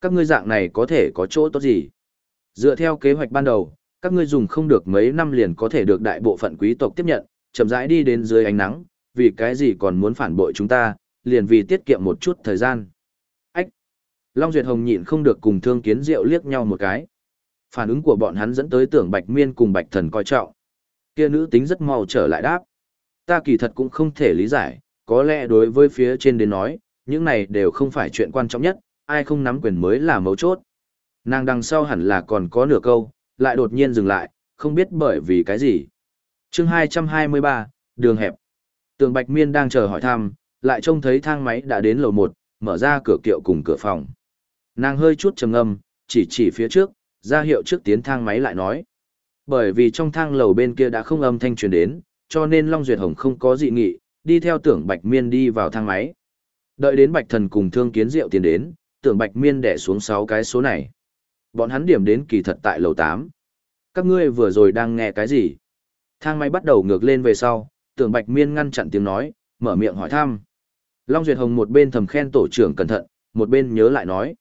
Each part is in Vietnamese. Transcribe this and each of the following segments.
Các ngươi dạng này có thể có chỗ tốt gì? Dựa theo kế hoạch ban đầu, các ngươi dùng không được mấy năm liền có thể được đại bộ phận quý tộc tiếp nhận, chậm rãi đi đến dưới ánh nắng, vì cái gì còn muốn phản bội chúng ta, liền vì tiết kiệm một chút thời gian. Ách! Long Duyệt Hồng nhịn không được cùng thương kiến diệu liếc nhau một cái. Phản ứng của bọn hắn dẫn tới tưởng Bạch Miên cùng Bạch Thần coi trọng. Kia nữ tính rất mau trở lại đáp. Ta kỳ thật cũng không thể lý giải, có lẽ đối với phía trên đến nói, những này đều không phải chuyện quan trọng nhất, ai không nắm quyền mới là mấu chốt. Nàng đằng sau hẳn là còn có nửa câu, lại đột nhiên dừng lại, không biết bởi vì cái gì. chương 223, đường hẹp. Tường Bạch Miên đang chờ hỏi thăm, lại trông thấy thang máy đã đến lầu 1, mở ra cửa kiệu cùng cửa phòng. Nàng hơi chút trầm ngâm, chỉ chỉ phía trước, ra hiệu trước tiến thang máy lại nói. Bởi vì trong thang lầu bên kia đã không âm thanh truyền đến, cho nên Long Duyệt Hồng không có dị nghị, đi theo tưởng Bạch Miên đi vào thang máy. Đợi đến Bạch Thần cùng Thương Kiến Diệu tiến đến, tưởng Bạch Miên đẻ xuống sáu cái số này. Bọn hắn điểm đến kỳ thật tại lầu tám. Các ngươi vừa rồi đang nghe cái gì? Thang máy bắt đầu ngược lên về sau, tưởng Bạch Miên ngăn chặn tiếng nói, mở miệng hỏi thăm. Long Duyệt Hồng một bên thầm khen tổ trưởng cẩn thận, một bên nhớ lại nói.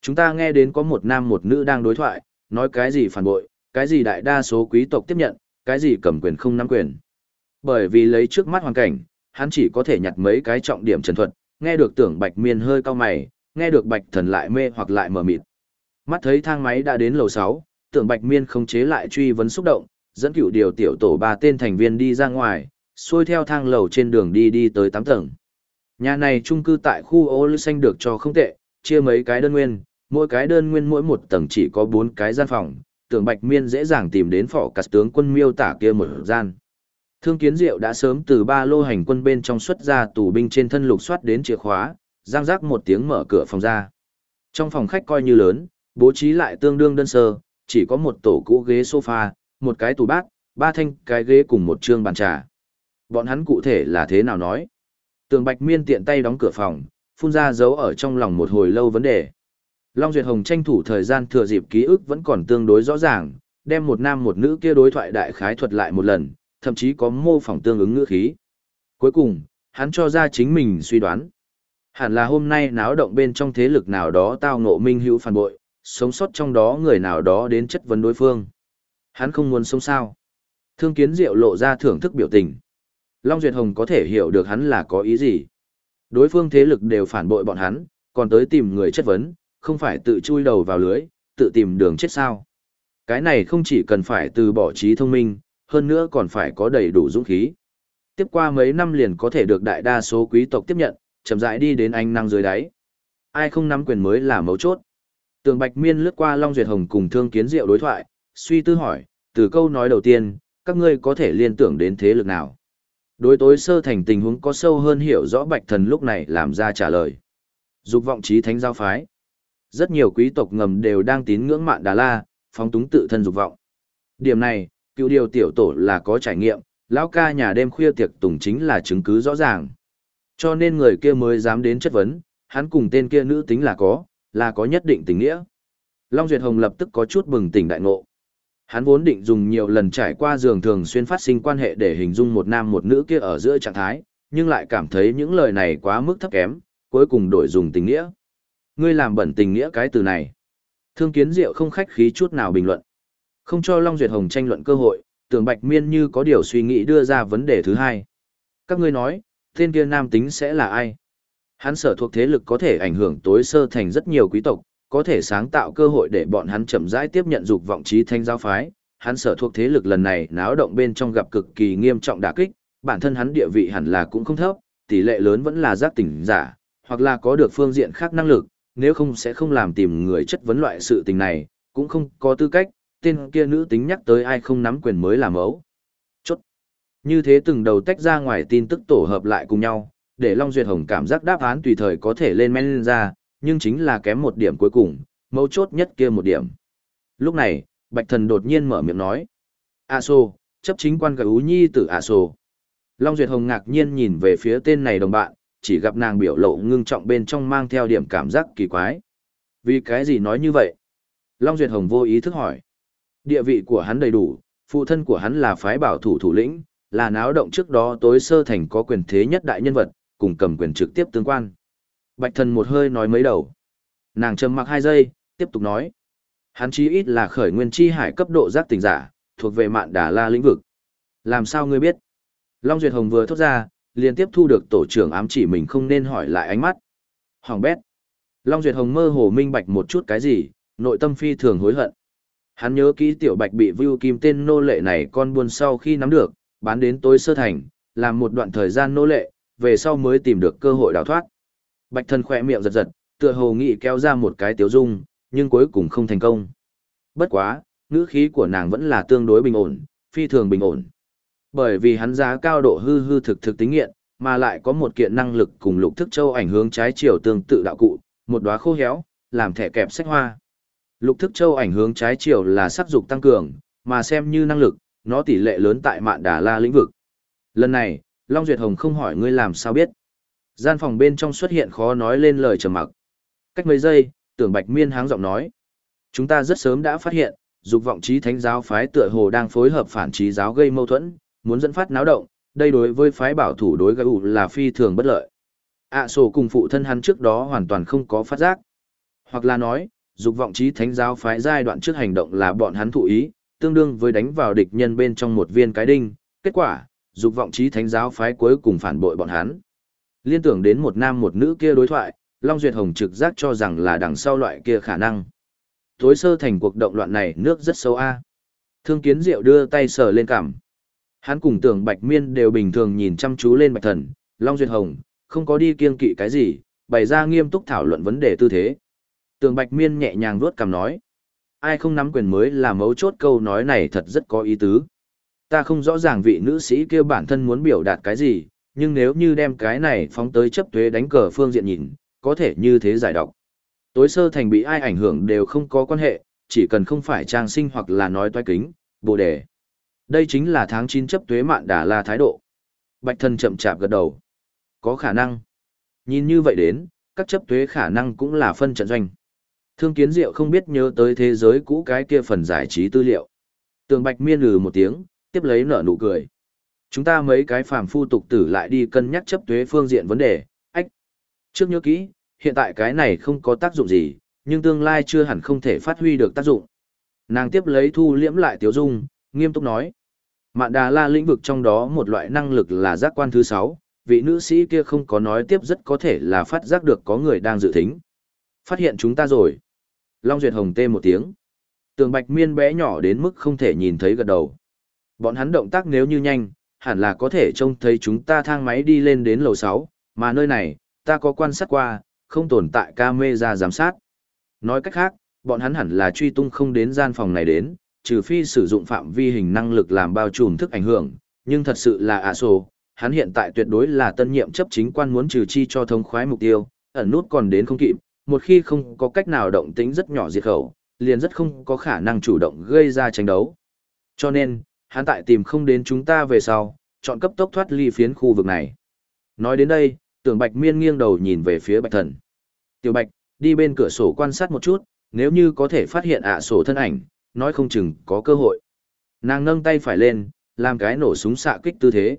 Chúng ta nghe đến có một nam một nữ đang đối thoại, nói cái gì phản bội, cái gì đại đa số quý tộc tiếp nhận, cái gì cầm quyền không nắm quyền. Bởi vì lấy trước mắt hoàn cảnh, hắn chỉ có thể nhặt mấy cái trọng điểm trần thuật, nghe được tưởng Bạch Miên hơi cao mày, nghe được Bạch Thần lại mê hoặc lại mờ mịt. Mắt thấy thang máy đã đến lầu 6, tưởng Bạch Miên không chế lại truy vấn xúc động, dẫn cựu điều tiểu tổ ba tên thành viên đi ra ngoài, xuôi theo thang lầu trên đường đi đi tới 8 tầng. Nhà này chung cư tại khu ô lưu xanh được cho không tệ, chia mấy cái đơn nguyên, mỗi cái đơn nguyên mỗi một tầng chỉ có 4 cái gian phòng, tưởng Bạch Miên dễ dàng tìm đến phỏ cắt tướng quân miêu tả kia một gian. Thương Kiến Diệu đã sớm từ ba lô hành quân bên trong xuất ra tù binh trên thân lục soát đến chìa khóa, giang giác một tiếng mở cửa phòng ra. Trong phòng khách coi như lớn, bố trí lại tương đương đơn sơ, chỉ có một tổ cũ ghế sofa, một cái tủ bát, ba thanh cái ghế cùng một trương bàn trà. Bọn hắn cụ thể là thế nào nói? Tường Bạch Miên tiện tay đóng cửa phòng, phun ra dấu ở trong lòng một hồi lâu vấn đề. Long Duyệt Hồng tranh thủ thời gian thừa dịp ký ức vẫn còn tương đối rõ ràng, đem một nam một nữ kia đối thoại đại khái thuật lại một lần, thậm chí có mô phỏng tương ứng ngữ khí. Cuối cùng, hắn cho ra chính mình suy đoán. Hẳn là hôm nay náo động bên trong thế lực nào đó tao ngộ minh hữu phản bội, sống sót trong đó người nào đó đến chất vấn đối phương. Hắn không muốn sống sao. Thương kiến diệu lộ ra thưởng thức biểu tình. Long Duyệt Hồng có thể hiểu được hắn là có ý gì. Đối phương thế lực đều phản bội bọn hắn, còn tới tìm người chất vấn, không phải tự chui đầu vào lưới, tự tìm đường chết sao. Cái này không chỉ cần phải từ bỏ trí thông minh, hơn nữa còn phải có đầy đủ dũng khí. Tiếp qua mấy năm liền có thể được đại đa số quý tộc tiếp nhận, chậm rãi đi đến ánh năng dưới đáy. Ai không nắm quyền mới là mấu chốt. Tường Bạch Miên lướt qua Long Duyệt Hồng cùng Thương Kiến Diệu đối thoại, suy tư hỏi, từ câu nói đầu tiên, các ngươi có thể liên tưởng đến thế lực nào? Đối tối sơ thành tình huống có sâu hơn hiểu rõ Bạch Thần lúc này làm ra trả lời. Dục vọng trí thánh giao phái. Rất nhiều quý tộc ngầm đều đang tín ngưỡng mạn Đà La, phóng túng tự thân dục vọng. Điểm này, cựu điều tiểu tổ là có trải nghiệm, lão ca nhà đêm khuya tiệc tùng chính là chứng cứ rõ ràng. Cho nên người kia mới dám đến chất vấn, hắn cùng tên kia nữ tính là có, là có nhất định tình nghĩa. Long Duyệt Hồng lập tức có chút bừng tỉnh đại ngộ. Hắn vốn định dùng nhiều lần trải qua giường thường xuyên phát sinh quan hệ để hình dung một nam một nữ kia ở giữa trạng thái, nhưng lại cảm thấy những lời này quá mức thấp kém, cuối cùng đổi dùng tình nghĩa. Ngươi làm bẩn tình nghĩa cái từ này. Thương kiến diệu không khách khí chút nào bình luận. Không cho Long Duyệt Hồng tranh luận cơ hội, tưởng Bạch Miên như có điều suy nghĩ đưa ra vấn đề thứ hai. Các ngươi nói, tên kia nam tính sẽ là ai? Hắn sở thuộc thế lực có thể ảnh hưởng tối sơ thành rất nhiều quý tộc, có thể sáng tạo cơ hội để bọn hắn chậm rãi tiếp nhận dục vọng trí thanh giáo phái. Hắn sở thuộc thế lực lần này náo động bên trong gặp cực kỳ nghiêm trọng đả kích, bản thân hắn địa vị hẳn là cũng không thấp, tỷ lệ lớn vẫn là giác tỉnh giả, hoặc là có được phương diện khác năng lực, nếu không sẽ không làm tìm người chất vấn loại sự tình này, cũng không có tư cách, tên kia nữ tính nhắc tới ai không nắm quyền mới làm mẫu. Như thế từng đầu tách ra ngoài tin tức tổ hợp lại cùng nhau, để Long Duyệt Hồng cảm giác đáp án tùy thời có thể lên men lên ra, nhưng chính là kém một điểm cuối cùng, mấu chốt nhất kia một điểm. Lúc này, Bạch Thần đột nhiên mở miệng nói. A Sô, chấp chính quan gái ú nhi tử A Sô. Long Duyệt Hồng ngạc nhiên nhìn về phía tên này đồng bạn, chỉ gặp nàng biểu lộ ngưng trọng bên trong mang theo điểm cảm giác kỳ quái. Vì cái gì nói như vậy? Long Duyệt Hồng vô ý thức hỏi. Địa vị của hắn đầy đủ, phụ thân của hắn là phái bảo thủ thủ lĩnh, là náo động trước đó tối sơ thành có quyền thế nhất đại nhân vật, cùng cầm quyền trực tiếp tương quan. Bạch thần một hơi nói mấy đầu. Nàng trầm mặc hai giây, tiếp tục nói. Hắn chí ít là khởi nguyên chi hải cấp độ giác tỉnh giả, thuộc về mạn đà la lĩnh vực. Làm sao ngươi biết? Long Duyệt Hồng vừa thốt ra, liên tiếp thu được tổ trưởng ám chỉ mình không nên hỏi lại ánh mắt. Hoàng bét. Long Duyệt Hồng mơ hồ minh bạch một chút cái gì, nội tâm phi thường hối hận. Hắn nhớ kỹ tiểu bạch bị Vưu Kim tên nô lệ này con buôn sau khi nắm được, bán đến tối sơ thành, làm một đoạn thời gian nô lệ, về sau mới tìm được cơ hội đào thoát. Bạch thân khỏe miệng giật giật, tựa hồ nghĩ kéo ra một cái tiếu dung, nhưng cuối cùng không thành công. Bất quá, ngữ khí của nàng vẫn là tương đối bình ổn, phi thường bình ổn. Bởi vì hắn giá cao độ hư hư thực thực tính nghiện, mà lại có một kiện năng lực cùng lục thức châu ảnh hướng trái chiều tương tự đạo cụ, một đóa khô héo, làm thẻ kẹp sách hoa. Lục thức châu ảnh hướng trái chiều là sắc dục tăng cường, mà xem như năng lực, nó tỷ lệ lớn tại mạn đà la lĩnh vực. Lần này, Long Duyệt Hồng không hỏi ngươi làm sao biết. Gian phòng bên trong xuất hiện khó nói lên lời trầm mặc. Cách mấy giây, tưởng Bạch Miên háng giọng nói. Chúng ta rất sớm đã phát hiện, dục vọng trí thánh giáo phái tựa hồ đang phối hợp phản trí giáo gây mâu thuẫn, muốn dẫn phát náo động, đây đối với phái bảo thủ đối gây là phi thường bất lợi. ạ à, sổ cùng phụ thân hắn trước đó hoàn toàn không có phát giác. Hoặc là nói, dục vọng trí thánh giáo phái giai đoạn trước hành động là bọn hắn thụ ý, tương đương với đánh vào địch nhân bên trong một viên cái đinh, kết quả, dục vọng trí thánh giáo phái cuối cùng phản bội bọn hắn. Liên tưởng đến một nam một nữ kia đối thoại, Long Duyệt Hồng trực giác cho rằng là đằng sau loại kia khả năng. Tối sơ thành cuộc động loạn này nước rất sâu a. Thương Kiến Diệu đưa tay sờ lên cằm. Hắn cùng tưởng Bạch Miên đều bình thường nhìn chăm chú lên Bạch Thần, Long Duyệt Hồng, không có đi kiêng kỵ cái gì, bày ra nghiêm túc thảo luận vấn đề tư thế. Tưởng Bạch Miên nhẹ nhàng vuốt cằm nói, ai không nắm quyền mới là mấu chốt câu nói này thật rất có ý tứ. Ta không rõ ràng vị nữ sĩ kia bản thân muốn biểu đạt cái gì, nhưng nếu như đem cái này phóng tới chấp thuế đánh cờ phương diện nhìn, có thể như thế giải đọc. Tối sơ thành bị ai ảnh hưởng đều không có quan hệ, chỉ cần không phải trang sinh hoặc là nói toái kính, bồ đề. Đây chính là tháng 9 chấp tuế mạn đà la thái độ. Bạch thân chậm chạp gật đầu. Có khả năng. Nhìn như vậy đến, các chấp tuế khả năng cũng là phân trận doanh. Thương kiến diệu không biết nhớ tới thế giới cũ cái kia phần giải trí tư liệu. Tường bạch miên lừ một tiếng, tiếp lấy nở nụ cười. Chúng ta mấy cái phàm phu tục tử lại đi cân nhắc chấp thuế phương diện vấn đề, ách. Trước nhớ kỹ, hiện tại cái này không có tác dụng gì, nhưng tương lai chưa hẳn không thể phát huy được tác dụng. Nàng tiếp lấy thu liễm lại tiếu dung, nghiêm túc nói. Mạn đà la lĩnh vực trong đó một loại năng lực là giác quan thứ sáu, vị nữ sĩ kia không có nói tiếp rất có thể là phát giác được có người đang dự thính. Phát hiện chúng ta rồi. Long Duyệt Hồng tê một tiếng. Tường bạch miên bé nhỏ đến mức không thể nhìn thấy gật đầu. Bọn hắn động tác nếu như nhanh, hẳn là có thể trông thấy chúng ta thang máy đi lên đến lầu 6, mà nơi này, ta có quan sát qua, không tồn tại camera giám sát. Nói cách khác, bọn hắn hẳn là truy tung không đến gian phòng này đến, trừ phi sử dụng phạm vi hình năng lực làm bao trùm thức ảnh hưởng, nhưng thật sự là ạ sổ, hắn hiện tại tuyệt đối là tân nhiệm chấp chính quan muốn trừ chi cho thông khoái mục tiêu, ẩn nút còn đến không kịp, một khi không có cách nào động tính rất nhỏ diệt khẩu, liền rất không có khả năng chủ động gây ra tranh đấu. Cho nên, hắn tại tìm không đến chúng ta về sau, chọn cấp tốc thoát ly phiến khu vực này. Nói đến đây, tưởng Bạch Miên nghiêng đầu nhìn về phía Bạch Thần. Tiểu Bạch, đi bên cửa sổ quan sát một chút, nếu như có thể phát hiện ạ sổ thân ảnh, nói không chừng có cơ hội. Nàng nâng tay phải lên, làm cái nổ súng xạ kích tư thế.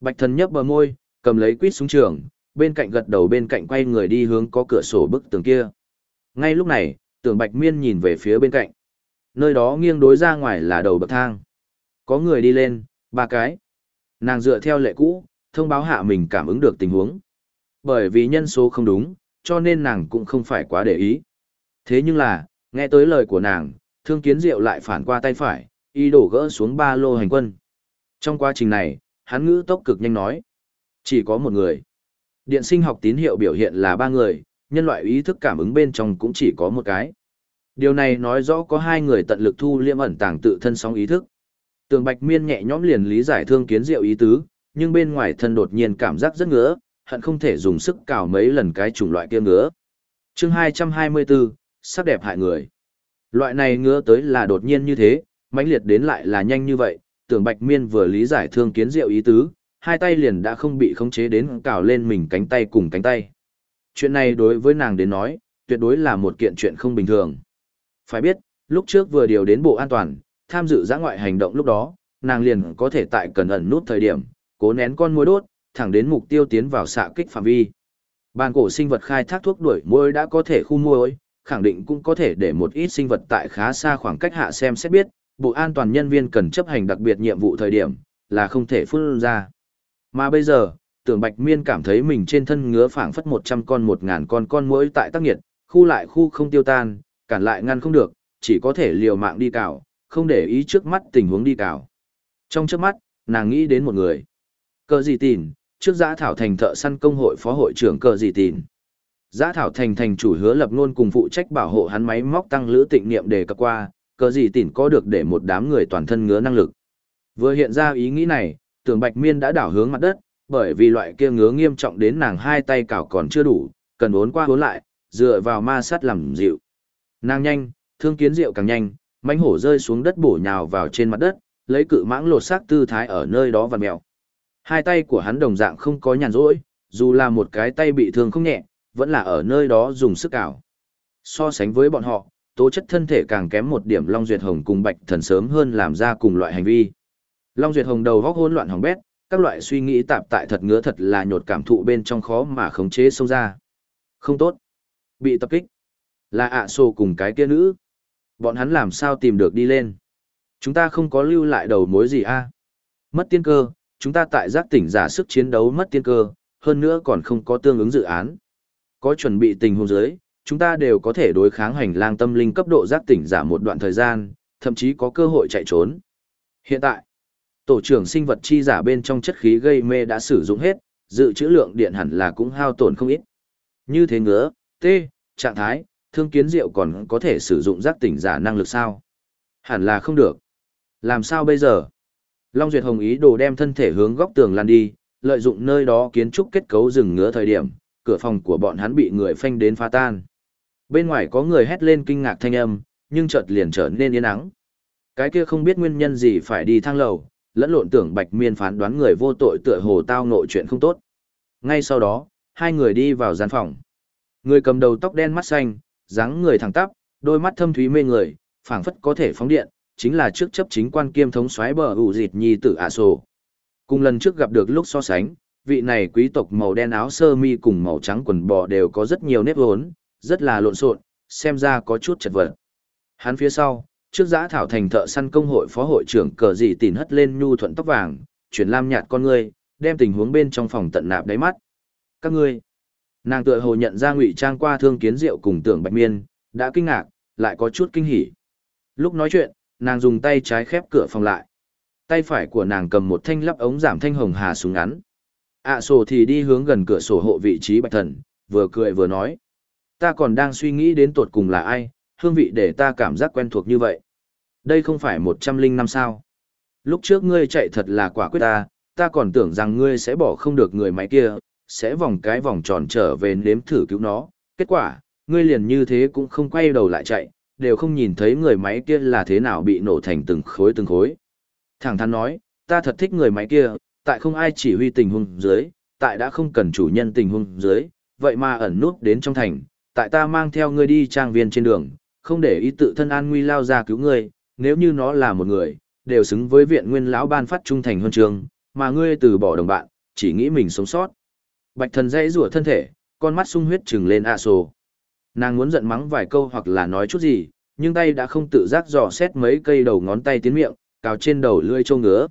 Bạch thần nhấp bờ môi, cầm lấy quýt súng trường, bên cạnh gật đầu bên cạnh quay người đi hướng có cửa sổ bức tường kia. Ngay lúc này, tưởng bạch miên nhìn về phía bên cạnh. Nơi đó nghiêng đối ra ngoài là đầu bậc thang. Có người đi lên, ba cái. Nàng dựa theo lệ cũ, thông báo hạ mình cảm ứng được tình huống. Bởi vì nhân số không đúng, cho nên nàng cũng không phải quá để ý. Thế nhưng là, nghe tới lời của nàng, thương kiến diệu lại phản qua tay phải, y đổ gỡ xuống ba lô hành quân. Trong quá trình này, hắn ngữ tốc cực nhanh nói. Chỉ có một người. Điện sinh học tín hiệu biểu hiện là ba người, nhân loại ý thức cảm ứng bên trong cũng chỉ có một cái. Điều này nói rõ có hai người tận lực thu liêm ẩn tàng tự thân sóng ý thức. Tường Bạch Miên nhẹ nhõm liền lý giải thương kiến diệu ý tứ, nhưng bên ngoài thân đột nhiên cảm giác rất ngứa, hận không thể dùng sức cào mấy lần cái chủng loại kia ngứa. Chương 224, sắc đẹp hại người. Loại này ngứa tới là đột nhiên như thế, mãnh liệt đến lại là nhanh như vậy, tưởng Bạch Miên vừa lý giải thương kiến diệu ý tứ, hai tay liền đã không bị khống chế đến cào lên mình cánh tay cùng cánh tay. Chuyện này đối với nàng đến nói, tuyệt đối là một kiện chuyện không bình thường. Phải biết, lúc trước vừa điều đến bộ an toàn, tham dự giã ngoại hành động lúc đó, nàng liền có thể tại cần ẩn nút thời điểm, cố nén con mối đốt, thẳng đến mục tiêu tiến vào xạ kích phạm vi. Bàn cổ sinh vật khai thác thuốc đuổi môi đã có thể khu môi, khẳng định cũng có thể để một ít sinh vật tại khá xa khoảng cách hạ xem xét biết, bộ an toàn nhân viên cần chấp hành đặc biệt nhiệm vụ thời điểm, là không thể phun ra. Mà bây giờ, tưởng bạch miên cảm thấy mình trên thân ngứa phảng phất 100 con 1000 con con muỗi tại tác nghiệt, khu lại khu không tiêu tan, cản lại ngăn không được, chỉ có thể liều mạng đi cào, không để ý trước mắt tình huống đi cào. Trong trước mắt, nàng nghĩ đến một người. Cờ gì tìn, trước giã thảo thành thợ săn công hội phó hội trưởng cờ gì tìn. Giã thảo thành thành chủ hứa lập luôn cùng phụ trách bảo hộ hắn máy móc tăng lữ tịnh niệm đề cập qua, cờ gì tìn có được để một đám người toàn thân ngứa năng lực. Vừa hiện ra ý nghĩ này, tưởng bạch miên đã đảo hướng mặt đất, bởi vì loại kia ngứa nghiêm trọng đến nàng hai tay cào còn chưa đủ, cần uốn qua uốn lại, dựa vào ma sát làm dịu. Nàng nhanh, thương kiến rượu càng nhanh, mãnh hổ rơi xuống đất bổ nhào vào trên mặt đất, lấy cự mãng lột xác tư thái ở nơi đó vặn mèo. Hai tay của hắn đồng dạng không có nhàn rỗi, dù là một cái tay bị thương không nhẹ, vẫn là ở nơi đó dùng sức cào. So sánh với bọn họ, tố chất thân thể càng kém một điểm Long Duyệt Hồng cùng Bạch Thần sớm hơn làm ra cùng loại hành vi. Long Duyệt Hồng đầu góc hỗn loạn hỏng bét, các loại suy nghĩ tạp tại thật ngứa thật là nhột cảm thụ bên trong khó mà khống chế sông ra. Không tốt. Bị tập kích. Là ạ à cùng cái kia nữ. Bọn hắn làm sao tìm được đi lên. Chúng ta không có lưu lại đầu mối gì a Mất tiên cơ, chúng ta tại giác tỉnh giả sức chiến đấu mất tiên cơ, hơn nữa còn không có tương ứng dự án. Có chuẩn bị tình huống dưới, chúng ta đều có thể đối kháng hành lang tâm linh cấp độ giác tỉnh giả một đoạn thời gian, thậm chí có cơ hội chạy trốn. Hiện tại, tổ trưởng sinh vật chi giả bên trong chất khí gây mê đã sử dụng hết, dự trữ lượng điện hẳn là cũng hao tổn không ít. Như thế ngứa, tê, trạng thái, thương kiến diệu còn có thể sử dụng giác tỉnh giả năng lực sao? Hẳn là không được. Làm sao bây giờ? Long Duyệt Hồng ý đồ đem thân thể hướng góc tường lan đi, lợi dụng nơi đó kiến trúc kết cấu rừng ngứa thời điểm, cửa phòng của bọn hắn bị người phanh đến phá tan. Bên ngoài có người hét lên kinh ngạc thanh âm, nhưng chợt liền trở nên yên ắng. Cái kia không biết nguyên nhân gì phải đi thang lầu, lẫn lộn tưởng Bạch Miên phán đoán người vô tội tựa hồ tao nội chuyện không tốt. Ngay sau đó, hai người đi vào gian phòng. Người cầm đầu tóc đen mắt xanh, dáng người thẳng tắp, đôi mắt thâm thúy mê người, phảng phất có thể phóng điện, chính là trước chấp chính quan kiêm thống soái bờ ủ dịt nhi tử ạ sổ. Cùng lần trước gặp được lúc so sánh, vị này quý tộc màu đen áo sơ mi cùng màu trắng quần bò đều có rất nhiều nếp vốn, rất là lộn xộn, xem ra có chút chật vật. Hắn phía sau, trước giã thảo thành thợ săn công hội phó hội trưởng cờ dị tỉn hất lên nhu thuận tóc vàng, chuyển lam nhạt con ngươi, đem tình huống bên trong phòng tận nạp đáy mắt. Các ngươi, nàng tựa hồ nhận ra ngụy trang qua thương kiến diệu cùng tưởng bạch miên, đã kinh ngạc, lại có chút kinh hỉ. Lúc nói chuyện, nàng dùng tay trái khép cửa phòng lại. Tay phải của nàng cầm một thanh lắp ống giảm thanh hồng hà súng ngắn. ạ sổ thì đi hướng gần cửa sổ hộ vị trí bạch thần, vừa cười vừa nói. Ta còn đang suy nghĩ đến tột cùng là ai, hương vị để ta cảm giác quen thuộc như vậy. Đây không phải một trăm linh năm sao. Lúc trước ngươi chạy thật là quả quyết ta, ta còn tưởng rằng ngươi sẽ bỏ không được người máy kia, sẽ vòng cái vòng tròn trở về nếm thử cứu nó. Kết quả, ngươi liền như thế cũng không quay đầu lại chạy, đều không nhìn thấy người máy kia là thế nào bị nổ thành từng khối từng khối. Thẳng thắn nói, ta thật thích người máy kia, tại không ai chỉ huy tình huống dưới, tại đã không cần chủ nhân tình huống dưới, vậy mà ẩn nút đến trong thành, tại ta mang theo ngươi đi trang viên trên đường, không để ý tự thân an nguy lao ra cứu ngươi, nếu như nó là một người, đều xứng với viện nguyên lão ban phát trung thành huân trường, mà ngươi từ bỏ đồng bạn, chỉ nghĩ mình sống sót. Bạch thần dãy rủa thân thể, con mắt sung huyết trừng lên a sô. Nàng muốn giận mắng vài câu hoặc là nói chút gì, nhưng tay đã không tự giác dò xét mấy cây đầu ngón tay tiến miệng, cào trên đầu lưỡi trâu ngứa.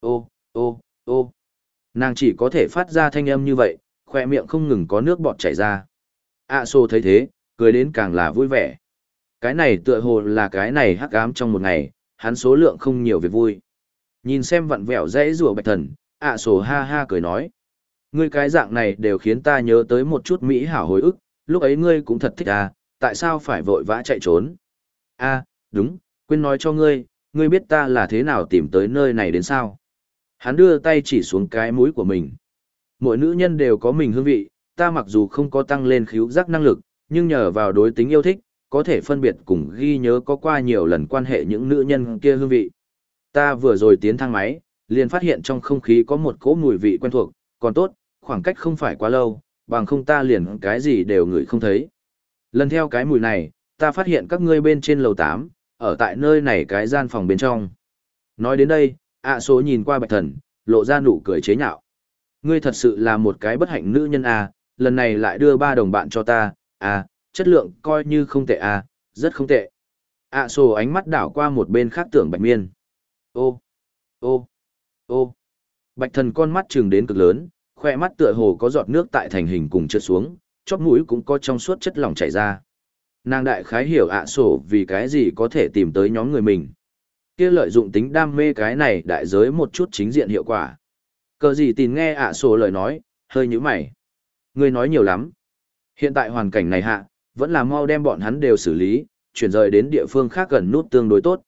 Ô, ô, ô. Nàng chỉ có thể phát ra thanh âm như vậy, khoe miệng không ngừng có nước bọt chảy ra. A sô thấy thế, cười đến càng là vui vẻ. Cái này tựa hồ là cái này hắc ám trong một ngày, hắn số lượng không nhiều việc vui. Nhìn xem vặn vẹo dãy rùa bạch thần, ạ sổ ha ha cười nói. Ngươi cái dạng này đều khiến ta nhớ tới một chút mỹ hảo hồi ức, lúc ấy ngươi cũng thật thích à, tại sao phải vội vã chạy trốn? a à, đúng, quên nói cho ngươi, ngươi biết ta là thế nào tìm tới nơi này đến sao? Hắn đưa tay chỉ xuống cái mũi của mình. Mỗi nữ nhân đều có mình hương vị, ta mặc dù không có tăng lên khíu giác năng lực, nhưng nhờ vào đối tính yêu thích, có thể phân biệt cùng ghi nhớ có qua nhiều lần quan hệ những nữ nhân kia hương vị. Ta vừa rồi tiến thang máy, liền phát hiện trong không khí có một cỗ mùi vị quen thuộc, còn tốt, khoảng cách không phải quá lâu, bằng không ta liền cái gì đều ngửi không thấy. Lần theo cái mùi này, ta phát hiện các ngươi bên trên lầu 8, ở tại nơi này cái gian phòng bên trong. Nói đến đây, ạ số nhìn qua bạch thần, lộ ra nụ cười chế nhạo. Ngươi thật sự là một cái bất hạnh nữ nhân à, lần này lại đưa ba đồng bạn cho ta, à, chất lượng coi như không tệ à, rất không tệ. ạ sổ ánh mắt đảo qua một bên khác tưởng bạch miên. Ô, ô, ô. Bạch thần con mắt trừng đến cực lớn, khoe mắt tựa hồ có giọt nước tại thành hình cùng trượt xuống, chóp mũi cũng có trong suốt chất lỏng chảy ra. Nàng đại khái hiểu ạ sổ vì cái gì có thể tìm tới nhóm người mình. kia lợi dụng tính đam mê cái này đại giới một chút chính diện hiệu quả. Cờ gì tìm nghe ạ sổ lời nói, hơi như mày. Ngươi nói nhiều lắm. Hiện tại hoàn cảnh này hạ, vẫn là mau đem bọn hắn đều xử lý, chuyển rời đến địa phương khác gần nút tương đối tốt.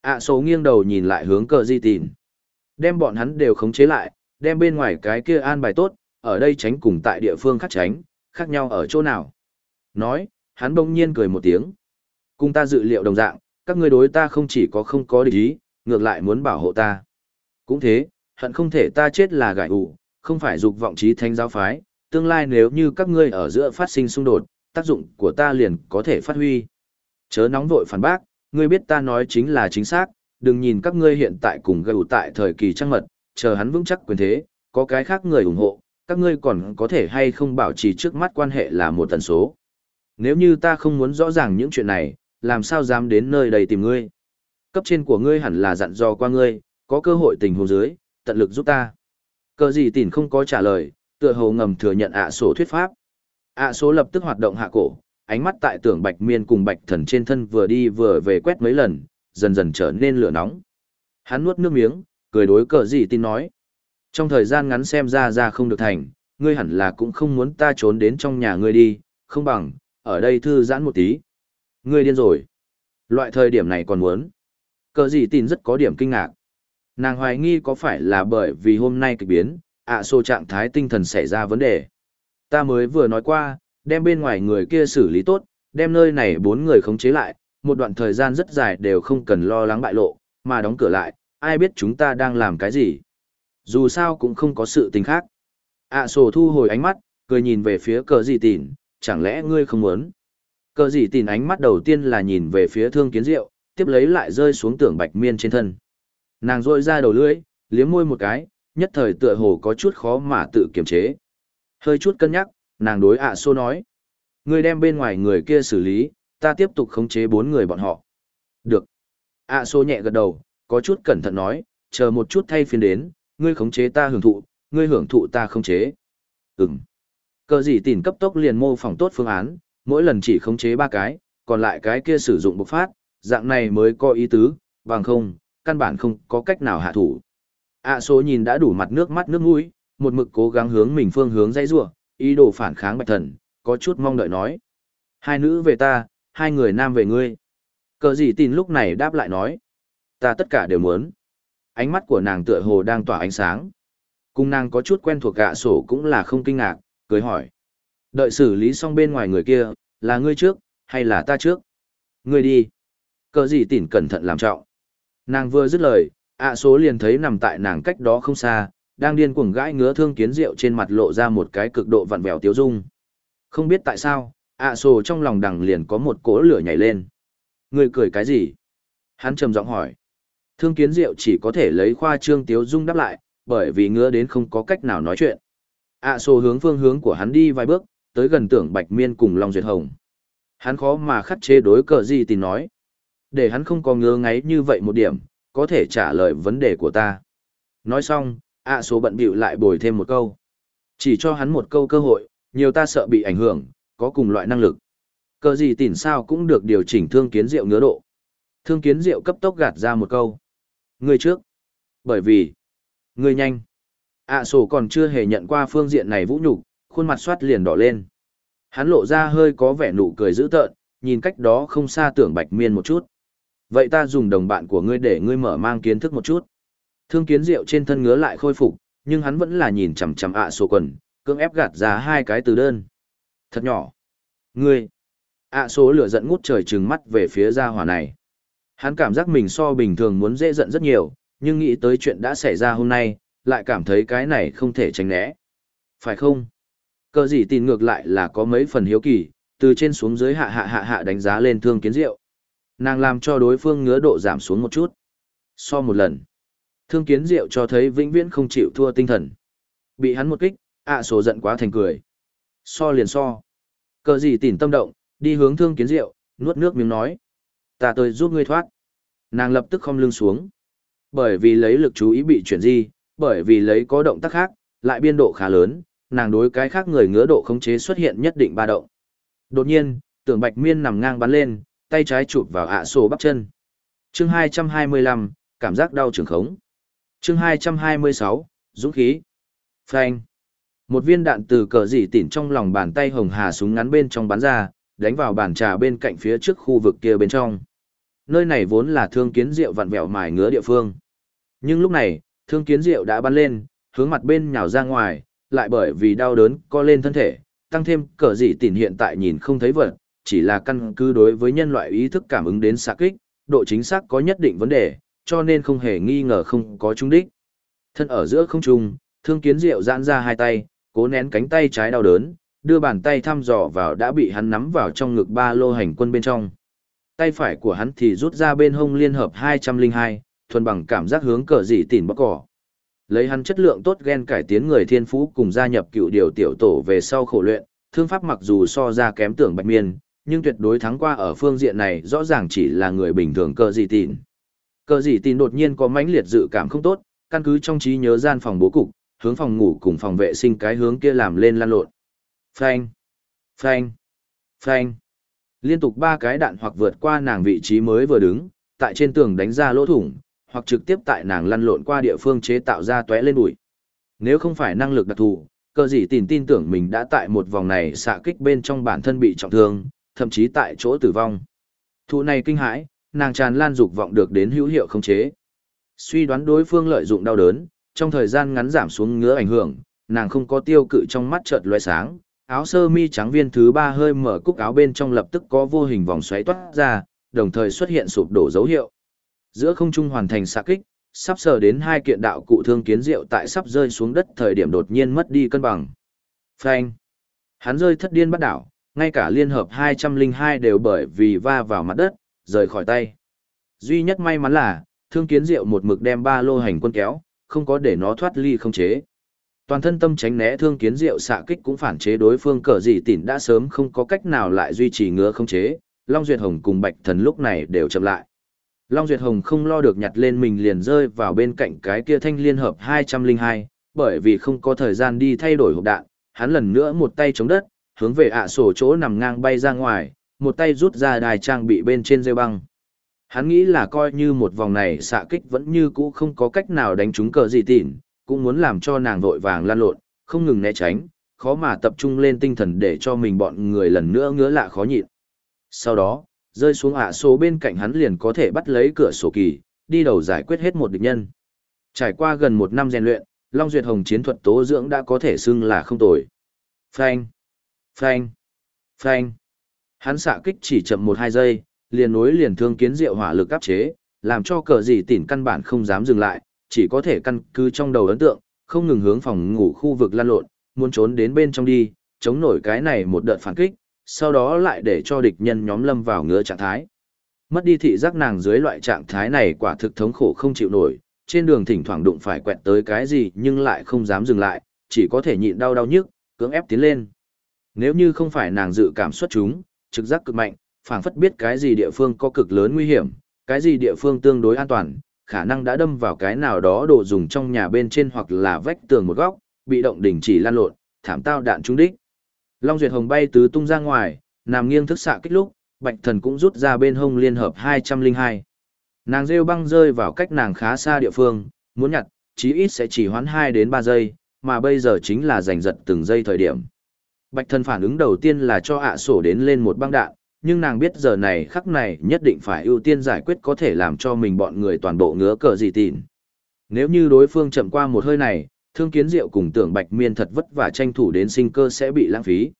ạ số nghiêng đầu nhìn lại hướng cờ Di tìm. Đem bọn hắn đều khống chế lại, đem bên ngoài cái kia an bài tốt, ở đây tránh cùng tại địa phương khác tránh, khác nhau ở chỗ nào. Nói, hắn bỗng nhiên cười một tiếng. Cùng ta dự liệu đồng dạng, các ngươi đối ta không chỉ có không có địch ý, ngược lại muốn bảo hộ ta. Cũng thế, hận không thể ta chết là gãi ủ, không phải dục vọng trí thánh giáo phái, tương lai nếu như các ngươi ở giữa phát sinh xung đột, tác dụng của ta liền có thể phát huy. Chớ nóng vội phản bác, ngươi biết ta nói chính là chính xác, đừng nhìn các ngươi hiện tại cùng gầy tại thời kỳ trăng mật, chờ hắn vững chắc quyền thế, có cái khác người ủng hộ, các ngươi còn có thể hay không bảo trì trước mắt quan hệ là một tần số. Nếu như ta không muốn rõ ràng những chuyện này, làm sao dám đến nơi đây tìm ngươi? Cấp trên của ngươi hẳn là dặn dò qua ngươi, có cơ hội tình huống dưới, tận lực giúp ta. Cờ gì tỉn không có trả lời, tựa hồ ngầm thừa nhận ạ sổ thuyết pháp ạ số lập tức hoạt động hạ cổ, ánh mắt tại tưởng bạch miên cùng bạch thần trên thân vừa đi vừa về quét mấy lần, dần dần trở nên lửa nóng. Hắn nuốt nước miếng, cười đối cờ gì tin nói. Trong thời gian ngắn xem ra ra không được thành, ngươi hẳn là cũng không muốn ta trốn đến trong nhà ngươi đi, không bằng, ở đây thư giãn một tí. Ngươi điên rồi. Loại thời điểm này còn muốn. Cờ gì tin rất có điểm kinh ngạc. Nàng hoài nghi có phải là bởi vì hôm nay kịch biến, ạ à xô trạng thái tinh thần xảy ra vấn đề. Ta mới vừa nói qua, đem bên ngoài người kia xử lý tốt, đem nơi này bốn người khống chế lại, một đoạn thời gian rất dài đều không cần lo lắng bại lộ, mà đóng cửa lại, ai biết chúng ta đang làm cái gì. Dù sao cũng không có sự tình khác. ạ à sổ thu hồi ánh mắt, cười nhìn về phía cờ gì tìn, chẳng lẽ ngươi không muốn. Cờ gì tìn ánh mắt đầu tiên là nhìn về phía thương kiến diệu, tiếp lấy lại rơi xuống tưởng bạch miên trên thân. Nàng rôi ra đầu lưỡi, liếm môi một cái, nhất thời tựa hồ có chút khó mà tự kiềm chế. Hơi chút cân nhắc, nàng đối ạ à nói. Ngươi đem bên ngoài người kia xử lý, ta tiếp tục khống chế bốn người bọn họ. Được. ạ à nhẹ gật đầu, có chút cẩn thận nói, chờ một chút thay phiên đến, ngươi khống chế ta hưởng thụ, ngươi hưởng thụ ta khống chế. Ừm. Cờ gì tìm cấp tốc liền mô phỏng tốt phương án, mỗi lần chỉ khống chế ba cái, còn lại cái kia sử dụng bộc phát, dạng này mới có ý tứ, bằng không, căn bản không có cách nào hạ thủ. ạ số nhìn đã đủ mặt nước mắt nước mũi, một mực cố gắng hướng mình phương hướng dãy rủa, ý đồ phản kháng bạch thần, có chút mong đợi nói. Hai nữ về ta, hai người nam về ngươi. Cờ gì tin lúc này đáp lại nói. Ta tất cả đều muốn. Ánh mắt của nàng tựa hồ đang tỏa ánh sáng. Cung nàng có chút quen thuộc gạ sổ cũng là không kinh ngạc, cười hỏi. Đợi xử lý xong bên ngoài người kia, là ngươi trước, hay là ta trước? Ngươi đi. Cờ gì tỉn cẩn thận làm trọng. Nàng vừa dứt lời, ạ số liền thấy nằm tại nàng cách đó không xa, đang điên cuồng gãi ngứa thương kiến rượu trên mặt lộ ra một cái cực độ vặn vẹo tiếu dung. Không biết tại sao, ạ sồ trong lòng đằng liền có một cỗ lửa nhảy lên. Người cười cái gì? Hắn trầm giọng hỏi. Thương kiến diệu chỉ có thể lấy khoa trương tiếu dung đáp lại, bởi vì ngứa đến không có cách nào nói chuyện. ạ à, hướng phương hướng của hắn đi vài bước, tới gần tưởng bạch miên cùng Long Duyệt Hồng. Hắn khó mà khắt chế đối cờ gì thì nói. Để hắn không có ngứa ngáy như vậy một điểm, có thể trả lời vấn đề của ta. Nói xong, ạ à, số bận bịu lại bồi thêm một câu. Chỉ cho hắn một câu cơ hội, nhiều ta sợ bị ảnh hưởng, có cùng loại năng lực. Cờ gì tỉn sao cũng được điều chỉnh thương kiến diệu ngứa độ. Thương kiến diệu cấp tốc gạt ra một câu. Ngươi trước. Bởi vì. Ngươi nhanh. ạ sổ còn chưa hề nhận qua phương diện này vũ nhục, khuôn mặt soát liền đỏ lên. Hắn lộ ra hơi có vẻ nụ cười dữ tợn, nhìn cách đó không xa tưởng bạch miên một chút. Vậy ta dùng đồng bạn của ngươi để ngươi mở mang kiến thức một chút. Thương kiến rượu trên thân ngứa lại khôi phục, nhưng hắn vẫn là nhìn chằm chằm ạ sổ quần, cưỡng ép gạt ra hai cái từ đơn. Thật nhỏ. Ngươi. ạ số lửa giận ngút trời trừng mắt về phía gia hỏa này. Hắn cảm giác mình so bình thường muốn dễ giận rất nhiều, nhưng nghĩ tới chuyện đã xảy ra hôm nay, lại cảm thấy cái này không thể tránh né. Phải không? Cờ gì tin ngược lại là có mấy phần hiếu kỳ, từ trên xuống dưới hạ hạ hạ hạ đánh giá lên thương kiến diệu. Nàng làm cho đối phương ngứa độ giảm xuống một chút. So một lần, thương kiến diệu cho thấy vĩnh viễn không chịu thua tinh thần. Bị hắn một kích, ạ à giận quá thành cười. So liền so. Cờ gì tỉn tâm động, đi hướng thương kiến diệu, nuốt nước miếng nói. Ta tới giúp ngươi thoát. Nàng lập tức không lưng xuống. Bởi vì lấy lực chú ý bị chuyển di, bởi vì lấy có động tác khác, lại biên độ khá lớn, nàng đối cái khác người ngứa độ khống chế xuất hiện nhất định ba động. Đột nhiên, tưởng bạch miên nằm ngang bắn lên, tay trái chụp vào ạ sổ bắp chân. Chương 225, cảm giác đau trường khống. Chương 226, dũng khí. Phanh. Một viên đạn từ cờ dị tỉn trong lòng bàn tay hồng hà súng ngắn bên trong bắn ra, đánh vào bàn trà bên cạnh phía trước khu vực kia bên trong. Nơi này vốn là thương kiến rượu vặn vẹo mài ngứa địa phương. Nhưng lúc này, thương kiến rượu đã bắn lên, hướng mặt bên nhào ra ngoài, lại bởi vì đau đớn co lên thân thể, tăng thêm cờ dị tỉn hiện tại nhìn không thấy vật, chỉ là căn cứ đối với nhân loại ý thức cảm ứng đến xạ kích, độ chính xác có nhất định vấn đề, cho nên không hề nghi ngờ không có trúng đích. Thân ở giữa không trung, thương kiến diệu giãn ra hai tay, cố nén cánh tay trái đau đớn, đưa bàn tay thăm dò vào đã bị hắn nắm vào trong ngực ba lô hành quân bên trong. Tay phải của hắn thì rút ra bên hông liên hợp 202, thuần bằng cảm giác hướng cờ dị tỉn bóc cỏ. Lấy hắn chất lượng tốt gen cải tiến người thiên phú cùng gia nhập cựu điều tiểu tổ về sau khổ luyện, thương pháp mặc dù so ra kém tưởng bạch miên, nhưng tuyệt đối thắng qua ở phương diện này rõ ràng chỉ là người bình thường cờ dị tỉn. Cờ dị tin đột nhiên có mãnh liệt dự cảm không tốt, căn cứ trong trí nhớ gian phòng bố cục, hướng phòng ngủ cùng phòng vệ sinh cái hướng kia làm lên lan lộn. Phanh, phanh, phanh. Liên tục ba cái đạn hoặc vượt qua nàng vị trí mới vừa đứng, tại trên tường đánh ra lỗ thủng, hoặc trực tiếp tại nàng lăn lộn qua địa phương chế tạo ra tóe lên bụi. Nếu không phải năng lực đặc thù, cơ gì tin tin tưởng mình đã tại một vòng này xạ kích bên trong bản thân bị trọng thương, thậm chí tại chỗ tử vong. Thụ này kinh hãi, nàng tràn lan dục vọng được đến hữu hiệu khống chế. Suy đoán đối phương lợi dụng đau đớn, trong thời gian ngắn giảm xuống ngứa ảnh hưởng, nàng không có tiêu cự trong mắt chợt lóe sáng, áo sơ mi trắng viên thứ ba hơi mở cúc áo bên trong lập tức có vô hình vòng xoáy toát ra, đồng thời xuất hiện sụp đổ dấu hiệu. Giữa không trung hoàn thành xạ kích, sắp sờ đến hai kiện đạo cụ thương kiến diệu tại sắp rơi xuống đất thời điểm đột nhiên mất đi cân bằng. Phanh. Hắn rơi thất điên bắt đảo, ngay cả liên hợp 202 đều bởi vì va vào mặt đất, rời khỏi tay. Duy nhất may mắn là, thương kiến diệu một mực đem ba lô hành quân kéo, không có để nó thoát ly không chế. Toàn thân tâm tránh né thương kiến diệu xạ kích cũng phản chế đối phương cờ gì tỉn đã sớm không có cách nào lại duy trì ngứa không chế, Long Duyệt Hồng cùng Bạch Thần lúc này đều chậm lại. Long Duyệt Hồng không lo được nhặt lên mình liền rơi vào bên cạnh cái kia thanh liên hợp 202, bởi vì không có thời gian đi thay đổi hộp đạn, hắn lần nữa một tay chống đất, hướng về ạ sổ chỗ nằm ngang bay ra ngoài, một tay rút ra đài trang bị bên trên dây băng. Hắn nghĩ là coi như một vòng này xạ kích vẫn như cũ không có cách nào đánh trúng cờ gì tỉn, cũng muốn làm cho nàng vội vàng lan lộn, không ngừng né tránh, khó mà tập trung lên tinh thần để cho mình bọn người lần nữa ngứa lạ khó nhịn. Sau đó, rơi xuống ạ số bên cạnh hắn liền có thể bắt lấy cửa sổ kỳ, đi đầu giải quyết hết một địch nhân. Trải qua gần một năm rèn luyện, Long Duyệt Hồng chiến thuật tố dưỡng đã có thể xưng là không tồi. Phanh, phanh, phanh. Hắn xạ kích chỉ chậm một hai giây, liền nối liền thương kiến diệu hỏa lực áp chế, làm cho cờ gì tỉn căn bản không dám dừng lại, chỉ có thể căn cứ trong đầu ấn tượng, không ngừng hướng phòng ngủ khu vực lan lộn, muốn trốn đến bên trong đi, chống nổi cái này một đợt phản kích, sau đó lại để cho địch nhân nhóm lâm vào ngứa trạng thái. Mất đi thị giác nàng dưới loại trạng thái này quả thực thống khổ không chịu nổi, trên đường thỉnh thoảng đụng phải quẹt tới cái gì nhưng lại không dám dừng lại, chỉ có thể nhịn đau đau nhức, cưỡng ép tiến lên. Nếu như không phải nàng dự cảm xuất chúng, trực giác cực mạnh, phảng phất biết cái gì địa phương có cực lớn nguy hiểm, cái gì địa phương tương đối an toàn, khả năng đã đâm vào cái nào đó đồ dùng trong nhà bên trên hoặc là vách tường một góc, bị động đình chỉ lan lộn, thảm tao đạn trúng đích. Long Duyệt Hồng bay tứ tung ra ngoài, nằm nghiêng thức xạ kích lúc, Bạch Thần cũng rút ra bên hông liên hợp 202. Nàng rêu băng rơi vào cách nàng khá xa địa phương, muốn nhặt, chí ít sẽ chỉ hoán 2 đến 3 giây, mà bây giờ chính là giành giật từng giây thời điểm. Bạch Thần phản ứng đầu tiên là cho ạ sổ đến lên một băng đạn, nhưng nàng biết giờ này khắc này nhất định phải ưu tiên giải quyết có thể làm cho mình bọn người toàn bộ ngứa cờ gì tịn. Nếu như đối phương chậm qua một hơi này, thương kiến diệu cùng tưởng bạch miên thật vất vả tranh thủ đến sinh cơ sẽ bị lãng phí.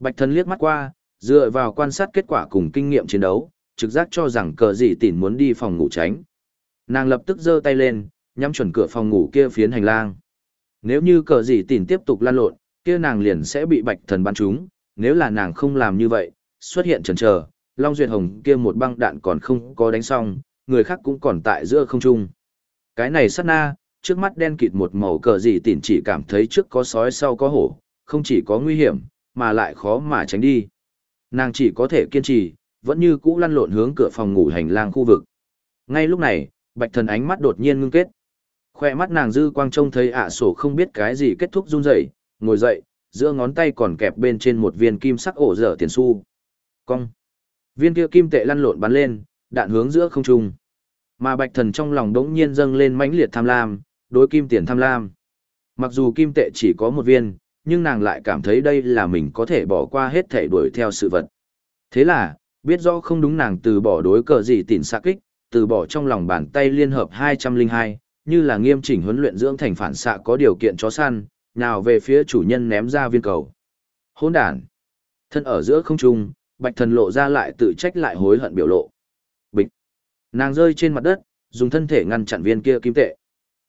Bạch thần liếc mắt qua, dựa vào quan sát kết quả cùng kinh nghiệm chiến đấu, trực giác cho rằng cờ gì tìn muốn đi phòng ngủ tránh. Nàng lập tức giơ tay lên, nhắm chuẩn cửa phòng ngủ kia phiến hành lang. Nếu như cờ gì tìn tiếp tục lan lộn, kia nàng liền sẽ bị bạch thần bắn trúng, nếu là nàng không làm như vậy, xuất hiện chần chờ, Long Duyệt Hồng kia một băng đạn còn không có đánh xong, người khác cũng còn tại giữa không trung. Cái này sát na, trước mắt đen kịt một màu cờ gì tỉn chỉ cảm thấy trước có sói sau có hổ, không chỉ có nguy hiểm, mà lại khó mà tránh đi. Nàng chỉ có thể kiên trì, vẫn như cũ lăn lộn hướng cửa phòng ngủ hành lang khu vực. Ngay lúc này, bạch thần ánh mắt đột nhiên ngưng kết. Khoe mắt nàng dư quang trông thấy ạ sổ không biết cái gì kết thúc run rẩy, ngồi dậy, giữa ngón tay còn kẹp bên trên một viên kim sắc ổ dở tiền xu. Cong. Viên kia kim tệ lăn lộn bắn lên, đạn hướng giữa không trung. Mà bạch thần trong lòng đống nhiên dâng lên mãnh liệt tham lam, đối kim tiền tham lam. Mặc dù kim tệ chỉ có một viên, nhưng nàng lại cảm thấy đây là mình có thể bỏ qua hết thể đuổi theo sự vật. Thế là, biết rõ không đúng nàng từ bỏ đối cờ gì tỉn xạ kích, từ bỏ trong lòng bàn tay liên hợp 202, như là nghiêm chỉnh huấn luyện dưỡng thành phản xạ có điều kiện chó săn, nào về phía chủ nhân ném ra viên cầu. Hỗn đản Thân ở giữa không trung, bạch thần lộ ra lại tự trách lại hối hận biểu lộ. Bịch. Nàng rơi trên mặt đất, dùng thân thể ngăn chặn viên kia kim tệ.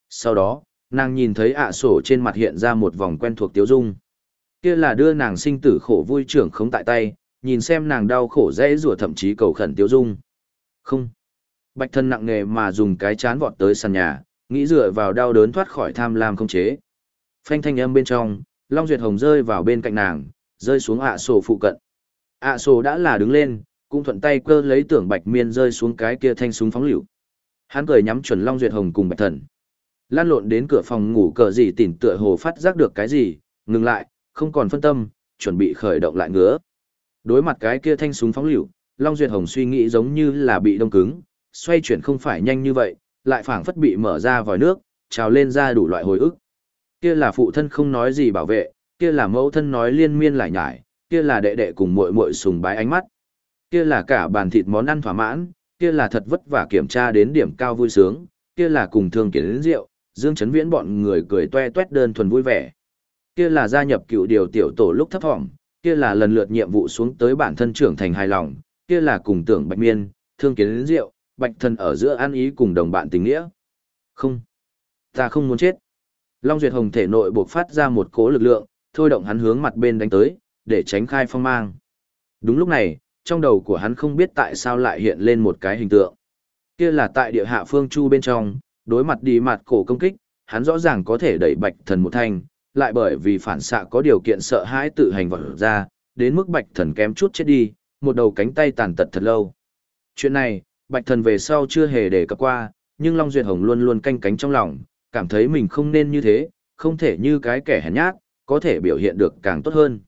Sau đó, nàng nhìn thấy ạ sổ trên mặt hiện ra một vòng quen thuộc tiếu dung. Kia là đưa nàng sinh tử khổ vui trưởng không tại tay, nhìn xem nàng đau khổ dễ rủa thậm chí cầu khẩn tiếu dung. Không. Bạch thân nặng nề mà dùng cái chán vọt tới sàn nhà, nghĩ dựa vào đau đớn thoát khỏi tham lam không chế. Phanh thanh âm bên trong, Long Duyệt Hồng rơi vào bên cạnh nàng, rơi xuống ạ sổ phụ cận. ạ sổ đã là đứng lên, cũng thuận tay cơ lấy tưởng bạch miên rơi xuống cái kia thanh súng phóng liều. Hắn cười nhắm chuẩn Long Duyệt Hồng cùng bạch thần. Lan lộn đến cửa phòng ngủ cờ gì tỉnh tựa hồ phát giác được cái gì, ngừng lại, không còn phân tâm, chuẩn bị khởi động lại ngứa. Đối mặt cái kia thanh súng phóng liều, Long Duyệt Hồng suy nghĩ giống như là bị đông cứng, xoay chuyển không phải nhanh như vậy, lại phảng phất bị mở ra vòi nước, trào lên ra đủ loại hồi ức. Kia là phụ thân không nói gì bảo vệ, kia là mẫu thân nói liên miên lại nhải, kia là đệ đệ cùng muội muội sùng bái ánh mắt. Kia là cả bàn thịt món ăn thỏa mãn, kia là thật vất vả kiểm tra đến điểm cao vui sướng, kia là cùng thương kiến đến rượu, Dương Chấn Viễn bọn người cười toe toét đơn thuần vui vẻ. Kia là gia nhập cựu điều tiểu tổ lúc thấp thỏm, kia là lần lượt nhiệm vụ xuống tới bản thân trưởng thành hài lòng, kia là cùng tưởng bạch miên, thương kiến đến rượu, bạch thần ở giữa an ý cùng đồng bạn tình nghĩa. Không, ta không muốn chết. Long Duyệt Hồng thể nội buộc phát ra một cỗ lực lượng, thôi động hắn hướng mặt bên đánh tới, để tránh khai phong mang. Đúng lúc này, trong đầu của hắn không biết tại sao lại hiện lên một cái hình tượng. Kia là tại địa hạ phương chu bên trong, đối mặt đi mặt cổ công kích, hắn rõ ràng có thể đẩy bạch thần một thanh, lại bởi vì phản xạ có điều kiện sợ hãi tự hành vật ra, đến mức bạch thần kém chút chết đi, một đầu cánh tay tàn tật thật lâu. Chuyện này, bạch thần về sau chưa hề để cập qua, nhưng Long Duyệt Hồng luôn luôn canh cánh trong lòng, cảm thấy mình không nên như thế, không thể như cái kẻ hèn nhát, có thể biểu hiện được càng tốt hơn.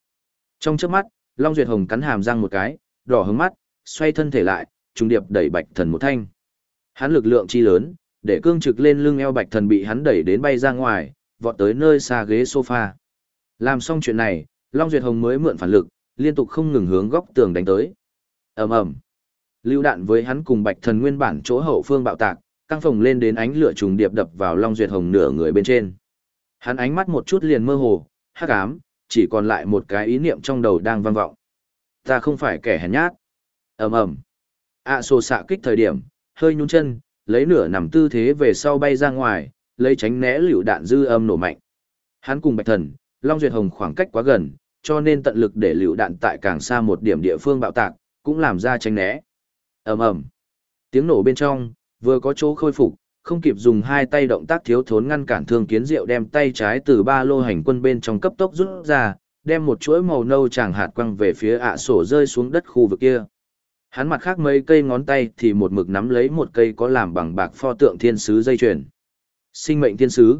Trong chớp mắt, Long Duyệt Hồng cắn hàm răng một cái, đỏ hứng mắt, xoay thân thể lại, trùng điệp đẩy bạch thần một thanh. Hắn lực lượng chi lớn, để cương trực lên lưng eo bạch thần bị hắn đẩy đến bay ra ngoài, vọt tới nơi xa ghế sofa. Làm xong chuyện này, Long Duyệt Hồng mới mượn phản lực, liên tục không ngừng hướng góc tường đánh tới. ầm ầm, lưu đạn với hắn cùng bạch thần nguyên bản chỗ hậu phương bạo tạc, căng phồng lên đến ánh lửa trùng điệp đập vào Long Duyệt Hồng nửa người bên trên. Hắn ánh mắt một chút liền mơ hồ, hắc ám, chỉ còn lại một cái ý niệm trong đầu đang vang vọng. Ta không phải kẻ hèn nhát. ầm ầm, ạ à, xạ kích thời điểm, hơi nhún chân, lấy nửa nằm tư thế về sau bay ra ngoài, lấy tránh né liều đạn dư âm nổ mạnh. Hắn cùng Bạch Thần, Long Duyệt Hồng khoảng cách quá gần, cho nên tận lực để liều đạn tại càng xa một điểm địa phương bạo tạc, cũng làm ra tránh né. Ầm ầm. Tiếng nổ bên trong, vừa có chỗ khôi phục, không kịp dùng hai tay động tác thiếu thốn ngăn cản thương kiến diệu đem tay trái từ ba lô hành quân bên trong cấp tốc rút ra, đem một chuỗi màu nâu chàng hạt quăng về phía ạ sổ rơi xuống đất khu vực kia. Hắn mặt khác mấy cây ngón tay thì một mực nắm lấy một cây có làm bằng bạc pho tượng thiên sứ dây chuyền. Sinh mệnh thiên sứ.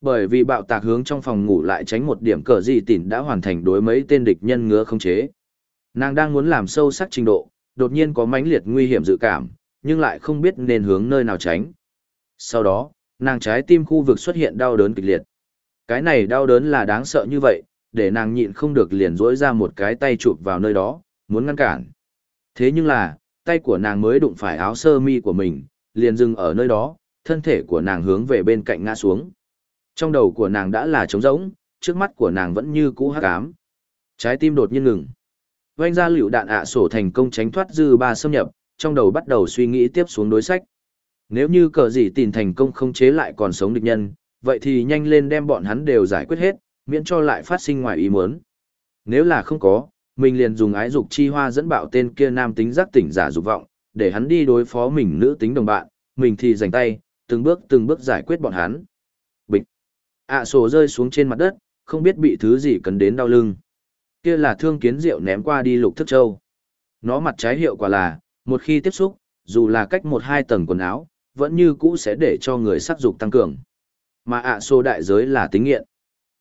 Bởi vì bạo tạc hướng trong phòng ngủ lại tránh một điểm cờ gì tỉn đã hoàn thành đối mấy tên địch nhân ngứa không chế. Nàng đang muốn làm sâu sắc trình độ, đột nhiên có mãnh liệt nguy hiểm dự cảm, nhưng lại không biết nên hướng nơi nào tránh. Sau đó, nàng trái tim khu vực xuất hiện đau đớn kịch liệt. Cái này đau đớn là đáng sợ như vậy, để nàng nhịn không được liền rỗi ra một cái tay chụp vào nơi đó, muốn ngăn cản. Thế nhưng là, tay của nàng mới đụng phải áo sơ mi của mình, liền dừng ở nơi đó, thân thể của nàng hướng về bên cạnh ngã xuống. Trong đầu của nàng đã là trống rỗng, trước mắt của nàng vẫn như cũ hắc ám. Trái tim đột nhiên ngừng. Vành ra liều đạn ạ sổ thành công tránh thoát dư ba xâm nhập, trong đầu bắt đầu suy nghĩ tiếp xuống đối sách. Nếu như cờ gì tìm thành công không chế lại còn sống địch nhân, vậy thì nhanh lên đem bọn hắn đều giải quyết hết, miễn cho lại phát sinh ngoài ý muốn. Nếu là không có, mình liền dùng ái dục chi hoa dẫn bạo tên kia nam tính giác tỉnh giả dục vọng, để hắn đi đối phó mình nữ tính đồng bạn, mình thì giành tay, từng bước từng bước giải quyết bọn hắn. Bịch. ạ sổ rơi xuống trên mặt đất, không biết bị thứ gì cần đến đau lưng. Kia là thương kiến rượu ném qua đi lục thức châu. Nó mặt trái hiệu quả là, một khi tiếp xúc, dù là cách một hai tầng quần áo, vẫn như cũ sẽ để cho người sắc dục tăng cường. Mà ạ à đại giới là tính nghiện.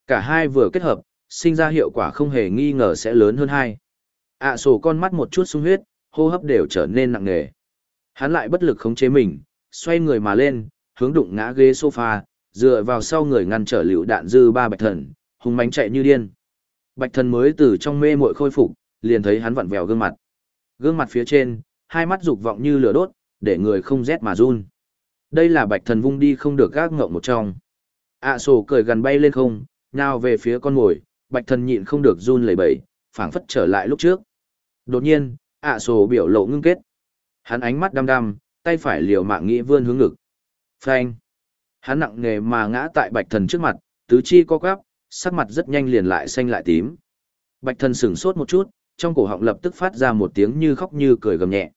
Cả hai vừa kết hợp, sinh ra hiệu quả không hề nghi ngờ sẽ lớn hơn hai. ạ à con mắt một chút sung huyết, hô hấp đều trở nên nặng nề. Hắn lại bất lực khống chế mình, xoay người mà lên, hướng đụng ngã ghế sofa, dựa vào sau người ngăn trở liệu đạn dư ba bạch thần, hùng mánh chạy như điên. Bạch thần mới từ trong mê muội khôi phục, liền thấy hắn vặn vẹo gương mặt. Gương mặt phía trên, hai mắt dục vọng như lửa đốt, để người không rét mà run. Đây là bạch thần vung đi không được gác ngộng một trong. ạ sổ cười gần bay lên không, nhào về phía con mồi, bạch thần nhịn không được run lẩy bẩy, phảng phất trở lại lúc trước. Đột nhiên, ạ sổ biểu lộ ngưng kết. Hắn ánh mắt đăm đăm, tay phải liều mạng nghĩ vươn hướng ngực. Phanh. Hắn nặng nề mà ngã tại bạch thần trước mặt, tứ chi co quắp, sắc mặt rất nhanh liền lại xanh lại tím. Bạch thần sửng sốt một chút, trong cổ họng lập tức phát ra một tiếng như khóc như cười gầm nhẹ.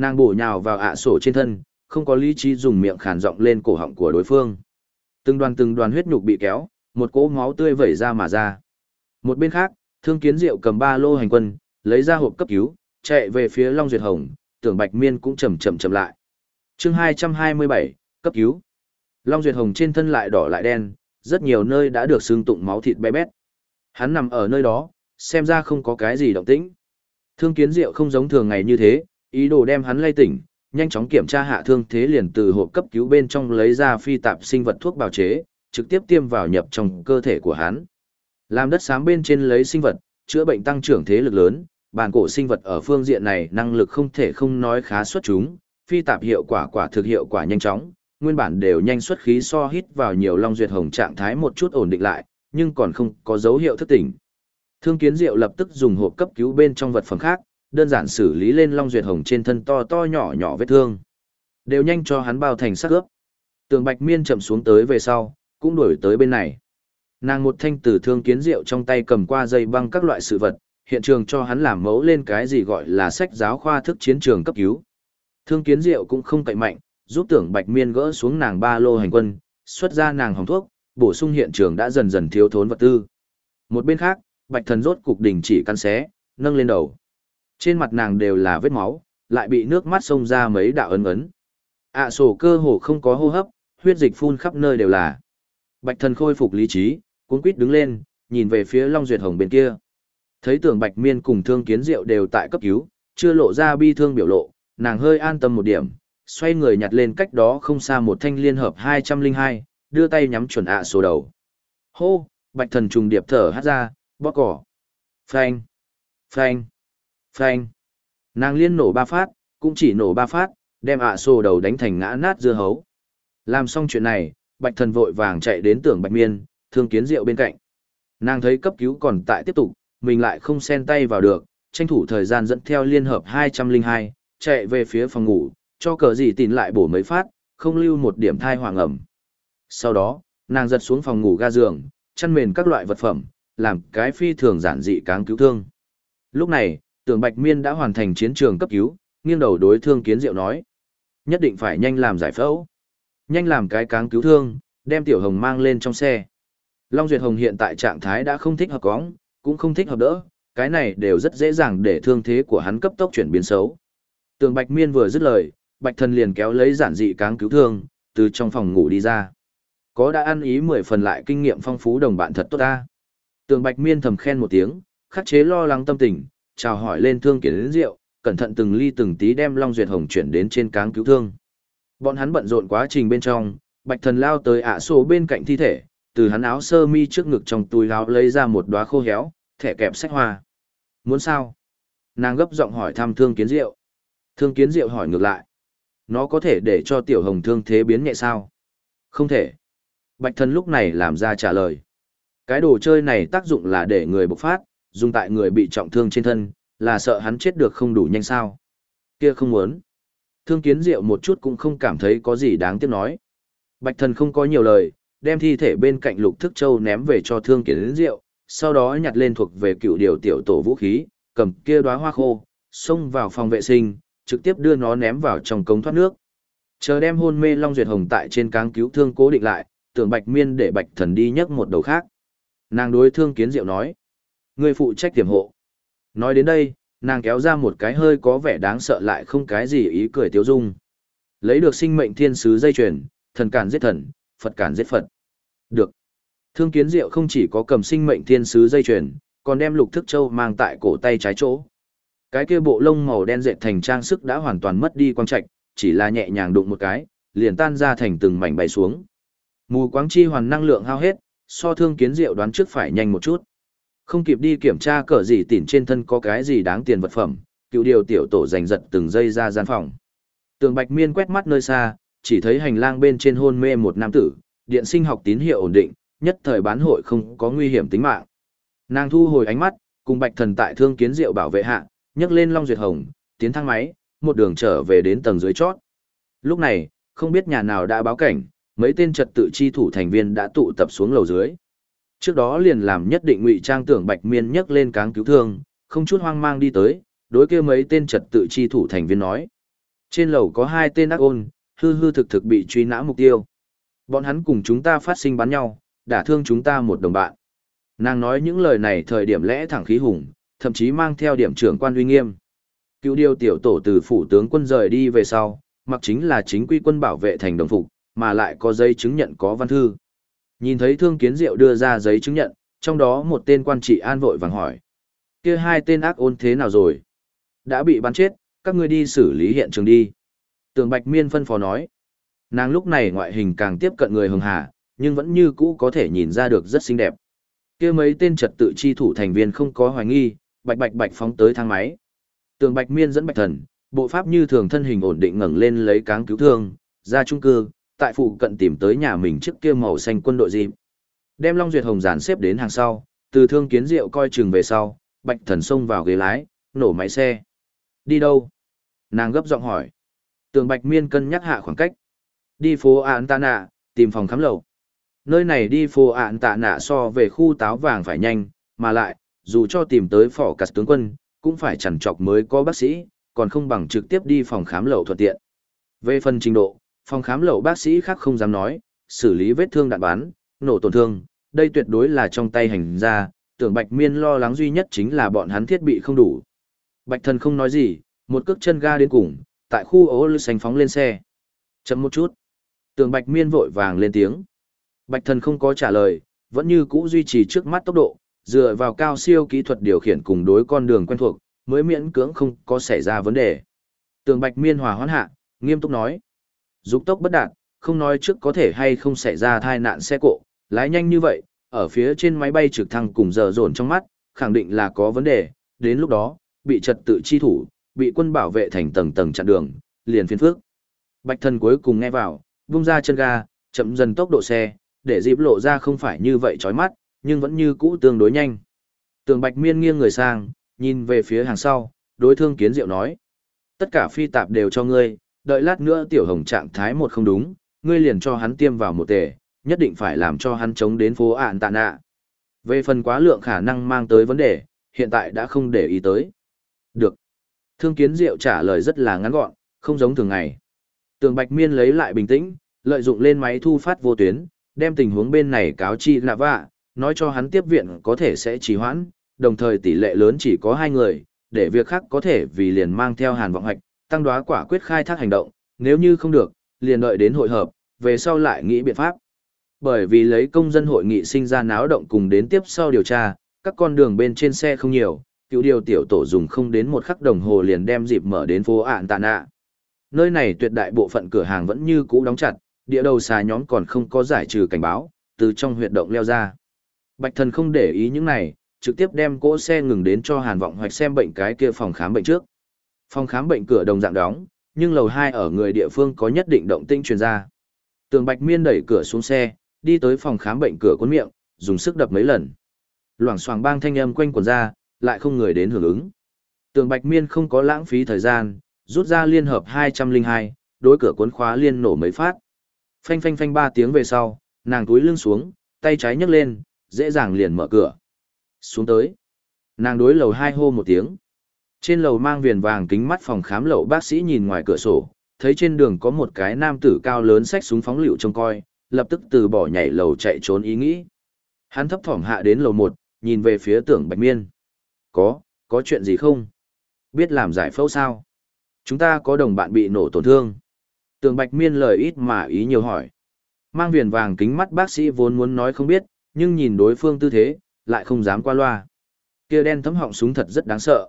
Nàng bổ nhào vào ạ sổ trên thân, không có lý trí dùng miệng khàn giọng lên cổ họng của đối phương. Từng đoàn từng đoàn huyết nhục bị kéo, một cỗ máu tươi vẩy ra mà ra. Một bên khác, Thương Kiến Diệu cầm ba lô hành quân, lấy ra hộp cấp cứu, chạy về phía Long Duyệt Hồng, tưởng Bạch Miên cũng chậm chậm chậm lại. Chương 227, cấp cứu. Long Duyệt Hồng trên thân lại đỏ lại đen, rất nhiều nơi đã được xương tụng máu thịt bé bét. Hắn nằm ở nơi đó, xem ra không có cái gì động tĩnh. Thương Kiến Diệu không giống thường ngày như thế, ý đồ đem hắn lay tỉnh, nhanh chóng kiểm tra hạ thương thế liền từ hộp cấp cứu bên trong lấy ra phi tạp sinh vật thuốc bào chế, trực tiếp tiêm vào nhập trong cơ thể của hắn. Làm đất xám bên trên lấy sinh vật, chữa bệnh tăng trưởng thế lực lớn, bản cổ sinh vật ở phương diện này năng lực không thể không nói khá xuất chúng, phi tạp hiệu quả quả thực hiệu quả nhanh chóng, nguyên bản đều nhanh xuất khí so hít vào nhiều long duyệt hồng trạng thái một chút ổn định lại, nhưng còn không có dấu hiệu thức tỉnh. Thương Kiến Diệu lập tức dùng hộp cấp cứu bên trong vật phẩm khác, đơn giản xử lý lên Long Duyệt Hồng trên thân to to nhỏ nhỏ vết thương. Đều nhanh cho hắn bao thành sắc ướp. Tường Bạch Miên chậm xuống tới về sau, cũng đuổi tới bên này. Nàng một thanh tử thương kiến rượu trong tay cầm qua dây băng các loại sự vật, hiện trường cho hắn làm mẫu lên cái gì gọi là sách giáo khoa thức chiến trường cấp cứu. Thương kiến rượu cũng không cậy mạnh, giúp tưởng Bạch Miên gỡ xuống nàng ba lô hành quân, xuất ra nàng hồng thuốc, bổ sung hiện trường đã dần dần thiếu thốn vật tư. Một bên khác, Bạch Thần rốt cục đình chỉ căn xé, nâng lên đầu. Trên mặt nàng đều là vết máu, lại bị nước mắt xông ra mấy đạo ấn ấn. ạ à, sổ cơ hồ không có hô hấp, huyết dịch phun khắp nơi đều là. Bạch thần khôi phục lý trí, cuốn quýt đứng lên, nhìn về phía Long Duyệt Hồng bên kia. Thấy tưởng Bạch Miên cùng Thương Kiến Diệu đều tại cấp cứu, chưa lộ ra bi thương biểu lộ, nàng hơi an tâm một điểm, xoay người nhặt lên cách đó không xa một thanh liên hợp 202, đưa tay nhắm chuẩn ạ à sổ đầu. Hô, Bạch thần trùng điệp thở hát ra, bóp cỏ. Phanh, phanh, Phanh. Nàng liên nổ ba phát, cũng chỉ nổ ba phát, đem ạ sổ đầu đánh thành ngã nát dưa hấu. Làm xong chuyện này, bạch thần vội vàng chạy đến tưởng bạch miên, thương kiến rượu bên cạnh. Nàng thấy cấp cứu còn tại tiếp tục, mình lại không xen tay vào được, tranh thủ thời gian dẫn theo liên hợp 202, chạy về phía phòng ngủ, cho cờ gì tìm lại bổ mấy phát, không lưu một điểm thai hoàng ẩm. Sau đó, nàng giật xuống phòng ngủ ga giường, chăn mền các loại vật phẩm, làm cái phi thường giản dị cáng cứu thương. Lúc này, tưởng Bạch Miên đã hoàn thành chiến trường cấp cứu, nghiêng đầu đối thương kiến diệu nói. Nhất định phải nhanh làm giải phẫu. Nhanh làm cái cáng cứu thương, đem Tiểu Hồng mang lên trong xe. Long Duyệt Hồng hiện tại trạng thái đã không thích hợp cóng, cũng không thích hợp đỡ, cái này đều rất dễ dàng để thương thế của hắn cấp tốc chuyển biến xấu. Tường Bạch Miên vừa dứt lời, Bạch Thần liền kéo lấy giản dị cáng cứu thương, từ trong phòng ngủ đi ra. Có đã ăn ý mười phần lại kinh nghiệm phong phú đồng bạn thật tốt ta. Tường Bạch Miên thầm khen một tiếng, khắc chế lo lắng tâm tình, chào hỏi lên thương kiến đến rượu, cẩn thận từng ly từng tí đem Long Duyệt Hồng chuyển đến trên cáng cứu thương. Bọn hắn bận rộn quá trình bên trong, Bạch Thần lao tới ạ sổ bên cạnh thi thể, từ hắn áo sơ mi trước ngực trong túi áo lấy ra một đóa khô héo, thẻ kẹp sách hoa. Muốn sao? Nàng gấp giọng hỏi thăm Thương Kiến Diệu. Thương Kiến Diệu hỏi ngược lại. Nó có thể để cho Tiểu Hồng thương thế biến nhẹ sao? Không thể. Bạch Thần lúc này làm ra trả lời. Cái đồ chơi này tác dụng là để người bộc phát, dùng tại người bị trọng thương trên thân, là sợ hắn chết được không đủ nhanh sao. Kia không muốn. Thương kiến diệu một chút cũng không cảm thấy có gì đáng tiếc nói. Bạch thần không có nhiều lời, đem thi thể bên cạnh lục thức châu ném về cho thương kiến diệu, sau đó nhặt lên thuộc về cựu điều tiểu tổ vũ khí, cầm kia đóa hoa khô, xông vào phòng vệ sinh, trực tiếp đưa nó ném vào trong cống thoát nước. Chờ đem hôn mê Long Duyệt Hồng tại trên cáng cứu thương cố định lại, tưởng Bạch Miên để Bạch Thần đi nhấc một đầu khác. Nàng đối thương kiến diệu nói. Người phụ trách tiềm hộ. Nói đến đây, nàng kéo ra một cái hơi có vẻ đáng sợ lại không cái gì ý cười tiêu dung. Lấy được sinh mệnh thiên sứ dây chuyền, thần cản giết thần, Phật cản giết Phật. Được. Thương kiến diệu không chỉ có cầm sinh mệnh thiên sứ dây chuyền, còn đem lục thức châu mang tại cổ tay trái chỗ. Cái kia bộ lông màu đen dệt thành trang sức đã hoàn toàn mất đi quang trạch, chỉ là nhẹ nhàng đụng một cái, liền tan ra thành từng mảnh bay xuống. Mù quáng chi hoàn năng lượng hao hết, so thương kiến diệu đoán trước phải nhanh một chút. Không kịp đi kiểm tra cờ gì tỉn trên thân có cái gì đáng tiền vật phẩm, cựu điều tiểu tổ giành giật từng giây ra gian phòng. Tường Bạch Miên quét mắt nơi xa, chỉ thấy hành lang bên trên hôn mê một nam tử, điện sinh học tín hiệu ổn định, nhất thời bán hội không có nguy hiểm tính mạng. Nàng thu hồi ánh mắt, cùng Bạch Thần tại Thương Kiến Diệu bảo vệ hạ, nhấc lên Long Duyệt Hồng, tiến thang máy, một đường trở về đến tầng dưới chót. Lúc này, không biết nhà nào đã báo cảnh, mấy tên trật tự chi thủ thành viên đã tụ tập xuống lầu dưới. Trước đó liền làm nhất định ngụy trang tưởng Bạch Miên nhấc lên cáng cứu thương, không chút hoang mang đi tới, đối kia mấy tên trật tự chi thủ thành viên nói. Trên lầu có hai tên ác ôn, hư hư thực thực bị truy nã mục tiêu. Bọn hắn cùng chúng ta phát sinh bắn nhau, đả thương chúng ta một đồng bạn. Nàng nói những lời này thời điểm lẽ thẳng khí hùng, thậm chí mang theo điểm trưởng quan uy nghiêm. Cựu điều tiểu tổ từ phủ tướng quân rời đi về sau, mặc chính là chính quy quân bảo vệ thành đồng phục, mà lại có giấy chứng nhận có văn thư. Nhìn thấy thương kiến diệu đưa ra giấy chứng nhận, trong đó một tên quan trị an vội vàng hỏi. kia hai tên ác ôn thế nào rồi? Đã bị bắn chết, các ngươi đi xử lý hiện trường đi. Tường Bạch Miên phân phó nói. Nàng lúc này ngoại hình càng tiếp cận người hường hà, nhưng vẫn như cũ có thể nhìn ra được rất xinh đẹp. kia mấy tên trật tự chi thủ thành viên không có hoài nghi, bạch bạch bạch phóng tới thang máy. Tường Bạch Miên dẫn Bạch Thần, bộ pháp như thường thân hình ổn định ngẩng lên lấy cáng cứu thương, ra trung cư, tại phụ cận tìm tới nhà mình trước kia màu xanh quân đội dịp. Đem Long Duyệt Hồng dàn xếp đến hàng sau, từ thương kiến rượu coi chừng về sau, Bạch Thần xông vào ghế lái, nổ máy xe. Đi đâu? Nàng gấp giọng hỏi. Tường Bạch Miên cân nhắc hạ khoảng cách. Đi phố án Tạ Nạ, tìm phòng khám lầu. Nơi này đi phố án Tạ Nạ so về khu táo vàng phải nhanh, mà lại, dù cho tìm tới phỏ cắt tướng quân, cũng phải chẳng chọc mới có bác sĩ, còn không bằng trực tiếp đi phòng khám lầu thuận tiện. Về phần trình độ, phòng khám lậu bác sĩ khác không dám nói, xử lý vết thương đạn bắn, nổ tổn thương, đây tuyệt đối là trong tay hành ra, tưởng Bạch Miên lo lắng duy nhất chính là bọn hắn thiết bị không đủ. Bạch thần không nói gì, một cước chân ga đến cùng, tại khu ố lưu sành phóng lên xe. Chậm một chút. Tường Bạch Miên vội vàng lên tiếng. Bạch thần không có trả lời, vẫn như cũ duy trì trước mắt tốc độ, dựa vào cao siêu kỹ thuật điều khiển cùng đối con đường quen thuộc, mới miễn cưỡng không có xảy ra vấn đề. Tường Bạch Miên hòa hoãn hạ, nghiêm túc nói. Dục tốc bất đạt, không nói trước có thể hay không xảy ra tai nạn xe cộ, lái nhanh như vậy, ở phía trên máy bay trực thăng cùng giờ dồn trong mắt, khẳng định là có vấn đề, đến lúc đó, bị trật tự chi thủ, bị quân bảo vệ thành tầng tầng chặn đường, liền phiên phước. Bạch thần cuối cùng nghe vào, vung ra chân ga, chậm dần tốc độ xe, để dịp lộ ra không phải như vậy chói mắt, nhưng vẫn như cũ tương đối nhanh. Tường Bạch Miên nghiêng người sang, nhìn về phía hàng sau, đối thương kiến diệu nói. Tất cả phi tạp đều cho ngươi, đợi lát nữa tiểu hồng trạng thái một không đúng, ngươi liền cho hắn tiêm vào một tể, nhất định phải làm cho hắn chống đến phố ạn tạ nạ. Về phần quá lượng khả năng mang tới vấn đề, hiện tại đã không để ý tới. Được. Thương kiến diệu trả lời rất là ngắn gọn, không giống thường ngày. Tường Bạch Miên lấy lại bình tĩnh, lợi dụng lên máy thu phát vô tuyến, đem tình huống bên này cáo chi lạ vạ, nói cho hắn tiếp viện có thể sẽ trì hoãn, đồng thời tỷ lệ lớn chỉ có hai người, để việc khác có thể vì liền mang theo hàn vọng hạch, tăng đoá quả quyết khai thác hành động, nếu như không được, liền đợi đến hội hợp, về sau lại nghĩ biện pháp. Bởi vì lấy công dân hội nghị sinh ra náo động cùng đến tiếp sau điều tra, các con đường bên trên xe không nhiều, cứu điều tiểu tổ dùng không đến một khắc đồng hồ liền đem dịp mở đến phố ạn tạ nạ. Nơi này tuyệt đại bộ phận cửa hàng vẫn như cũ đóng chặt, địa đầu xà nhóm còn không có giải trừ cảnh báo, từ trong huyệt động leo ra. Bạch thần không để ý những này, trực tiếp đem cỗ xe ngừng đến cho hàn vọng hoạch xem bệnh cái kia phòng khám bệnh trước. Phòng khám bệnh cửa đồng dạng đóng, nhưng lầu 2 ở người địa phương có nhất định động tinh truyền ra. Tường Bạch Miên đẩy cửa xuống xe, đi tới phòng khám bệnh cửa cuốn miệng, dùng sức đập mấy lần. Loảng xoảng bang thanh âm quanh quần ra, lại không người đến hưởng ứng. Tường Bạch Miên không có lãng phí thời gian, rút ra liên hợp 202, đối cửa cuốn khóa liên nổ mấy phát. Phanh phanh phanh ba tiếng về sau, nàng túi lưng xuống, tay trái nhấc lên, dễ dàng liền mở cửa. Xuống tới. Nàng đối lầu hai hô một tiếng. Trên lầu mang viền vàng kính mắt phòng khám lậu bác sĩ nhìn ngoài cửa sổ, thấy trên đường có một cái nam tử cao lớn xách súng phóng lựu trông coi, lập tức từ bỏ nhảy lầu chạy trốn ý nghĩ. Hắn thấp thỏm hạ đến lầu một, nhìn về phía tưởng bạch miên. Có, có chuyện gì không? Biết làm giải phẫu sao? Chúng ta có đồng bạn bị nổ tổn thương. Tưởng bạch miên lời ít mà ý nhiều hỏi. Mang viền vàng kính mắt bác sĩ vốn muốn nói không biết, nhưng nhìn đối phương tư thế, lại không dám qua loa. Kia đen thấm họng súng thật rất đáng sợ.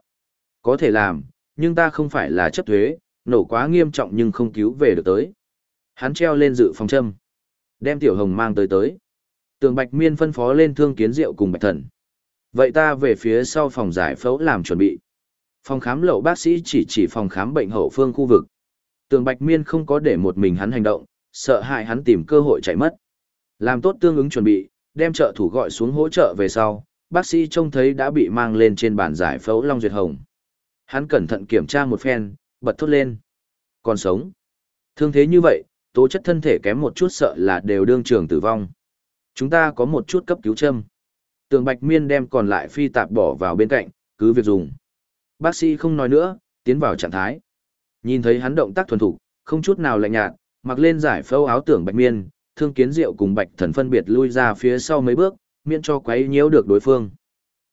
Có thể làm, nhưng ta không phải là chấp thuế, nổ quá nghiêm trọng nhưng không cứu về được tới. Hắn treo lên dự phòng châm. Đem tiểu hồng mang tới tới. Tường Bạch Miên phân phó lên thương kiến rượu cùng Bạch Thần. Vậy ta về phía sau phòng giải phẫu làm chuẩn bị. Phòng khám lậu bác sĩ chỉ chỉ phòng khám bệnh hậu phương khu vực. Tường Bạch Miên không có để một mình hắn hành động, sợ hại hắn tìm cơ hội chạy mất. Làm tốt tương ứng chuẩn bị, đem trợ thủ gọi xuống hỗ trợ về sau, bác sĩ trông thấy đã bị mang lên trên bàn giải phẫu Long Duyệt Hồng. Hắn cẩn thận kiểm tra một phen, bật thốt lên. Còn sống. Thương thế như vậy, tố chất thân thể kém một chút sợ là đều đương trường tử vong. Chúng ta có một chút cấp cứu châm. Tường Bạch Miên đem còn lại phi tạp bỏ vào bên cạnh, cứ việc dùng. Bác sĩ không nói nữa, tiến vào trạng thái. Nhìn thấy hắn động tác thuần thục, không chút nào lạnh nhạt, mặc lên giải phẫu áo tưởng Bạch Miên, thương kiến diệu cùng Bạch Thần phân biệt lui ra phía sau mấy bước, miễn cho quấy nhiễu được đối phương.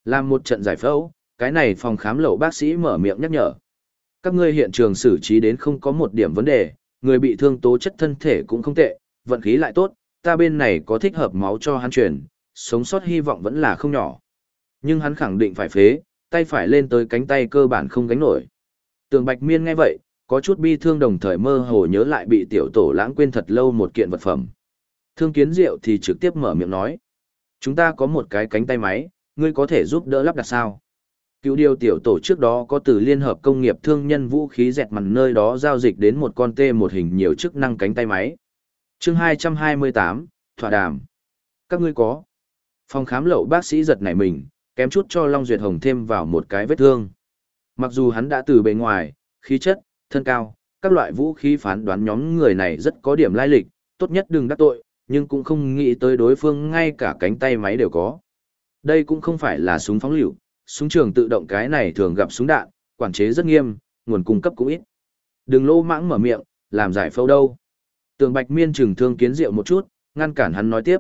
Làm một trận giải phẫu, cái này phòng khám lậu bác sĩ mở miệng nhắc nhở. Các ngươi hiện trường xử trí đến không có một điểm vấn đề, người bị thương tố chất thân thể cũng không tệ, vận khí lại tốt, ta bên này có thích hợp máu cho hắn truyền, sống sót hy vọng vẫn là không nhỏ. Nhưng hắn khẳng định phải phế, tay phải lên tới cánh tay cơ bản không gánh nổi. Tường Bạch Miên nghe vậy, có chút bi thương đồng thời mơ hồ nhớ lại bị tiểu tổ lãng quên thật lâu một kiện vật phẩm. Thương Kiến Diệu thì trực tiếp mở miệng nói. Chúng ta có một cái cánh tay máy, ngươi có thể giúp đỡ lắp đặt sao? Cựu điều tiểu tổ trước đó có từ Liên hợp Công nghiệp Thương nhân vũ khí dẹt mặt nơi đó giao dịch đến một con tê một hình nhiều chức năng cánh tay máy. chương 228, Thỏa đàm. Các ngươi có. Phòng khám lậu bác sĩ giật nảy mình, kém chút cho Long Duyệt Hồng thêm vào một cái vết thương. Mặc dù hắn đã từ bề ngoài, khí chất, thân cao, các loại vũ khí phán đoán nhóm người này rất có điểm lai lịch, tốt nhất đừng đắc tội, nhưng cũng không nghĩ tới đối phương ngay cả cánh tay máy đều có. Đây cũng không phải là súng phóng lựu, súng trường tự động cái này thường gặp súng đạn, quản chế rất nghiêm, nguồn cung cấp cũng ít. Đừng lô mãng mở miệng, làm giải phẫu đâu. Tường Bạch Miên trừng thương kiến rượu một chút, ngăn cản hắn nói tiếp.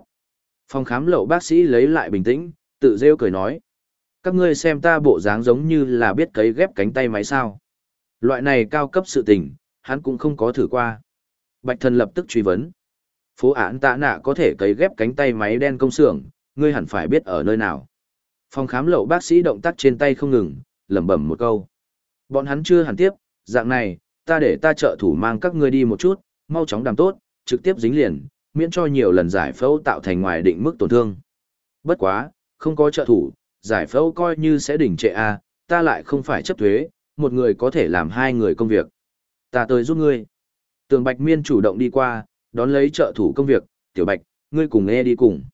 Phòng khám lậu bác sĩ lấy lại bình tĩnh, tự rêu cười nói. Các ngươi xem ta bộ dáng giống như là biết cấy ghép cánh tay máy sao. Loại này cao cấp sự tình, hắn cũng không có thử qua. Bạch thần lập tức truy vấn. Phố án tạ nạ có thể cấy ghép cánh tay máy đen công xưởng, ngươi hẳn phải biết ở nơi nào. Phòng khám lậu bác sĩ động tác trên tay không ngừng, lẩm bẩm một câu. Bọn hắn chưa hẳn tiếp, dạng này, ta để ta trợ thủ mang các ngươi đi một chút, mau chóng đàm tốt, trực tiếp dính liền, miễn cho nhiều lần giải phẫu tạo thành ngoài định mức tổn thương. Bất quá, không có trợ thủ, giải phẫu coi như sẽ đỉnh trệ a, ta lại không phải chấp thuế, một người có thể làm hai người công việc. Ta tới giúp ngươi. Tường Bạch Miên chủ động đi qua, đón lấy trợ thủ công việc, Tiểu Bạch, ngươi cùng nghe đi cùng.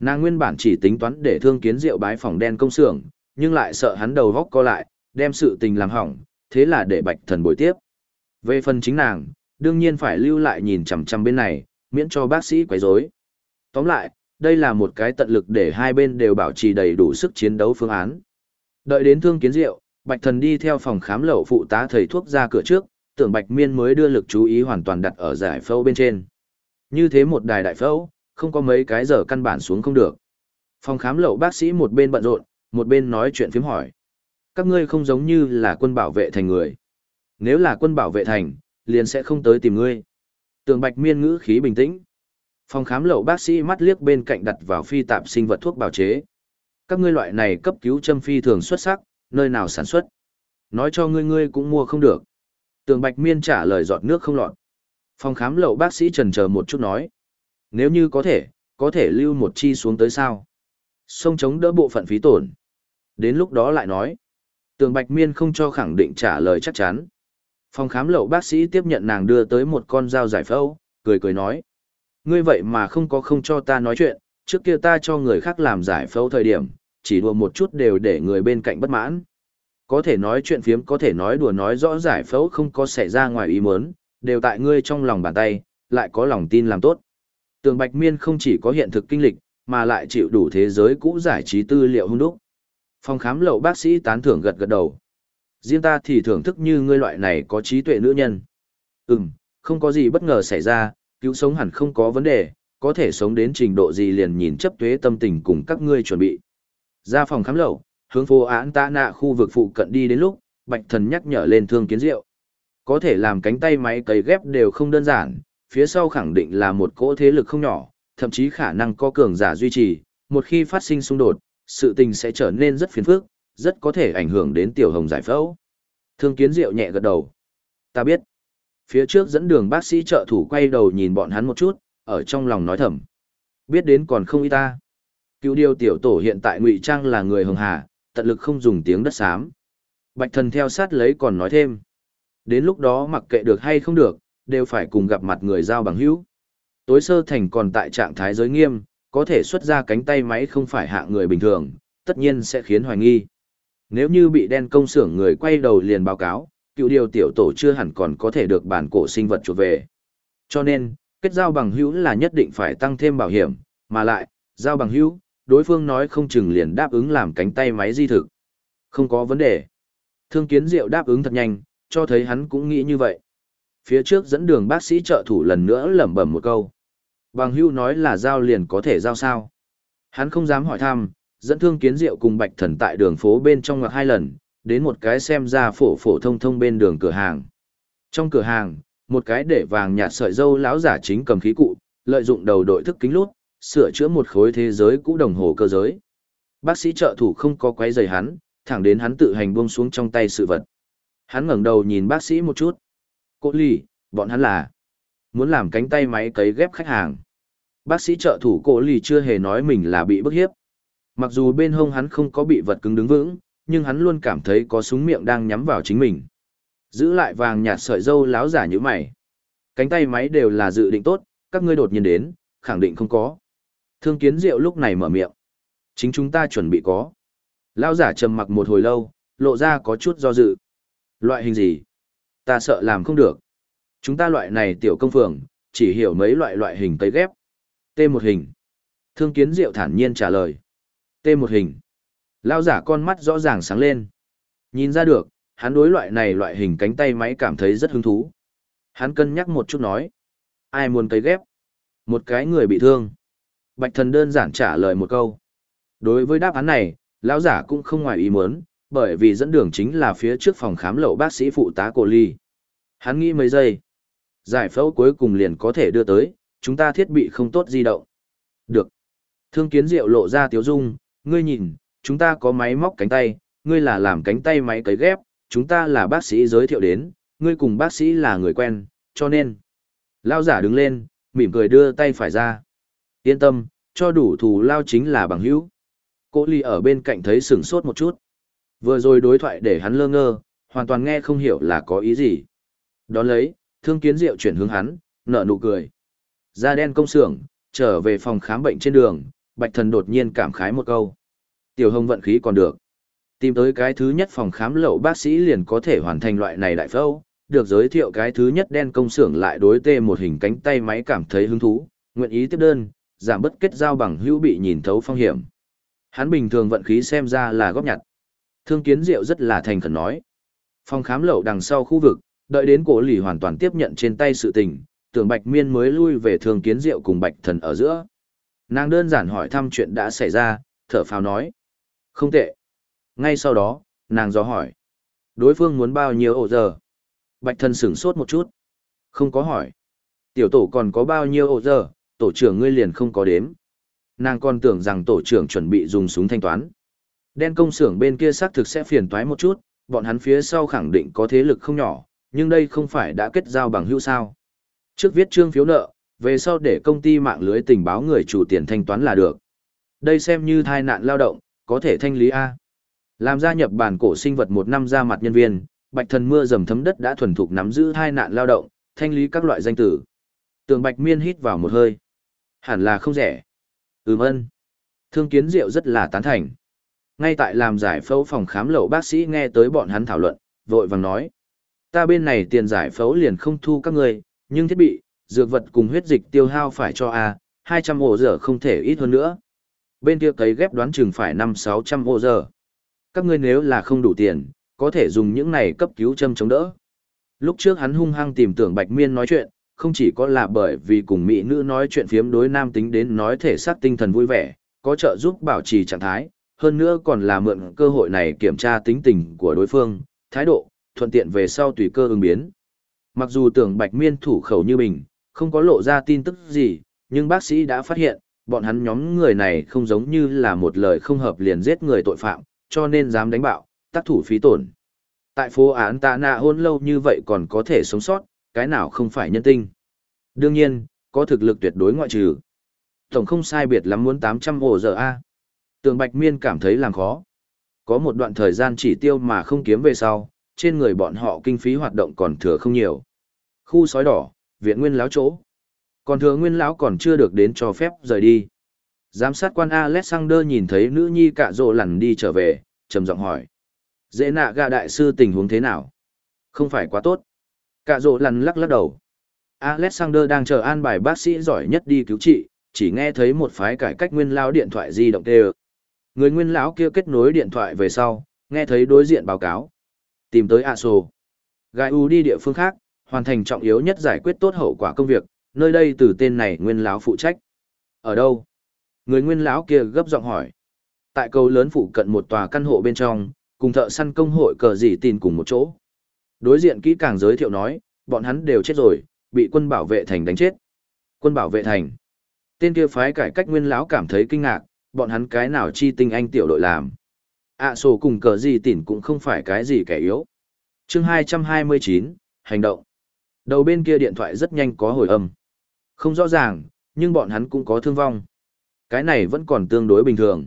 Nàng nguyên bản chỉ tính toán để thương kiến rượu bái phòng đen công xưởng, nhưng lại sợ hắn đầu góc co lại, đem sự tình làm hỏng, thế là để Bạch Thần bồi tiếp. Về phần chính nàng, đương nhiên phải lưu lại nhìn chằm chằm bên này, miễn cho bác sĩ quấy rối. Tóm lại, đây là một cái tận lực để hai bên đều bảo trì đầy đủ sức chiến đấu phương án. Đợi đến thương kiến rượu, Bạch Thần đi theo phòng khám lậu phụ tá thầy thuốc ra cửa trước, tưởng Bạch Miên mới đưa lực chú ý hoàn toàn đặt ở giải phẫu bên trên. Như thế một đài đại phẫu, không có mấy cái giờ căn bản xuống không được. Phòng khám lậu bác sĩ một bên bận rộn, một bên nói chuyện phiếm hỏi. Các ngươi không giống như là quân bảo vệ thành người. Nếu là quân bảo vệ thành, liền sẽ không tới tìm ngươi. Tường Bạch Miên ngữ khí bình tĩnh. Phòng khám lậu bác sĩ mắt liếc bên cạnh đặt vào phi tạp sinh vật thuốc bào chế. Các ngươi loại này cấp cứu châm phi thường xuất sắc, nơi nào sản xuất. Nói cho ngươi ngươi cũng mua không được. Tường Bạch Miên trả lời giọt nước không lọt. Phòng khám lậu bác sĩ trần chờ một chút nói. Nếu như có thể, có thể lưu một chi xuống tới sao. Sông chống đỡ bộ phận phí tổn. Đến lúc đó lại nói. Tường Bạch Miên không cho khẳng định trả lời chắc chắn. Phòng khám lậu bác sĩ tiếp nhận nàng đưa tới một con dao giải phẫu, cười cười nói. Ngươi vậy mà không có không cho ta nói chuyện, trước kia ta cho người khác làm giải phẫu thời điểm, chỉ đùa một chút đều để người bên cạnh bất mãn. Có thể nói chuyện phiếm có thể nói đùa nói rõ giải phẫu không có xảy ra ngoài ý muốn, đều tại ngươi trong lòng bàn tay, lại có lòng tin làm tốt. Tường Bạch Miên không chỉ có hiện thực kinh lịch, mà lại chịu đủ thế giới cũ giải trí tư liệu hung đúc. Phòng khám lậu bác sĩ tán thưởng gật gật đầu. Riêng ta thì thưởng thức như ngươi loại này có trí tuệ nữ nhân. Ừm, không có gì bất ngờ xảy ra, cứu sống hẳn không có vấn đề, có thể sống đến trình độ gì liền nhìn chấp thuế tâm tình cùng các ngươi chuẩn bị. Ra phòng khám lậu, hướng phố án tạ nạ khu vực phụ cận đi đến lúc, Bạch Thần nhắc nhở lên thương kiến diệu. Có thể làm cánh tay máy cấy ghép đều không đơn giản, phía sau khẳng định là một cỗ thế lực không nhỏ, thậm chí khả năng có cường giả duy trì, một khi phát sinh xung đột, sự tình sẽ trở nên rất phiền phức, rất có thể ảnh hưởng đến tiểu hồng giải phẫu. Thương kiến diệu nhẹ gật đầu. Ta biết. Phía trước dẫn đường bác sĩ trợ thủ quay đầu nhìn bọn hắn một chút, ở trong lòng nói thầm. Biết đến còn không y ta. Cựu điều tiểu tổ hiện tại ngụy trang là người hồng hà, tận lực không dùng tiếng đất xám. Bạch thần theo sát lấy còn nói thêm. Đến lúc đó mặc kệ được hay không được, đều phải cùng gặp mặt người giao bằng hữu. Tối sơ thành còn tại trạng thái giới nghiêm, có thể xuất ra cánh tay máy không phải hạ người bình thường, tất nhiên sẽ khiến hoài nghi. Nếu như bị đen công xưởng người quay đầu liền báo cáo, cựu điều tiểu tổ chưa hẳn còn có thể được bản cổ sinh vật chuột về. Cho nên, kết giao bằng hữu là nhất định phải tăng thêm bảo hiểm, mà lại, giao bằng hữu, đối phương nói không chừng liền đáp ứng làm cánh tay máy di thực. Không có vấn đề. Thương kiến diệu đáp ứng thật nhanh, cho thấy hắn cũng nghĩ như vậy. Phía trước dẫn đường bác sĩ trợ thủ lần nữa lẩm bẩm một câu. Bằng hưu nói là giao liền có thể giao sao. Hắn không dám hỏi thăm, dẫn thương kiến diệu cùng bạch thần tại đường phố bên trong ngoặc hai lần, đến một cái xem ra phổ phổ thông thông bên đường cửa hàng. Trong cửa hàng, một cái để vàng nhạt sợi dâu lão giả chính cầm khí cụ, lợi dụng đầu đội thức kính lút, sửa chữa một khối thế giới cũ đồng hồ cơ giới. Bác sĩ trợ thủ không có quấy rầy hắn, thẳng đến hắn tự hành buông xuống trong tay sự vật. Hắn ngẩng đầu nhìn bác sĩ một chút. Cô lì, bọn hắn là muốn làm cánh tay máy cấy ghép khách hàng. Bác sĩ trợ thủ cô lì chưa hề nói mình là bị bức hiếp. Mặc dù bên hông hắn không có bị vật cứng đứng vững, nhưng hắn luôn cảm thấy có súng miệng đang nhắm vào chính mình. Giữ lại vàng nhạt sợi dâu láo giả như mày. Cánh tay máy đều là dự định tốt, các ngươi đột nhiên đến, khẳng định không có. Thương kiến diệu lúc này mở miệng. Chính chúng ta chuẩn bị có. Lão giả trầm mặc một hồi lâu, lộ ra có chút do dự. Loại hình gì? Ta sợ làm không được. Chúng ta loại này tiểu công phường, chỉ hiểu mấy loại loại hình tấy ghép. T một hình. Thương kiến diệu thản nhiên trả lời. T một hình. Lão giả con mắt rõ ràng sáng lên. Nhìn ra được, hắn đối loại này loại hình cánh tay máy cảm thấy rất hứng thú. Hắn cân nhắc một chút nói. Ai muốn cấy ghép? Một cái người bị thương. Bạch thần đơn giản trả lời một câu. Đối với đáp án này, lão giả cũng không ngoài ý muốn, bởi vì dẫn đường chính là phía trước phòng khám lậu bác sĩ phụ tá cổ ly. Hắn nghĩ mấy giây. Giải phẫu cuối cùng liền có thể đưa tới, chúng ta thiết bị không tốt di động. Được. Thương kiến diệu lộ ra tiếu dung, ngươi nhìn, chúng ta có máy móc cánh tay, ngươi là làm cánh tay máy cấy ghép, chúng ta là bác sĩ giới thiệu đến, ngươi cùng bác sĩ là người quen, cho nên. Lao giả đứng lên, mỉm cười đưa tay phải ra. Yên tâm, cho đủ thù lao chính là bằng hữu. Cô ly ở bên cạnh thấy sửng sốt một chút. Vừa rồi đối thoại để hắn lơ ngơ, hoàn toàn nghe không hiểu là có ý gì. Đón lấy, thương kiến diệu chuyển hướng hắn, nở nụ cười. Da đen công xưởng, trở về phòng khám bệnh trên đường, bạch thần đột nhiên cảm khái một câu. Tiểu hồng vận khí còn được. Tìm tới cái thứ nhất phòng khám lậu bác sĩ liền có thể hoàn thành loại này đại phẫu, được giới thiệu cái thứ nhất đen công xưởng lại đối tê một hình cánh tay máy cảm thấy hứng thú, nguyện ý tiếp đơn, giảm bất kết giao bằng hữu bị nhìn thấu phong hiểm. Hắn bình thường vận khí xem ra là góp nhặt. Thương kiến diệu rất là thành khẩn nói. Phòng khám lậu đằng sau khu vực, đợi đến cổ lì hoàn toàn tiếp nhận trên tay sự tình, tưởng bạch miên mới lui về thương kiến diệu cùng bạch thần ở giữa. Nàng đơn giản hỏi thăm chuyện đã xảy ra, thở phào nói. Không tệ. Ngay sau đó, nàng do hỏi. Đối phương muốn bao nhiêu ổ giờ? Bạch thần sửng sốt một chút. Không có hỏi. Tiểu tổ còn có bao nhiêu ổ giờ, tổ trưởng ngươi liền không có đếm. Nàng còn tưởng rằng tổ trưởng chuẩn bị dùng súng thanh toán. Đen công xưởng bên kia xác thực sẽ phiền toái một chút, bọn hắn phía sau khẳng định có thế lực không nhỏ, nhưng đây không phải đã kết giao bằng hữu sao. Trước viết trương phiếu nợ, về sau để công ty mạng lưới tình báo người chủ tiền thanh toán là được. Đây xem như thai nạn lao động, có thể thanh lý A. Làm gia nhập bản cổ sinh vật một năm ra mặt nhân viên, bạch thần mưa dầm thấm đất đã thuần thục nắm giữ thai nạn lao động, thanh lý các loại danh tử. Tường bạch miên hít vào một hơi. Hẳn là không rẻ. Ừm ân. Thương kiến diệu rất là tán thành. Ngay tại làm giải phẫu phòng khám lậu bác sĩ nghe tới bọn hắn thảo luận, vội vàng nói. Ta bên này tiền giải phẫu liền không thu các người, nhưng thiết bị, dược vật cùng huyết dịch tiêu hao phải cho A, 200 ổ giờ không thể ít hơn nữa. Bên kia cấy ghép đoán chừng phải 5-600 ổ giờ. Các ngươi nếu là không đủ tiền, có thể dùng những này cấp cứu châm chống đỡ. Lúc trước hắn hung hăng tìm tưởng Bạch Miên nói chuyện, không chỉ có là bởi vì cùng mỹ nữ nói chuyện phiếm đối nam tính đến nói thể xác tinh thần vui vẻ, có trợ giúp bảo trì trạng thái, hơn nữa còn là mượn cơ hội này kiểm tra tính tình của đối phương, thái độ, thuận tiện về sau tùy cơ ứng biến. Mặc dù tưởng Bạch Miên thủ khẩu như mình, không có lộ ra tin tức gì, nhưng bác sĩ đã phát hiện, bọn hắn nhóm người này không giống như là một lời không hợp liền giết người tội phạm, cho nên dám đánh bạo, tác thủ phí tổn. Tại phố án tạ nạ hôn lâu như vậy còn có thể sống sót, cái nào không phải nhân tinh. Đương nhiên, có thực lực tuyệt đối ngoại trừ. Tổng không sai biệt lắm muốn 800 ổ giờ A. Tường Bạch Miên cảm thấy làm khó. Có một đoạn thời gian chỉ tiêu mà không kiếm về sau, trên người bọn họ kinh phí hoạt động còn thừa không nhiều. Khu sói đỏ, viện nguyên láo chỗ. Còn thừa nguyên lão còn chưa được đến cho phép rời đi. Giám sát quan Alexander nhìn thấy nữ nhi cạ rộ lằn đi trở về, trầm giọng hỏi. Dễ nạ gạ đại sư tình huống thế nào? Không phải quá tốt. Cạ rộ lằn lắc lắc đầu. Alexander đang chờ an bài bác sĩ giỏi nhất đi cứu trị, chỉ nghe thấy một phái cải cách nguyên lão điện thoại di động đều. Người nguyên lão kia kết nối điện thoại về sau, nghe thấy đối diện báo cáo. Tìm tới A Sô. Gai U đi địa phương khác, hoàn thành trọng yếu nhất giải quyết tốt hậu quả công việc, nơi đây từ tên này nguyên lão phụ trách. Ở đâu? Người nguyên lão kia gấp giọng hỏi. Tại cầu lớn phụ cận một tòa căn hộ bên trong, cùng thợ săn công hội cờ gì tin cùng một chỗ. Đối diện kỹ càng giới thiệu nói, bọn hắn đều chết rồi, bị quân bảo vệ thành đánh chết. Quân bảo vệ thành. Tên kia phái cải cách nguyên lão cảm thấy kinh ngạc, bọn hắn cái nào chi tinh anh tiểu đội làm. ạ sổ cùng cờ gì tỉn cũng không phải cái gì kẻ yếu. chương 229, hành động. Đầu bên kia điện thoại rất nhanh có hồi âm. Không rõ ràng, nhưng bọn hắn cũng có thương vong. Cái này vẫn còn tương đối bình thường.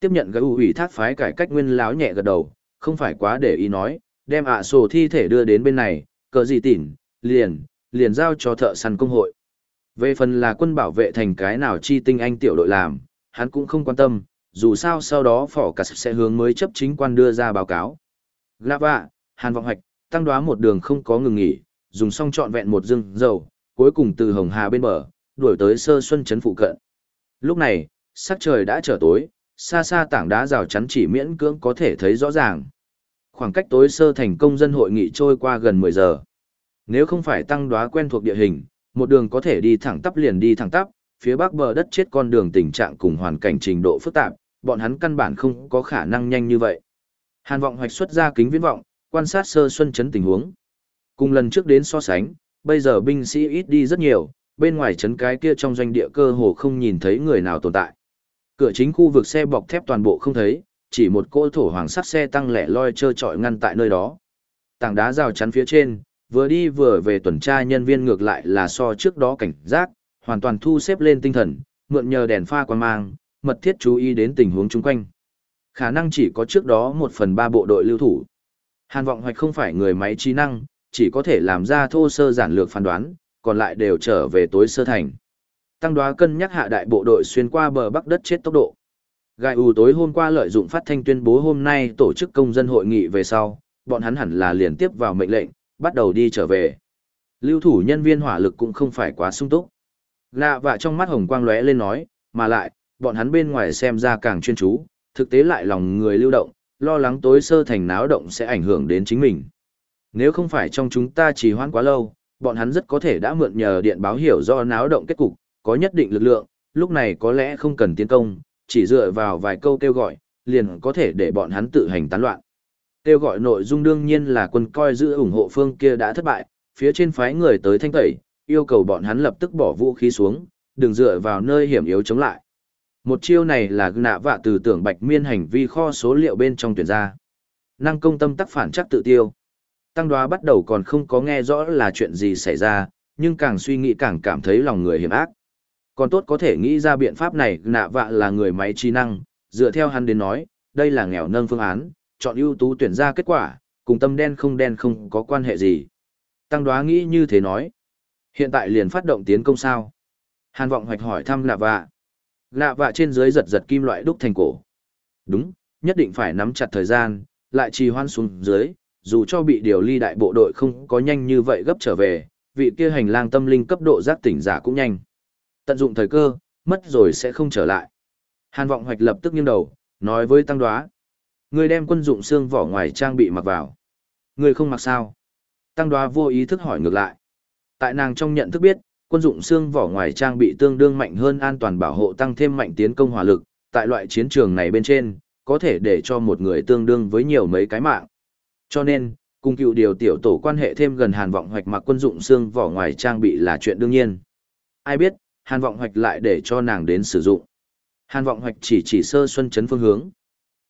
Tiếp nhận gái ủy thác phái cải cách nguyên láo nhẹ gật đầu, không phải quá để ý nói, đem ạ sổ thi thể đưa đến bên này, cờ gì tỉn, liền, liền giao cho thợ săn công hội. Về phần là quân bảo vệ thành cái nào chi tinh anh tiểu đội làm, hắn cũng không quan tâm, dù sao sau đó phỏ cả sẽ hướng mới chấp chính quan đưa ra báo cáo. Glava, Hàn Vọng Hoạch, tăng đoá một đường không có ngừng nghỉ, dùng xong trọn vẹn một dương dầu, cuối cùng từ Hồng Hà bên bờ, đuổi tới sơ xuân trấn phụ cận. Lúc này, sắc trời đã trở tối, xa xa tảng đá rào chắn chỉ miễn cưỡng có thể thấy rõ ràng. Khoảng cách tối sơ thành công dân hội nghị trôi qua gần 10 giờ. Nếu không phải tăng đoá quen thuộc địa hình, một đường có thể đi thẳng tắp liền đi thẳng tắp, phía bắc bờ đất chết con đường tình trạng cùng hoàn cảnh trình độ phức tạp, bọn hắn căn bản không có khả năng nhanh như vậy. Hàn vọng hoạch xuất ra kính viễn vọng, quan sát sơ xuân chấn tình huống. Cùng lần trước đến so sánh, bây giờ binh sĩ ít đi rất nhiều, bên ngoài chấn cái kia trong doanh địa cơ hồ không nhìn thấy người nào tồn tại. Cửa chính khu vực xe bọc thép toàn bộ không thấy, chỉ một cỗ thổ hoàng sắt xe tăng lẻ loi trơ trọi ngăn tại nơi đó. Tảng đá rào chắn phía trên, vừa đi vừa về tuần tra nhân viên ngược lại là so trước đó cảnh giác, hoàn toàn thu xếp lên tinh thần, mượn nhờ đèn pha quan mang, mật thiết chú ý đến tình huống chung quanh. Khả năng chỉ có trước đó một phần ba bộ đội lưu thủ. Hàn vọng hoạch không phải người máy trí năng, chỉ có thể làm ra thô sơ giản lược phán đoán, còn lại đều trở về tối sơ thành. Tăng đoá cân nhắc hạ đại bộ đội xuyên qua bờ bắc đất chết tốc độ. Gai U tối hôm qua lợi dụng phát thanh tuyên bố hôm nay tổ chức công dân hội nghị về sau, bọn hắn hẳn là liền tiếp vào mệnh lệnh, bắt đầu đi trở về. Lưu thủ nhân viên hỏa lực cũng không phải quá sung túc. Lạ và trong mắt hồng quang lóe lên nói, mà lại, bọn hắn bên ngoài xem ra càng chuyên chú, thực tế lại lòng người lưu động, lo lắng tối sơ thành náo động sẽ ảnh hưởng đến chính mình. Nếu không phải trong chúng ta trì hoãn quá lâu, bọn hắn rất có thể đã mượn nhờ điện báo hiểu do náo động kết cục, có nhất định lực lượng, lúc này có lẽ không cần tiến công, chỉ dựa vào vài câu kêu gọi, liền có thể để bọn hắn tự hành tán loạn. Kêu gọi nội dung đương nhiên là quân coi giữ ủng hộ phương kia đã thất bại, phía trên phái người tới thanh tẩy, yêu cầu bọn hắn lập tức bỏ vũ khí xuống, đừng dựa vào nơi hiểm yếu chống lại. Một chiêu này là nạ vạ từ tưởng bạch miên hành vi kho số liệu bên trong tuyển ra. Năng công tâm tắc phản chắc tự tiêu. Tăng đoá bắt đầu còn không có nghe rõ là chuyện gì xảy ra, nhưng càng suy nghĩ càng cảm thấy lòng người hiểm ác. Còn tốt có thể nghĩ ra biện pháp này nạ vạ là người máy trí năng, dựa theo hắn đến nói, đây là nghèo nâng phương án, chọn ưu tú tuyển ra kết quả, cùng tâm đen không đen không có quan hệ gì. Tăng đoá nghĩ như thế nói. Hiện tại liền phát động tiến công sao? Hàn vọng hoạch hỏi thăm lạ vạ. Lạ vạ trên dưới giật giật kim loại đúc thành cổ. Đúng, nhất định phải nắm chặt thời gian, lại trì hoan xuống dưới, dù cho bị điều ly đại bộ đội không có nhanh như vậy gấp trở về, vị kia hành lang tâm linh cấp độ giác tỉnh giả cũng nhanh. Tận dụng thời cơ, mất rồi sẽ không trở lại. Hàn vọng hoạch lập tức nghiêng đầu, nói với tăng đoá. Người đem quân dụng xương vỏ ngoài trang bị mặc vào. Người không mặc sao? Tăng đoá vô ý thức hỏi ngược lại. Tại nàng trong nhận thức biết, quân dụng xương vỏ ngoài trang bị tương đương mạnh hơn an toàn bảo hộ tăng thêm mạnh tiến công hỏa lực, tại loại chiến trường này bên trên, có thể để cho một người tương đương với nhiều mấy cái mạng. Cho nên, cùng cựu điều tiểu tổ quan hệ thêm gần hàn vọng hoạch mặc quân dụng xương vỏ ngoài trang bị là chuyện đương nhiên. Ai biết, hàn vọng hoạch lại để cho nàng đến sử dụng. Hàn vọng hoạch chỉ chỉ sơ xuân chấn phương hướng.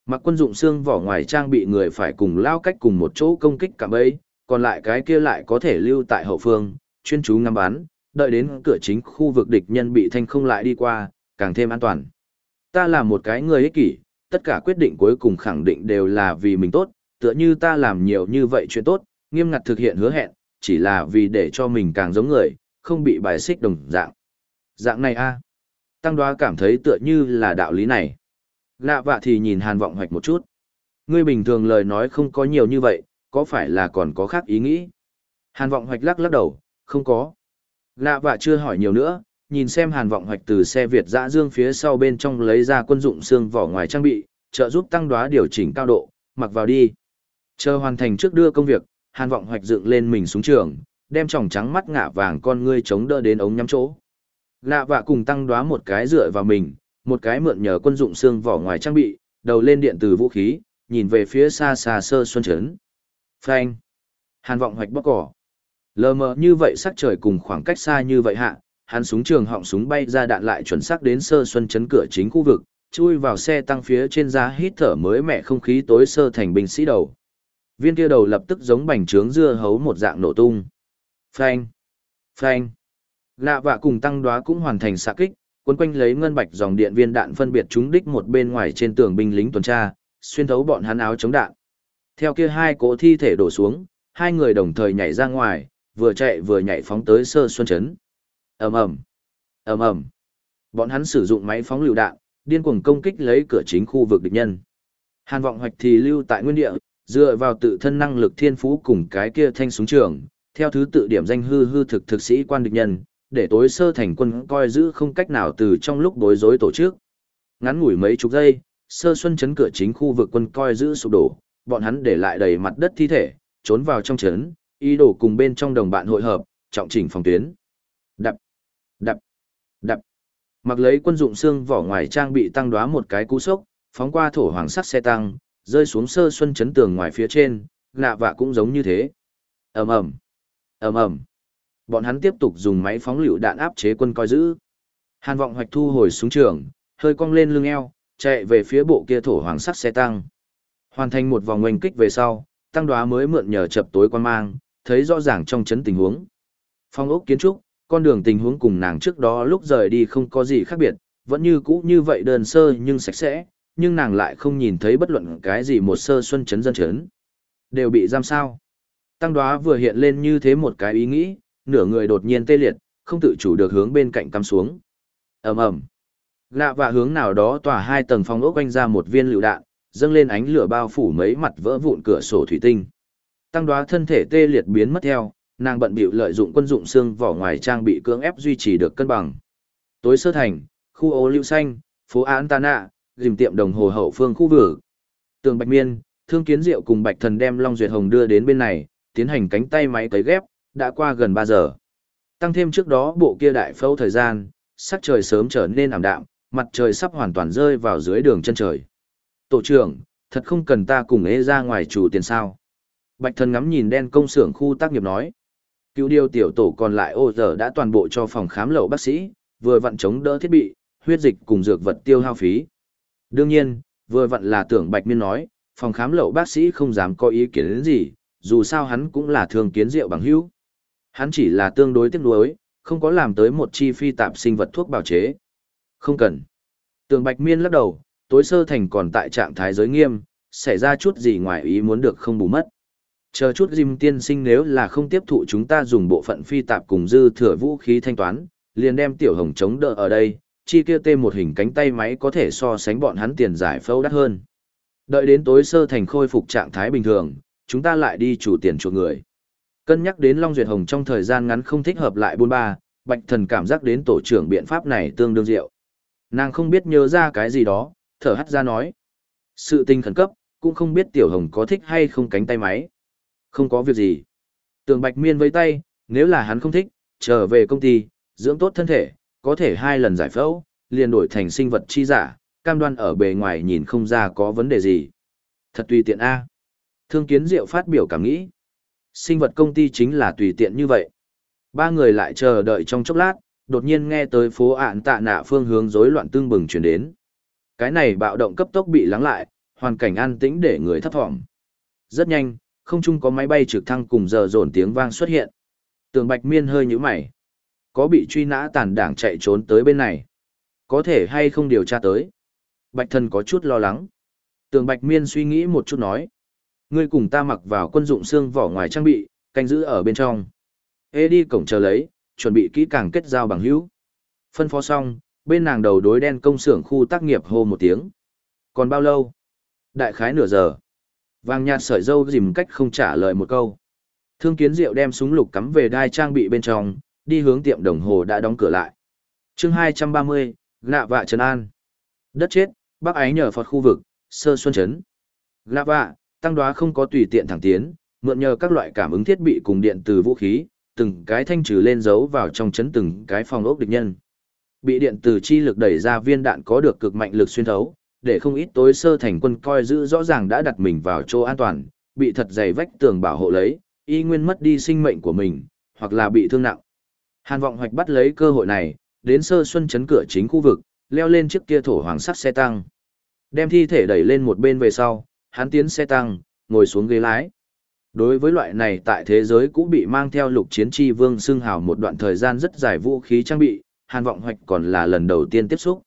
Mặc quân dụng xương vỏ ngoài trang bị người phải cùng lao cách cùng một chỗ công kích cả bấy, còn lại cái kia lại có thể lưu tại hậu phương, chuyên chú ngắm bắn, đợi đến cửa chính khu vực địch nhân bị thanh không lại đi qua, càng thêm an toàn. Ta là một cái người ích kỷ, tất cả quyết định cuối cùng khẳng định đều là vì mình tốt, tựa như ta làm nhiều như vậy chuyện tốt, nghiêm ngặt thực hiện hứa hẹn, chỉ là vì để cho mình càng giống người, không bị bài xích đồng dạng. Dạng này a Tăng đoá cảm thấy tựa như là đạo lý này. Lạ vạ thì nhìn hàn vọng hoạch một chút. Ngươi bình thường lời nói không có nhiều như vậy, có phải là còn có khác ý nghĩ? Hàn vọng hoạch lắc lắc đầu, không có. Lạ vạ chưa hỏi nhiều nữa, nhìn xem hàn vọng hoạch từ xe Việt dã dương phía sau bên trong lấy ra quân dụng xương vỏ ngoài trang bị, trợ giúp tăng đoá điều chỉnh cao độ, mặc vào đi. Chờ hoàn thành trước đưa công việc, hàn vọng hoạch dựng lên mình xuống trường, đem tròng trắng mắt ngả vàng con ngươi chống đỡ đến ống nhắm chỗ. Lạ vạ cùng tăng đoá một cái dựa vào mình, một cái mượn nhờ quân dụng xương vỏ ngoài trang bị, đầu lên điện từ vũ khí, nhìn về phía xa xa sơ xuân trấn. Phanh. Hàn vọng hoạch bóc cỏ. Lờ mờ như vậy sắc trời cùng khoảng cách xa như vậy hạ, hắn súng trường họng súng bay ra đạn lại chuẩn xác đến sơ xuân chấn cửa chính khu vực, chui vào xe tăng phía trên giá hít thở mới mẻ không khí tối sơ thành binh sĩ đầu. Viên kia đầu lập tức giống bành trướng dưa hấu một dạng nổ tung. Phanh! Phanh! Lạ vạ cùng tăng đoá cũng hoàn thành xạ kích, cuốn quanh lấy ngân bạch dòng điện viên đạn phân biệt trúng đích một bên ngoài trên tường binh lính tuần tra, xuyên thấu bọn hắn áo chống đạn. Theo kia hai cỗ thi thể đổ xuống, hai người đồng thời nhảy ra ngoài, vừa chạy vừa nhảy phóng tới sơ xuân chấn. ầm ầm, ầm ầm. Bọn hắn sử dụng máy phóng lựu đạn, điên cuồng công kích lấy cửa chính khu vực địch nhân. Hàn vọng hoạch thì lưu tại nguyên địa, dựa vào tự thân năng lực thiên phú cùng cái kia thanh súng trường, theo thứ tự điểm danh hư hư thực thực sĩ quan địch nhân, để tối sơ thành quân coi giữ không cách nào từ trong lúc bối rối tổ chức. Ngắn ngủi mấy chục giây, sơ xuân chấn cửa chính khu vực quân coi giữ sụp đổ, bọn hắn để lại đầy mặt đất thi thể, trốn vào trong chấn, ý đồ cùng bên trong đồng bạn hội hợp, trọng chỉnh phòng tuyến. Đập, đập, đập. Mặc lấy quân dụng xương vỏ ngoài trang bị tăng đóa một cái cú sốc, phóng qua thổ hoàng sắt xe tăng, rơi xuống sơ xuân chấn tường ngoài phía trên, lạ vạ cũng giống như thế. ầm ầm, ầm ầm. Bọn hắn tiếp tục dùng máy phóng lựu đạn áp chế quân coi giữ. Hàn vọng hoạch thu hồi xuống trường, hơi cong lên lưng eo, chạy về phía bộ kia thổ hoàng sắt xe tăng. Hoàn thành một vòng oanh kích về sau, tăng đoá mới mượn nhờ chập tối quan mang, thấy rõ ràng trong chấn tình huống. Phong ốc kiến trúc, con đường tình huống cùng nàng trước đó lúc rời đi không có gì khác biệt, vẫn như cũ như vậy đơn sơ nhưng sạch sẽ, nhưng nàng lại không nhìn thấy bất luận cái gì một sơ xuân chấn dân chấn. Đều bị giam sao. Tăng đoá vừa hiện lên như thế một cái ý nghĩ, nửa người đột nhiên tê liệt, không tự chủ được hướng bên cạnh cắm xuống. ầm ầm Lạ và hướng nào đó tỏa hai tầng phong ốc quanh ra một viên lựu đạn, dâng lên ánh lửa bao phủ mấy mặt vỡ vụn cửa sổ thủy tinh. Tăng đoá thân thể tê liệt biến mất theo, nàng bận bịu lợi dụng quân dụng xương vỏ ngoài trang bị cưỡng ép duy trì được cân bằng. Tối sơ thành, khu ô lưu xanh, phố Án Tana, dìm tiệm đồng hồ hậu phương khu vực. Tường Bạch Miên, Thương Kiến Diệu cùng Bạch Thần đem Long Duyệt Hồng đưa đến bên này, tiến hành cánh tay máy cấy ghép, đã qua gần 3 giờ. Tăng thêm trước đó bộ kia đại phẫu thời gian, sắc trời sớm trở nên ảm đạm, mặt trời sắp hoàn toàn rơi vào dưới đường chân trời. Tổ trưởng, thật không cần ta cùng ế ra ngoài chủ tiền sao. Bạch thần ngắm nhìn đen công xưởng khu tác nghiệp nói. Cứu điều tiểu tổ còn lại ô giờ đã toàn bộ cho phòng khám lậu bác sĩ, vừa vặn chống đỡ thiết bị, huyết dịch cùng dược vật tiêu hao phí. Đương nhiên, vừa vặn là tưởng Bạch Miên nói, phòng khám lậu bác sĩ không dám có ý kiến đến gì, dù sao hắn cũng là thường kiến rượu bằng hữu. Hắn chỉ là tương đối tiếc nuối, không có làm tới một chi phi tạp sinh vật thuốc bào chế. Không cần. Tường Bạch Miên lắc đầu, tối sơ thành còn tại trạng thái giới nghiêm, xảy ra chút gì ngoài ý muốn được không bù mất. Chờ chút Jim tiên sinh nếu là không tiếp thụ chúng ta dùng bộ phận phi tạp cùng dư thừa vũ khí thanh toán, liền đem tiểu hồng chống đỡ ở đây, chi kia tê một hình cánh tay máy có thể so sánh bọn hắn tiền giải phẫu đắt hơn. Đợi đến tối sơ thành khôi phục trạng thái bình thường, chúng ta lại đi chủ tiền chuộc người. Cân nhắc đến Long Duyệt Hồng trong thời gian ngắn không thích hợp lại buôn ba, Bạch Thần cảm giác đến tổ trưởng biện pháp này tương đương diệu. Nàng không biết nhớ ra cái gì đó, thở hắt ra nói. Sự tình khẩn cấp, cũng không biết Tiểu Hồng có thích hay không cánh tay máy. Không có việc gì. Tường Bạch Miên với tay, nếu là hắn không thích, trở về công ty, dưỡng tốt thân thể, có thể hai lần giải phẫu, liền đổi thành sinh vật chi giả, cam đoan ở bề ngoài nhìn không ra có vấn đề gì. Thật tùy tiện A. Thương kiến diệu phát biểu cảm nghĩ. Sinh vật công ty chính là tùy tiện như vậy. Ba người lại chờ đợi trong chốc lát, đột nhiên nghe tới phố ạn tạ nạ phương hướng rối loạn tương bừng chuyển đến. Cái này bạo động cấp tốc bị lắng lại, hoàn cảnh an tĩnh để người thấp thỏm. Rất nhanh, không chung có máy bay trực thăng cùng giờ dồn tiếng vang xuất hiện. Tường Bạch Miên hơi nhíu mày. Có bị truy nã tàn đảng chạy trốn tới bên này. Có thể hay không điều tra tới. Bạch thần có chút lo lắng. Tường Bạch Miên suy nghĩ một chút nói. Ngươi cùng ta mặc vào quân dụng xương vỏ ngoài trang bị, canh giữ ở bên trong. Ê đi cổng chờ lấy, chuẩn bị kỹ càng kết giao bằng hữu. Phân phó xong, bên nàng đầu đối đen công xưởng khu tác nghiệp hô một tiếng. Còn bao lâu? Đại khái nửa giờ. Vàng nhạt sợi dâu dìm cách không trả lời một câu. Thương kiến diệu đem súng lục cắm về đai trang bị bên trong, đi hướng tiệm đồng hồ đã đóng cửa lại. chương 230, Nạ Vạ Trấn An. Đất chết, Bắc Ái nhờ Phật khu vực, Sơ Xuân Trấn. Nạ Vạ, tăng đoá không có tùy tiện thẳng tiến, mượn nhờ các loại cảm ứng thiết bị cùng điện từ vũ khí, từng cái thanh trừ lên dấu vào trong chấn từng cái phòng ốc địch nhân. Bị điện từ chi lực đẩy ra viên đạn có được cực mạnh lực xuyên thấu, để không ít tối sơ thành quân coi giữ rõ ràng đã đặt mình vào chỗ an toàn, bị thật dày vách tường bảo hộ lấy, y nguyên mất đi sinh mệnh của mình, hoặc là bị thương nặng. Hàn vọng hoạch bắt lấy cơ hội này, đến sơ xuân chấn cửa chính khu vực, leo lên chiếc kia thổ hoàng sắt xe tăng. Đem thi thể đẩy lên một bên về sau, hắn tiến xe tăng, ngồi xuống ghế lái. Đối với loại này tại thế giới cũng bị mang theo lục chiến chi vương xưng hào một đoạn thời gian rất dài vũ khí trang bị, Hàn Vọng Hoạch còn là lần đầu tiên tiếp xúc.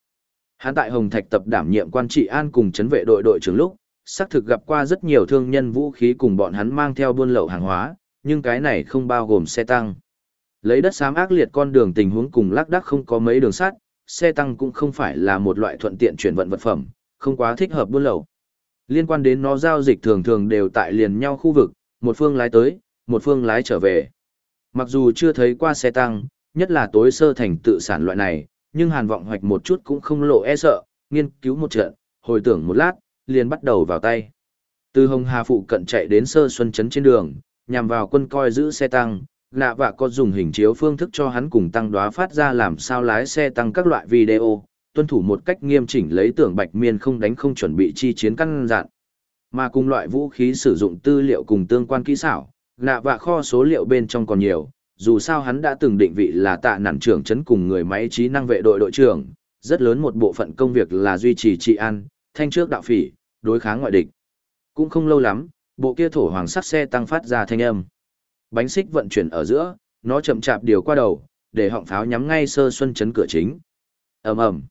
Hắn tại Hồng Thạch tập đảm nhiệm quan trị an cùng chấn vệ đội đội trưởng lúc, xác thực gặp qua rất nhiều thương nhân vũ khí cùng bọn hắn mang theo buôn lậu hàng hóa, nhưng cái này không bao gồm xe tăng. Lấy đất xám ác liệt con đường tình huống cùng lác đác không có mấy đường sắt, xe tăng cũng không phải là một loại thuận tiện chuyển vận vật phẩm, không quá thích hợp buôn lậu. Liên quan đến nó giao dịch thường thường đều tại liền nhau khu vực, một phương lái tới, một phương lái trở về. Mặc dù chưa thấy qua xe tăng, nhất là tối sơ thành tự sản loại này, nhưng hàn vọng hoạch một chút cũng không lộ e sợ, nghiên cứu một trận, hồi tưởng một lát, liền bắt đầu vào tay. Từ Hồng Hà phụ cận chạy đến sơ xuân trấn trên đường, nhằm vào quân coi giữ xe tăng, nạ vạ có dùng hình chiếu phương thức cho hắn cùng tăng đoá phát ra làm sao lái xe tăng các loại video, tuân thủ một cách nghiêm chỉnh lấy tưởng bạch miên không đánh không chuẩn bị chi chiến căn dặn. Mà cùng loại vũ khí sử dụng tư liệu cùng tương quan kỹ xảo, nạ vạ kho số liệu bên trong còn nhiều, dù sao hắn đã từng định vị là tạ nản trưởng chấn cùng người máy trí năng vệ đội đội trưởng, rất lớn một bộ phận công việc là duy trì trị an, thanh trước đạo phỉ, đối kháng ngoại địch. Cũng không lâu lắm, bộ kia thổ hoàng sắt xe tăng phát ra thanh âm. Bánh xích vận chuyển ở giữa, nó chậm chạp điều qua đầu, để họng pháo nhắm ngay sơ xuân chấn cửa chính. ầm ầm,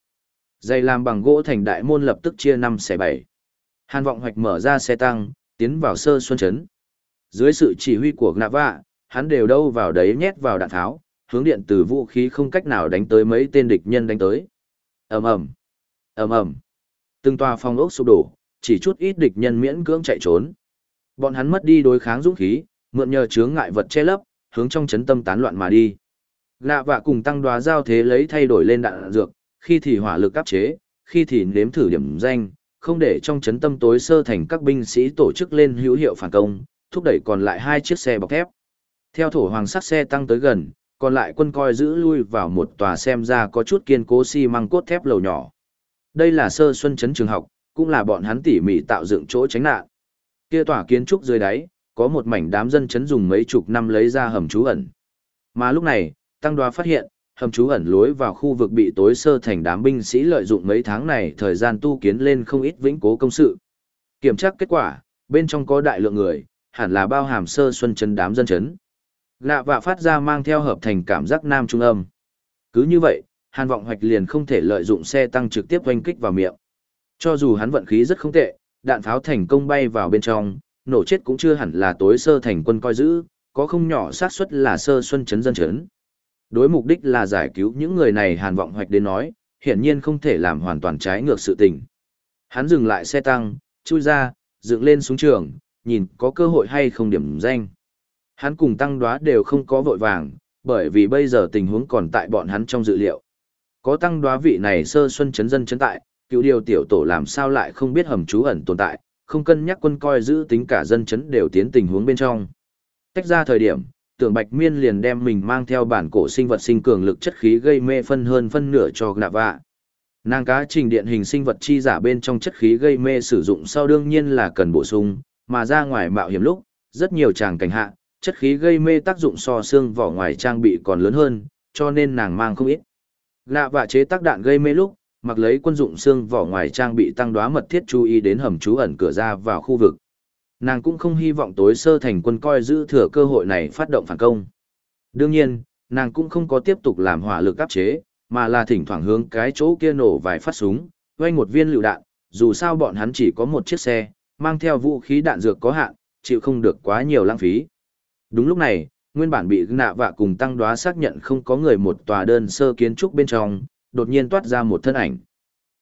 dây làm bằng gỗ thành đại môn lập tức chia năm xẻ bảy. Hàn vọng hoạch mở ra xe tăng, tiến vào sơ xuân chấn. Dưới sự chỉ huy của Nava, hắn đều đâu vào đấy nhét vào đạn tháo, hướng điện từ vũ khí không cách nào đánh tới mấy tên địch nhân đánh tới. ầm ầm, ầm ầm, từng tòa phòng ốc sụp đổ, chỉ chút ít địch nhân miễn cưỡng chạy trốn. Bọn hắn mất đi đối kháng dũng khí, mượn nhờ chướng ngại vật che lấp, hướng trong chấn tâm tán loạn mà đi. Lạ vạ cùng tăng đoá giao thế lấy thay đổi lên đạn dược, khi thì hỏa lực áp chế, khi thì nếm thử điểm danh, không để trong chấn tâm tối sơ thành các binh sĩ tổ chức lên hữu hiệu phản công, thúc đẩy còn lại hai chiếc xe bọc thép. Theo thổ hoàng sắc xe tăng tới gần, còn lại quân coi giữ lui vào một tòa xem ra có chút kiên cố xi măng cốt thép lầu nhỏ. Đây là sơ xuân trấn trường học, cũng là bọn hắn tỉ mỉ tạo dựng chỗ tránh nạn. Kia tòa kiến trúc dưới đáy, có một mảnh đám dân chấn dùng mấy chục năm lấy ra hầm trú ẩn. Mà lúc này, tăng đoá phát hiện, hầm trú ẩn lối vào khu vực bị tối sơ thành đám binh sĩ lợi dụng mấy tháng này thời gian tu kiến lên không ít vĩnh cố công sự. Kiểm tra kết quả, bên trong có đại lượng người, hẳn là bao hàm sơ xuân chấn đám dân chấn. Lạ vạ phát ra mang theo hợp thành cảm giác nam trung âm. Cứ như vậy, hàn vọng hoạch liền không thể lợi dụng xe tăng trực tiếp oanh kích vào miệng. Cho dù hắn vận khí rất không tệ, đạn pháo thành công bay vào bên trong, nổ chết cũng chưa hẳn là tối sơ thành quân coi giữ, có không nhỏ xác suất là sơ xuân chấn dân chấn. Đối mục đích là giải cứu những người này hàn vọng hoạch đến nói, hiển nhiên không thể làm hoàn toàn trái ngược sự tình. Hắn dừng lại xe tăng, chui ra, dựng lên xuống trường, nhìn có cơ hội hay không điểm danh. Hắn cùng tăng đoá đều không có vội vàng, bởi vì bây giờ tình huống còn tại bọn hắn trong dự liệu. Có tăng đoá vị này sơ xuân chấn dân chấn tại, cựu điều tiểu tổ làm sao lại không biết hầm trú ẩn tồn tại, không cân nhắc quân coi giữ tính cả dân chấn đều tiến tình huống bên trong. Tách ra thời điểm, tưởng bạch miên liền đem mình mang theo bản cổ sinh vật sinh cường lực chất khí gây mê phân hơn phân nửa cho nạ vạ. Nàng cá trình điện hình sinh vật chi giả bên trong chất khí gây mê sử dụng sau đương nhiên là cần bổ sung, mà ra ngoài mạo hiểm lúc, rất nhiều chàng cảnh hạ, chất khí gây mê tác dụng so xương vỏ ngoài trang bị còn lớn hơn, cho nên nàng mang không ít. Lạ và chế tác đạn gây mê lúc, mặc lấy quân dụng xương vỏ ngoài trang bị tăng đoá mật thiết chú ý đến hầm trú ẩn cửa ra vào khu vực. Nàng cũng không hy vọng tối sơ thành quân coi giữ thừa cơ hội này phát động phản công. Đương nhiên, nàng cũng không có tiếp tục làm hỏa lực áp chế, mà là thỉnh thoảng hướng cái chỗ kia nổ vài phát súng, quanh một viên lựu đạn, dù sao bọn hắn chỉ có một chiếc xe, mang theo vũ khí đạn dược có hạn, chịu không được quá nhiều lãng phí. Đúng lúc này, nguyên bản bị nạ vạ cùng tăng đoá xác nhận không có người một tòa đơn sơ kiến trúc bên trong, đột nhiên toát ra một thân ảnh.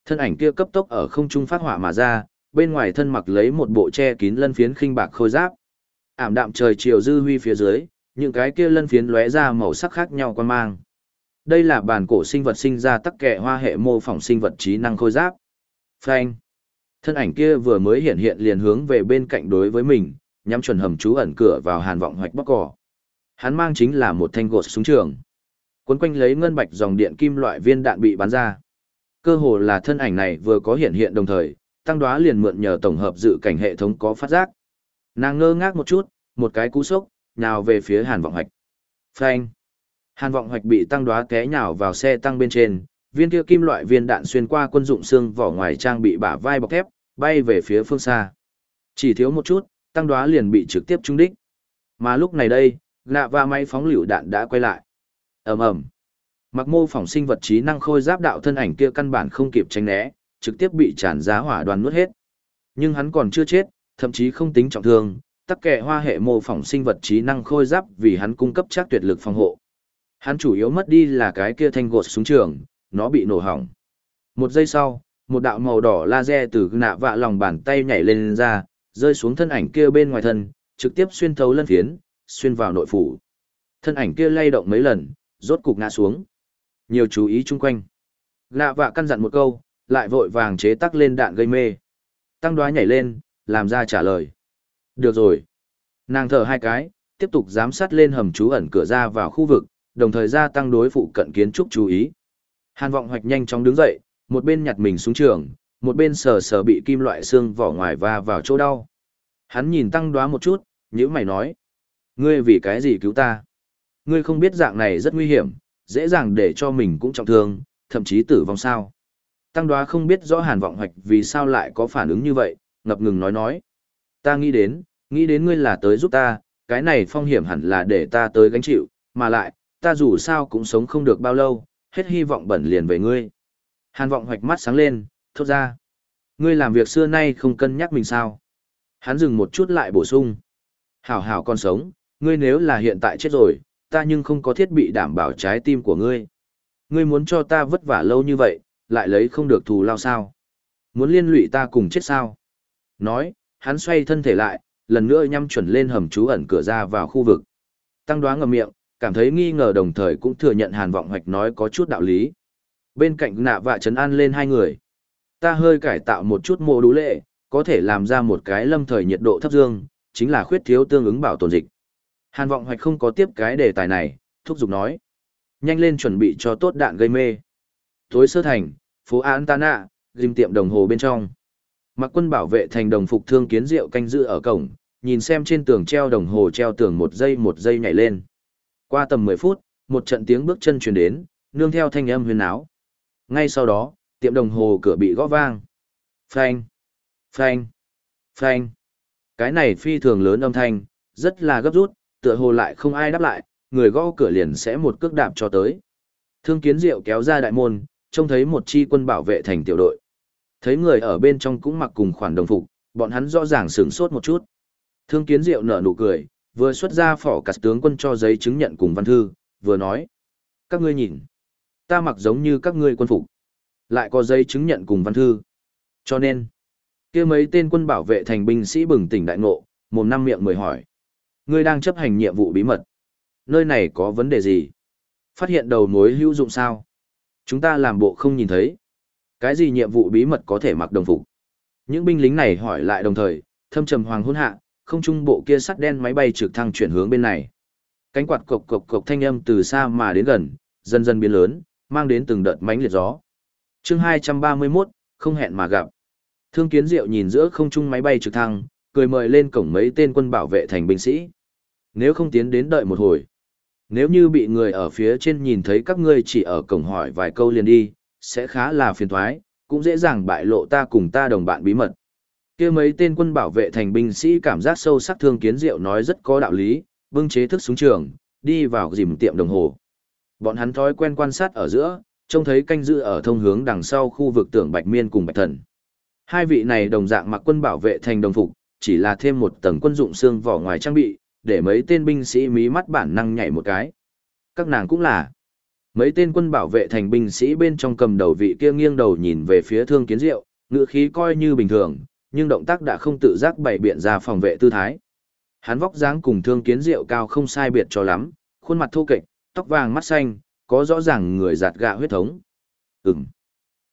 Thân ảnh kia cấp tốc ở không trung phát hỏa mà ra, bên ngoài thân mặc lấy một bộ che kín lân phiến khinh bạc khôi giáp. Ảm đạm trời chiều dư huy phía dưới, những cái kia lân phiến lóe ra màu sắc khác nhau quan mang. Đây là bản cổ sinh vật sinh ra tắc kệ hoa hệ mô phỏng sinh vật trí năng khôi giáp. Phanh. Thân ảnh kia vừa mới hiện hiện liền hướng về bên cạnh đối với mình, nhắm chuẩn hầm trú ẩn cửa vào hàn vọng hoạch bóc cỏ. Hắn mang chính là một thanh gột súng trường. Cuốn quanh lấy ngân bạch dòng điện kim loại viên đạn bị bắn ra. Cơ hồ là thân ảnh này vừa có hiện hiện đồng thời, tăng đoá liền mượn nhờ tổng hợp dự cảnh hệ thống có phát giác. Nàng ngơ ngác một chút, một cái cú sốc, nhào về phía hàn vọng hoạch. Phanh. Hàn vọng hoạch bị tăng đoá té nhào vào xe tăng bên trên, viên kia kim loại viên đạn xuyên qua quân dụng xương vỏ ngoài trang bị bả vai bọc thép, bay về phía phương xa. Chỉ thiếu một chút, tăng đoá liền bị trực tiếp trúng đích. Mà lúc này đây, nạ và máy phóng lựu đạn đã quay lại. ầm ầm Mặc mô phỏng sinh vật trí năng khôi giáp đạo thân ảnh kia căn bản không kịp tránh né, trực tiếp bị tràn giá hỏa đoàn nuốt hết. Nhưng hắn còn chưa chết, thậm chí không tính trọng thương, tắc kệ hoa hệ mô phỏng sinh vật trí năng khôi giáp vì hắn cung cấp chắc tuyệt lực phòng hộ. Hắn chủ yếu mất đi là cái kia thanh gột súng trường, nó bị nổ hỏng. Một giây sau, một đạo màu đỏ laser từ nạ vạ lòng bàn tay nhảy lên, lên ra, rơi xuống thân ảnh kia bên ngoài thân, trực tiếp xuyên thấu lân phiến, xuyên vào nội phủ. Thân ảnh kia lay động mấy lần, rốt cục ngã xuống. Nhiều chú ý chung quanh. Lạ vạ căn dặn một câu, lại vội vàng chế tắc lên đạn gây mê. Tăng đoá nhảy lên, làm ra trả lời. Được rồi. Nàng thở hai cái, tiếp tục giám sát lên hầm trú ẩn cửa ra vào khu vực, đồng thời gia tăng đối phụ cận kiến trúc chú ý. Hàn vọng hoạch nhanh chóng đứng dậy, một bên nhặt mình xuống trường, một bên sờ sờ bị kim loại xương vỏ ngoài va vào chỗ đau. Hắn nhìn tăng đoá một chút, nhữ mày nói. Ngươi vì cái gì cứu ta? Ngươi không biết dạng này rất nguy hiểm, dễ dàng để cho mình cũng trọng thương, thậm chí tử vong sao. Tăng đoá không biết rõ hàn vọng hoạch vì sao lại có phản ứng như vậy, ngập ngừng nói nói. Ta nghĩ đến, nghĩ đến ngươi là tới giúp ta, cái này phong hiểm hẳn là để ta tới gánh chịu, mà lại, ta dù sao cũng sống không được bao lâu, hết hy vọng bẩn liền về ngươi. Hàn vọng hoạch mắt sáng lên, thốt ra. Ngươi làm việc xưa nay không cân nhắc mình sao. Hắn dừng một chút lại bổ sung. Hảo hảo con sống, ngươi nếu là hiện tại chết rồi, ta nhưng không có thiết bị đảm bảo trái tim của ngươi. Ngươi muốn cho ta vất vả lâu như vậy, lại lấy không được thù lao sao. Muốn liên lụy ta cùng chết sao. Nói, hắn xoay thân thể lại, lần nữa nhắm chuẩn lên hầm trú ẩn cửa ra vào khu vực. Tăng đoán ngầm miệng, cảm thấy nghi ngờ đồng thời cũng thừa nhận hàn vọng hoạch nói có chút đạo lý. Bên cạnh nạ vạ trấn an lên hai người. Ta hơi cải tạo một chút mô đú lệ, có thể làm ra một cái lâm thời nhiệt độ thấp dương, chính là khuyết thiếu tương ứng bảo tồn dịch. Hàn vọng hoạch không có tiếp cái đề tài này, thúc giục nói. Nhanh lên chuẩn bị cho tốt đạn gây mê. Tối sơ thành, phố Antana, dìm tiệm đồng hồ bên trong. Mặc quân bảo vệ thành đồng phục thương kiến rượu canh giữ ở cổng, nhìn xem trên tường treo đồng hồ treo tường một giây một giây nhảy lên. Qua tầm 10 phút, một trận tiếng bước chân truyền đến, nương theo thanh âm huyền áo. Ngay sau đó, tiệm đồng hồ cửa bị gõ vang. Phanh, phanh, phanh. Cái này phi thường lớn âm thanh, rất là gấp rút, tựa hồ lại không ai đáp lại, người gõ cửa liền sẽ một cước đạp cho tới. Thương kiến diệu kéo ra đại môn, trông thấy một chi quân bảo vệ thành tiểu đội. Thấy người ở bên trong cũng mặc cùng khoản đồng phục, bọn hắn rõ ràng sửng sốt một chút. Thương kiến diệu nở nụ cười, vừa xuất ra phỏ cả tướng quân cho giấy chứng nhận cùng văn thư, vừa nói. Các ngươi nhìn, ta mặc giống như các ngươi quân phục, lại có giấy chứng nhận cùng văn thư. Cho nên, kia mấy tên quân bảo vệ thành binh sĩ bừng tỉnh đại ngộ, mồm năm miệng mười hỏi. Ngươi đang chấp hành nhiệm vụ bí mật. Nơi này có vấn đề gì? Phát hiện đầu mối hữu dụng sao? Chúng ta làm bộ không nhìn thấy. Cái gì nhiệm vụ bí mật có thể mặc đồng phục? Những binh lính này hỏi lại đồng thời, thâm trầm hoàng hôn hạ, không trung bộ kia sắt đen máy bay trực thăng chuyển hướng bên này. Cánh quạt cộc cộc cộc thanh âm từ xa mà đến gần, dần dần biến lớn, mang đến từng đợt mánh liệt gió chương 231, không hẹn mà gặp. Thương kiến diệu nhìn giữa không trung máy bay trực thăng, cười mời lên cổng mấy tên quân bảo vệ thành binh sĩ. Nếu không tiến đến đợi một hồi. Nếu như bị người ở phía trên nhìn thấy các ngươi chỉ ở cổng hỏi vài câu liền đi, sẽ khá là phiền thoái, cũng dễ dàng bại lộ ta cùng ta đồng bạn bí mật. kia mấy tên quân bảo vệ thành binh sĩ cảm giác sâu sắc thương kiến diệu nói rất có đạo lý, bưng chế thức súng trường, đi vào dìm tiệm đồng hồ. Bọn hắn thói quen quan sát ở giữa, trông thấy canh giữ ở thông hướng đằng sau khu vực tưởng Bạch Miên cùng Bạch Thần. Hai vị này đồng dạng mặc quân bảo vệ thành đồng phục, chỉ là thêm một tầng quân dụng xương vỏ ngoài trang bị, để mấy tên binh sĩ mí mắt bản năng nhảy một cái. Các nàng cũng là. Mấy tên quân bảo vệ thành binh sĩ bên trong cầm đầu vị kia nghiêng đầu nhìn về phía thương kiến diệu, ngựa khí coi như bình thường, nhưng động tác đã không tự giác bày biện ra phòng vệ tư thái. Hắn vóc dáng cùng thương kiến diệu cao không sai biệt cho lắm, khuôn mặt thô kệch, tóc vàng mắt xanh, có rõ ràng người giạt gạ huyết thống. Ừm.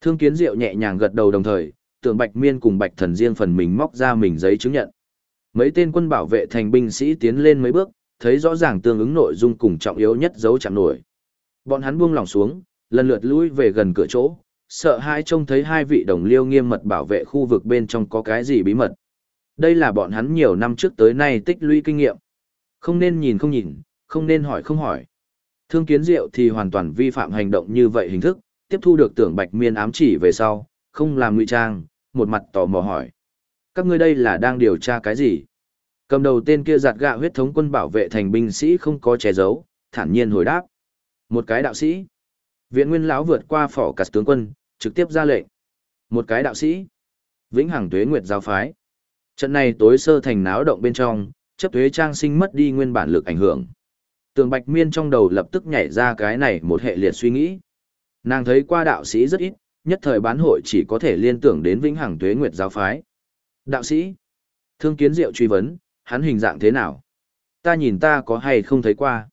Thương kiến diệu nhẹ nhàng gật đầu đồng thời, tưởng bạch miên cùng bạch thần riêng phần mình móc ra mình giấy chứng nhận. Mấy tên quân bảo vệ thành binh sĩ tiến lên mấy bước, thấy rõ ràng tương ứng nội dung cùng trọng yếu nhất dấu chạm nổi. Bọn hắn buông lòng xuống, lần lượt lui về gần cửa chỗ, sợ hai trông thấy hai vị đồng liêu nghiêm mật bảo vệ khu vực bên trong có cái gì bí mật. Đây là bọn hắn nhiều năm trước tới nay tích lũy kinh nghiệm. Không nên nhìn không nhìn, không nên hỏi không hỏi. Thương kiến diệu thì hoàn toàn vi phạm hành động như vậy hình thức, tiếp thu được tưởng bạch miên ám chỉ về sau, không làm ngụy trang, một mặt tò mò hỏi. Các ngươi đây là đang điều tra cái gì? Cầm đầu tên kia giặt gạ huyết thống quân bảo vệ thành binh sĩ không có che giấu, thản nhiên hồi đáp. Một cái đạo sĩ. Viện Nguyên lão vượt qua phỏ cặt tướng quân, trực tiếp ra lệnh. Một cái đạo sĩ. Vĩnh Hằng Tuế Nguyệt giáo phái. Trận này tối sơ thành náo động bên trong, chấp thuế trang sinh mất đi nguyên bản lực ảnh hưởng. Tường Bạch Miên trong đầu lập tức nhảy ra cái này một hệ liệt suy nghĩ. Nàng thấy qua đạo sĩ rất ít, nhất thời bán hội chỉ có thể liên tưởng đến Vĩnh Hằng Tuế Nguyệt giáo phái. Đạo sĩ. Thương Kiến Diệu truy vấn, hắn hình dạng thế nào? Ta nhìn ta có hay không thấy qua?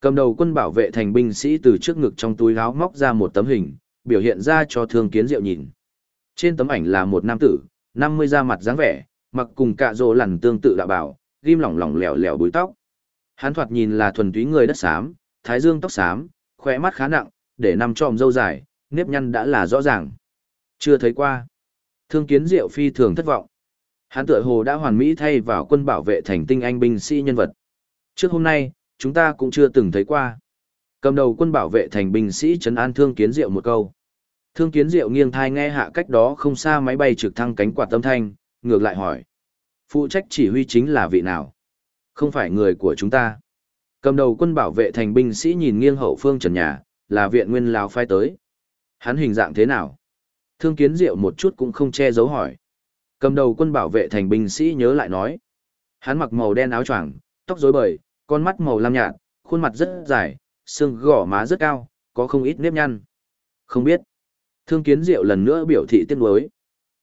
Cầm đầu quân bảo vệ thành binh sĩ từ trước ngực trong túi áo móc ra một tấm hình, biểu hiện ra cho Thương Kiến Diệu nhìn. Trên tấm ảnh là một nam tử, năm mươi da mặt dáng vẻ, mặc cùng cạ rồ lằn tương tự đạo bảo, ghim lỏng lỏng lẻo lẻo búi tóc. Hắn thoạt nhìn là thuần túy người đất xám, thái dương tóc xám, khỏe mắt khá nặng, để nằm trọm dâu dài, nếp nhăn đã là rõ ràng. Chưa thấy qua. Thương kiến diệu phi thường thất vọng. Hắn tựa hồ đã hoàn mỹ thay vào quân bảo vệ thành tinh anh binh sĩ nhân vật. Trước hôm nay, chúng ta cũng chưa từng thấy qua. Cầm đầu quân bảo vệ thành binh sĩ trấn an thương kiến diệu một câu. Thương kiến diệu nghiêng thai nghe hạ cách đó không xa máy bay trực thăng cánh quạt tâm thanh, ngược lại hỏi. Phụ trách chỉ huy chính là vị nào? Không phải người của chúng ta. Cầm đầu quân bảo vệ thành binh sĩ nhìn nghiêng hậu phương trần nhà, là viện nguyên lao phai tới. Hắn hình dạng thế nào? Thương kiến diệu một chút cũng không che giấu hỏi. Cầm đầu quân bảo vệ thành binh sĩ nhớ lại nói. Hắn mặc màu đen áo choàng, tóc rối bời, con mắt màu lam nhạt, khuôn mặt rất dài, xương gỏ má rất cao, có không ít nếp nhăn. Không biết. Thương kiến diệu lần nữa biểu thị tiếc nuối.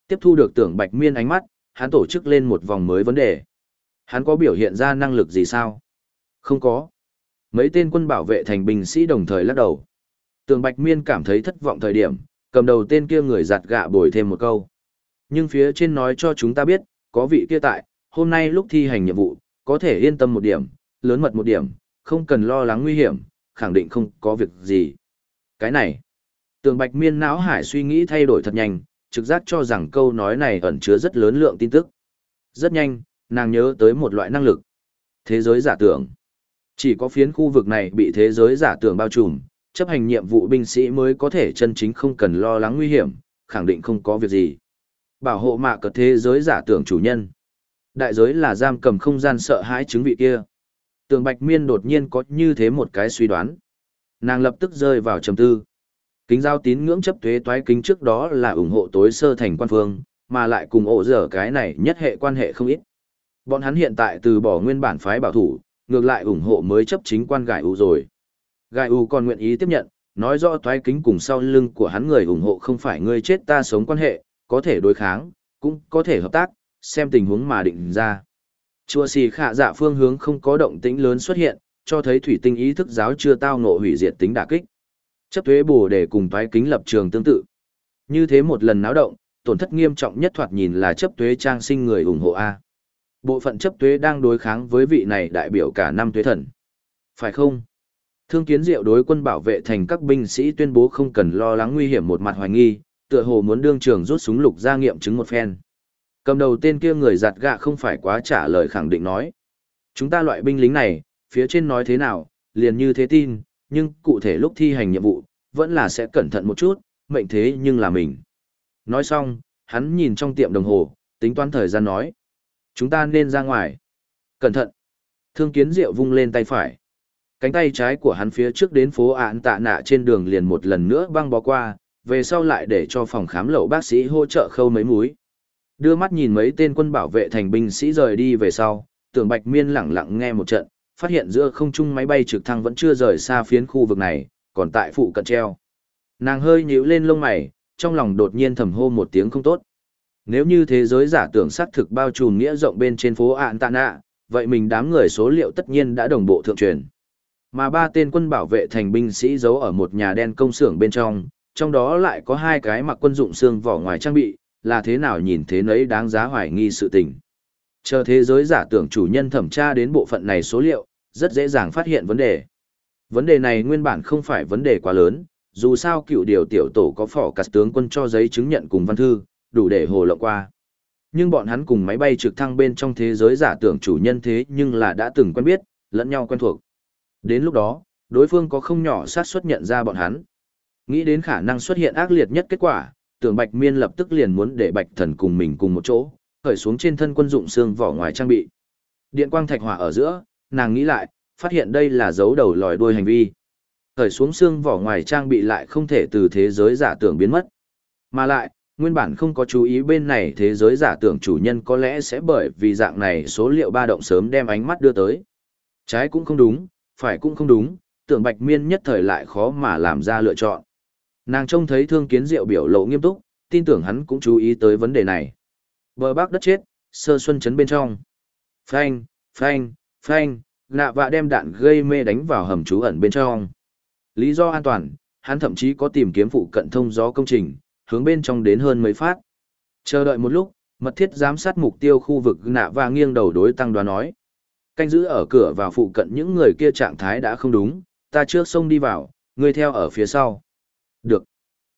Tiếp thu được tưởng bạch miên ánh mắt, hắn tổ chức lên một vòng mới vấn đề. Hắn có biểu hiện ra năng lực gì sao? Không có. Mấy tên quân bảo vệ thành binh sĩ đồng thời lắc đầu. Tường Bạch Miên cảm thấy thất vọng thời điểm, cầm đầu tên kia người giặt gạ bồi thêm một câu. Nhưng phía trên nói cho chúng ta biết, có vị kia tại, hôm nay lúc thi hành nhiệm vụ, có thể yên tâm một điểm, lớn mật một điểm, không cần lo lắng nguy hiểm, khẳng định không có việc gì. Cái này, tường Bạch Miên não hải suy nghĩ thay đổi thật nhanh, trực giác cho rằng câu nói này ẩn chứa rất lớn lượng tin tức. Rất nhanh, nàng nhớ tới một loại năng lực. Thế giới giả tưởng. Chỉ có phiến khu vực này bị thế giới giả tưởng bao trùm, chấp hành nhiệm vụ binh sĩ mới có thể chân chính không cần lo lắng nguy hiểm, khẳng định không có việc gì. Bảo hộ mạ cật thế giới giả tưởng chủ nhân. Đại giới là giam cầm không gian sợ hãi chứng vị kia. Tường Bạch Miên đột nhiên có như thế một cái suy đoán. Nàng lập tức rơi vào trầm tư. Kính giao tín ngưỡng chấp thuế toái kính trước đó là ủng hộ tối sơ thành quan phương, mà lại cùng ổ dở cái này nhất hệ quan hệ không ít. Bọn hắn hiện tại từ bỏ nguyên bản phái bảo thủ, ngược lại ủng hộ mới chấp chính quan gài U rồi. Gai U còn nguyện ý tiếp nhận, nói rõ toái kính cùng sau lưng của hắn người ủng hộ không phải người chết ta sống quan hệ, có thể đối kháng, cũng có thể hợp tác, xem tình huống mà định ra. Chùa xì khả dạ phương hướng không có động tĩnh lớn xuất hiện, cho thấy thủy tinh ý thức giáo chưa tao ngộ hủy diệt tính đả kích. Chấp thuế bổ để cùng toái kính lập trường tương tự. Như thế một lần náo động, tổn thất nghiêm trọng nhất thoạt nhìn là chấp thuế trang sinh người ủng hộ A. Bộ phận chấp thuế đang đối kháng với vị này đại biểu cả năm thuế thần. Phải không? Thương kiến diệu đối quân bảo vệ thành các binh sĩ tuyên bố không cần lo lắng nguy hiểm một mặt hoài nghi, tựa hồ muốn đương trường rút súng lục ra nghiệm chứng một phen. Cầm đầu tên kia người giặt gạ không phải quá trả lời khẳng định nói. Chúng ta loại binh lính này, phía trên nói thế nào, liền như thế tin, nhưng cụ thể lúc thi hành nhiệm vụ, vẫn là sẽ cẩn thận một chút, mệnh thế nhưng là mình. Nói xong, hắn nhìn trong tiệm đồng hồ, tính toán thời gian nói. Chúng ta nên ra ngoài. Cẩn thận. Thương kiến diệu vung lên tay phải. Cánh tay trái của hắn phía trước đến phố ạn tạ nạ trên đường liền một lần nữa băng bó qua, về sau lại để cho phòng khám lậu bác sĩ hỗ trợ khâu mấy múi. Đưa mắt nhìn mấy tên quân bảo vệ thành binh sĩ rời đi về sau, tưởng bạch miên lẳng lặng nghe một trận, phát hiện giữa không trung máy bay trực thăng vẫn chưa rời xa phiến khu vực này, còn tại phụ cận treo. Nàng hơi nhíu lên lông mày, trong lòng đột nhiên thầm hô một tiếng không tốt. Nếu như thế giới giả tưởng xác thực bao trùm nghĩa rộng bên trên phố ạn tạ nạ, vậy mình đám người số liệu tất nhiên đã đồng bộ thượng truyền. Mà ba tên quân bảo vệ thành binh sĩ giấu ở một nhà đen công xưởng bên trong, trong đó lại có hai cái mặc quân dụng xương vỏ ngoài trang bị, là thế nào nhìn thế nấy đáng giá hoài nghi sự tình. Chờ thế giới giả tưởng chủ nhân thẩm tra đến bộ phận này số liệu, rất dễ dàng phát hiện vấn đề. Vấn đề này nguyên bản không phải vấn đề quá lớn, dù sao cựu điều tiểu tổ có phỏ cắt tướng quân cho giấy chứng nhận cùng văn thư, đủ để hồ lộng qua. Nhưng bọn hắn cùng máy bay trực thăng bên trong thế giới giả tưởng chủ nhân thế nhưng là đã từng quen biết, lẫn nhau quen thuộc. Đến lúc đó, đối phương có không nhỏ sát suất nhận ra bọn hắn. Nghĩ đến khả năng xuất hiện ác liệt nhất kết quả, tưởng Bạch Miên lập tức liền muốn để Bạch Thần cùng mình cùng một chỗ, khởi xuống trên thân quân dụng xương vỏ ngoài trang bị. Điện quang thạch hỏa ở giữa, nàng nghĩ lại, phát hiện đây là dấu đầu lòi đuôi hành vi. Khởi xuống xương vỏ ngoài trang bị lại không thể từ thế giới giả tưởng biến mất. Mà lại, nguyên bản không có chú ý bên này thế giới giả tưởng chủ nhân có lẽ sẽ bởi vì dạng này số liệu ba động sớm đem ánh mắt đưa tới. Trái cũng không đúng, phải cũng không đúng, tưởng bạch miên nhất thời lại khó mà làm ra lựa chọn. Nàng trông thấy thương kiến diệu biểu lộ nghiêm túc, tin tưởng hắn cũng chú ý tới vấn đề này. Bờ bác đất chết, sơ xuân chấn bên trong. Phanh, phanh, phanh, nạ vạ đem đạn gây mê đánh vào hầm trú ẩn bên trong. Lý do an toàn, hắn thậm chí có tìm kiếm phụ cận thông gió công trình, hướng bên trong đến hơn mấy phát. Chờ đợi một lúc, mật thiết giám sát mục tiêu khu vực nạ và nghiêng đầu đối tăng đoán nói. Canh giữ ở cửa vào phụ cận những người kia trạng thái đã không đúng, ta trước sông đi vào, người theo ở phía sau. Được.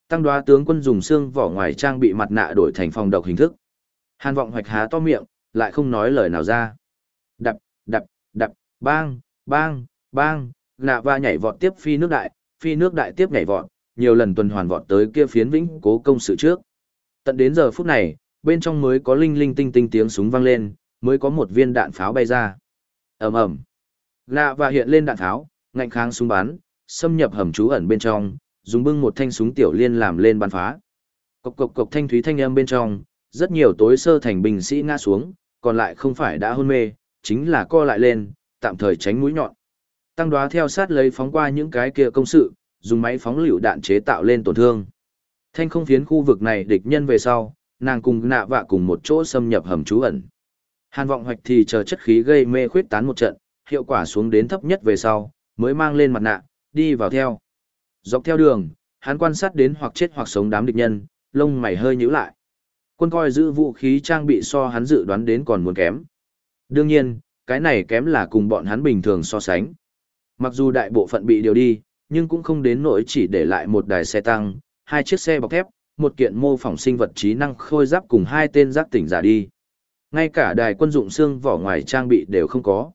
Tăng đoá tướng quân dùng xương vỏ ngoài trang bị mặt nạ đổi thành phòng độc hình thức. Hàn vọng hoạch há to miệng, lại không nói lời nào ra. Đập, đập, đập, bang, bang, bang, nạ và nhảy vọt tiếp phi nước đại, phi nước đại tiếp nhảy vọt, nhiều lần tuần hoàn vọt tới kia phiến vĩnh cố công sự trước. Tận đến giờ phút này, bên trong mới có linh linh tinh tinh tiếng súng vang lên, mới có một viên đạn pháo bay ra. ầm ầm, lạ và hiện lên đạn pháo, ngạnh kháng súng bắn, xâm nhập hầm trú ẩn bên trong, dùng bưng một thanh súng tiểu liên làm lên bắn phá. Cộc cộc cộc thanh thúy thanh âm bên trong, rất nhiều tối sơ thành binh sĩ ngã xuống, còn lại không phải đã hôn mê, chính là co lại lên, tạm thời tránh mũi nhọn. Tăng đoá theo sát lấy phóng qua những cái kia công sự, dùng máy phóng lựu đạn chế tạo lên tổn thương. Thanh không phiến khu vực này địch nhân về sau, nàng cùng nạ vạ cùng một chỗ xâm nhập hầm trú ẩn. Hàn vọng hoạch thì chờ chất khí gây mê khuyết tán một trận, hiệu quả xuống đến thấp nhất về sau, mới mang lên mặt nạ, đi vào theo. Dọc theo đường, hắn quan sát đến hoặc chết hoặc sống đám địch nhân, lông mày hơi nhíu lại. Quân coi giữ vũ khí trang bị so hắn dự đoán đến còn muốn kém. Đương nhiên, cái này kém là cùng bọn hắn bình thường so sánh. Mặc dù đại bộ phận bị điều đi, nhưng cũng không đến nỗi chỉ để lại một đài xe tăng, hai chiếc xe bọc thép, một kiện mô phỏng sinh vật trí năng khôi giáp cùng hai tên giác tỉnh giả đi. Ngay cả đài quân dụng xương vỏ ngoài trang bị đều không có.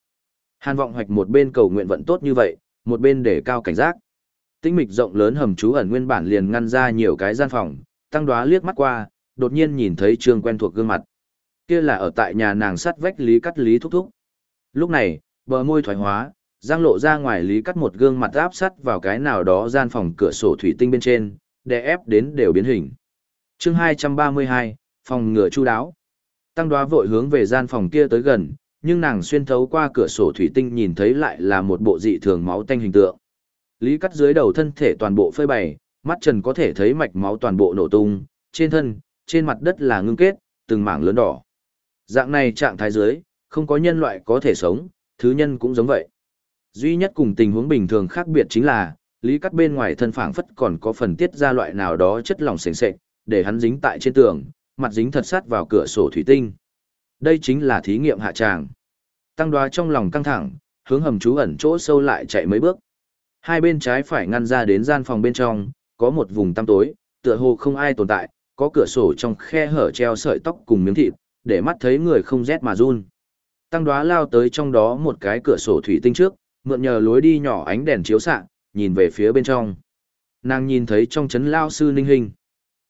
Hàn vọng hoạch một bên cầu nguyện vận tốt như vậy, một bên để cao cảnh giác. Tĩnh mịch rộng lớn hầm trú ẩn nguyên bản liền ngăn ra nhiều cái gian phòng, tăng đoá liếc mắt qua, đột nhiên nhìn thấy trương quen thuộc gương mặt. Kia là ở tại nhà nàng sắt vách lý cắt lý thúc thúc. Lúc này, bờ môi thoái hóa, giang lộ ra ngoài lý cắt một gương mặt áp sắt vào cái nào đó gian phòng cửa sổ thủy tinh bên trên, để ép đến đều biến hình. chương 232, phòng ngựa chu đáo. Tăng đoá vội hướng về gian phòng kia tới gần, nhưng nàng xuyên thấu qua cửa sổ thủy tinh nhìn thấy lại là một bộ dị thường máu tanh hình tượng. Lý cắt dưới đầu thân thể toàn bộ phơi bày, mắt trần có thể thấy mạch máu toàn bộ nổ tung, trên thân, trên mặt đất là ngưng kết, từng mảng lớn đỏ. Dạng này trạng thái dưới, không có nhân loại có thể sống, thứ nhân cũng giống vậy. Duy nhất cùng tình huống bình thường khác biệt chính là, lý cắt bên ngoài thân phảng phất còn có phần tiết ra loại nào đó chất lỏng sền sệt, để hắn dính tại trên tường, mặt dính thật sát vào cửa sổ thủy tinh. Đây chính là thí nghiệm hạ tràng. Tăng đoá trong lòng căng thẳng, hướng hầm trú ẩn chỗ sâu lại chạy mấy bước. Hai bên trái phải ngăn ra đến gian phòng bên trong, có một vùng tăm tối, tựa hồ không ai tồn tại, có cửa sổ trong khe hở treo sợi tóc cùng miếng thịt, để mắt thấy người không rét mà run. Tăng đoá lao tới trong đó một cái cửa sổ thủy tinh trước, mượn nhờ lối đi nhỏ ánh đèn chiếu xạ, nhìn về phía bên trong. Nàng nhìn thấy trong chấn lao sư ninh hình.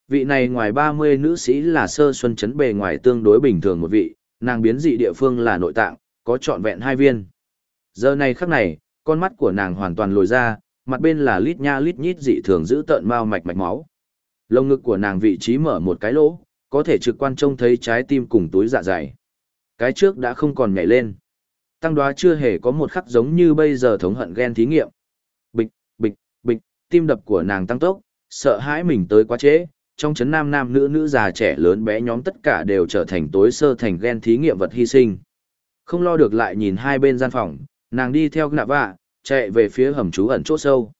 Vị này ngoài 30 nữ sĩ là sơ xuân chấn bề ngoài tương đối bình thường một vị, nàng biến dị địa phương là nội tạng, có trọn vẹn hai viên. Giờ này khắc này, con mắt của nàng hoàn toàn lồi ra, mặt bên là lít nha lít nhít dị thường giữ tợn mao mạch mạch máu. Lông ngực của nàng vị trí mở một cái lỗ, có thể trực quan trông thấy trái tim cùng túi dạ dày. Cái trước đã không còn nhảy lên. Tăng đoá chưa hề có một khắc giống như bây giờ thống hận ghen thí nghiệm. Bịch, bịch, bịch, tim đập của nàng tăng tốc, sợ hãi mình tới quá trễ. Trong chấn nam nam nữ nữ già trẻ lớn bé nhóm tất cả đều trở thành tối sơ thành ghen thí nghiệm vật hy sinh. Không lo được lại nhìn hai bên gian phòng, nàng đi theo nạ vạ, chạy về phía hầm trú ẩn chỗ sâu.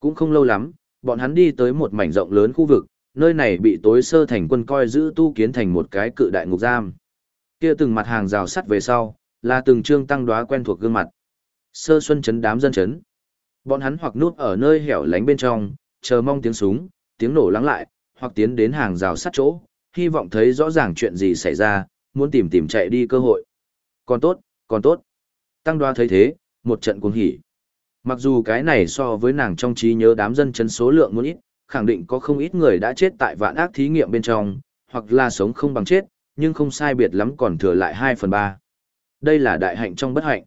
Cũng không lâu lắm, bọn hắn đi tới một mảnh rộng lớn khu vực, nơi này bị tối sơ thành quân coi giữ tu kiến thành một cái cự đại ngục giam. Kia từng mặt hàng rào sắt về sau, là từng trương tăng đoá quen thuộc gương mặt. Sơ xuân chấn đám dân chấn. Bọn hắn hoặc núp ở nơi hẻo lánh bên trong, chờ mong tiếng súng, tiếng nổ lắng lại, hoặc tiến đến hàng rào sắt chỗ, hy vọng thấy rõ ràng chuyện gì xảy ra, muốn tìm tìm chạy đi cơ hội. Còn tốt, còn tốt. Tăng đoá thấy thế, một trận cuồng hỉ. Mặc dù cái này so với nàng trong trí nhớ đám dân chấn số lượng muốn ít, khẳng định có không ít người đã chết tại vạn ác thí nghiệm bên trong, hoặc là sống không bằng chết, nhưng không sai biệt lắm còn thừa lại 2 phần 3. Đây là đại hạnh trong bất hạnh.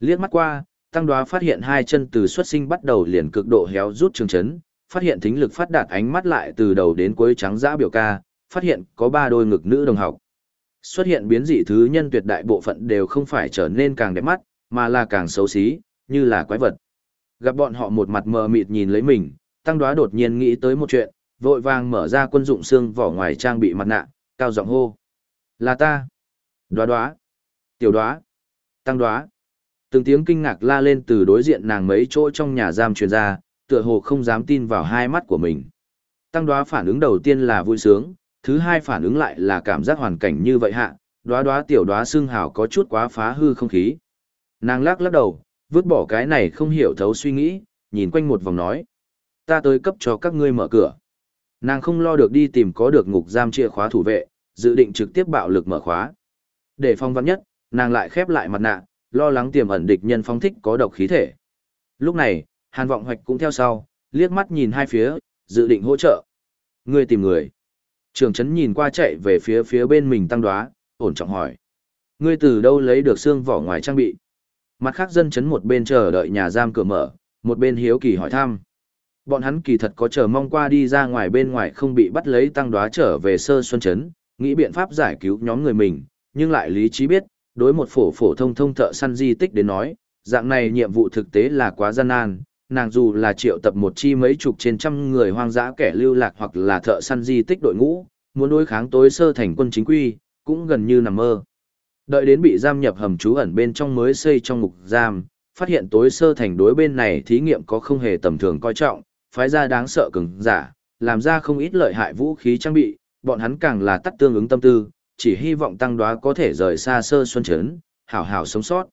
Liếc mắt qua, tăng đoá phát hiện hai chân từ xuất sinh bắt đầu liền cực độ héo rút trường chấn, phát hiện thính lực phát đạt ánh mắt lại từ đầu đến cuối trắng dã biểu ca, phát hiện có ba đôi ngực nữ đồng học. Xuất hiện biến dị thứ nhân tuyệt đại bộ phận đều không phải trở nên càng đẹp mắt, mà là càng xấu xí, như là quái vật. Gặp bọn họ một mặt mờ mịt nhìn lấy mình, tăng đoá đột nhiên nghĩ tới một chuyện, vội vàng mở ra quân dụng xương vỏ ngoài trang bị mặt nạ, cao giọng hô. Là ta. Đoá đoá. Tiểu đoá. Tăng đoá. Từng tiếng kinh ngạc la lên từ đối diện nàng mấy chỗ trong nhà giam truyền ra, tựa hồ không dám tin vào hai mắt của mình. Tăng đoá phản ứng đầu tiên là vui sướng, thứ hai phản ứng lại là cảm giác hoàn cảnh như vậy hạ, đoá đoá tiểu đoá xương hào có chút quá phá hư không khí. Nàng lắc lắc đầu, vứt bỏ cái này không hiểu thấu suy nghĩ, nhìn quanh một vòng nói. Ta tới cấp cho các ngươi mở cửa. Nàng không lo được đi tìm có được ngục giam chìa khóa thủ vệ, dự định trực tiếp bạo lực mở khóa. Để phong vắn nhất, nàng lại khép lại mặt nạ, lo lắng tiềm ẩn địch nhân phóng thích có độc khí thể. Lúc này, Hàn Vọng Hoạch cũng theo sau, liếc mắt nhìn hai phía, dự định hỗ trợ. Ngươi tìm người. Trường Trấn nhìn qua chạy về phía phía bên mình tăng đoá, ổn trọng hỏi. Ngươi từ đâu lấy được xương vỏ ngoài trang bị? Mặt khác dân chấn một bên chờ đợi nhà giam cửa mở, một bên hiếu kỳ hỏi thăm. Bọn hắn kỳ thật có chờ mong qua đi ra ngoài bên ngoài không bị bắt lấy tăng đoá trở về sơ xuân chấn, nghĩ biện pháp giải cứu nhóm người mình, nhưng lại lý trí biết, đối một phổ phổ thông thông thợ săn di tích đến nói, dạng này nhiệm vụ thực tế là quá gian nan, nàng dù là triệu tập một chi mấy chục trên trăm người hoang dã kẻ lưu lạc hoặc là thợ săn di tích đội ngũ, muốn đối kháng tối sơ thành quân chính quy, cũng gần như nằm mơ. Đợi đến bị giam nhập hầm trú ẩn bên trong mới xây trong ngục giam, phát hiện tối sơ thành đối bên này thí nghiệm có không hề tầm thường coi trọng, phái ra đáng sợ cứng, giả, làm ra không ít lợi hại vũ khí trang bị, bọn hắn càng là tắt tương ứng tâm tư, chỉ hy vọng tăng đoá có thể rời xa sơ xuân trấn, hảo hảo sống sót.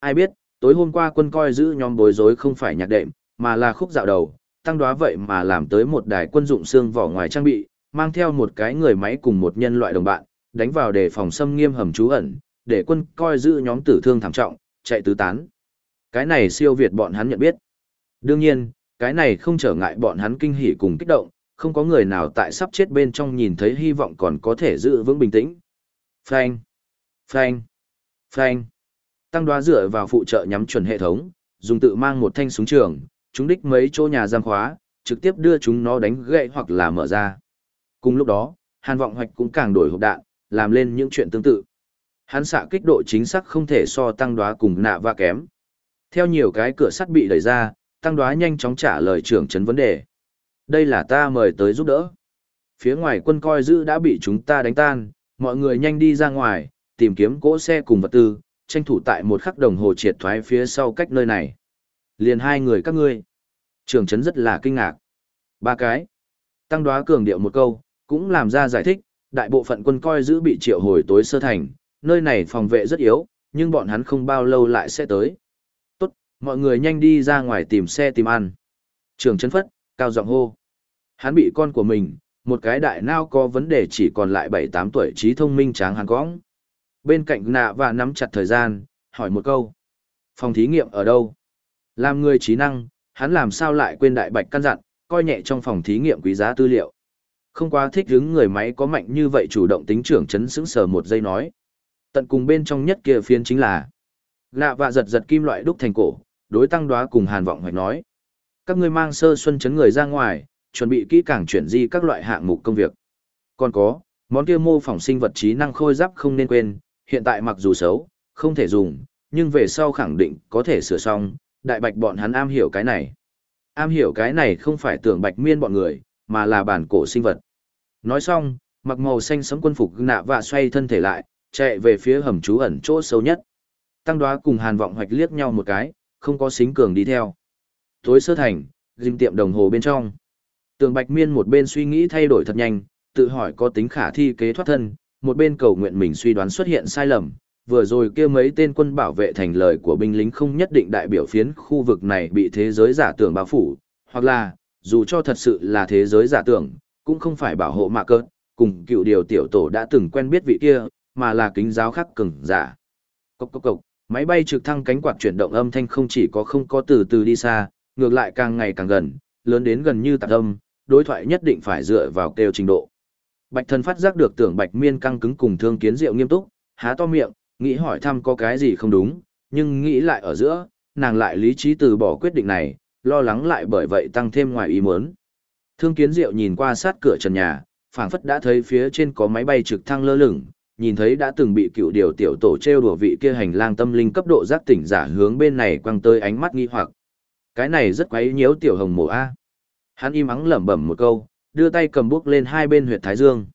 Ai biết, tối hôm qua quân coi giữ nhóm bối rối không phải nhạc đệm, mà là khúc dạo đầu, tăng đoá vậy mà làm tới một đài quân dụng xương vỏ ngoài trang bị, mang theo một cái người máy cùng một nhân loại đồng bạn, đánh vào để phòng xâm nghiêm hầm trú ẩn, để quân coi giữ nhóm tử thương thảm trọng, chạy tứ tán. Cái này siêu việt bọn hắn nhận biết. Đương nhiên, cái này không trở ngại bọn hắn kinh hỉ cùng kích động, không có người nào tại sắp chết bên trong nhìn thấy hy vọng còn có thể giữ vững bình tĩnh. Phanh, phanh, phanh. Tăng đoá dựa vào phụ trợ nhắm chuẩn hệ thống, dùng tự mang một thanh súng trường, chúng đích mấy chỗ nhà giam khóa, trực tiếp đưa chúng nó đánh gậy hoặc là mở ra. Cùng lúc đó, Hàn Vọng Hoạch cũng càng đổi hộp đạn, làm lên những chuyện tương tự. Hắn xạ kích độ chính xác không thể so tăng đoá cùng nạ và kém. Theo nhiều cái cửa sắt bị đẩy ra, tăng đoá nhanh chóng trả lời trưởng chấn vấn đề. Đây là ta mời tới giúp đỡ. Phía ngoài quân coi giữ đã bị chúng ta đánh tan, mọi người nhanh đi ra ngoài, tìm kiếm cỗ xe cùng vật tư, tranh thủ tại một khắc đồng hồ triệt thoái phía sau cách nơi này. Liền hai người các ngươi. trường chấn rất là kinh ngạc. Ba cái. Tăng đoá cường điệu một câu, cũng làm ra giải thích, đại bộ phận quân coi giữ bị triệu hồi tối sơ thành, nơi này phòng vệ rất yếu, nhưng bọn hắn không bao lâu lại sẽ tới. Tốt, mọi người nhanh đi ra ngoài tìm xe tìm ăn. Trường chấn phất, cao giọng hô. Hắn bị con của mình, một cái đại nao có vấn đề chỉ còn lại 7-8 tuổi trí thông minh tráng hàng cõng. Bên cạnh nạ và nắm chặt thời gian, hỏi một câu. Phòng thí nghiệm ở đâu? Làm người trí năng, hắn làm sao lại quên đại bạch căn dặn, coi nhẹ trong phòng thí nghiệm quý giá tư liệu. Không quá thích đứng người máy có mạnh như vậy chủ động tính trưởng chấn sững sờ một giây nói. Tận cùng bên trong nhất kia phiên chính là Lạ và giật giật kim loại đúc thành cổ, đối tăng đoá cùng hàn vọng hoạch nói. Các ngươi mang sơ xuân chấn người ra ngoài, chuẩn bị kỹ càng chuyển di các loại hạng mục công việc. Còn có, món kia mô phỏng sinh vật trí năng khôi giáp không nên quên, hiện tại mặc dù xấu, không thể dùng, nhưng về sau khẳng định có thể sửa xong, đại bạch bọn hắn am hiểu cái này. Am hiểu cái này không phải tưởng bạch miên bọn người, mà là bản cổ sinh vật. Nói xong, mặc màu xanh sấm quân phục nạ và xoay thân thể lại, chạy về phía hầm trú ẩn chỗ sâu nhất. Tăng đoá cùng hàn vọng hoạch liếc nhau một cái, không có xính cường đi theo. Tối sơ thành, dinh tiệm đồng hồ bên trong. Tường Bạch Miên một bên suy nghĩ thay đổi thật nhanh, tự hỏi có tính khả thi kế thoát thân, một bên cầu nguyện mình suy đoán xuất hiện sai lầm. Vừa rồi kia mấy tên quân bảo vệ thành lời của binh lính không nhất định đại biểu phiến khu vực này bị thế giới giả tưởng bao phủ, hoặc là, dù cho thật sự là thế giới giả tưởng, cũng không phải bảo hộ mạ cơ, cùng cựu điều tiểu tổ đã từng quen biết vị kia, mà là kính giáo khắc cường giả. Cốc cốc cốc, máy bay trực thăng cánh quạt chuyển động âm thanh không chỉ có không có từ từ đi xa, ngược lại càng ngày càng gần, lớn đến gần như tạc âm, đối thoại nhất định phải dựa vào kêu trình độ. Bạch thần phát giác được tưởng bạch miên căng cứng cùng thương kiến diệu nghiêm túc, há to miệng, nghĩ hỏi thăm có cái gì không đúng, nhưng nghĩ lại ở giữa, nàng lại lý trí từ bỏ quyết định này, lo lắng lại bởi vậy tăng thêm ngoài ý muốn. Thương kiến diệu nhìn qua sát cửa trần nhà, phảng phất đã thấy phía trên có máy bay trực thăng lơ lửng, nhìn thấy đã từng bị cựu điều tiểu tổ treo đùa vị kia hành lang tâm linh cấp độ giác tỉnh giả hướng bên này quăng tới ánh mắt nghi hoặc. Cái này rất quấy nhiễu tiểu hồng mộ A. Hắn im ắng lẩm bẩm một câu, đưa tay cầm bước lên hai bên huyệt thái dương.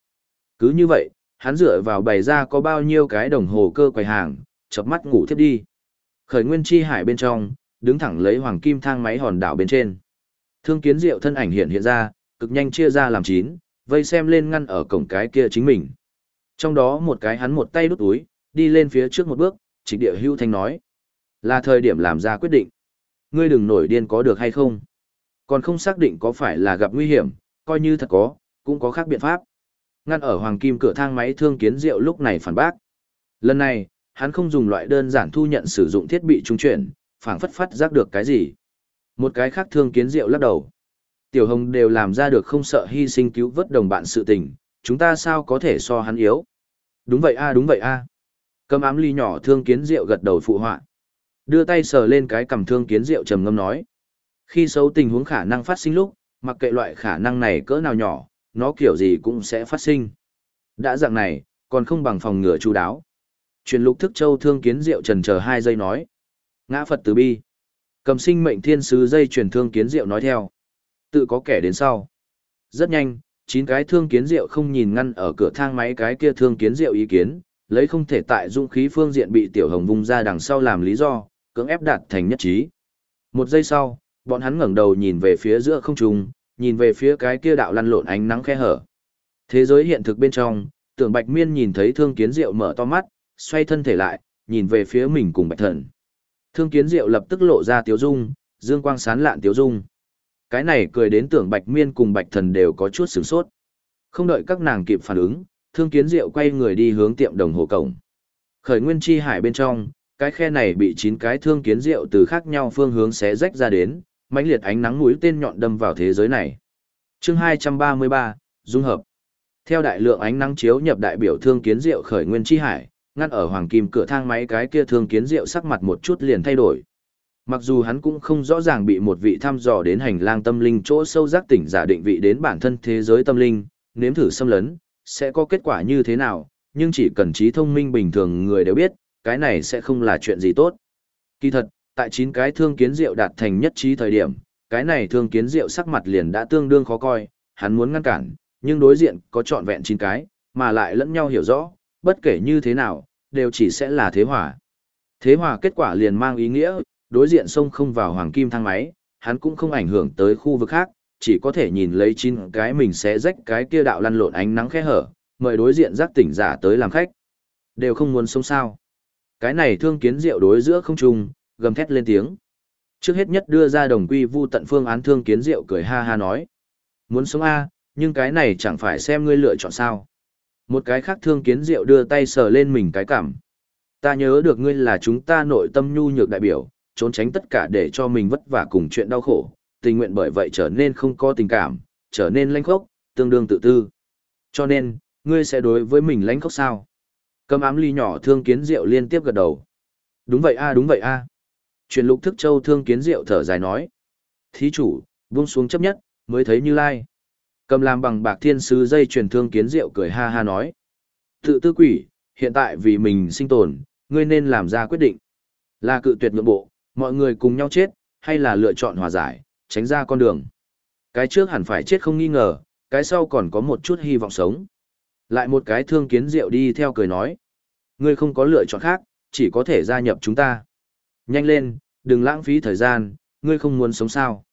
Cứ như vậy, hắn dựa vào bày ra có bao nhiêu cái đồng hồ cơ quầy hàng, chập mắt ngủ thiếp đi. Khởi nguyên chi hải bên trong, đứng thẳng lấy hoàng kim thang máy hòn đảo bên trên. Thương kiến diệu thân ảnh hiện hiện ra, cực nhanh chia ra làm chín, vây xem lên ngăn ở cổng cái kia chính mình. Trong đó một cái hắn một tay đút túi, đi lên phía trước một bước, trịnh địa hưu thanh nói. Là thời điểm làm ra quyết định. Ngươi đừng nổi điên có được hay không. Còn không xác định có phải là gặp nguy hiểm, coi như thật có, cũng có khác biện pháp. Ngăn ở hoàng kim cửa thang máy thương kiến diệu lúc này phản bác. Lần này, hắn không dùng loại đơn giản thu nhận sử dụng thiết bị trung chuyển, phảng phất phát giác được cái gì. Một cái khác thương kiến diệu lắc đầu. Tiểu hồng đều làm ra được không sợ hy sinh cứu vớt đồng bạn sự tình, chúng ta sao có thể so hắn yếu. Đúng vậy a đúng vậy a. Cầm ám ly nhỏ thương kiến diệu gật đầu phụ họa. Đưa tay sờ lên cái cầm thương kiến diệu trầm ngâm nói. Khi xấu tình huống khả năng phát sinh lúc, mặc kệ loại khả năng này cỡ nào nhỏ, nó kiểu gì cũng sẽ phát sinh. Đã dạng này, còn không bằng phòng ngừa chú đáo. Truyền lục thức châu thương kiến diệu trần chờ hai giây nói. Ngã Phật từ bi. Cầm sinh mệnh thiên sứ dây truyền thương kiến diệu nói theo. Tự có kẻ đến sau. Rất nhanh, chín cái thương kiến diệu không nhìn ngăn ở cửa thang máy cái kia thương kiến diệu ý kiến, lấy không thể tại dung khí phương diện bị tiểu hồng vung ra đằng sau làm lý do, cưỡng ép đạt thành nhất trí. Một giây sau, bọn hắn ngẩng đầu nhìn về phía giữa không trung, nhìn về phía cái kia đạo lăn lộn ánh nắng khe hở. Thế giới hiện thực bên trong, tưởng Bạch Miên nhìn thấy Thương Kiến Diệu mở to mắt, xoay thân thể lại, nhìn về phía mình cùng Bạch Thần. Thương Kiến Diệu lập tức lộ ra tiếu dung, dương quang sán lạn tiếu dung. Cái này cười đến tưởng Bạch Miên cùng Bạch Thần đều có chút sửng sốt. Không đợi các nàng kịp phản ứng, Thương Kiến Diệu quay người đi hướng tiệm đồng hồ cổng. Khởi Nguyên Chi Hải bên trong, cái khe này bị chín cái Thương Kiến Diệu từ khác nhau phương hướng xé rách ra đến, mãnh liệt ánh nắng mũi tên nhọn đâm vào thế giới này. Chương 233, dung hợp. Theo đại lượng ánh nắng chiếu nhập đại biểu Thương Kiến Diệu Khởi Nguyên Chi Hải, ngăn ở hoàng kim cửa thang máy cái kia Thương Kiến Diệu sắc mặt một chút liền thay đổi. Mặc dù hắn cũng không rõ ràng bị một vị thăm dò đến hành lang tâm linh chỗ sâu giác tỉnh giả định vị đến bản thân thế giới tâm linh, nếm thử xâm lấn, sẽ có kết quả như thế nào, nhưng chỉ cần trí thông minh bình thường người đều biết, cái này sẽ không là chuyện gì tốt. Kỳ thật, tại chín cái thương kiến rượu đạt thành nhất trí thời điểm, cái này thương kiến rượu sắc mặt liền đã tương đương khó coi, hắn muốn ngăn cản, nhưng đối diện có trọn vẹn chín cái, mà lại lẫn nhau hiểu rõ, bất kể như thế nào, đều chỉ sẽ là thế hòa. Thế hòa kết quả liền mang ý nghĩa, đối diện sông không vào hoàng kim thang máy, hắn cũng không ảnh hưởng tới khu vực khác, chỉ có thể nhìn lấy chín cái mình sẽ rách cái kia đạo lăn lộn ánh nắng khẽ hở, mời đối diện giác tỉnh giả tới làm khách. Đều không muốn sống sao. Cái này thương kiến diệu đối giữa không trùng, gầm thét lên tiếng. Trước hết nhất đưa ra đồng quy vu tận phương án thương kiến diệu cười ha ha nói. Muốn sống A, nhưng cái này chẳng phải xem ngươi lựa chọn sao. Một cái khác thương kiến diệu đưa tay sờ lên mình cái cảm. Ta nhớ được ngươi là chúng ta nội tâm nhu nhược đại biểu, trốn tránh tất cả để cho mình vất vả cùng chuyện đau khổ, tình nguyện bởi vậy trở nên không có tình cảm, trở nên lãnh khốc, tương đương tự tư. Cho nên, ngươi sẽ đối với mình lãnh khốc sao? Cầm ám ly nhỏ thương kiến diệu liên tiếp gật đầu. Đúng vậy a đúng vậy a. À. Truyền lục thức châu thương kiến diệu thở dài nói. Thí chủ, buông xuống chấp nhất, mới thấy như lai. Cầm làm bằng bạc thiên sứ dây truyền thương kiến diệu cười ha ha nói. Tự tư quỷ, hiện tại vì mình sinh tồn, ngươi nên làm ra quyết định. Là cự tuyệt nhượng bộ, mọi người cùng nhau chết, hay là lựa chọn hòa giải, tránh ra con đường. Cái trước hẳn phải chết không nghi ngờ, cái sau còn có một chút hy vọng sống. Lại một cái thương kiến diệu đi theo cười nói. Ngươi không có lựa chọn khác, chỉ có thể gia nhập chúng ta. Nhanh lên, đừng lãng phí thời gian, ngươi không muốn sống sao.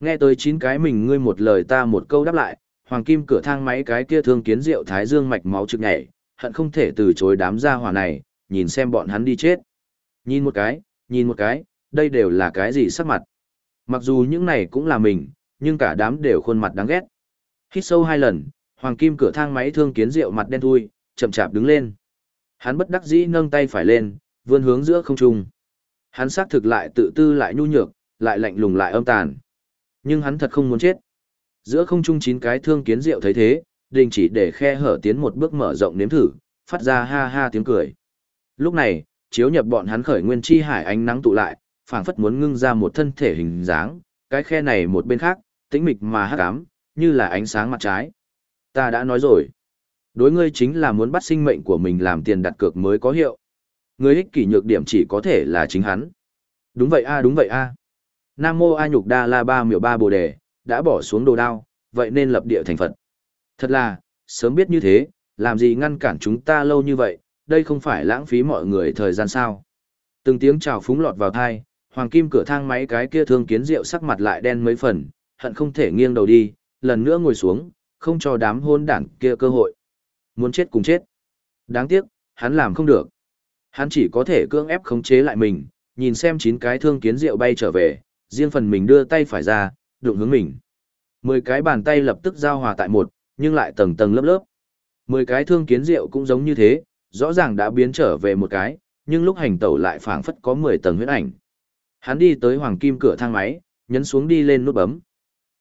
Nghe tới chín cái mình ngươi một lời ta một câu đáp lại, hoàng kim cửa thang máy cái kia thương kiến rượu thái dương mạch máu trực nhảy, hận không thể từ chối đám gia hỏa này, nhìn xem bọn hắn đi chết. Nhìn một cái, nhìn một cái, đây đều là cái gì sắc mặt. Mặc dù những này cũng là mình, nhưng cả đám đều khuôn mặt đáng ghét. Hít sâu hai lần, hoàng kim cửa thang máy thương kiến rượu mặt đen thui, chậm chạp đứng lên. Hắn bất đắc dĩ nâng tay phải lên, vươn hướng giữa không trung. Hắn xác thực lại tự tư lại nhu nhược, lại lạnh lùng lại âm tàn. Nhưng hắn thật không muốn chết. Giữa không trung chín cái thương kiến rượu thấy thế, đình chỉ để khe hở tiến một bước mở rộng nếm thử, phát ra ha ha tiếng cười. Lúc này, chiếu nhập bọn hắn khởi nguyên chi hải ánh nắng tụ lại, phảng phất muốn ngưng ra một thân thể hình dáng, cái khe này một bên khác, tĩnh mịch mà hắc ám, như là ánh sáng mặt trái. Ta đã nói rồi, đối ngươi chính là muốn bắt sinh mệnh của mình làm tiền đặt cược mới có hiệu. Người ích kỷ nhược điểm chỉ có thể là chính hắn. Đúng vậy a, đúng vậy a. Nam mô A nhục đa la ba miểu ba bồ đề, đã bỏ xuống đồ đao, vậy nên lập địa thành Phật. Thật là, sớm biết như thế, làm gì ngăn cản chúng ta lâu như vậy, đây không phải lãng phí mọi người thời gian sao. Từng tiếng chào phúng lọt vào thai, hoàng kim cửa thang máy cái kia thương kiến rượu sắc mặt lại đen mấy phần, hận không thể nghiêng đầu đi, lần nữa ngồi xuống, không cho đám hôn đảng kia cơ hội. Muốn chết cùng chết. Đáng tiếc, hắn làm không được. Hắn chỉ có thể cưỡng ép khống chế lại mình, nhìn xem chín cái thương kiến rượu bay trở về, riêng phần mình đưa tay phải ra, đụng hướng mình. Mười cái bàn tay lập tức giao hòa tại một, nhưng lại tầng tầng lớp lớp. Mười cái thương kiến rượu cũng giống như thế, rõ ràng đã biến trở về một cái, nhưng lúc hành tẩu lại phảng phất có 10 tầng huyết ảnh. Hắn đi tới hoàng kim cửa thang máy, nhấn xuống đi lên nút bấm.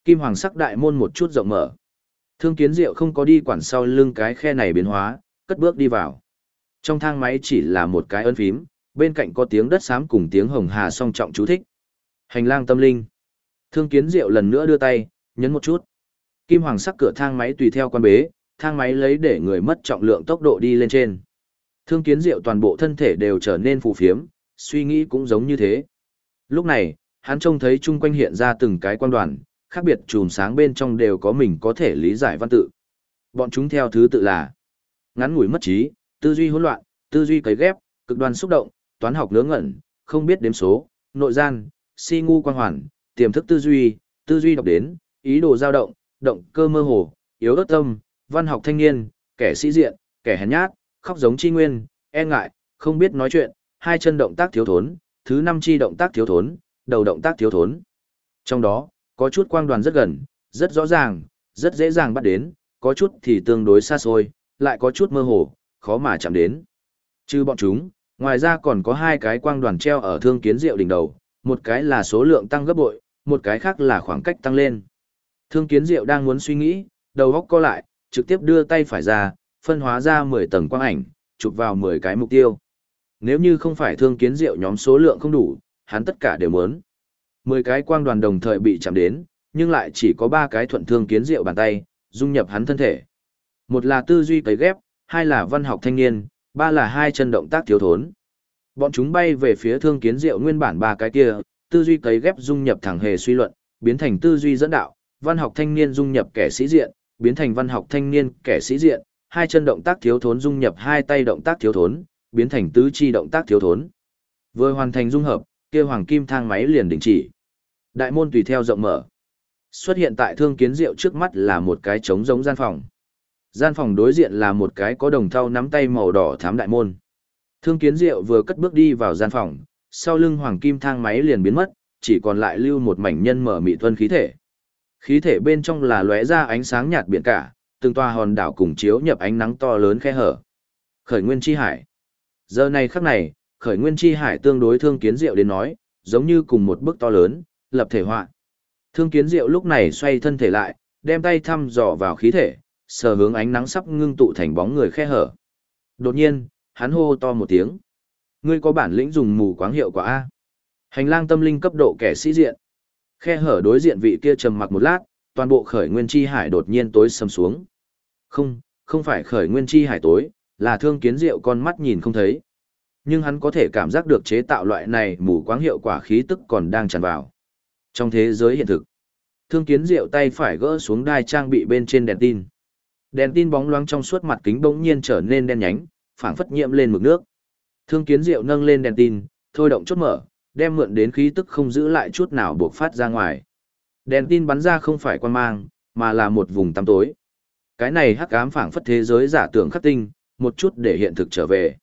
Kim hoàng sắc đại môn một chút rộng mở. Thương kiến diệu không có đi quản sau lưng cái khe này biến hóa, cất bước đi vào. Trong thang máy chỉ là một cái ấn phím, bên cạnh có tiếng đất xám cùng tiếng hồng hà song trọng chú thích. Hành lang tâm linh. Thương kiến diệu lần nữa đưa tay, nhấn một chút. Kim hoàng sắc cửa thang máy tùy theo quan bế, thang máy lấy để người mất trọng lượng tốc độ đi lên trên. Thương kiến diệu toàn bộ thân thể đều trở nên phù phiếm, suy nghĩ cũng giống như thế. Lúc này, hắn trông thấy chung quanh hiện ra từng cái quan đoàn, khác biệt chùm sáng bên trong đều có mình có thể lý giải văn tự. Bọn chúng theo thứ tự là ngắn ngủi mất trí, tư duy hỗn loạn, tư duy cấy ghép, cực đoan xúc động, toán học ngớ ngẩn, không biết đếm số, nội gian, si ngu quan hoàn, tiềm thức tư duy, tư duy đọc đến, ý đồ dao động, động cơ mơ hồ, yếu ớt tâm, văn học thanh niên, kẻ sĩ diện, kẻ hèn nhát, khóc giống chi nguyên, e ngại, không biết nói chuyện, hai chân động tác thiếu thốn, thứ năm chi động tác thiếu thốn, đầu động tác thiếu thốn. Trong đó, có chút quang đoàn rất gần, rất rõ ràng, rất dễ dàng bắt đến, có chút thì tương đối xa xôi, lại có chút mơ hồ, khó mà chạm đến. Trừ bọn chúng, ngoài ra còn có hai cái quang đoàn treo ở thương kiến diệu đỉnh đầu, một cái là số lượng tăng gấp bội, một cái khác là khoảng cách tăng lên. Thương kiến diệu đang muốn suy nghĩ, đầu góc co lại, trực tiếp đưa tay phải ra, phân hóa ra 10 tầng quang ảnh, chụp vào 10 cái mục tiêu. Nếu như không phải thương kiến diệu nhóm số lượng không đủ, hắn tất cả đều muốn. 10 cái quang đoàn đồng thời bị chạm đến, nhưng lại chỉ có 3 cái thuận thương kiến diệu bàn tay, dung nhập hắn thân thể. Một là tư duy cấy ghép, hai là văn học thanh niên, ba là hai chân động tác thiếu thốn. Bọn chúng bay về phía thương kiến diệu nguyên bản ba cái kia, tư duy cấy ghép dung nhập thẳng hề suy luận, biến thành tư duy dẫn đạo, văn học thanh niên dung nhập kẻ sĩ diện, biến thành văn học thanh niên kẻ sĩ diện, hai chân động tác thiếu thốn dung nhập hai tay động tác thiếu thốn, biến thành tứ chi động tác thiếu thốn. Vừa hoàn thành dung hợp, kia hoàng kim thang máy liền đình chỉ. Đại môn tùy theo rộng mở. Xuất hiện tại thương kiến diệu trước mắt là một cái trống giống gian phòng. Gian phòng đối diện là một cái có đồng thau nắm tay màu đỏ thám đại môn. Thương kiến diệu vừa cất bước đi vào gian phòng, sau lưng hoàng kim thang máy liền biến mất, chỉ còn lại lưu một mảnh nhân mở mị thuân khí thể. Khí thể bên trong là lóe ra ánh sáng nhạt biển cả, từng toa hòn đảo cùng chiếu nhập ánh nắng to lớn khe hở. Khởi nguyên chi hải. Giờ này khắc này, khởi nguyên chi hải tương đối thương kiến diệu đến nói, giống như cùng một bức to lớn, lập thể họa. Thương kiến diệu lúc này xoay thân thể lại, đem tay thăm dò vào khí thể, sờ hướng ánh nắng sắp ngưng tụ thành bóng người khe hở. Đột nhiên, hắn hô to một tiếng. Ngươi có bản lĩnh dùng mù quáng hiệu quả A. Hành lang tâm linh cấp độ kẻ sĩ diện. Khe hở đối diện vị kia trầm mặc một lát, toàn bộ khởi nguyên chi hải đột nhiên tối sầm xuống. Không, không phải khởi nguyên chi hải tối, là thương kiến diệu con mắt nhìn không thấy. Nhưng hắn có thể cảm giác được chế tạo loại này mù quáng hiệu quả khí tức còn đang tràn vào. Trong thế giới hiện thực, thương kiến diệu tay phải gỡ xuống đai trang bị bên trên đèn tin. Đèn tin bóng loáng trong suốt mặt kính bỗng nhiên trở nên đen nhánh, phảng phất nhiễm lên mực nước. Thương kiến diệu nâng lên đèn tin, thôi động chốt mở, đem mượn đến khí tức không giữ lại chút nào buộc phát ra ngoài. Đèn tin bắn ra không phải quan mang, mà là một vùng tăm tối. Cái này hắc ám phảng phất thế giới giả tưởng khắc tinh, một chút để hiện thực trở về.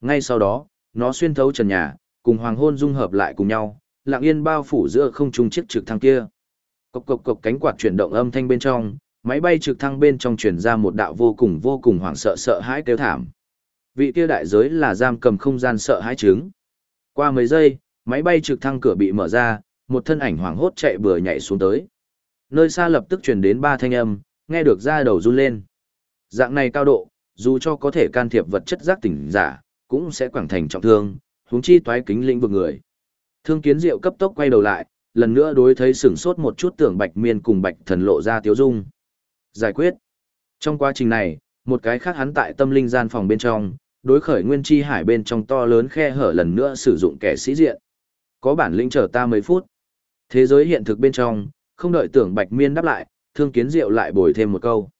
Ngay sau đó, nó xuyên thấu trần nhà, cùng hoàng hôn dung hợp lại cùng nhau, lặng yên bao phủ giữa không trung chiếc trực thăng kia. Cộc cộc cộc cánh quạt chuyển động âm thanh bên trong, máy bay trực thăng bên trong truyền ra một đạo vô cùng vô cùng hoảng sợ sợ hãi kêu thảm. Vị kia đại giới là giam cầm không gian sợ hãi trứng. Qua mấy giây, máy bay trực thăng cửa bị mở ra, một thân ảnh hoảng hốt chạy bừa nhảy xuống tới. Nơi xa lập tức truyền đến ba thanh âm, nghe được ra đầu run lên. Dạng này cao độ, dù cho có thể can thiệp vật chất giác tỉnh giả, cũng sẽ quảng thành trọng thương, huống chi toái kính lĩnh vực người. Thương kiến diệu cấp tốc quay đầu lại, lần nữa đối thấy sửng sốt một chút tưởng bạch miên cùng bạch thần lộ ra tiếu dung. Giải quyết. Trong quá trình này, một cái khác hắn tại tâm linh gian phòng bên trong, đối khởi nguyên chi hải bên trong to lớn khe hở lần nữa sử dụng kẻ sĩ diện. Có bản lĩnh chờ ta mấy phút. Thế giới hiện thực bên trong, không đợi tưởng bạch miên đáp lại, thương kiến diệu lại bồi thêm một câu.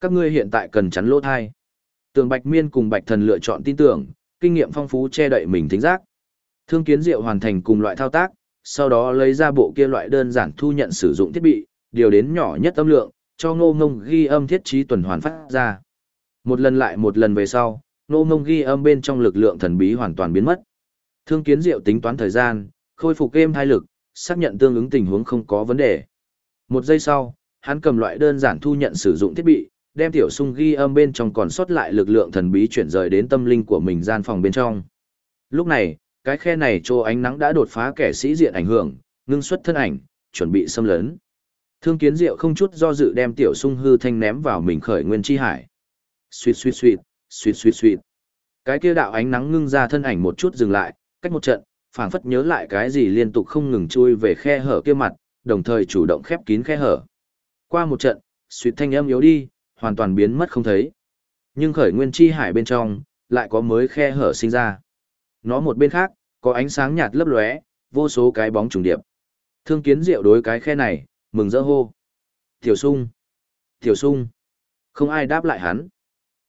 Các ngươi hiện tại cần chắn lỗ thai. Tưởng bạch miên cùng bạch thần lựa chọn tin tưởng, kinh nghiệm phong phú che đậy mình thính giác. Thương kiến diệu hoàn thành cùng loại thao tác, sau đó lấy ra bộ kia loại đơn giản thu nhận sử dụng thiết bị, điều đến nhỏ nhất âm lượng, cho ngô ngông ghi âm thiết trí tuần hoàn phát ra. Một lần lại một lần về sau, ngô ngông ghi âm bên trong lực lượng thần bí hoàn toàn biến mất. Thương kiến diệu tính toán thời gian, khôi phục êm thai lực, xác nhận tương ứng tình huống không có vấn đề. Một giây sau, hắn cầm loại đơn giản thu nhận sử dụng thiết bị, đem tiểu sung ghi âm bên trong còn sót lại lực lượng thần bí chuyển rời đến tâm linh của mình gian phòng bên trong. Lúc này, cái khe này cho ánh nắng đã đột phá kẻ sĩ diện ảnh hưởng, ngưng xuất thân ảnh, chuẩn bị xâm lấn. Thương kiến diệu không chút do dự đem tiểu sung hư thanh ném vào mình khởi nguyên chi hải. Xuyệt xuyệt xuyệt, xuyệt xuyệt xuyệt. Cái kia đạo ánh nắng ngưng ra thân ảnh một chút dừng lại, cách một trận, phảng phất nhớ lại cái gì liên tục không ngừng chui về khe hở kia mặt, đồng thời chủ động khép kín khe hở. Qua một trận, xuyệt thanh âm yếu đi, hoàn toàn biến mất không thấy. Nhưng khởi nguyên chi hải bên trong, lại có mới khe hở sinh ra. Nó một bên khác, có ánh sáng nhạt lấp lóe, vô số cái bóng trùng điệp. Thương kiến diệu đối cái khe này, mừng rỡ hô. Tiểu sung. Tiểu sung. Không ai đáp lại hắn.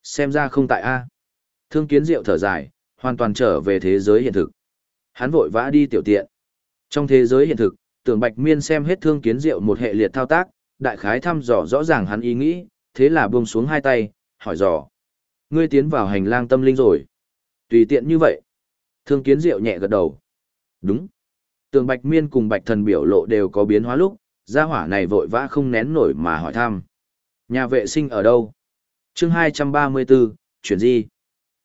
Xem ra không tại A. Thương kiến diệu thở dài, hoàn toàn trở về thế giới hiện thực. Hắn vội vã đi tiểu tiện. Trong thế giới hiện thực, tưởng bạch miên xem hết thương kiến diệu một hệ liệt thao tác, đại khái thăm dò rõ ràng hắn ý nghĩ, thế là buông xuống hai tay, hỏi dò. Ngươi tiến vào hành lang tâm linh rồi. Tùy tiện như vậy. Thương kiến diệu nhẹ gật đầu. Đúng. Tường bạch miên cùng bạch thần biểu lộ đều có biến hóa lúc, gia hỏa này vội vã không nén nổi mà hỏi thăm. Nhà vệ sinh ở đâu? chương 234, chuyển di.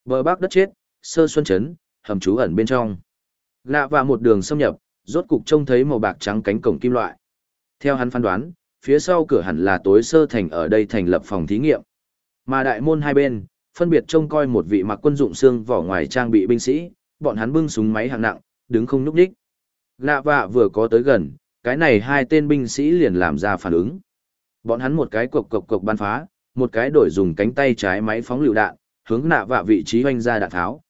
Bờ bắc đất chết, sơ xuân chấn, hầm trú ẩn bên trong. Lạ và một đường xâm nhập, rốt cục trông thấy màu bạc trắng cánh cổng kim loại. Theo hắn phán đoán, phía sau cửa hẳn là tối sơ thành ở đây thành lập phòng thí nghiệm. Mà đại môn hai bên, phân biệt trông coi một vị mặc quân dụng xương vỏ ngoài trang bị binh sĩ, bọn hắn bưng súng máy hạng nặng, đứng không nhúc nhích. Lạ vạ vừa có tới gần, cái này hai tên binh sĩ liền làm ra phản ứng. Bọn hắn một cái cộc cộc cộc ban phá, một cái đổi dùng cánh tay trái máy phóng lựu đạn, hướng nạ vạ vị trí hoanh ra đạn tháo.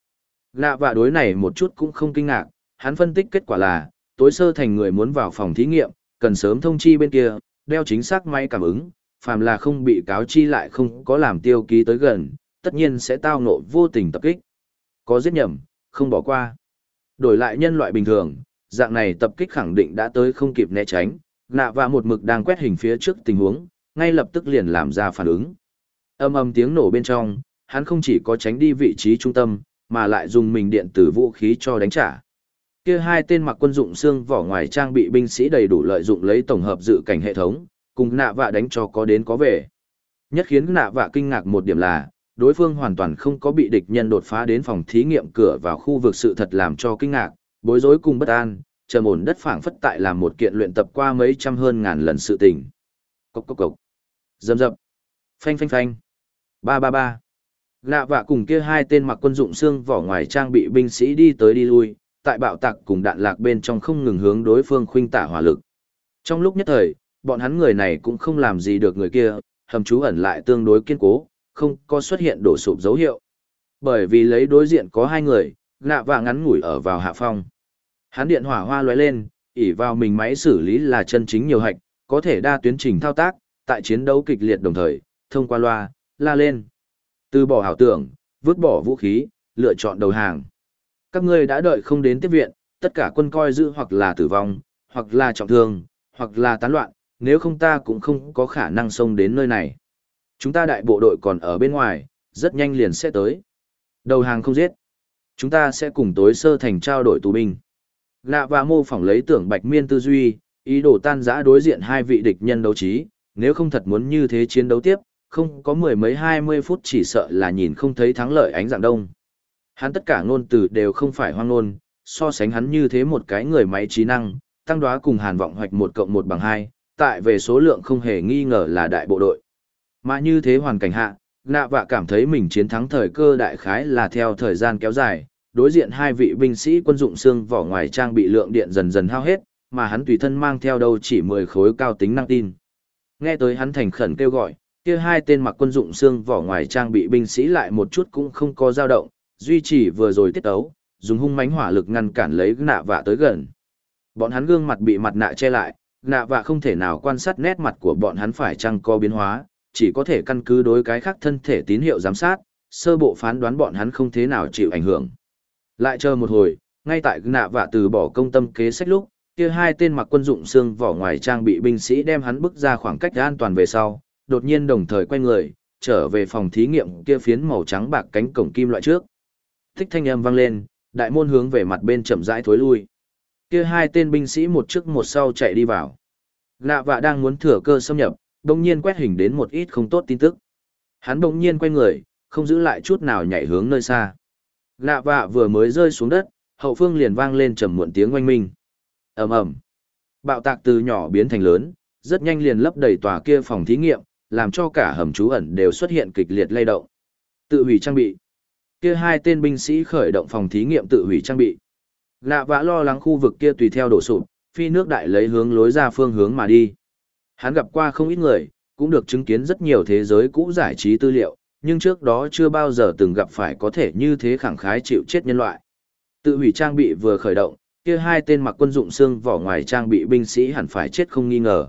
Nạ vạ đối này một chút cũng không kinh ngạc, hắn phân tích kết quả là, tối sơ thành người muốn vào phòng thí nghiệm, cần sớm thông chi bên kia, đeo chính xác máy cảm ứng, phàm là không bị cáo chi lại không có làm tiêu ký tới gần, tất nhiên sẽ tao nộ vô tình tập kích. Có giết nhầm, không bỏ qua. Đổi lại nhân loại bình thường, dạng này tập kích khẳng định đã tới không kịp né tránh, nạ và một mực đang quét hình phía trước tình huống, ngay lập tức liền làm ra phản ứng. Âm âm tiếng nổ bên trong, hắn không chỉ có tránh đi vị trí trung tâm, mà lại dùng mình điện tử vũ khí cho đánh trả. Kia hai tên mặc quân dụng xương vỏ ngoài trang bị binh sĩ đầy đủ lợi dụng lấy tổng hợp dự cảnh hệ thống, Cùng nạ vạ đánh cho có đến có về. Nhất khiến nạ vạ kinh ngạc một điểm là, đối phương hoàn toàn không có bị địch nhân đột phá đến phòng thí nghiệm cửa vào khu vực sự thật làm cho kinh ngạc, bối rối cùng bất an, trầm ổn đất phảng phất tại làm một kiện luyện tập qua mấy trăm hơn ngàn lần sự tình. Cốc cốc cốc. Dầm dập. Phanh phanh phanh. Ba ba ba. Lạ vạ cùng kia hai tên mặc quân dụng xương vỏ ngoài trang bị binh sĩ đi tới đi lui, tại bạo tạc cùng đạn lạc bên trong không ngừng hướng đối phương khuynh tả hỏa lực. Trong lúc nhất thời, bọn hắn người này cũng không làm gì được người kia, hầm trú ẩn lại tương đối kiên cố, không có xuất hiện đổ sụp dấu hiệu. Bởi vì lấy đối diện có hai người, nạ và ngắn ngủi ở vào hạ phong. Hắn điện hỏa hoa lóe lên, ỉ vào mình máy xử lý là chân chính nhiều hạch, có thể đa tuyến trình thao tác, tại chiến đấu kịch liệt đồng thời, thông qua loa, la lên. Từ bỏ hảo tưởng, vứt bỏ vũ khí, lựa chọn đầu hàng. Các ngươi đã đợi không đến tiếp viện, tất cả quân coi giữ hoặc là tử vong, hoặc là trọng thương, hoặc là tán loạn, nếu không ta cũng không có khả năng xông đến nơi này. Chúng ta đại bộ đội còn ở bên ngoài, rất nhanh liền sẽ tới. Đầu hàng không giết. Chúng ta sẽ cùng tối sơ thành trao đổi tù binh. Lạ và mô phỏng lấy tưởng bạch miên tư duy, ý đồ tan giã đối diện hai vị địch nhân đấu trí, nếu không thật muốn như thế chiến đấu tiếp, không có mười mấy hai mươi phút chỉ sợ là nhìn không thấy thắng lợi ánh dạng đông. Hắn tất cả ngôn từ đều không phải hoang ngôn, so sánh hắn như thế một cái người máy trí năng, tăng đoá cùng hàn vọng hoạch một cộng một bằng hai, tại về số lượng không hề nghi ngờ là đại bộ đội. Mà như thế hoàn cảnh hạ, nạ vạ cảm thấy mình chiến thắng thời cơ đại khái là theo thời gian kéo dài, đối diện hai vị binh sĩ quân dụng xương vỏ ngoài trang bị lượng điện dần dần hao hết, mà hắn tùy thân mang theo đâu chỉ 10 khối cao tính năng tin. Nghe tới hắn thành khẩn kêu gọi, kia hai tên mặc quân dụng xương vỏ ngoài trang bị binh sĩ lại một chút cũng không có dao động, duy trì vừa rồi tiết ấu, dùng hung mãnh hỏa lực ngăn cản lấy nạ vạ tới gần. Bọn hắn gương mặt bị mặt nạ che lại, nạ vạ không thể nào quan sát nét mặt của bọn hắn phải chăng có biến hóa, chỉ có thể căn cứ đối cái khác thân thể tín hiệu giám sát, sơ bộ phán đoán bọn hắn không thế nào chịu ảnh hưởng. Lại chờ một hồi, ngay tại nạ vạ từ bỏ công tâm kế sách lúc, kia hai tên mặc quân dụng xương vỏ ngoài trang bị binh sĩ đem hắn bước ra khoảng cách an toàn về sau, đột nhiên đồng thời quay người, trở về phòng thí nghiệm kia phiến màu trắng bạc cánh cổng kim loại trước. Thích thanh âm vang lên, đại môn hướng về mặt bên chậm rãi thối lui. Kia hai tên binh sĩ một trước một sau chạy đi vào. Nạ vạ đang muốn thừa cơ xâm nhập, đông nhiên quét hình đến một ít không tốt tin tức. Hắn đông nhiên quay người, không giữ lại chút nào nhảy hướng nơi xa. Nạ vạ vừa mới rơi xuống đất, hậu phương liền vang lên trầm muộn tiếng oanh minh. ầm ầm, Bạo tạc từ nhỏ biến thành lớn, rất nhanh liền lấp đầy tòa kia phòng thí nghiệm, làm cho cả hầm trú ẩn đều xuất hiện kịch liệt lay động. Tự hủy trang bị. Kia hai tên binh sĩ khởi động phòng thí nghiệm tự hủy trang bị. Lạ vã lo lắng khu vực kia tùy theo đổ sụp, phi nước đại lấy hướng lối ra phương hướng mà đi. Hắn gặp qua không ít người, cũng được chứng kiến rất nhiều thế giới cũ giải trí tư liệu, nhưng trước đó chưa bao giờ từng gặp phải có thể như thế khẳng khái chịu chết nhân loại. Tự hủy trang bị vừa khởi động, kia hai tên mặc quân dụng xương vỏ ngoài trang bị binh sĩ hẳn phải chết không nghi ngờ.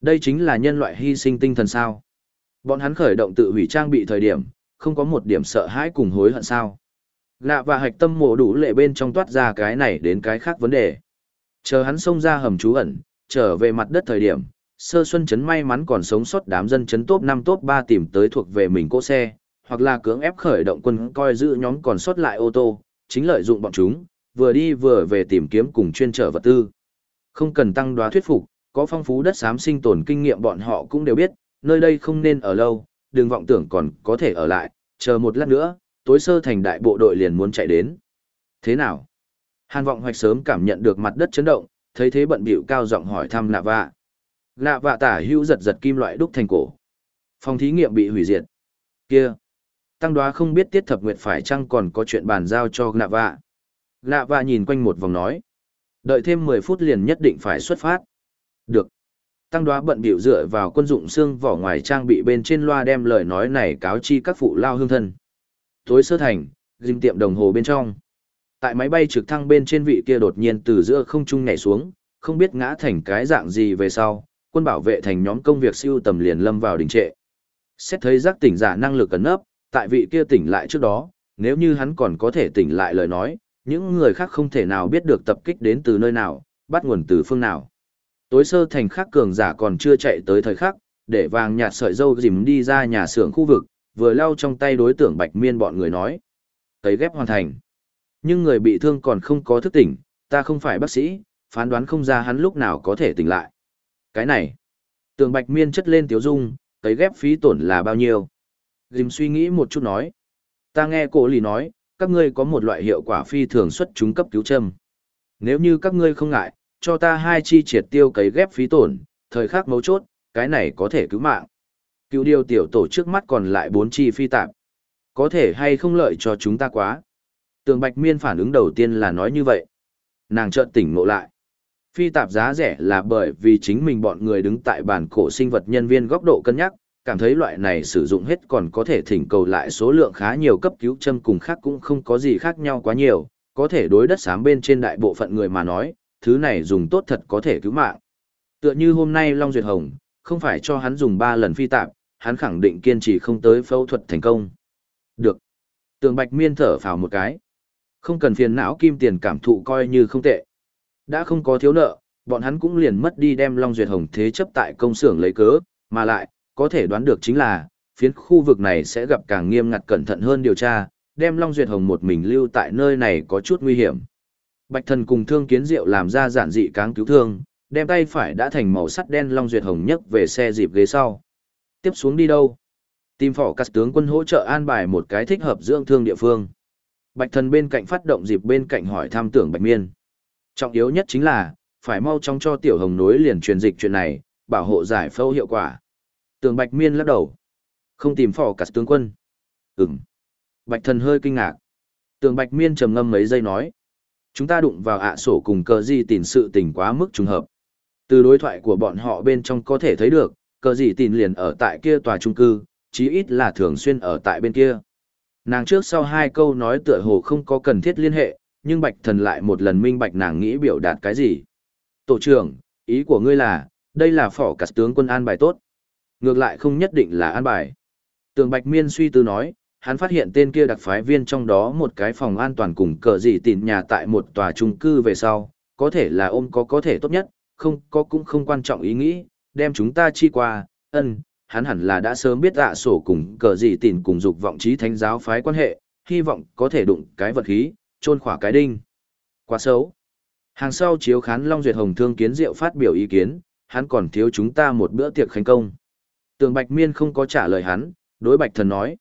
Đây chính là nhân loại hy sinh tinh thần sao. Bọn hắn khởi động tự hủy trang bị thời điểm, không có một điểm sợ hãi cùng hối hận sao. Lạ và hạch tâm mổ đủ lệ bên trong toát ra cái này đến cái khác vấn đề. Chờ hắn xông ra hầm trú ẩn, trở về mặt đất thời điểm, sơ xuân chấn may mắn còn sống sót đám dân chấn top năm top ba tìm tới thuộc về mình cỗ xe, hoặc là cưỡng ép khởi động quân coi giữ nhóm còn sót lại ô tô, chính lợi dụng bọn chúng, vừa đi vừa về tìm kiếm cùng chuyên trở vật tư. Không cần tăng đoá thuyết phục, có phong phú đất xám sinh tồn kinh nghiệm bọn họ cũng đều biết, nơi đây không nên ở lâu, đừng vọng tưởng còn có thể ở lại, chờ một lát nữa, tối sơ thành đại bộ đội liền muốn chạy đến. Thế nào? Hàn vọng hoạch sớm cảm nhận được mặt đất chấn động, thấy thế bận bịu cao giọng hỏi thăm nạ vạ. Lạ vạ tả hữu giật giật kim loại đúc thành cổ. Phòng thí nghiệm bị hủy diệt. Kia! Tăng đoá không biết tiết thập nguyệt phải chăng còn có chuyện bàn giao cho lạ vạ. Lạ vạ nhìn quanh một vòng nói. Đợi thêm 10 phút liền nhất định phải xuất phát. Được. Tăng đoá bận biểu dựa vào quân dụng xương vỏ ngoài trang bị bên trên loa đem lời nói này cáo chi các phụ lao hương thân. Tối sơ thành, dinh tiệm đồng hồ bên trong. Tại máy bay trực thăng bên trên vị kia đột nhiên từ giữa không trung nhảy xuống, không biết ngã thành cái dạng gì về sau, quân bảo vệ thành nhóm công việc siêu tầm liền lâm vào đình trệ. Xét thấy giác tỉnh giả năng lực ẩn nấp, tại vị kia tỉnh lại trước đó, nếu như hắn còn có thể tỉnh lại lời nói, những người khác không thể nào biết được tập kích đến từ nơi nào, bắt nguồn từ phương nào. Tối sơ thành khắc cường giả còn chưa chạy tới thời khắc, để vàng nhạt sợi dâu dìm đi ra nhà xưởng khu vực, vừa lau trong tay đối tượng bạch miên bọn người nói. Tấy ghép hoàn thành. Nhưng người bị thương còn không có thức tỉnh, ta không phải bác sĩ, phán đoán không ra hắn lúc nào có thể tỉnh lại. Cái này, Tường Bạch Miên chất lên tiếu dung, cấy ghép phí tổn là bao nhiêu? Dìm suy nghĩ một chút nói. Ta nghe cổ lì nói, các ngươi có một loại hiệu quả phi thường xuất chúng cấp cứu châm. Nếu như các ngươi không ngại, cho ta hai chi triệt tiêu cấy ghép phí tổn, thời khắc mấu chốt, cái này có thể cứu mạng. Cứu điều tiểu tổ trước mắt còn lại bốn chi phi tạp. Có thể hay không lợi cho chúng ta quá. Tường Bạch Miên phản ứng đầu tiên là nói như vậy. Nàng chợt tỉnh ngộ lại. Phi tạp giá rẻ là bởi vì chính mình bọn người đứng tại bản cổ sinh vật nhân viên góc độ cân nhắc, cảm thấy loại này sử dụng hết còn có thể thỉnh cầu lại số lượng khá nhiều cấp cứu châm cùng khác cũng không có gì khác nhau quá nhiều, có thể đối đất sám bên trên đại bộ phận người mà nói, thứ này dùng tốt thật có thể cứu mạng. Tựa như hôm nay Long Duyệt Hồng, không phải cho hắn dùng 3 lần phi tạp, hắn khẳng định kiên trì không tới phẫu thuật thành công. Được. Tường Bạch Miên thở phào một cái. Không cần phiền não kim tiền cảm thụ coi như không tệ. Đã không có thiếu nợ, bọn hắn cũng liền mất đi đem Long Duyệt Hồng thế chấp tại công xưởng lấy cớ, mà lại, có thể đoán được chính là, phiến khu vực này sẽ gặp càng nghiêm ngặt cẩn thận hơn điều tra, đem Long Duyệt Hồng một mình lưu tại nơi này có chút nguy hiểm. Bạch thần cùng thương kiến diệu làm ra giản dị cáng cứu thương, đem tay phải đã thành màu sắt đen Long Duyệt Hồng nhấc về xe dịp ghế sau. Tiếp xuống đi đâu? Tìm phỏ cắt tướng quân hỗ trợ an bài một cái thích hợp dưỡng thương địa phương. Bạch thần bên cạnh phát động dịp bên cạnh hỏi tham tưởng Bạch Miên. Trọng yếu nhất chính là, phải mau chóng cho Tiểu Hồng nối liền truyền dịch chuyện này, bảo hộ giải phẫu hiệu quả. Tường Bạch Miên lắc đầu. Không tìm phỏ cả tướng quân. Ừm. Bạch thần hơi kinh ngạc. Tường Bạch Miên trầm ngâm mấy giây nói. Chúng ta đụng vào ạ sổ cùng cờ gì tìm sự tình quá mức trùng hợp. Từ đối thoại của bọn họ bên trong có thể thấy được, cờ gì tìm liền ở tại kia tòa trung cư, chí ít là thường xuyên ở tại bên kia. Nàng trước sau hai câu nói tựa hồ không có cần thiết liên hệ, nhưng bạch thần lại một lần minh bạch nàng nghĩ biểu đạt cái gì. Tổ trưởng, ý của ngươi là, đây là phỏ cả tướng quân an bài tốt. Ngược lại không nhất định là an bài. Tường bạch miên suy tư nói, hắn phát hiện tên kia đặc phái viên trong đó một cái phòng an toàn cùng cờ gì tìm nhà tại một tòa trung cư về sau, có thể là ôm có có thể tốt nhất, không có cũng không quan trọng ý nghĩ, đem chúng ta chi qua, ân, hắn hẳn là đã sớm biết ạ sổ cùng cờ gì tìm cùng dục vọng trí thánh giáo phái quan hệ, hy vọng có thể đụng cái vật khí, trôn khỏa cái đinh. Quá xấu. Hàng sau chiếu khán Long Duyệt Hồng Thương Kiến Diệu phát biểu ý kiến, hắn còn thiếu chúng ta một bữa tiệc khánh công. Tường Bạch Miên không có trả lời hắn, đối Bạch Thần nói.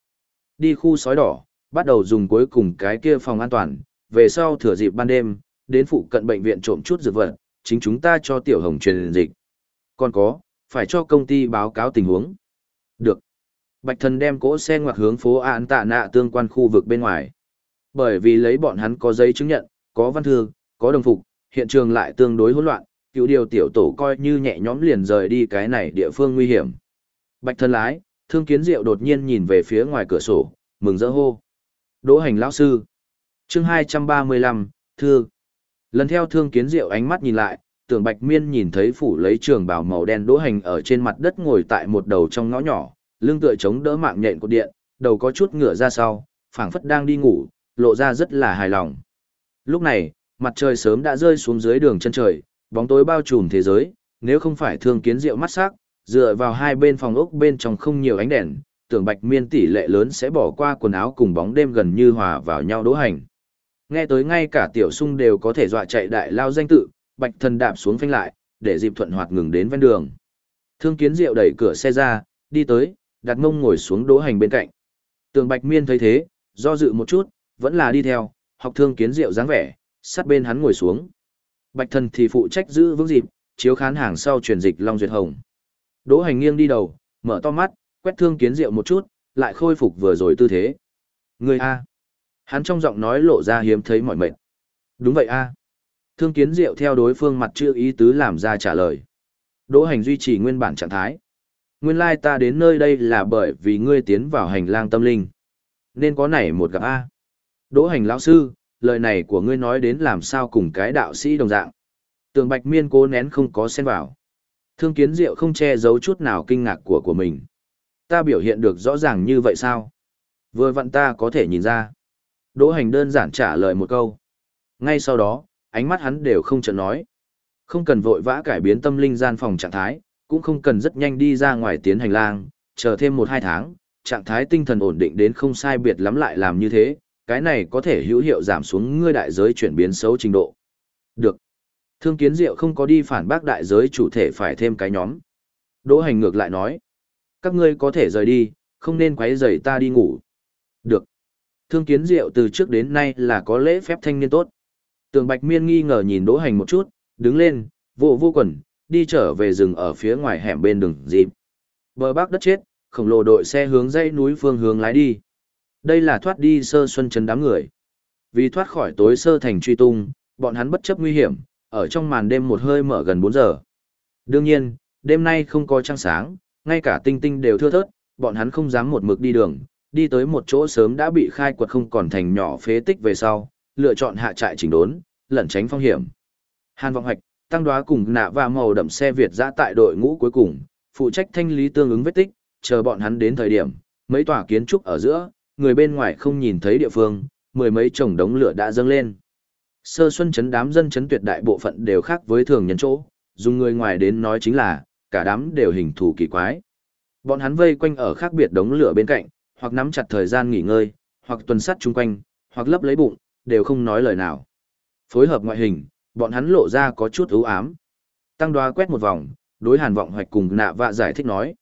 Đi khu sói đỏ, bắt đầu dùng cuối cùng cái kia phòng an toàn, về sau thừa dịp ban đêm, đến phụ cận bệnh viện trộm chút dược vật, chính chúng ta cho Tiểu Hồng truyền dịch. Còn có, phải cho công ty báo cáo tình huống. Được. Bạch Thần đem cỗ xe ngoặt hướng phố An Tạ Nạ tương quan khu vực bên ngoài. Bởi vì lấy bọn hắn có giấy chứng nhận, có văn thư, có đồng phục, hiện trường lại tương đối hỗn loạn, cựu điều tiểu tổ coi như nhẹ nhõm liền rời đi cái này địa phương nguy hiểm. Bạch thân lái, thương kiến diệu đột nhiên nhìn về phía ngoài cửa sổ, mừng rỡ hô. Đỗ hành lão sư. chương 235, thư. Lần theo thương kiến diệu ánh mắt nhìn lại, tưởng bạch miên nhìn thấy phủ lấy trường bào màu đen đỗ hành ở trên mặt đất ngồi tại một đầu trong ngõ nhỏ, lưng tựa chống đỡ mạng nhện của điện, đầu có chút ngửa ra sau, phảng phất đang đi ngủ, lộ ra rất là hài lòng. Lúc này, mặt trời sớm đã rơi xuống dưới đường chân trời, bóng tối bao trùm thế giới, nếu không phải thương kiến rượu mắt sắc, dựa vào hai bên phòng ốc bên trong không nhiều ánh đèn, tưởng bạch miên tỷ lệ lớn sẽ bỏ qua quần áo cùng bóng đêm gần như hòa vào nhau đỗ hành. Nghe tới ngay cả tiểu sung đều có thể dọa chạy đại lao danh tự, bạch thần đạp xuống phanh lại, để dịp thuận hoạt ngừng đến ven đường. Thương kiến rượu đẩy cửa xe ra, đi tới, đặt mông ngồi xuống đỗ hành bên cạnh. Tường bạch miên thấy thế, do dự một chút, vẫn là đi theo, học thương kiến rượu dáng vẻ, sát bên hắn ngồi xuống. Bạch thần thì phụ trách giữ vững dịp, chiếu khán hàng sau truyền dịch Long Duyệt Hồng. Đỗ hành nghiêng đi đầu, mở to mắt, quét thương kiến rượu một chút, lại khôi phục vừa rồi tư thế. Người A. Hắn trong giọng nói lộ ra hiếm thấy mỏi mệt. Đúng vậy A. Thương kiến rượu theo đối phương mặt chưa ý tứ làm ra trả lời. Đỗ hành duy trì nguyên bản trạng thái. Nguyên lai ta đến nơi đây là bởi vì ngươi tiến vào hành lang tâm linh. Nên có nảy một gặp A. Đỗ hành lão sư, lời này của ngươi nói đến làm sao cùng cái đạo sĩ đồng dạng. Tường Bạch Miên cố nén không có xen vào. Thương Kiến Diệu không che giấu chút nào kinh ngạc của của mình. Ta biểu hiện được rõ ràng như vậy sao? Vừa vặn ta có thể nhìn ra. Đỗ hành đơn giản trả lời một câu. Ngay sau đó, ánh mắt hắn đều không chợt nói. Không cần vội vã cải biến tâm linh gian phòng trạng thái, cũng không cần rất nhanh đi ra ngoài tiến hành lang, chờ thêm một hai tháng, trạng thái tinh thần ổn định đến không sai biệt lắm lại làm như thế, cái này có thể hữu hiệu giảm xuống ngươi đại giới chuyển biến xấu trình độ. Được. Thương kiến diệu không có đi phản bác đại giới chủ thể phải thêm cái nhóm. Đỗ hành ngược lại nói. Các ngươi có thể rời đi, không nên quấy rầy ta đi ngủ. Được. Thương kiến diệu từ trước đến nay là có lễ phép thanh niên tốt. Tường Bạch Miên nghi ngờ nhìn Đỗ Hành một chút, đứng lên, vô vô quần, đi trở về rừng ở phía ngoài hẻm bên đường dịp. Bờ bắc đất chết, khổng lồ đội xe hướng dãy núi phương hướng lái đi. Đây là thoát đi sơ xuân chấn đám người. Vì thoát khỏi tối sơ thành truy tung, bọn hắn bất chấp nguy hiểm, ở trong màn đêm một hơi mở gần 4 giờ. Đương nhiên, đêm nay không có trăng sáng, ngay cả tinh tinh đều thưa thớt, bọn hắn không dám một mực đi đường, đi tới một chỗ sớm đã bị khai quật không còn thành nhỏ phế tích về sau, lựa chọn hạ trại chỉnh đốn, lẩn tránh phong hiểm. Hàn Vọng Hoạch, tăng đoá cùng nạ và màu đậm xe Việt giã tại đội ngũ cuối cùng, phụ trách thanh lý tương ứng vết tích, chờ bọn hắn đến thời điểm, mấy tòa kiến trúc ở giữa, người bên ngoài không nhìn thấy địa phương, mười mấy chồng đống lửa đã dâng lên. Sơ xuân chấn đám dân chấn tuyệt đại bộ phận đều khác với thường nhân chỗ, dùng người ngoài đến nói chính là, cả đám đều hình thù kỳ quái. Bọn hắn vây quanh ở khác biệt đống lửa bên cạnh, hoặc nắm chặt thời gian nghỉ ngơi, hoặc tuần sắt chung quanh, hoặc lấp lấy bụng, đều không nói lời nào. Phối hợp ngoại hình, bọn hắn lộ ra có chút ưu ám. Tăng đoá quét một vòng, đối hàn vọng hoạch cùng nạ vạ giải thích nói.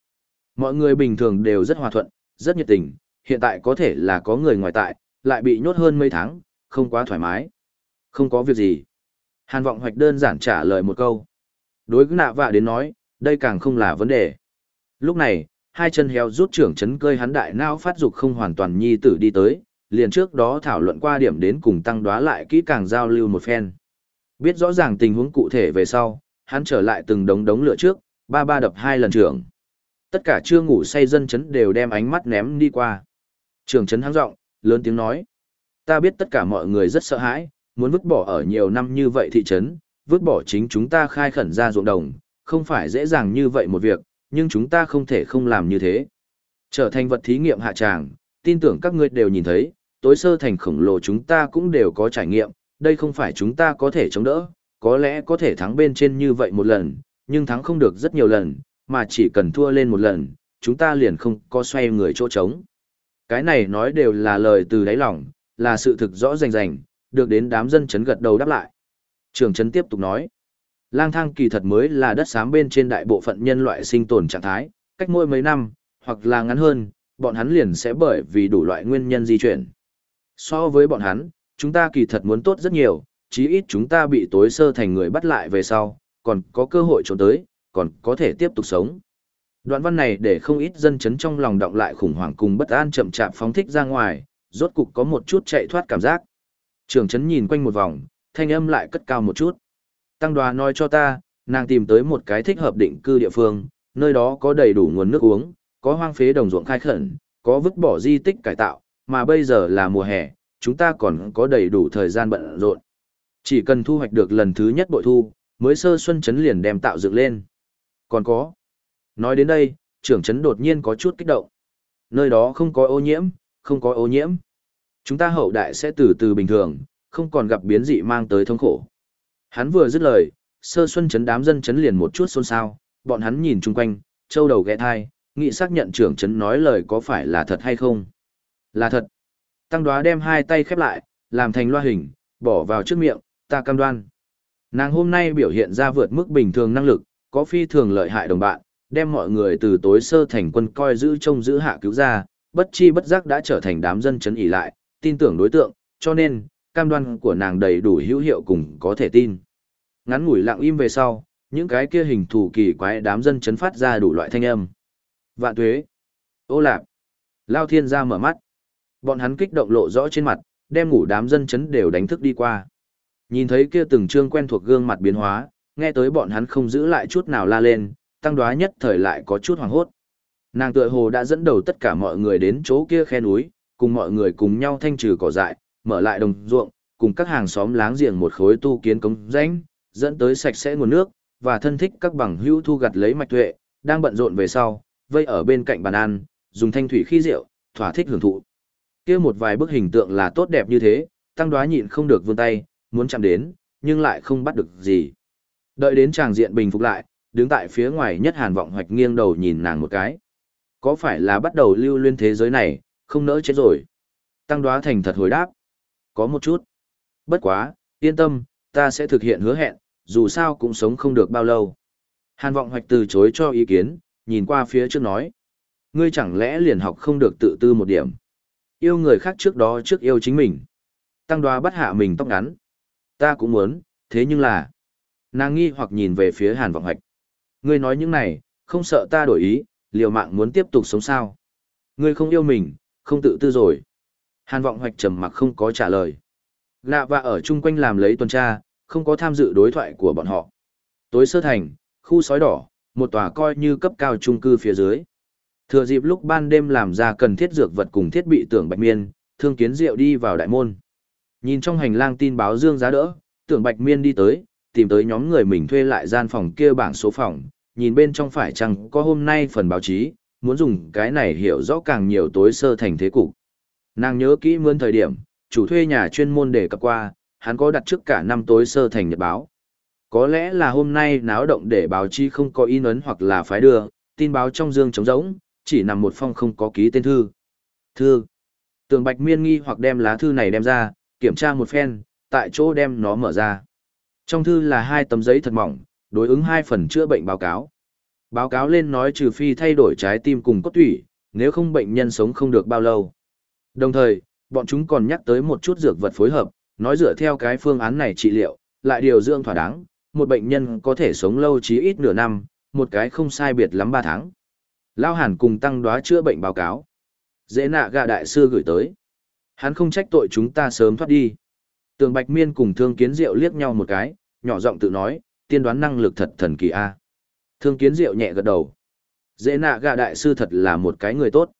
Mọi người bình thường đều rất hòa thuận, rất nhiệt tình, hiện tại có thể là có người ngoài tại, lại bị nhốt hơn mấy tháng, không quá thoải mái. Không có việc gì. Hàn vọng hoạch đơn giản trả lời một câu. Đối với nạ vạ đến nói, đây càng không là vấn đề. Lúc này, hai chân heo rút trưởng chấn cơi hắn đại não phát dục không hoàn toàn nhi tử đi tới, liền trước đó thảo luận qua điểm đến cùng tăng đoá lại kỹ càng giao lưu một phen. Biết rõ ràng tình huống cụ thể về sau, hắn trở lại từng đống đống lửa trước, ba ba đập hai lần trưởng. Tất cả chưa ngủ say dân chấn đều đem ánh mắt ném đi qua. Trường chấn hăng giọng lớn tiếng nói. Ta biết tất cả mọi người rất sợ hãi, muốn vứt bỏ ở nhiều năm như vậy thị trấn, vứt bỏ chính chúng ta khai khẩn ra ruộng đồng, không phải dễ dàng như vậy một việc, nhưng chúng ta không thể không làm như thế. Trở thành vật thí nghiệm hạ tràng, tin tưởng các ngươi đều nhìn thấy, tối sơ thành khổng lồ chúng ta cũng đều có trải nghiệm, đây không phải chúng ta có thể chống đỡ, có lẽ có thể thắng bên trên như vậy một lần, nhưng thắng không được rất nhiều lần, mà chỉ cần thua lên một lần, chúng ta liền không có xoay người chỗ trống. Cái này nói đều là lời từ đáy lòng, là sự thực rõ rành rành, được đến đám dân chấn gật đầu đáp lại. Trường chấn tiếp tục nói, lang thang kỳ thật mới là đất xám bên trên đại bộ phận nhân loại sinh tồn trạng thái, cách mỗi mấy năm, hoặc là ngắn hơn, bọn hắn liền sẽ bởi vì đủ loại nguyên nhân di chuyển. So với bọn hắn, chúng ta kỳ thật muốn tốt rất nhiều, chí ít chúng ta bị tối sơ thành người bắt lại về sau, còn có cơ hội trốn tới, còn có thể tiếp tục sống. Đoạn văn này để không ít dân chấn trong lòng động lại khủng hoảng cùng bất an chậm chạp phóng thích ra ngoài, rốt cục có một chút chạy thoát cảm giác. Trường chấn nhìn quanh một vòng, thanh âm lại cất cao một chút. Tăng đoà nói cho ta, nàng tìm tới một cái thích hợp định cư địa phương, nơi đó có đầy đủ nguồn nước uống, có hoang phế đồng ruộng khai khẩn, có vứt bỏ di tích cải tạo, mà bây giờ là mùa hè, chúng ta còn có đầy đủ thời gian bận rộn. Chỉ cần thu hoạch được lần thứ nhất bội thu, mới sơ xuân chấn liền đem tạo dựng lên. Còn có. Nói đến đây, trưởng chấn đột nhiên có chút kích động. Nơi đó không có ô nhiễm, không có ô nhiễm. Chúng ta hậu đại sẽ từ từ bình thường, không còn gặp biến dị mang tới thống khổ. Hắn vừa dứt lời, sơ xuân chấn đám dân chấn liền một chút xôn xao, bọn hắn nhìn chung quanh, châu đầu ghé thai, nghị xác nhận trưởng chấn nói lời có phải là thật hay không. Là thật. Tăng đoá đem hai tay khép lại, làm thành loa hình, bỏ vào trước miệng, ta cam đoan. Nàng hôm nay biểu hiện ra vượt mức bình thường năng lực, có phi thường lợi hại đồng bạn, đem mọi người từ tối sơ thành quân coi giữ trông giữ hạ cứu ra, bất chi bất giác đã trở thành đám dân chấn ỉ lại, tin tưởng đối tượng, cho nên, cam đoan của nàng đầy đủ hữu hiệu cùng có thể tin. Ngắn ngủi lặng im về sau, những cái kia hình thù kỳ quái đám dân chấn phát ra đủ loại thanh âm. Vạn tuế, ô lạp, lao thiên ra mở mắt. Bọn hắn kích động lộ rõ trên mặt, đem ngủ đám dân chấn đều đánh thức đi qua. Nhìn thấy kia từng trương quen thuộc gương mặt biến hóa, nghe tới bọn hắn không giữ lại chút nào la lên, tăng đoá nhất thời lại có chút hoàng hốt. Nàng tựa hồ đã dẫn đầu tất cả mọi người đến chỗ kia khe núi, cùng mọi người cùng nhau thanh trừ cỏ dại, mở lại đồng ruộng, cùng các hàng xóm láng giềng một khối tu kiến cống rãnh, dẫn tới sạch sẽ nguồn nước, và thân thích các bằng hữu thu gặt lấy mạch tuệ, đang bận rộn về sau, vây ở bên cạnh bàn ăn, dùng thanh thủy khi rượu, thỏa thích hưởng thụ. Kia một vài bức hình tượng là tốt đẹp như thế, tăng đoá nhịn không được vươn tay, muốn chạm đến, nhưng lại không bắt được gì. Đợi đến chàng diện bình phục lại, đứng tại phía ngoài nhất hàn vọng hoạch nghiêng đầu nhìn nàng một cái. Có phải là bắt đầu lưu luyên thế giới này, không nỡ chết rồi. Tăng đoá thành thật hồi đáp. Có một chút. Bất quá, yên tâm, ta sẽ thực hiện hứa hẹn, dù sao cũng sống không được bao lâu. Hàn vọng hoạch từ chối cho ý kiến, nhìn qua phía trước nói. Ngươi chẳng lẽ liền học không được tự tư một điểm. Yêu người khác trước đó trước yêu chính mình. Tăng đoá bắt hạ mình tóc ngắn. Ta cũng muốn, thế nhưng là... Nàng nghi hoặc nhìn về phía hàn vọng Hoạch. Ngươi nói những này, không sợ ta đổi ý, liều mạng muốn tiếp tục sống sao. Ngươi không yêu mình, không tự tư rồi. Hàn vọng hoạch trầm mặc không có trả lời. Lạ và ở chung quanh làm lấy tuần tra, không có tham dự đối thoại của bọn họ. Tối sơ thành, khu sói đỏ, một tòa coi như cấp cao trung cư phía dưới. Thừa dịp lúc ban đêm làm ra cần thiết dược vật cùng thiết bị tưởng bạch miên, thương kiến diệu đi vào đại môn. Nhìn trong hành lang tin báo dương giá đỡ, tưởng bạch miên đi tới, tìm tới nhóm người mình thuê lại gian phòng kia bảng số phòng, nhìn bên trong phải chăng có hôm nay phần báo chí, muốn dùng cái này hiểu rõ càng nhiều tối sơ thành thế cục. Nàng nhớ kỹ mướn thời điểm, chủ thuê nhà chuyên môn đề cập qua, hắn có đặt trước cả năm tối sơ thành nhật báo. Có lẽ là hôm nay náo động để báo chí không có in ấn hoặc là phái đưa, tin báo trong dương trống rỗng, chỉ nằm một phong không có ký tên thư. Thư. Tường Bạch Miên nghi hoặc đem lá thư này đem ra, kiểm tra một phen, tại chỗ đem nó mở ra. Trong thư là hai tấm giấy thật mỏng, đối ứng hai phần chữa bệnh báo cáo. Báo cáo lên nói trừ phi thay đổi trái tim cùng cốt tủy, nếu không bệnh nhân sống không được bao lâu. Đồng thời, bọn chúng còn nhắc tới một chút dược vật phối hợp, nói dựa theo cái phương án này trị liệu, lại điều dưỡng thỏa đáng, một bệnh nhân có thể sống lâu chí ít nửa năm, một cái không sai biệt lắm ba tháng. Lao Hàn cùng tăng đoá chữa bệnh báo cáo. Dễ nạ gạ đại sư gửi tới. Hắn không trách tội chúng ta sớm thoát đi. Tường Bạch Miên cùng Thương Kiến Diệu liếc nhau một cái, nhỏ giọng tự nói, tiên đoán năng lực thật thần kỳ a. Thương Kiến Diệu nhẹ gật đầu. Dễ nạ gạ đại sư thật là một cái người tốt.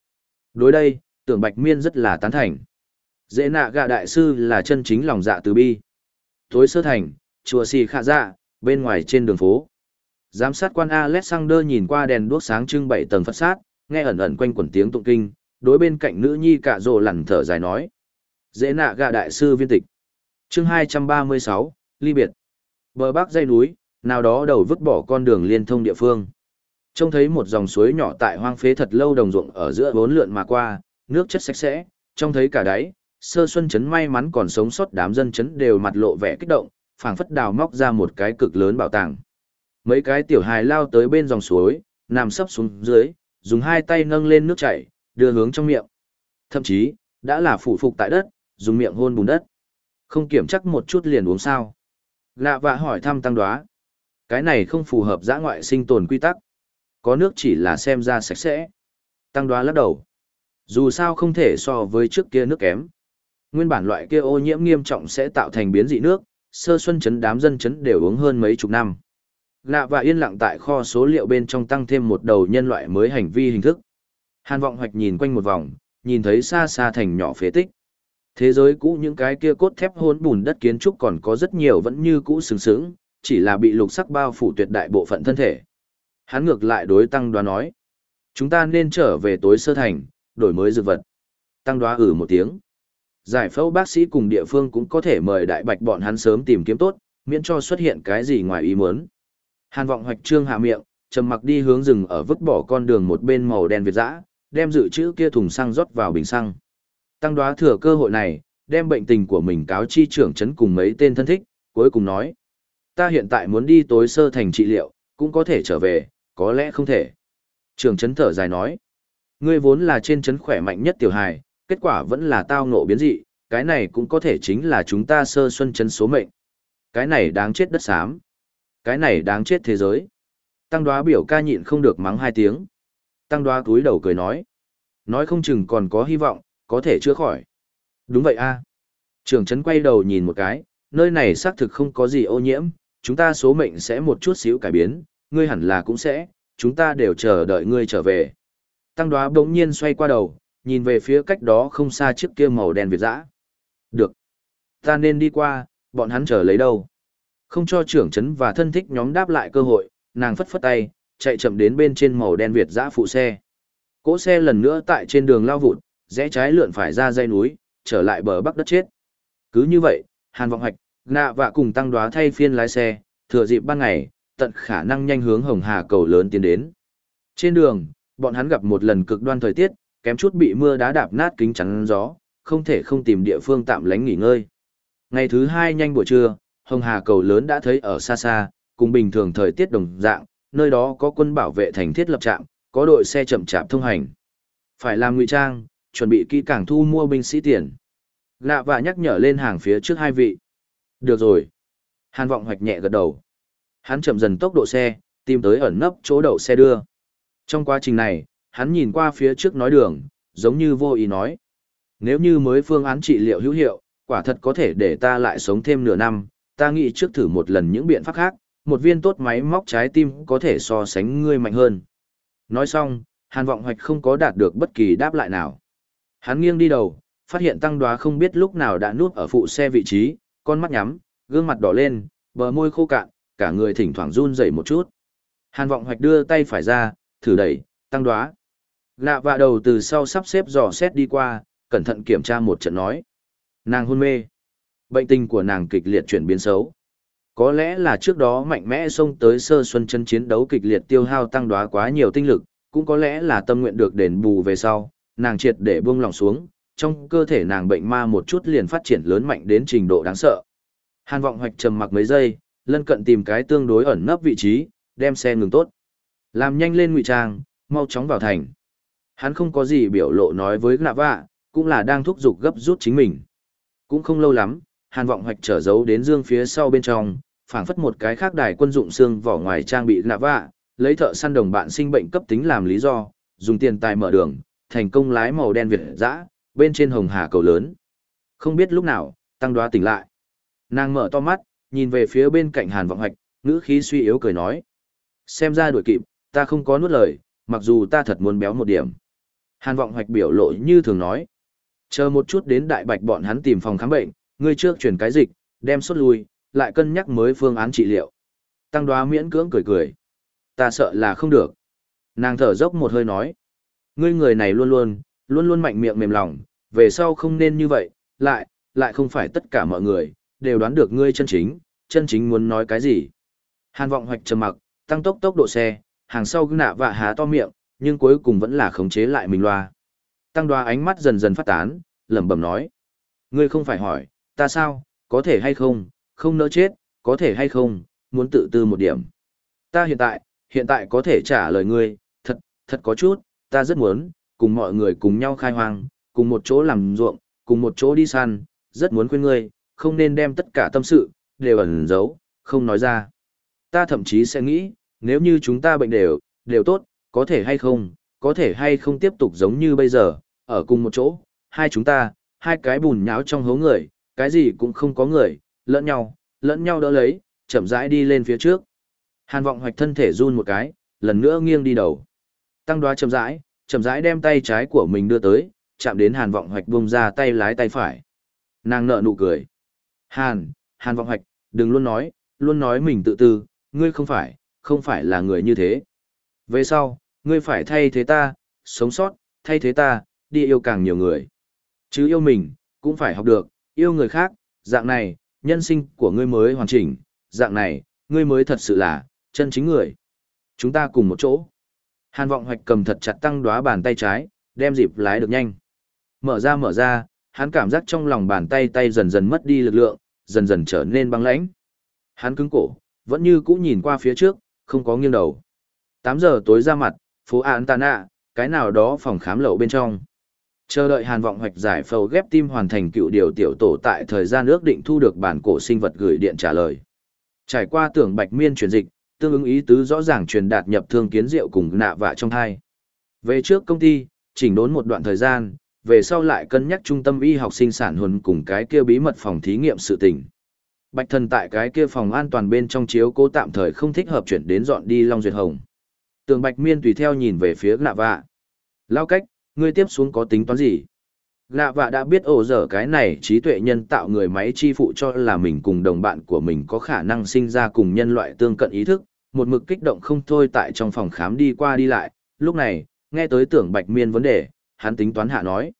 Đối đây, Tưởng Bạch Miên rất là tán thành. Dễ nạ gạ đại sư là chân chính lòng dạ từ bi. Tối sơ thành, chùa xì khả dạ, bên ngoài trên đường phố. Giám sát quan Alexander nhìn qua đèn đuốc sáng trưng bảy tầng Phật sát, nghe ẩn ẩn quanh quẩn tiếng tụng kinh, đối bên cạnh nữ nhi cả rồ lằn thở dài nói. Dễ nạ gạ đại sư viên tịch. chương 236, ly biệt. Bờ bắc dây núi, nào đó đầu vứt bỏ con đường liên thông địa phương. Trông thấy một dòng suối nhỏ tại hoang phế thật lâu đồng ruộng ở giữa bốn lượn mà qua, nước chất sạch sẽ, trông thấy cả đáy, sơ xuân chấn may mắn còn sống sót đám dân chấn đều mặt lộ vẻ kích động, phảng phất đào móc ra một cái cực lớn bảo tàng. Mấy cái tiểu hài lao tới bên dòng suối, nằm sấp xuống dưới, dùng hai tay nâng lên nước chảy, đưa hướng trong miệng. Thậm chí, đã là phủ phục tại đất, dùng miệng hôn bùn đất. Không kiểm chắc một chút liền uống sao. Lạ vạ hỏi thăm tăng đoá. Cái này không phù hợp giã ngoại sinh tồn quy tắc. Có nước chỉ là xem ra sạch sẽ. Tăng đoá lắc đầu. Dù sao không thể so với trước kia nước kém. Nguyên bản loại kia ô nhiễm nghiêm trọng sẽ tạo thành biến dị nước, sơ xuân chấn đám dân chấn đều uống hơn mấy chục năm. Lạ và yên lặng tại kho số liệu bên trong tăng thêm một đầu nhân loại mới hành vi hình thức. Hàn vọng hoạch nhìn quanh một vòng, nhìn thấy xa xa thành nhỏ phế tích. Thế giới cũ những cái kia cốt thép hôn bùn đất kiến trúc còn có rất nhiều vẫn như cũ sừng sững, chỉ là bị lục sắc bao phủ tuyệt đại bộ phận thân thể. Hắn ngược lại đối tăng đoá nói. Chúng ta nên trở về tối sơ thành, đổi mới dược vật. Tăng đoá ử một tiếng. Giải phẫu bác sĩ cùng địa phương cũng có thể mời đại bạch bọn hắn sớm tìm kiếm tốt, miễn cho xuất hiện cái gì ngoài ý muốn. Hàn vọng hoạch trương hạ miệng, trầm mặc đi hướng rừng ở vứt bỏ con đường một bên màu đen việt dã, đem dự trữ kia thùng xăng rót vào bình xăng. Tăng đoá thừa cơ hội này, đem bệnh tình của mình cáo chi trưởng chấn cùng mấy tên thân thích, cuối cùng nói. Ta hiện tại muốn đi tối sơ thành trị liệu, cũng có thể trở về, có lẽ không thể. Trưởng chấn thở dài nói. Ngươi vốn là trên chấn khỏe mạnh nhất tiểu hài, kết quả vẫn là tao ngộ biến dị, cái này cũng có thể chính là chúng ta sơ xuân chấn số mệnh. Cái này đáng chết đất xám. Cái này đáng chết thế giới. Tăng đoá biểu ca nhịn không được mắng hai tiếng. Tăng đoá cúi đầu cười nói. Nói không chừng còn có hy vọng, có thể chữa khỏi. Đúng vậy a. Trường trấn quay đầu nhìn một cái, nơi này xác thực không có gì ô nhiễm, chúng ta số mệnh sẽ một chút xíu cải biến, ngươi hẳn là cũng sẽ, chúng ta đều chờ đợi ngươi trở về. Tăng đoá bỗng nhiên xoay qua đầu, nhìn về phía cách đó không xa chiếc kia màu đen Việt dã. Được. Ta nên đi qua, bọn hắn chờ lấy đâu. Không cho trưởng trấn và thân thích nhóm đáp lại cơ hội, nàng phất phất tay, chạy chậm đến bên trên màu đen Việt dã phụ xe. Cỗ xe lần nữa tại trên đường lao vụt, rẽ trái lượn phải ra dây núi, trở lại bờ bắc đất chết. Cứ như vậy, Hàn Vọng Hoạch, Nạ và cùng tăng đoá thay phiên lái xe, thừa dịp ban ngày, tận khả năng nhanh hướng Hồng Hà cầu lớn tiến đến. Trên đường, bọn hắn gặp một lần cực đoan thời tiết, kém chút bị mưa đá đạp nát kính chắn gió, không thể không tìm địa phương tạm lánh nghỉ ngơi. Ngày thứ hai nhanh buổi trưa, Hồng Hà cầu lớn đã thấy ở xa xa, cùng bình thường thời tiết đồng dạng, nơi đó có quân bảo vệ thành thiết lập trạm, có đội xe chậm chạp thông hành. Phải làm ngụy trang, chuẩn bị kỹ càng thu mua binh sĩ tiền. Lạ và nhắc nhở lên hàng phía trước hai vị. Được rồi. Hàn vọng hoạch nhẹ gật đầu. Hắn chậm dần tốc độ xe, tìm tới ẩn nấp chỗ đậu xe đưa. Trong quá trình này, hắn nhìn qua phía trước nói đường, giống như vô ý nói. Nếu như mới phương án trị liệu hữu hiệu, quả thật có thể để ta lại sống thêm nửa năm, ta nghĩ trước thử một lần những biện pháp khác, một viên tốt máy móc trái tim có thể so sánh ngươi mạnh hơn. Nói xong, Hàn Vọng Hoạch không có đạt được bất kỳ đáp lại nào. Hắn nghiêng đi đầu, phát hiện tăng đoá không biết lúc nào đã nuốt ở phụ xe vị trí, con mắt nhắm, gương mặt đỏ lên, bờ môi khô cạn, cả người thỉnh thoảng run rẩy một chút. Hàn Vọng Hoạch đưa tay phải ra, thử đẩy, tăng đoá. Lạ vạ đầu từ sau sắp xếp dò xét đi qua, cẩn thận kiểm tra một trận nói. Nàng hôn mê. Bệnh tình của nàng kịch liệt chuyển biến xấu. Có lẽ là trước đó mạnh mẽ xông tới sơ xuân chân chiến đấu kịch liệt tiêu hao tăng đoá quá nhiều tinh lực, cũng có lẽ là tâm nguyện được đền bù về sau, nàng triệt để buông lòng xuống, trong cơ thể nàng bệnh ma một chút liền phát triển lớn mạnh đến trình độ đáng sợ. Hàn vọng hoạch trầm mặc mấy giây, lân cận tìm cái tương đối ẩn nấp vị trí, đem xe ngừng tốt. Làm nhanh lên ngụy trang, mau chóng vào thành. Hắn không có gì biểu lộ nói với nạ vạ, cũng là đang thúc giục gấp rút chính mình. Cũng không lâu lắm, hàn vọng hoạch trở giấu đến dương phía sau bên trong, phảng phất một cái khác đài quân dụng xương vỏ ngoài trang bị nạ vạ, lấy thợ săn đồng bạn sinh bệnh cấp tính làm lý do, dùng tiền tài mở đường, thành công lái màu đen việt dã, bên trên hồng hà cầu lớn. Không biết lúc nào, tăng đoá tỉnh lại. Nàng mở to mắt, nhìn về phía bên cạnh hàn vọng hoạch, ngữ khí suy yếu cười nói. Xem ra đuổi kịp, ta không có nuốt lời, mặc dù ta thật muốn béo một điểm. Hàn vọng hoạch biểu lộ như thường nói. Chờ một chút đến đại bạch bọn hắn tìm phòng khám bệnh, ngươi trước chuyển cái dịch, đem xuất lui, lại cân nhắc mới phương án trị liệu. Tăng đoá miễn cưỡng cười cười. Ta sợ là không được. Nàng thở dốc một hơi nói. Ngươi người này luôn luôn, luôn luôn mạnh miệng mềm lòng, về sau không nên như vậy, lại, lại không phải tất cả mọi người, đều đoán được ngươi chân chính, chân chính muốn nói cái gì. Hàn vọng hoạch trầm mặc, tăng tốc tốc độ xe, hàng sau cứ nạ vạ há to miệng, nhưng cuối cùng vẫn là khống chế lại mình loa. Tăng đoa ánh mắt dần dần phát tán, lẩm bẩm nói. Ngươi không phải hỏi, ta sao, có thể hay không, không nỡ chết, có thể hay không, muốn tự tư một điểm. Ta hiện tại, hiện tại có thể trả lời ngươi, thật, thật có chút, ta rất muốn, cùng mọi người cùng nhau khai hoang, cùng một chỗ làm ruộng, cùng một chỗ đi săn, rất muốn khuyên ngươi, không nên đem tất cả tâm sự, đều ẩn giấu, không nói ra. Ta thậm chí sẽ nghĩ, nếu như chúng ta bệnh đều, đều tốt, có thể hay không, có thể hay không tiếp tục giống như bây giờ, ở cùng một chỗ, hai chúng ta, hai cái bùn nháo trong hố người, cái gì cũng không có người, lẫn nhau, lẫn nhau đỡ lấy, chậm rãi đi lên phía trước. Hàn vọng hoạch thân thể run một cái, lần nữa nghiêng đi đầu. Tăng đoá chậm rãi, chậm rãi đem tay trái của mình đưa tới, chạm đến hàn vọng hoạch bung ra tay lái tay phải. Nàng nợ nụ cười. Hàn, hàn vọng hoạch, đừng luôn nói, luôn nói mình tự tư, ngươi không phải, không phải là người như thế. Về sau, ngươi phải thay thế ta, sống sót, thay thế ta, đi yêu càng nhiều người. Chứ yêu mình, cũng phải học được, yêu người khác, dạng này, nhân sinh của ngươi mới hoàn chỉnh, dạng này, ngươi mới thật sự là, chân chính người. Chúng ta cùng một chỗ. Hàn vọng hoạch cầm thật chặt tăng đóa bàn tay trái, đem dịp lái được nhanh. Mở ra mở ra, hắn cảm giác trong lòng bàn tay tay dần dần mất đi lực lượng, dần dần trở nên băng lãnh. Hắn cứng cổ, vẫn như cũ nhìn qua phía trước, không có nghiêng đầu. 8 giờ tối ra mặt, phố Antana, cái nào đó phòng khám lậu bên trong. Chờ đợi Hàn Vọng hoạch giải phẫu ghép tim hoàn thành cựu điều tiểu tổ tại thời gian ước định thu được bản cổ sinh vật gửi điện trả lời. Trải qua tưởng bạch miên chuyển dịch, tương ứng ý tứ rõ ràng truyền đạt nhập thương kiến rượu cùng nạ vạ trong hai. Về trước công ty, chỉnh đốn một đoạn thời gian, về sau lại cân nhắc trung tâm y học sinh sản huấn cùng cái kia bí mật phòng thí nghiệm sự tình. Bạch thần tại cái kia phòng an toàn bên trong chiếu cố tạm thời không thích hợp chuyển đến dọn đi Long Duyệt Hồng. Tường Bạch Miên tùy theo nhìn về phía nạ vạ. Lao cách, ngươi tiếp xuống có tính toán gì? nạ vạ đã biết ổ dở cái này trí tuệ nhân tạo người máy chi phụ cho là mình cùng đồng bạn của mình có khả năng sinh ra cùng nhân loại tương cận ý thức, một mực kích động không thôi tại trong phòng khám đi qua đi lại, lúc này, nghe tới tưởng bạch miên vấn đề, hắn tính toán hạ nói.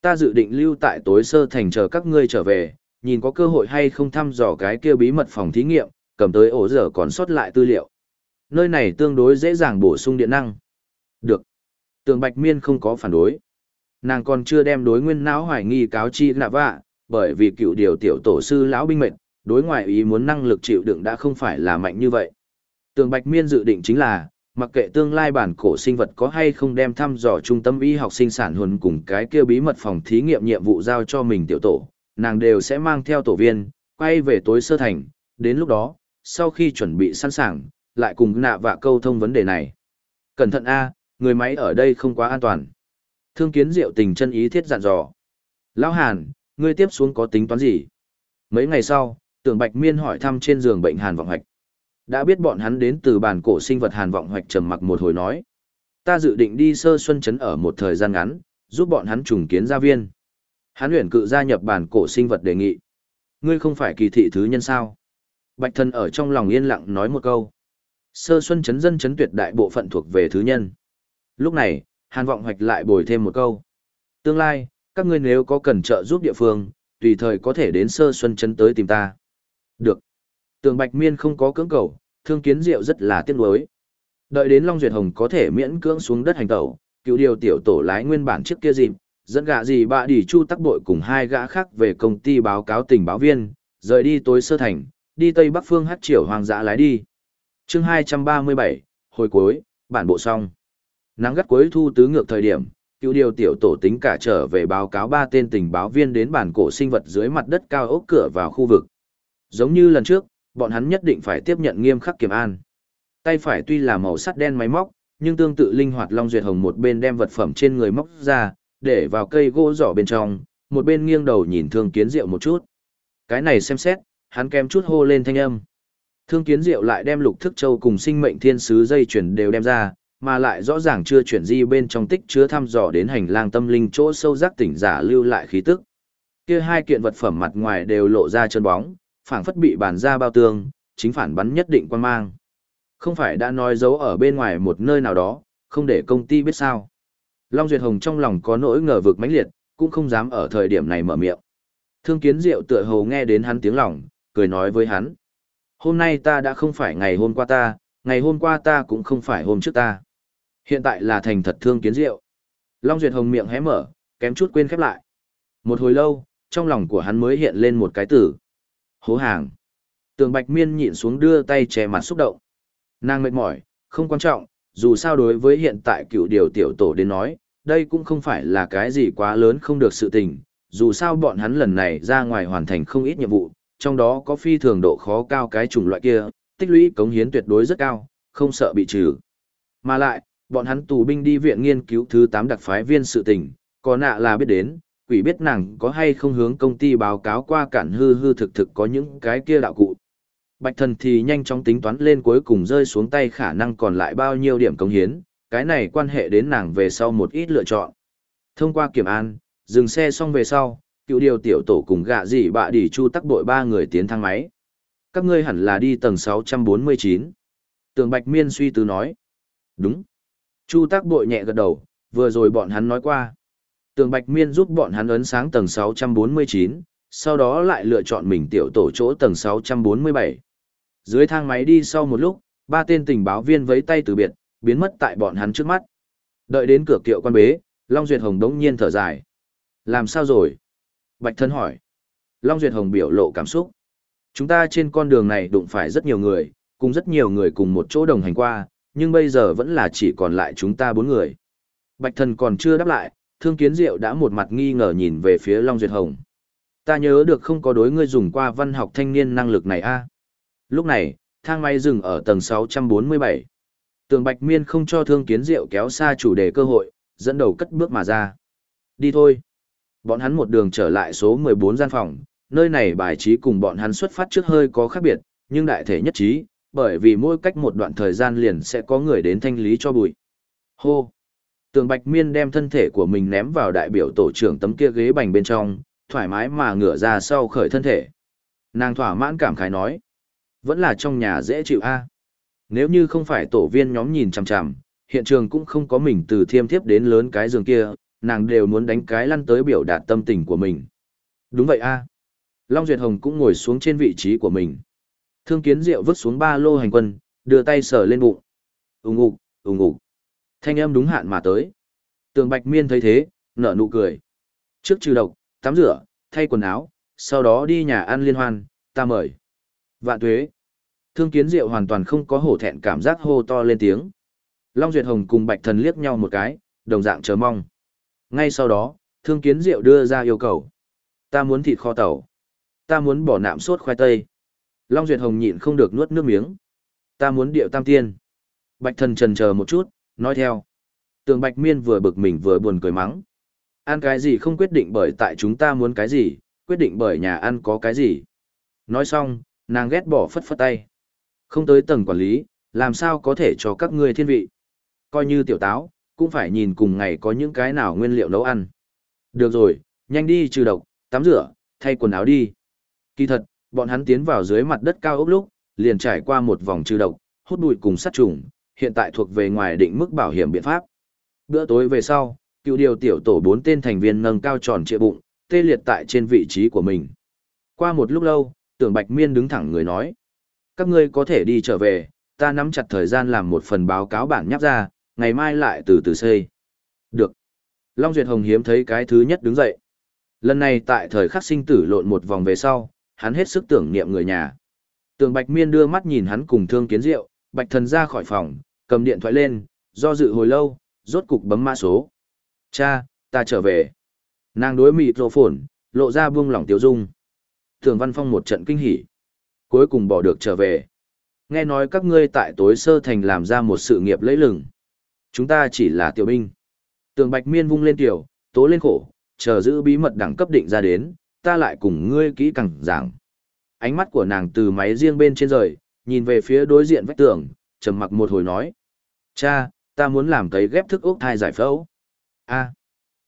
Ta dự định lưu tại tối sơ thành chờ các ngươi trở về, nhìn có cơ hội hay không thăm dò cái kia bí mật phòng thí nghiệm, cầm tới ổ giờ còn sót lại tư liệu. Nơi này tương đối dễ dàng bổ sung điện năng. Được. Tường Bạch Miên không có phản đối. Nàng còn chưa đem đối nguyên não hoài nghi cáo chi nạ vạ, bởi vì cựu điều tiểu tổ sư lão binh mệnh, đối ngoại ý muốn năng lực chịu đựng đã không phải là mạnh như vậy. Tường Bạch Miên dự định chính là, Mặc kệ tương lai bản cổ sinh vật có hay không đem thăm dò trung tâm y học sinh sản huấn cùng cái kia bí mật phòng thí nghiệm nhiệm vụ giao cho mình tiểu tổ, nàng đều sẽ mang theo tổ viên, quay về tối sơ thành, đến lúc đó, sau khi chuẩn bị sẵn sàng, lại cùng nạ vạ câu thông vấn đề này. Cẩn thận A, người máy ở đây không quá an toàn. Thương kiến diệu tình chân ý thiết dặn dò. Lão Hàn, ngươi tiếp xuống có tính toán gì? Mấy ngày sau, tưởng Bạch Miên hỏi thăm trên giường bệnh Hàn Vọng Hạch. Đã biết bọn hắn đến từ bản cổ sinh vật Hàn Vọng Hoạch trầm mặc một hồi nói. Ta dự định đi sơ xuân chấn ở một thời gian ngắn, giúp bọn hắn trùng kiến gia viên. Hắn luyện cự gia nhập bản cổ sinh vật đề nghị. Ngươi không phải kỳ thị thứ nhân sao? Bạch thân ở trong lòng yên lặng nói một câu. Sơ xuân chấn dân chấn tuyệt đại bộ phận thuộc về thứ nhân. Lúc này, Hàn Vọng Hoạch lại bồi thêm một câu. Tương lai, các ngươi nếu có cần trợ giúp địa phương, tùy thời có thể đến sơ xuân chấn tới tìm ta. Được. Tường Bạch Miên không có cưỡng cầu, thương kiến diệu rất là tiếc nuối. Đợi đến Long Duyệt Hồng có thể miễn cưỡng xuống đất hành tẩu, cựu điều tiểu tổ lái nguyên bản trước kia dịp, dẫn gã gì bạ đi chu tắc bội cùng hai gã khác về công ty báo cáo tình báo viên, rời đi tối sơ thành, đi tây bắc phương hát triều hoàng dã lái đi. chương 237, hồi cuối, bản bộ xong. Nắng gắt cuối thu tứ ngược thời điểm, cựu điều tiểu tổ tính cả trở về báo cáo ba tên tình báo viên đến bản cổ sinh vật dưới mặt đất cao ốc cửa vào khu vực. Giống như lần trước, bọn hắn nhất định phải tiếp nhận nghiêm khắc kiểm an. Tay phải tuy là màu sắt đen máy móc, nhưng tương tự linh hoạt Long Duyệt Hồng một bên đem vật phẩm trên người móc ra, để vào cây gỗ giỏ bên trong, một bên nghiêng đầu nhìn Thương Kiến Diệu một chút. Cái này xem xét, hắn kém chút hô lên thanh âm. Thương Kiến Diệu lại đem lục thức châu cùng sinh mệnh thiên sứ dây chuyển đều đem ra, mà lại rõ ràng chưa chuyển di bên trong tích chứa thăm dò đến hành lang tâm linh chỗ sâu giác tỉnh giả lưu lại khí tức. Kia hai kiện vật phẩm mặt ngoài đều lộ ra chân bóng, phảng phất bị bàn ra bao tương, chính phản bắn nhất định quan mang. Không phải đã nói giấu ở bên ngoài một nơi nào đó, không để công ty biết sao. Long Duyệt Hồng trong lòng có nỗi ngờ vực mãnh liệt, cũng không dám ở thời điểm này mở miệng. Thương kiến diệu tựa hồ nghe đến hắn tiếng lòng, cười nói với hắn. Hôm nay ta đã không phải ngày hôm qua ta, ngày hôm qua ta cũng không phải hôm trước ta. Hiện tại là thành thật thương kiến diệu. Long Duyệt Hồng miệng hé mở, kém chút quên khép lại. Một hồi lâu, trong lòng của hắn mới hiện lên một cái từ. Hố hàng. Tường Bạch Miên nhịn xuống đưa tay che mặt xúc động. Nàng mệt mỏi, không quan trọng, dù sao đối với hiện tại cựu điều tiểu tổ đến nói, đây cũng không phải là cái gì quá lớn không được sự tình, dù sao bọn hắn lần này ra ngoài hoàn thành không ít nhiệm vụ, trong đó có phi thường độ khó cao cái chủng loại kia, tích lũy cống hiến tuyệt đối rất cao, không sợ bị trừ. Mà lại, bọn hắn tù binh đi viện nghiên cứu thứ 8 đặc phái viên sự tình, có nạ là biết đến, quỷ biết nàng có hay không hướng công ty báo cáo qua cản hư hư thực thực có những cái kia đạo cụ. Bạch thần thì nhanh chóng tính toán lên cuối cùng rơi xuống tay khả năng còn lại bao nhiêu điểm công hiến, cái này quan hệ đến nàng về sau một ít lựa chọn. Thông qua kiểm an, dừng xe xong về sau, cựu điều tiểu tổ cùng gạ dị bạ đỉ chu tắc đội ba người tiến thang máy. Các ngươi hẳn là đi tầng 649. Tường Bạch Miên suy tư nói. Đúng. Chu tắc bội nhẹ gật đầu, vừa rồi bọn hắn nói qua. Tường Bạch Miên giúp bọn hắn ấn sáng tầng 649, sau đó lại lựa chọn mình tiểu tổ chỗ tầng 647. Dưới thang máy đi sau một lúc, ba tên tình báo viên vẫy tay từ biệt, biến mất tại bọn hắn trước mắt. Đợi đến cửa kiệu quan bế, Long Duyệt Hồng đống nhiên thở dài. Làm sao rồi? Bạch thân hỏi. Long Duyệt Hồng biểu lộ cảm xúc. Chúng ta trên con đường này đụng phải rất nhiều người, cùng rất nhiều người cùng một chỗ đồng hành qua, nhưng bây giờ vẫn là chỉ còn lại chúng ta bốn người. Bạch thần còn chưa đáp lại, thương kiến diệu đã một mặt nghi ngờ nhìn về phía Long Duyệt Hồng. Ta nhớ được không có đối ngươi dùng qua văn học thanh niên năng lực này a. Lúc này, thang máy dừng ở tầng 647. Tường Bạch Miên không cho thương kiến diệu kéo xa chủ đề cơ hội, dẫn đầu cất bước mà ra. Đi thôi. Bọn hắn một đường trở lại số 14 gian phòng, nơi này bài trí cùng bọn hắn xuất phát trước hơi có khác biệt, nhưng đại thể nhất trí, bởi vì mỗi cách một đoạn thời gian liền sẽ có người đến thanh lý cho bụi. Hô! Tường Bạch Miên đem thân thể của mình ném vào đại biểu tổ trưởng tấm kia ghế bành bên trong, thoải mái mà ngửa ra sau khởi thân thể. Nàng thỏa mãn cảm khái nói. Vẫn là trong nhà dễ chịu a. Nếu như không phải tổ viên nhóm nhìn chằm chằm, hiện trường cũng không có mình từ thiêm thiếp đến lớn cái giường kia, nàng đều muốn đánh cái lăn tới biểu đạt tâm tình của mình. Đúng vậy a. Long Duyệt Hồng cũng ngồi xuống trên vị trí của mình. Thương Kiến Diệu vứt xuống ba lô hành quân, đưa tay sờ lên bụng. Ùng ục, ùng ục. Thanh âm đúng hạn mà tới. Tường Bạch Miên thấy thế, nở nụ cười. Trước trừ độc, tắm rửa, thay quần áo, sau đó đi nhà ăn liên hoan, ta mời. Vạn tuế. Thương kiến diệu hoàn toàn không có hổ thẹn cảm giác hô to lên tiếng. Long Duyệt Hồng cùng Bạch Thần liếc nhau một cái, đồng dạng chờ mong. Ngay sau đó, Thương Kiến Diệu đưa ra yêu cầu. Ta muốn thịt kho tàu. Ta muốn bỏ nạm sốt khoai tây. Long Duyệt Hồng nhịn không được nuốt nước miếng. Ta muốn điệu tam tiên. Bạch Thần trần chờ một chút, nói theo. Tường Bạch Miên vừa bực mình vừa buồn cười mắng. Ăn cái gì không quyết định bởi tại chúng ta muốn cái gì, quyết định bởi nhà ăn có cái gì. Nói xong, nàng ghét bỏ phất phất tay. Không tới tầng quản lý, làm sao có thể cho các ngươi thiên vị. Coi như tiểu táo, cũng phải nhìn cùng ngày có những cái nào nguyên liệu nấu ăn. Được rồi, nhanh đi trừ độc, tắm rửa, thay quần áo đi. Kỳ thật, bọn hắn tiến vào dưới mặt đất cao ốc lúc, liền trải qua một vòng trừ độc, hút bụi cùng sát trùng, hiện tại thuộc về ngoài định mức bảo hiểm biện pháp. Bữa tối về sau, cựu điều tiểu tổ bốn tên thành viên nâng cao tròn trịa bụng, tê liệt tại trên vị trí của mình. Qua một lúc lâu, tưởng Bạch Miên đứng thẳng người nói. Các ngươi có thể đi trở về, ta nắm chặt thời gian làm một phần báo cáo bản nháp ra, ngày mai lại từ từ xây. Được. Long Duyệt Hồng hiếm thấy cái thứ nhất đứng dậy. Lần này tại thời khắc sinh tử lộn một vòng về sau, hắn hết sức tưởng niệm người nhà. Tường Bạch Miên đưa mắt nhìn hắn cùng thương kiến rượu, Bạch Thần ra khỏi phòng, cầm điện thoại lên, do dự hồi lâu, rốt cục bấm mã số. Cha, ta trở về. Nàng đối mịt rộ phổn, lộ ra buông lỏng tiêu dung. Thường Văn Phong một trận kinh hỉ. Cuối cùng bỏ được trở về. Nghe nói các ngươi tại tối sơ thành làm ra một sự nghiệp lẫy lừng. Chúng ta chỉ là tiểu binh. Tường Bạch Miên vung lên tiểu, tố lên khổ, chờ giữ bí mật đẳng cấp định ra đến, ta lại cùng ngươi kỹ càng giảng. Ánh mắt của nàng từ máy riêng bên trên rời, nhìn về phía đối diện vách tường, trầm mặc một hồi nói. Cha, ta muốn làm cấy ghép thức ốc thai giải phẫu. A.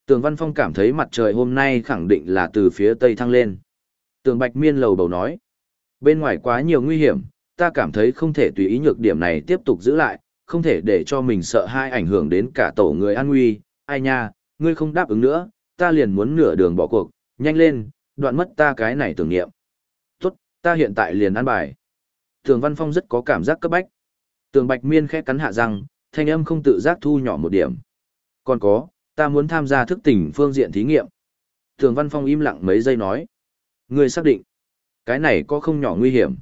Tường Văn Phong cảm thấy mặt trời hôm nay khẳng định là từ phía tây thăng lên. Tường Bạch Miên lầu bầu nói. Bên ngoài quá nhiều nguy hiểm, ta cảm thấy không thể tùy ý nhược điểm này tiếp tục giữ lại, không thể để cho mình sợ hai ảnh hưởng đến cả tổ người an nguy. Ai nha, ngươi không đáp ứng nữa, ta liền muốn nửa đường bỏ cuộc, nhanh lên, đoạn mất ta cái này tưởng niệm. Tốt, ta hiện tại liền ăn bài. Tường Văn Phong rất có cảm giác cấp bách. Tường Bạch Miên khẽ cắn hạ răng, thanh âm không tự giác thu nhỏ một điểm. Còn có, ta muốn tham gia thức tỉnh phương diện thí nghiệm. Thường Văn Phong im lặng mấy giây nói. Ngươi xác định. Cái này có không nhỏ nguy hiểm.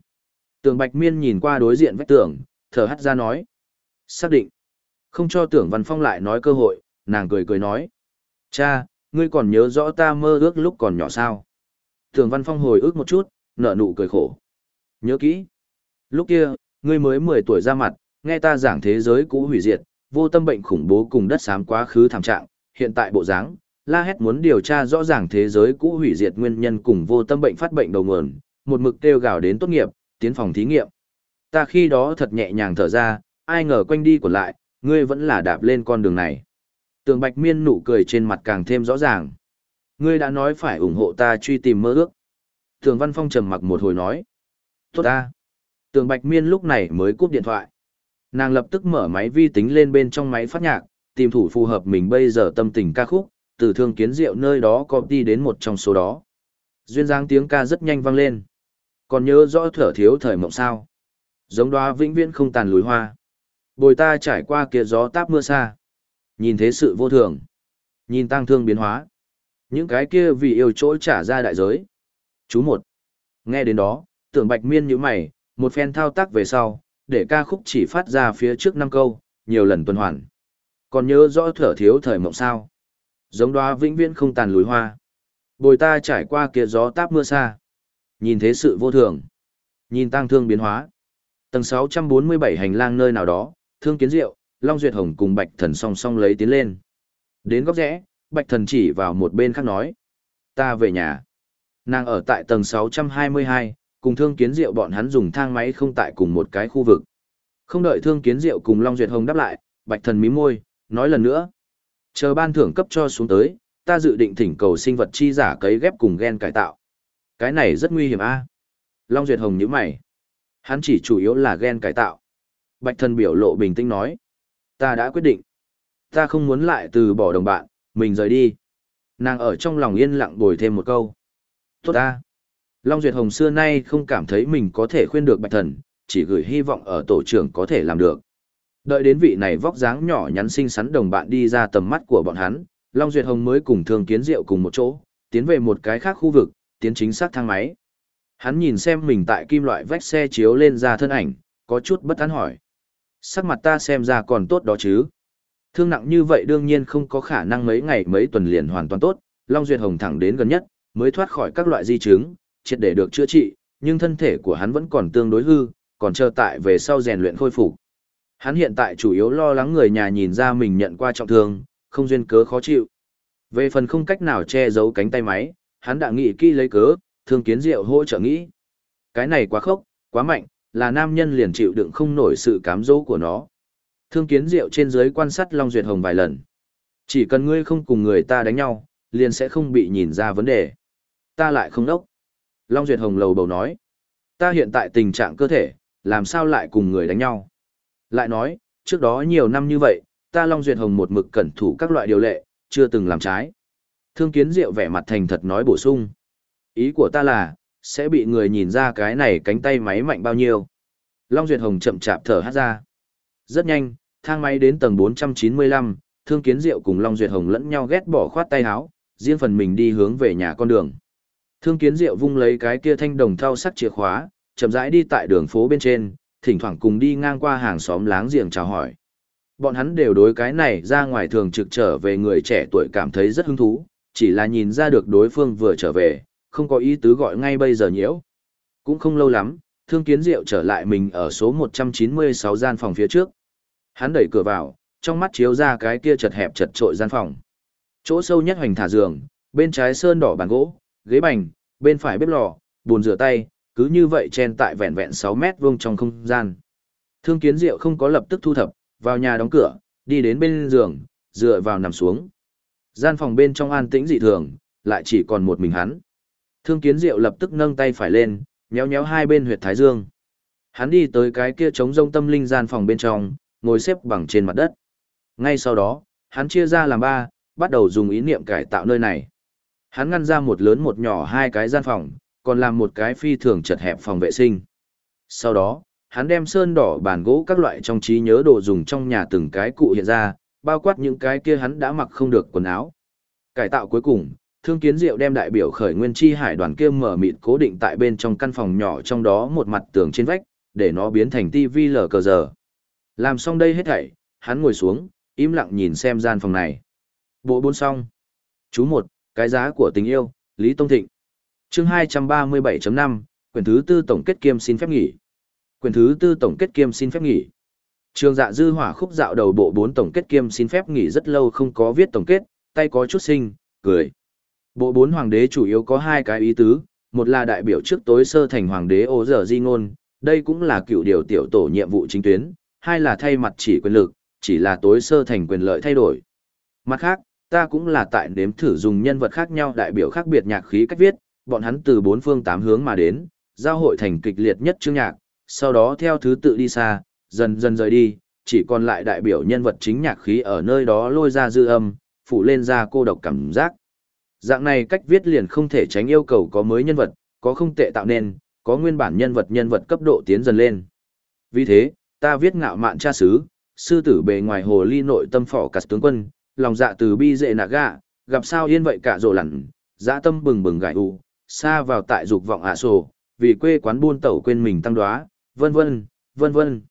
Tường Bạch Miên nhìn qua đối diện vách tường, thở hắt ra nói. Xác định. Không cho tưởng Văn Phong lại nói cơ hội, nàng cười cười nói. Cha, ngươi còn nhớ rõ ta mơ ước lúc còn nhỏ sao? Tưởng Văn Phong hồi ức một chút, nở nụ cười khổ. Nhớ kỹ. Lúc kia, ngươi mới 10 tuổi ra mặt, nghe ta giảng thế giới cũ hủy diệt, vô tâm bệnh khủng bố cùng đất xám quá khứ thảm trạng, hiện tại bộ dáng, la hét muốn điều tra rõ ràng thế giới cũ hủy diệt nguyên nhân cùng vô tâm bệnh phát bệnh đầu nguồn, một mực kêu gào đến tốt nghiệp, tiến phòng thí nghiệm. Ta khi đó thật nhẹ nhàng thở ra, ai ngờ quanh đi còn lại, ngươi vẫn là đạp lên con đường này. Tường Bạch Miên nụ cười trên mặt càng thêm rõ ràng. Ngươi đã nói phải ủng hộ ta truy tìm mơ ước. Tường Văn Phong trầm mặc một hồi nói. Tốt ta. Tường Bạch Miên lúc này mới cúp điện thoại. Nàng lập tức mở máy vi tính lên bên trong máy phát nhạc, tìm thủ phù hợp mình bây giờ tâm tình ca khúc, từ thương kiến rượu nơi đó có đi đến một trong số đó. Duyên dáng tiếng ca rất nhanh vang lên. Còn nhớ rõ thở thiếu thời mộng sao. Giống đoá vĩnh viễn không tàn lùi hoa. Bồi ta trải qua kia gió táp mưa xa. Nhìn thế sự vô thường. Nhìn tăng thương biến hóa. Những cái kia vì yêu chỗ trả ra đại giới. Chú một. Nghe đến đó, tưởng bạch miên như mày, một phen thao tác về sau, để ca khúc chỉ phát ra phía trước năm câu, nhiều lần tuần hoàn. Còn nhớ rõ thở thiếu thời mộng sao. Giống đó vĩnh viễn không tàn lùi hoa. Bồi ta trải qua kia gió táp mưa xa. Nhìn thế sự vô thường. Nhìn tăng thương biến hóa. Tầng 647 hành lang nơi nào đó, thương kiến diệu, Long Duyệt Hồng cùng Bạch Thần song song lấy tiến lên. Đến góc rẽ, Bạch Thần chỉ vào một bên khác nói. Ta về nhà. Nàng ở tại tầng 622, cùng thương kiến diệu bọn hắn dùng thang máy không tại cùng một cái khu vực. Không đợi thương kiến diệu cùng Long Duyệt Hồng đáp lại, Bạch Thần mí môi, nói lần nữa. Chờ ban thưởng cấp cho xuống tới, ta dự định thỉnh cầu sinh vật chi giả cấy ghép cùng gen cải tạo. Cái này rất nguy hiểm a. Long Duyệt Hồng nhíu mày. Hắn chỉ chủ yếu là gen cải tạo. Bạch thần biểu lộ bình tĩnh nói. Ta đã quyết định. Ta không muốn lại từ bỏ đồng bạn, mình rời đi. Nàng ở trong lòng yên lặng bồi thêm một câu. Tốt ta. Long Duyệt Hồng xưa nay không cảm thấy mình có thể khuyên được bạch thần, chỉ gửi hy vọng ở tổ trưởng có thể làm được. Đợi đến vị này vóc dáng nhỏ nhắn xinh xắn đồng bạn đi ra tầm mắt của bọn hắn, Long Duyệt Hồng mới cùng Thương Kiến Diệu cùng một chỗ, tiến về một cái khác khu vực, tiến chính xác thang máy. Hắn nhìn xem mình tại kim loại vách xe chiếu lên ra thân ảnh, có chút bất an hỏi. Sắc mặt ta xem ra còn tốt đó chứ. Thương nặng như vậy đương nhiên không có khả năng mấy ngày mấy tuần liền hoàn toàn tốt, Long Duyệt Hồng thẳng đến gần nhất, mới thoát khỏi các loại di chứng, triệt để được chữa trị, nhưng thân thể của hắn vẫn còn tương đối hư, còn chờ tại về sau rèn luyện khôi phục. Hắn hiện tại chủ yếu lo lắng người nhà nhìn ra mình nhận qua trọng thương, không duyên cớ khó chịu. Về phần không cách nào che giấu cánh tay máy, hắn đã nghĩ kỹ lấy cớ, thương kiến diệu hỗ trợ nghĩ. Cái này quá khốc, quá mạnh, là nam nhân liền chịu đựng không nổi sự cám dỗ của nó. Thương kiến diệu trên dưới quan sát Long Duyệt Hồng vài lần. Chỉ cần ngươi không cùng người ta đánh nhau, liền sẽ không bị nhìn ra vấn đề. Ta lại không đốc. Long Duyệt Hồng lầu bầu nói. Ta hiện tại tình trạng cơ thể, làm sao lại cùng người đánh nhau. Lại nói, trước đó nhiều năm như vậy, ta Long Duyệt Hồng một mực cẩn thủ các loại điều lệ, chưa từng làm trái. Thương kiến diệu vẻ mặt thành thật nói bổ sung. Ý của ta là, sẽ bị người nhìn ra cái này cánh tay máy mạnh bao nhiêu. Long Duyệt Hồng chậm chạp thở hát ra. Rất nhanh, thang máy đến tầng 495, Thương Kiến Diệu cùng Long Duyệt Hồng lẫn nhau ghét bỏ khoát tay áo, riêng phần mình đi hướng về nhà con đường. Thương Kiến Diệu vung lấy cái kia thanh đồng thau sắt chìa khóa, chậm rãi đi tại đường phố bên trên, thỉnh thoảng cùng đi ngang qua hàng xóm láng giềng chào hỏi. Bọn hắn đều đối cái này ra ngoài thường trực trở về người trẻ tuổi cảm thấy rất hứng thú, chỉ là nhìn ra được đối phương vừa trở về, không có ý tứ gọi ngay bây giờ nhiễu. Cũng không lâu lắm, Thương Kiến Diệu trở lại mình ở số 196 gian phòng phía trước. Hắn đẩy cửa vào, trong mắt chiếu ra cái kia chật hẹp chật trội gian phòng. Chỗ sâu nhất hoành thả giường, bên trái sơn đỏ bàn gỗ, ghế bành, bên phải bếp lò, bồn rửa tay, cứ như vậy chen tại vẹn vẹn 6 mét vuông trong không gian. Thương Kiến Diệu không có lập tức thu thập, vào nhà đóng cửa, đi đến bên giường, dựa vào nằm xuống. Gian phòng bên trong an tĩnh dị thường, lại chỉ còn một mình hắn. Thương Kiến Diệu lập tức nâng tay phải lên, nhéo nhéo hai bên huyệt thái dương. Hắn đi tới cái kia trống rông tâm linh gian phòng bên trong, ngồi xếp bằng trên mặt đất. Ngay sau đó, hắn chia ra làm ba, bắt đầu dùng ý niệm cải tạo nơi này. Hắn ngăn ra một lớn một nhỏ hai cái gian phòng, còn làm một cái phi thường chật hẹp phòng vệ sinh. Sau đó, hắn đem sơn đỏ bàn gỗ các loại trong trí nhớ đồ dùng trong nhà từng cái cụ hiện ra, bao quát những cái kia hắn đã mặc không được quần áo. Cải tạo cuối cùng, Thương Kiến Diệu đem đại biểu khởi nguyên chi hải đoàn kia mở mịt cố định tại bên trong căn phòng nhỏ trong đó một mặt tường trên vách, để nó biến thành tivi lờ cờ giờ. Làm xong đây hết thảy, hắn ngồi xuống, im lặng nhìn xem gian phòng này. Bộ bốn xong. Chú một, cái giá của tình yêu, Lý Tông Thịnh. Chương 237.5, quyển thứ tư tổng kết kiêm xin phép nghỉ. Quyển thứ tư tổng kết kiêm xin phép nghỉ. Trường dạ dư hỏa khúc dạo đầu bộ bốn tổng kết kiêm xin phép nghỉ rất lâu không có viết tổng kết, tay có chút sinh, cười. Bộ bốn hoàng đế chủ yếu có hai cái ý tứ, một là đại biểu trước tối sơ thành hoàng đế ô giờ di ngôn, đây cũng là cựu điều tiểu tổ nhiệm vụ chính tuyến, hai là thay mặt chỉ quyền lực, chỉ là tối sơ thành quyền lợi thay đổi. Mặt khác, ta cũng là tại nếm thử dùng nhân vật khác nhau đại biểu khác biệt nhạc khí cách viết, bọn hắn từ bốn phương tám hướng mà đến, giao hội thành kịch liệt nhất chương nhạc, sau đó theo thứ tự đi xa, dần dần rời đi, chỉ còn lại đại biểu nhân vật chính nhạc khí ở nơi đó lôi ra dư âm, phụ lên ra cô độc cảm giác. Dạng này cách viết liền không thể tránh yêu cầu có mới nhân vật, có không tệ tạo nên, có nguyên bản nhân vật nhân vật cấp độ tiến dần lên. Vì thế, ta viết ngạo mạn cha xứ, sư tử bề ngoài hồ ly nội tâm phỏ cắt tướng quân, lòng dạ từ bi dệ nạ gạ, gặp sao yên vậy cả rồ lặn, dã tâm bừng bừng gãi u, xa vào tại dục vọng ạ sổ, vì quê quán buôn tẩu quên mình tăng đoá, vân vân, vân vân.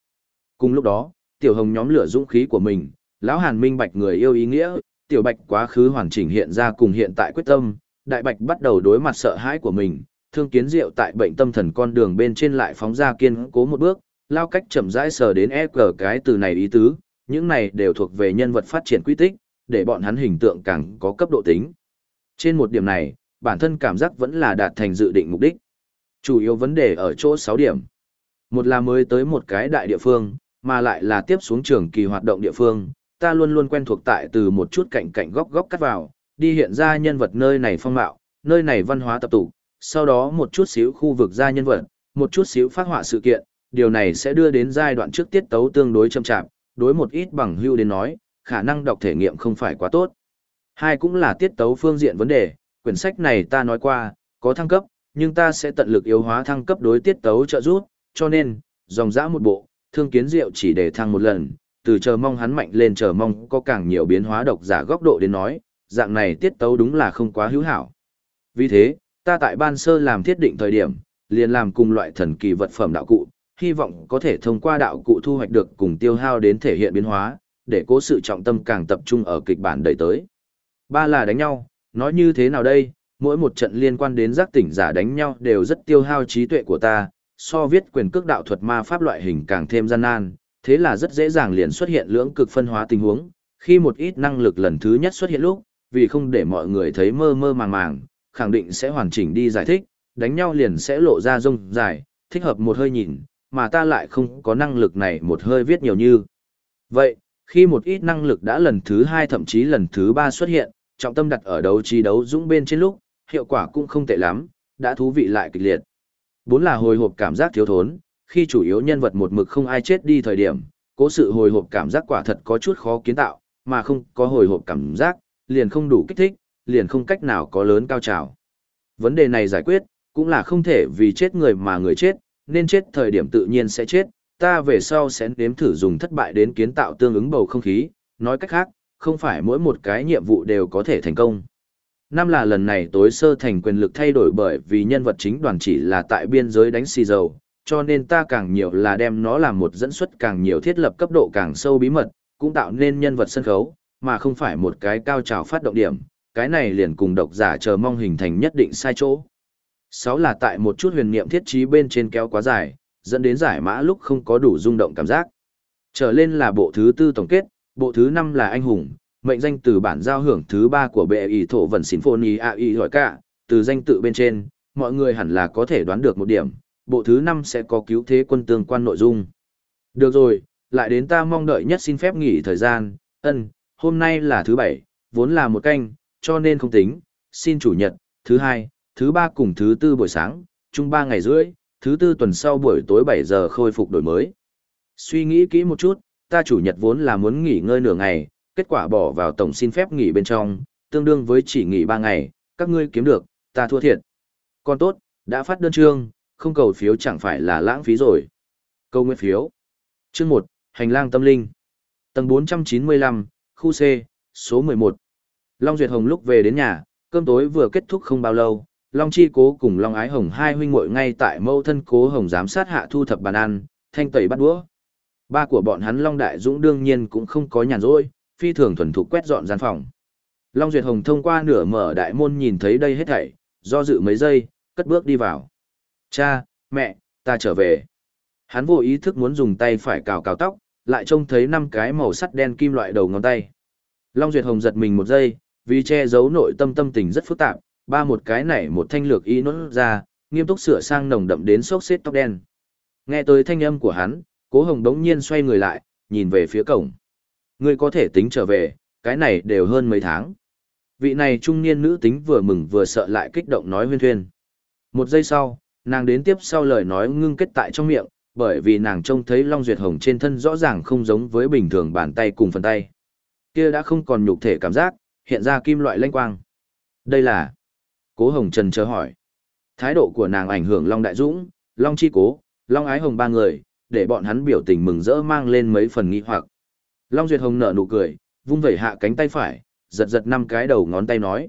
Cùng lúc đó, tiểu hồng nhóm lửa dũng khí của mình, lão hàn minh bạch người yêu ý nghĩa, tiểu bạch quá khứ hoàn chỉnh hiện ra cùng hiện tại quyết tâm, đại bạch bắt đầu đối mặt sợ hãi của mình, thương kiến diệu tại bệnh tâm thần con đường bên trên lại phóng ra kiên cố một bước, lao cách chậm rãi sờ đến e cờ cái từ này ý tứ, những này đều thuộc về nhân vật phát triển quy tích, để bọn hắn hình tượng càng có cấp độ tính. Trên một điểm này, bản thân cảm giác vẫn là đạt thành dự định mục đích. Chủ yếu vấn đề ở chỗ 6 điểm. Một là mới tới một cái đại địa phương, mà lại là tiếp xuống trường kỳ hoạt động địa phương, ta luôn luôn quen thuộc tại từ một chút cạnh cạnh góc góc cắt vào, đi hiện ra nhân vật nơi này phong mạo, nơi này văn hóa tập tụ, sau đó một chút xíu khu vực ra nhân vật, một chút xíu phát họa sự kiện, điều này sẽ đưa đến giai đoạn trước tiết tấu tương đối chậm chạp, đối một ít bằng hưu đến nói, khả năng đọc thể nghiệm không phải quá tốt. Hai cũng là tiết tấu phương diện vấn đề, quyển sách này ta nói qua, có thăng cấp, nhưng ta sẽ tận lực yếu hóa thăng cấp đối tiết tấu trợ giúp, cho nên, dòng dã một bộ, thương kiến diệu chỉ để thăng một lần, từ chờ mong hắn mạnh lên chờ mong có càng nhiều biến hóa độc giả góc độ đến nói, dạng này tiết tấu đúng là không quá hữu hảo. Vì thế, ta tại ban sơ làm thiết định thời điểm, liền làm cùng loại thần kỳ vật phẩm đạo cụ, hy vọng có thể thông qua đạo cụ thu hoạch được cùng tiêu hao đến thể hiện biến hóa, để cố sự trọng tâm càng tập trung ở kịch bản đẩy tới. Ba là đánh nhau, nói như thế nào đây, mỗi một trận liên quan đến giác tỉnh giả đánh nhau đều rất tiêu hao trí tuệ của ta, so viết quyền cước đạo thuật ma pháp loại hình càng thêm gian nan, thế là rất dễ dàng liền xuất hiện lưỡng cực phân hóa tình huống, khi một ít năng lực lần thứ nhất xuất hiện lúc, vì không để mọi người thấy mơ mơ màng màng, khẳng định sẽ hoàn chỉnh đi giải thích, đánh nhau liền sẽ lộ ra rông dài, thích hợp một hơi nhìn, mà ta lại không có năng lực này một hơi viết nhiều như. Vậy, khi một ít năng lực đã lần thứ hai thậm chí lần thứ ba xuất hiện, trọng tâm đặt ở đấu trí đấu dũng bên trên lúc, hiệu quả cũng không tệ lắm, đã thú vị lại kịch liệt. Bốn là hồi hộp cảm giác thiếu thốn, khi chủ yếu nhân vật một mực không ai chết đi thời điểm, cố sự hồi hộp cảm giác quả thật có chút khó kiến tạo, mà không có hồi hộp cảm giác, liền không đủ kích thích, liền không cách nào có lớn cao trào. Vấn đề này giải quyết, cũng là không thể vì chết người mà người chết, nên chết thời điểm tự nhiên sẽ chết, ta về sau sẽ nếm thử dùng thất bại đến kiến tạo tương ứng bầu không khí, nói cách khác, không phải mỗi một cái nhiệm vụ đều có thể thành công. Năm là lần này tối sơ thành quyền lực thay đổi bởi vì nhân vật chính đoàn chỉ là tại biên giới đánh xì dầu, cho nên ta càng nhiều là đem nó làm một dẫn xuất càng nhiều thiết lập cấp độ càng sâu bí mật, cũng tạo nên nhân vật sân khấu, mà không phải một cái cao trào phát động điểm, cái này liền cùng độc giả chờ mong hình thành nhất định sai chỗ. Sáu là tại một chút huyền niệm thiết trí bên trên kéo quá dài, dẫn đến giải mã lúc không có đủ rung động cảm giác. Trở lên là bộ thứ tư tổng kết, bộ thứ năm là anh hùng, mệnh danh từ bản giao hưởng thứ ba của bệ ý thổ vần Symphony AI hỏi cả, từ danh tự bên trên, mọi người hẳn là có thể đoán được một điểm, bộ thứ năm sẽ có cứu thế quân tương quan nội dung. Được rồi, lại đến ta mong đợi nhất xin phép nghỉ thời gian, ân, hôm nay là thứ bảy, vốn là một canh, cho nên không tính, xin chủ nhật, thứ hai, thứ ba cùng thứ tư buổi sáng, chung ba ngày rưỡi, thứ tư tuần sau buổi tối 7 giờ khôi phục đổi mới. Suy nghĩ kỹ một chút, ta chủ nhật vốn là muốn nghỉ ngơi nửa ngày, kết quả bỏ vào tổng xin phép nghỉ bên trong, tương đương với chỉ nghỉ 3 ngày, các ngươi kiếm được, ta thua thiệt. Còn tốt, đã phát đơn trương không cầu phiếu chẳng phải là lãng phí rồi. Câu nguyện phiếu. Chương 1, Hành lang tâm linh. Tầng 495, khu C, số 11. Long Duyệt Hồng lúc về đến nhà, cơm tối vừa kết thúc không bao lâu, Long Chi Cố cùng Long Ái Hồng hai huynh muội ngay tại mâu thân Cố Hồng giám sát hạ thu thập bàn ăn, thanh tẩy bắt đũa. Ba của bọn hắn Long Đại Dũng đương nhiên cũng không có nhàn rỗi, phi thường thuần thục quét dọn gian phòng. Long Duyệt Hồng thông qua nửa mở đại môn nhìn thấy đây hết thảy, do dự mấy giây, cất bước đi vào. Cha, mẹ, ta trở về. Hắn vô ý thức muốn dùng tay phải cào cào tóc, lại trông thấy năm cái màu sắt đen kim loại đầu ngón tay. Long Duyệt Hồng giật mình một giây, vì che giấu nội tâm tâm tình rất phức tạp, ba một cái này một thanh lược y nốt ra, nghiêm túc sửa sang nồng đậm đến sốc xếp tóc đen. Nghe tới thanh âm của hắn, Cố Hồng đống nhiên xoay người lại, nhìn về phía cổng. Ngươi có thể tính trở về, cái này đều hơn mấy tháng. Vị này trung niên nữ tính vừa mừng vừa sợ lại kích động nói huyên thuyên. Một giây sau, nàng đến tiếp sau lời nói ngưng kết tại trong miệng, bởi vì nàng trông thấy Long Duyệt Hồng trên thân rõ ràng không giống với bình thường bàn tay cùng phần tay. Kia đã không còn nhục thể cảm giác, hiện ra kim loại lanh quang. Đây là... Cố Hồng Trần chờ hỏi. Thái độ của nàng ảnh hưởng Long Đại Dũng, Long Chi Cố, Long Ái Hồng ba người, để bọn hắn biểu tình mừng rỡ mang lên mấy phần nghi hoặc. Long Duyệt Hồng nở nụ cười, vung vẩy hạ cánh tay phải, giật giật năm cái đầu ngón tay nói.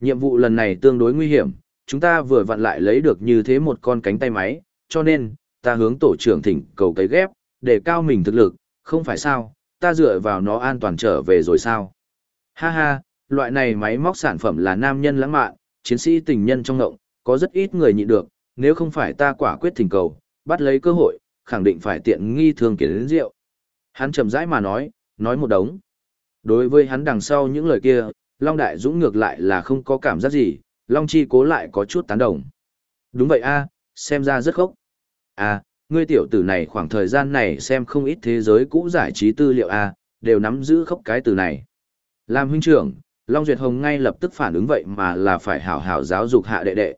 Nhiệm vụ lần này tương đối nguy hiểm, chúng ta vừa vặn lại lấy được như thế một con cánh tay máy, cho nên, ta hướng tổ trưởng thỉnh cầu cấy ghép, để cao mình thực lực, không phải sao, ta dựa vào nó an toàn trở về rồi sao. Ha ha, loại này máy móc sản phẩm là nam nhân lãng mạn, chiến sĩ tình nhân trong ngộng, có rất ít người nhịn được, nếu không phải ta quả quyết thỉnh cầu, bắt lấy cơ hội, khẳng định phải tiện nghi thường kiến đến rượu. Hắn chậm rãi mà nói, nói một đống. Đối với hắn đằng sau những lời kia, Long Đại Dũng ngược lại là không có cảm giác gì, Long Chi cố lại có chút tán đồng. Đúng vậy a, xem ra rất khốc. À, ngươi tiểu tử này khoảng thời gian này xem không ít thế giới cũ giải trí tư liệu a, đều nắm giữ khốc cái từ này. Làm huynh trưởng, Long Duyệt Hồng ngay lập tức phản ứng vậy mà là phải hảo hảo giáo dục hạ đệ đệ.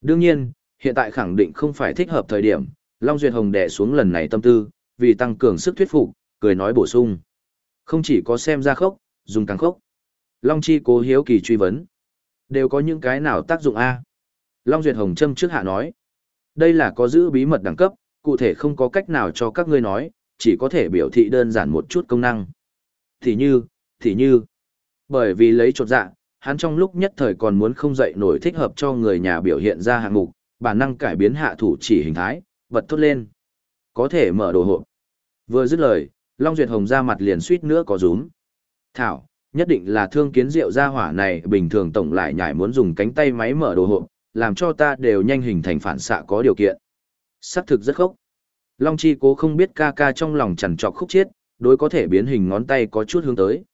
Đương nhiên, hiện tại khẳng định không phải thích hợp thời điểm, Long Duyệt Hồng đè xuống lần này tâm tư, vì tăng cường sức thuyết phục, cười nói bổ sung. Không chỉ có xem ra khốc, dùng càng khốc. Long Chi cố hiếu kỳ truy vấn. Đều có những cái nào tác dụng A? Long Duyệt Hồng châm trước hạ nói. Đây là có giữ bí mật đẳng cấp, cụ thể không có cách nào cho các ngươi nói, chỉ có thể biểu thị đơn giản một chút công năng. Thì như, thì như. Bởi vì lấy chột dạ, hắn trong lúc nhất thời còn muốn không dậy nổi thích hợp cho người nhà biểu hiện ra hạng mục, bản năng cải biến hạ thủ chỉ hình thái, vật thốt lên. có thể mở đồ hộp. Vừa dứt lời, Long Duyệt Hồng ra mặt liền suýt nữa có rúm. Thảo, nhất định là thương kiến rượu ra hỏa này bình thường tổng lại nhảy muốn dùng cánh tay máy mở đồ hộp, làm cho ta đều nhanh hình thành phản xạ có điều kiện. Sắc thực rất khốc. Long Chi cố không biết ca ca trong lòng chằn trọc khúc chiết, đối có thể biến hình ngón tay có chút hướng tới.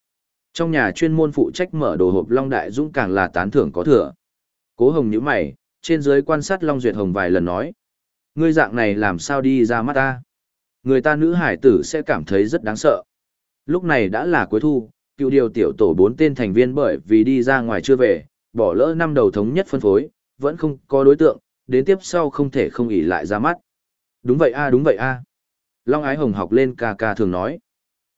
Trong nhà chuyên môn phụ trách mở đồ hộp Long Đại Dũng càng là tán thưởng có thừa. Cố Hồng nhíu mày, trên dưới quan sát Long Duyệt Hồng vài lần nói. Ngươi dạng này làm sao đi ra mắt ta? Người ta nữ hải tử sẽ cảm thấy rất đáng sợ. Lúc này đã là cuối thu, cựu điều tiểu tổ bốn tên thành viên bởi vì đi ra ngoài chưa về, bỏ lỡ năm đầu thống nhất phân phối, vẫn không có đối tượng, đến tiếp sau không thể không ỉ lại ra mắt. Đúng vậy a đúng vậy a. Long ái hồng học lên ca ca thường nói.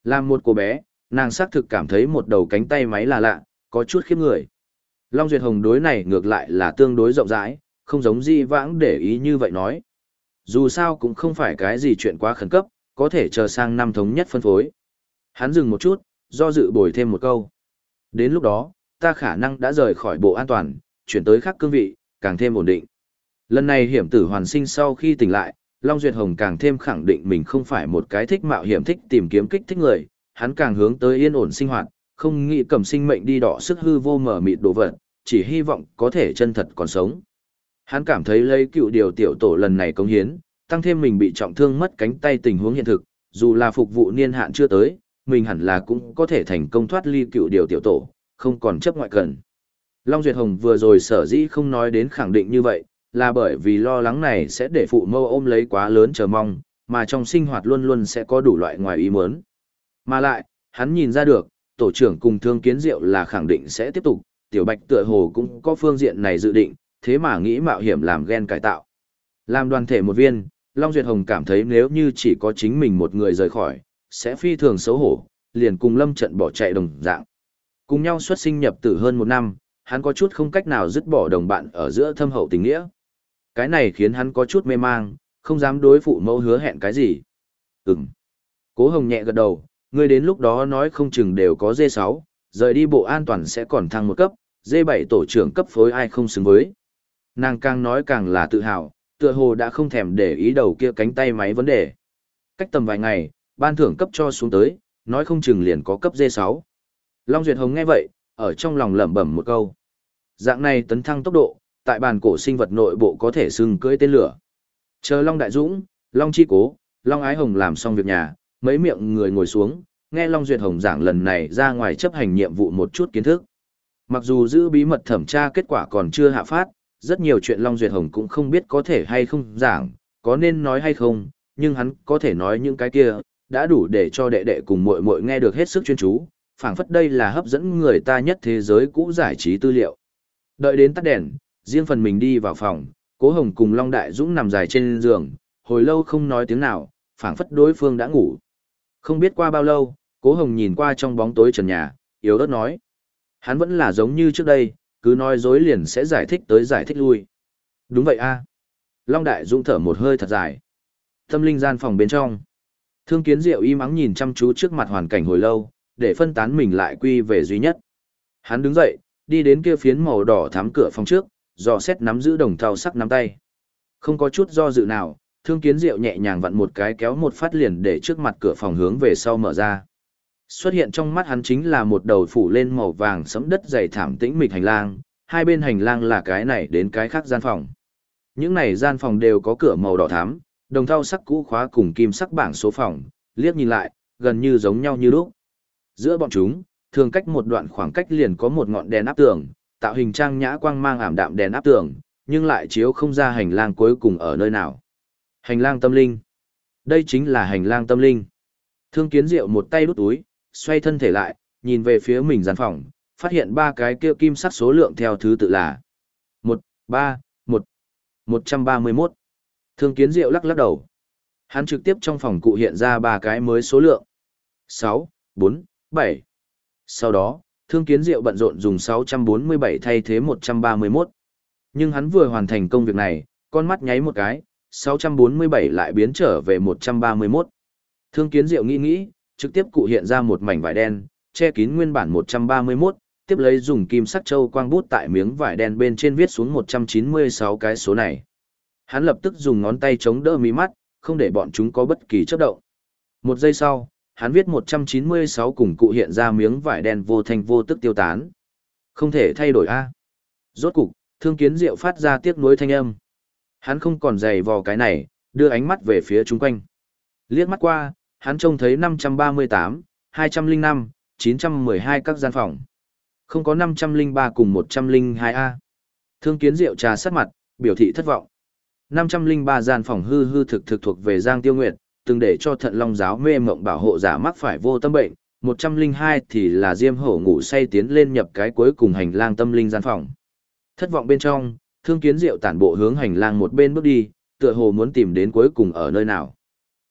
Làm một cô bé, nàng xác thực cảm thấy một đầu cánh tay máy là lạ, có chút khiếp người. Long Duyệt Hồng đối này ngược lại là tương đối rộng rãi, không giống di vãng để ý như vậy nói. Dù sao cũng không phải cái gì chuyện quá khẩn cấp, có thể chờ sang năm thống nhất phân phối. Hắn dừng một chút, do dự bồi thêm một câu. Đến lúc đó, ta khả năng đã rời khỏi bộ an toàn, chuyển tới khác cương vị, càng thêm ổn định. Lần này hiểm tử hoàn sinh sau khi tỉnh lại, Long Duyệt Hồng càng thêm khẳng định mình không phải một cái thích mạo hiểm thích tìm kiếm kích thích người, hắn càng hướng tới yên ổn sinh hoạt, không nghĩ cầm sinh mệnh đi đỏ sức hư vô mở mịt đồ vật, chỉ hy vọng có thể chân thật còn sống. Hắn cảm thấy lấy cựu điều tiểu tổ lần này công hiến, tăng thêm mình bị trọng thương mất cánh tay tình huống hiện thực, dù là phục vụ niên hạn chưa tới, mình hẳn là cũng có thể thành công thoát ly cựu điều tiểu tổ, không còn chấp ngoại cần. Long Duyệt Hồng vừa rồi sở dĩ không nói đến khẳng định như vậy, là bởi vì lo lắng này sẽ để phụ mâu ôm lấy quá lớn chờ mong, mà trong sinh hoạt luôn luôn sẽ có đủ loại ngoài ý muốn. Mà lại, hắn nhìn ra được, tổ trưởng cùng thương kiến diệu là khẳng định sẽ tiếp tục, tiểu bạch tựa hồ cũng có phương diện này dự định, thế mà nghĩ mạo hiểm làm ghen cải tạo. Làm đoàn thể một viên, Long Duyệt Hồng cảm thấy nếu như chỉ có chính mình một người rời khỏi, sẽ phi thường xấu hổ, liền cùng lâm trận bỏ chạy đồng dạng. Cùng nhau xuất sinh nhập tử hơn một năm, hắn có chút không cách nào dứt bỏ đồng bạn ở giữa thâm hậu tình nghĩa. Cái này khiến hắn có chút mê mang, không dám đối phụ mẫu hứa hẹn cái gì. Ừm. Cố Hồng nhẹ gật đầu, ngươi đến lúc đó nói không chừng đều có D6, rời đi bộ an toàn sẽ còn thăng một cấp, D7 tổ trưởng cấp phối ai không xứng với. Nàng càng nói càng là tự hào, tựa hồ đã không thèm để ý đầu kia cánh tay máy vấn đề. Cách tầm vài ngày, ban thưởng cấp cho xuống tới, nói không chừng liền có cấp D6. Long Duyệt Hồng nghe vậy, ở trong lòng lẩm bẩm một câu. Dạng này tấn thăng tốc độ, tại bàn cổ sinh vật nội bộ có thể sừng cưỡi tên lửa. Chờ Long Đại Dũng, Long Chi Cố, Long Ái Hồng làm xong việc nhà, mấy miệng người ngồi xuống, nghe Long Duyệt Hồng giảng lần này ra ngoài chấp hành nhiệm vụ một chút kiến thức. Mặc dù giữ bí mật thẩm tra kết quả còn chưa hạ phát, rất nhiều chuyện Long Duyệt Hồng cũng không biết có thể hay không giảng, có nên nói hay không, nhưng hắn có thể nói những cái kia, đã đủ để cho đệ đệ cùng muội muội nghe được hết sức chuyên chú, phảng phất đây là hấp dẫn người ta nhất thế giới cũ giải trí tư liệu. Đợi đến tắt đèn, riêng phần mình đi vào phòng, Cố Hồng cùng Long Đại Dũng nằm dài trên giường, hồi lâu không nói tiếng nào, phảng phất đối phương đã ngủ. Không biết qua bao lâu, Cố Hồng nhìn qua trong bóng tối trần nhà, yếu ớt nói. Hắn vẫn là giống như trước đây, cứ nói dối liền sẽ giải thích tới giải thích lui. Đúng vậy a. Long Đại Dũng thở một hơi thật dài. Tâm linh gian phòng bên trong. Thương kiến diệu im ắng nhìn chăm chú trước mặt hoàn cảnh hồi lâu, để phân tán mình lại quy về duy nhất. Hắn đứng dậy, đi đến kia phiến màu đỏ thắm cửa phòng trước, dò xét nắm giữ đồng thau sắc nắm tay. Không có chút do dự nào, thương kiến diệu nhẹ nhàng vặn một cái kéo một phát liền để trước mặt cửa phòng hướng về sau mở ra. Xuất hiện trong mắt hắn chính là một đầu phủ lên màu vàng sẫm đất dày thảm tĩnh mịch hành lang, hai bên hành lang là cái này đến cái khác gian phòng. Những này gian phòng đều có cửa màu đỏ thắm, đồng thau sắc cũ khóa cùng kim sắc bảng số phòng, liếc nhìn lại, gần như giống nhau như lúc. Giữa bọn chúng, thường cách một đoạn khoảng cách liền có một ngọn đèn áp tường, tạo hình trang nhã quang mang ảm đạm đèn áp tường, nhưng lại chiếu không ra hành lang cuối cùng ở nơi nào. Hành lang tâm linh. Đây chính là hành lang tâm linh. Thương kiến diệu một tay đút túi, xoay thân thể lại, nhìn về phía mình gian phòng, phát hiện ba cái kia kim sắc số lượng theo thứ tự là 1, 3, 1, 131. Thương kiến diệu lắc lắc đầu. Hắn trực tiếp trong phòng cụ hiện ra ba cái mới số lượng. 6, 4, 7. Sau đó, thương kiến diệu bận rộn dùng 647 thay thế 131. Nhưng hắn vừa hoàn thành công việc này, con mắt nháy một cái, 647 lại biến trở về 131. Thương kiến diệu nghĩ nghĩ, trực tiếp cụ hiện ra một mảnh vải đen, che kín nguyên bản 131, tiếp lấy dùng kim sắc châu quang bút tại miếng vải đen bên trên viết xuống 196 cái số này. Hắn lập tức dùng ngón tay chống đỡ mí mắt, không để bọn chúng có bất kỳ chấp động. Một giây sau, hắn viết 196 cùng cụ hiện ra miếng vải đen vô thanh vô tức tiêu tán. Không thể thay đổi a. Rốt cục, thương kiến diệu phát ra tiếc nuối thanh âm. Hắn không còn dày vò cái này, đưa ánh mắt về phía chúng quanh. Liếc mắt qua, hắn trông thấy 538, 205, 912 các gian phòng. Không có 503 cùng 102A. Thương kiến rượu trà sát mặt, biểu thị thất vọng. 503 gian phòng hư hư thực thực thuộc về Giang Tiêu Nguyệt, từng để cho thận long giáo mê mộng bảo hộ giả mắc phải vô tâm bệnh, 102 thì là Diêm Hổ ngủ say tiến lên nhập cái cuối cùng hành lang tâm linh gian phòng. Thất vọng bên trong, Thương Kiến Diệu tản bộ hướng hành lang một bên bước đi, tựa hồ muốn tìm đến cuối cùng ở nơi nào.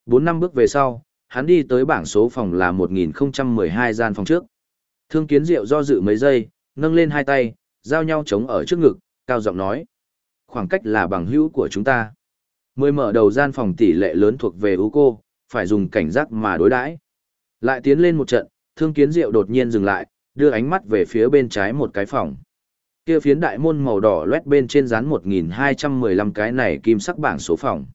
Bốn năm bước về sau, hắn đi tới bảng số phòng là 1012 gian phòng trước. Thương Kiến Diệu do dự mấy giây, nâng lên hai tay, giao nhau chống ở trước ngực, cao giọng nói: "Khoảng cách là bằng hữu của chúng ta." Mười mở đầu gian phòng tỷ lệ lớn thuộc về ưu cô, phải dùng cảnh giác mà đối đãi. Lại tiến lên một trận, Thương Kiến Diệu đột nhiên dừng lại, đưa ánh mắt về phía bên trái một cái phòng. Kia phiến đại môn màu đỏ loét bên trên dán 1215 cái này kim sắc bảng số phòng.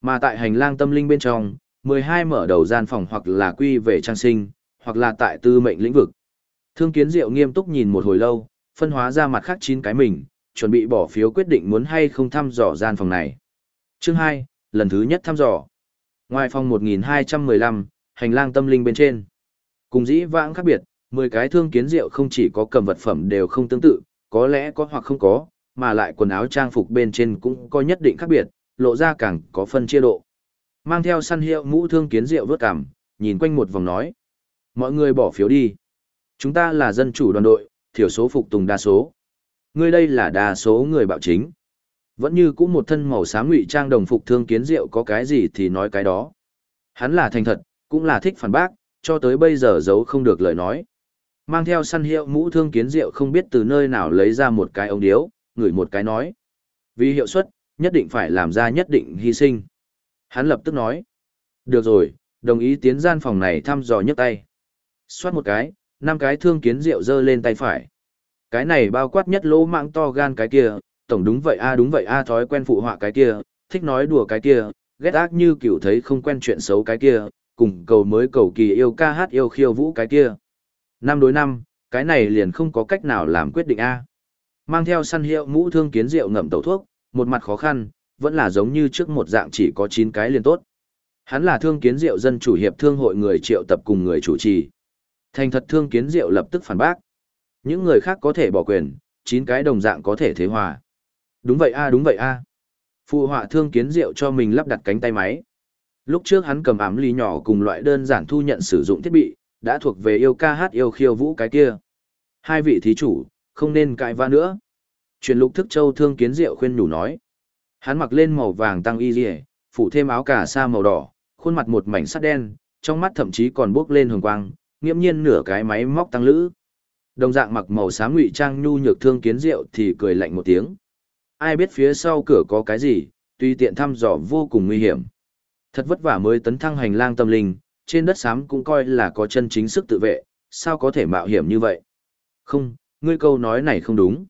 Mà tại hành lang tâm linh bên trong, 12 mở đầu gian phòng hoặc là quy về trang sinh, hoặc là tại tư mệnh lĩnh vực. Thương kiến diệu nghiêm túc nhìn một hồi lâu, phân hóa ra mặt khác chín cái mình, chuẩn bị bỏ phiếu quyết định muốn hay không thăm dò gian phòng này. Chương 2, lần thứ nhất thăm dò. Ngoài phòng 1215, hành lang tâm linh bên trên. Cùng dĩ vãng khác biệt, 10 cái thương kiến diệu không chỉ có cầm vật phẩm đều không tương tự, có lẽ có hoặc không có, mà lại quần áo trang phục bên trên cũng có nhất định khác biệt, lộ ra càng có phân chia độ. Mang theo săn hiệu mũ thương kiến rượu vớt cằm nhìn quanh một vòng nói. Mọi người bỏ phiếu đi. Chúng ta là dân chủ đoàn đội, thiểu số phục tùng đa số. Ngươi đây là đa số người bạo chính. Vẫn như cũng một thân màu xám ngụy trang đồng phục thương kiến rượu có cái gì thì nói cái đó. Hắn là thành thật, cũng là thích phản bác, cho tới bây giờ giấu không được lời nói. Mang theo săn hiệu mũ thương kiến rượu không biết từ nơi nào lấy ra một cái ống điếu, ngửi một cái nói. Vì hiệu suất, nhất định phải làm ra nhất định hy sinh. Hắn lập tức nói. Được rồi, đồng ý tiến gian phòng này thăm dò nhấc tay. Xoát một cái, năm cái thương kiến rượu giơ lên tay phải. Cái này bao quát nhất lỗ mạng to gan cái kia, tổng đúng vậy a đúng vậy a thói quen phụ họa cái kia, thích nói đùa cái kia, ghét ác như kiểu thấy không quen chuyện xấu cái kia, cùng cầu mới cầu kỳ yêu ca hát yêu khiêu vũ cái kia. Năm đối năm, cái này liền không có cách nào làm quyết định A. Mang theo săn hiệu mũ thương kiến rượu ngậm tẩu thuốc, một mặt khó khăn, vẫn là giống như trước một dạng chỉ có chín cái liền tốt. Hắn là thương kiến rượu dân chủ hiệp thương hội người triệu tập cùng người chủ trì. Thành thật thương kiến rượu lập tức phản bác. Những người khác có thể bỏ quyền, chín cái đồng dạng có thể thế hòa. Đúng vậy a đúng vậy a. Phụ họa thương kiến rượu cho mình lắp đặt cánh tay máy. Lúc trước hắn cầm ám ly nhỏ cùng loại đơn giản thu nhận sử dụng thiết bị, đã thuộc về yêu ca hát yêu khiêu vũ cái kia. Hai vị thí chủ, không nên cãi va nữa. Truyền lục thức châu thương kiến diệu khuyên nhủ nói. Hắn mặc lên màu vàng tăng y dì phủ thêm áo cà sa màu đỏ, khuôn mặt một mảnh sắt đen, trong mắt thậm chí còn bước lên hồng quang, nghiễm nhiên nửa cái máy móc tăng lữ. Đồng dạng mặc màu xám ngụy trang nhu nhược thương kiến diệu thì cười lạnh một tiếng. Ai biết phía sau cửa có cái gì, tùy tiện thăm dò vô cùng nguy hiểm. Thật vất vả mới tấn thăng hành lang tâm linh, trên đất xám cũng coi là có chân chính sức tự vệ, sao có thể mạo hiểm như vậy? Không, ngươi câu nói này không đúng.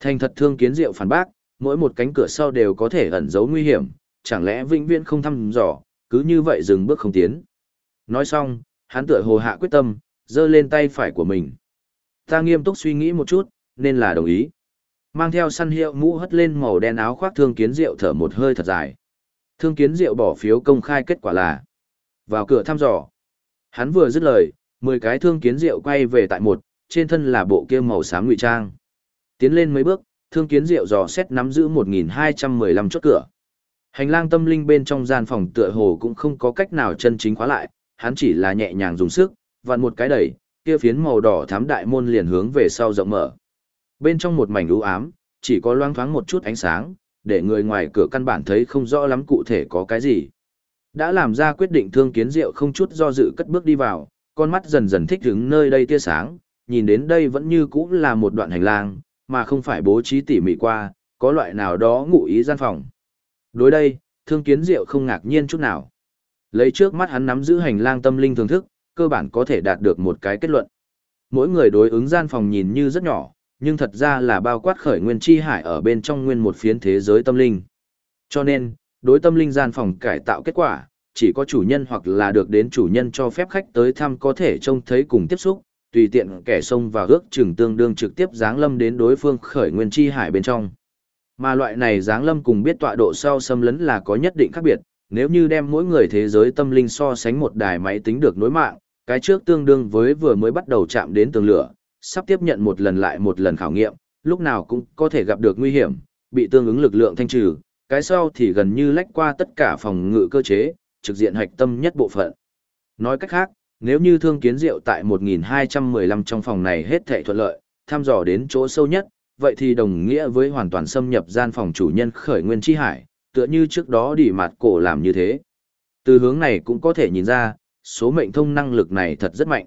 Thành thật thương kiến diệu phản bác, mỗi một cánh cửa sau đều có thể ẩn giấu nguy hiểm, chẳng lẽ vĩnh viễn không thăm dò, cứ như vậy dừng bước không tiến. Nói xong, hắn tựa hồ hạ quyết tâm, giơ lên tay phải của mình. Ta nghiêm túc suy nghĩ một chút, nên là đồng ý. Mang theo săn hiệu mũ hất lên màu đen áo khoác thương kiến diệu thở một hơi thật dài. Thương kiến diệu bỏ phiếu công khai kết quả là vào cửa thăm dò. Hắn vừa dứt lời, 10 cái thương kiến diệu quay về tại một, trên thân là bộ kia màu xám ngụy trang. Tiến lên mấy bước, thương kiến diệu dò xét nắm giữ 1215 chốt cửa. Hành lang tâm linh bên trong gian phòng tựa hồ cũng không có cách nào chân chính khóa lại, hắn chỉ là nhẹ nhàng dùng sức, vặn một cái đẩy, kia phiến màu đỏ thắm đại môn liền hướng về sau rộng mở. Bên trong một mảnh u ám, chỉ có loang thoáng một chút ánh sáng, để người ngoài cửa căn bản thấy không rõ lắm cụ thể có cái gì. Đã làm ra quyết định thương kiến diệu không chút do dự cất bước đi vào, con mắt dần dần thích đứng nơi đây tia sáng, nhìn đến đây vẫn như cũ là một đoạn hành lang, mà không phải bố trí tỉ mỉ qua, có loại nào đó ngụ ý gian phòng. Đối đây, thương kiến diệu không ngạc nhiên chút nào. Lấy trước mắt hắn nắm giữ hành lang tâm linh thưởng thức, cơ bản có thể đạt được một cái kết luận. Mỗi người đối ứng gian phòng nhìn như rất nhỏ, nhưng thật ra là bao quát khởi nguyên chi hải ở bên trong nguyên một phiến thế giới tâm linh. Cho nên, Đối tâm linh gian phòng cải tạo kết quả, chỉ có chủ nhân hoặc là được đến chủ nhân cho phép khách tới thăm có thể trông thấy cùng tiếp xúc, tùy tiện kẻ xông vào ước chừng tương đương trực tiếp giáng lâm đến đối phương khởi nguyên chi hải bên trong. Mà loại này giáng lâm cùng biết tọa độ sau xâm lấn là có nhất định khác biệt, nếu như đem mỗi người thế giới tâm linh so sánh một đài máy tính được nối mạng, cái trước tương đương với vừa mới bắt đầu chạm đến tường lửa, sắp tiếp nhận một lần lại một lần khảo nghiệm, lúc nào cũng có thể gặp được nguy hiểm, bị tương ứng lực lượng thanh trừ, cái sau thì gần như lách qua tất cả phòng ngự cơ chế, trực diện hạch tâm nhất bộ phận. Nói cách khác, nếu như thương kiến diệu tại 1215 trong phòng này hết thảy thuận lợi, thăm dò đến chỗ sâu nhất, vậy thì đồng nghĩa với hoàn toàn xâm nhập gian phòng chủ nhân khởi nguyên chi hải, tựa như trước đó đỉ mặt cổ làm như thế. Từ hướng này cũng có thể nhìn ra, số mệnh thông năng lực này thật rất mạnh.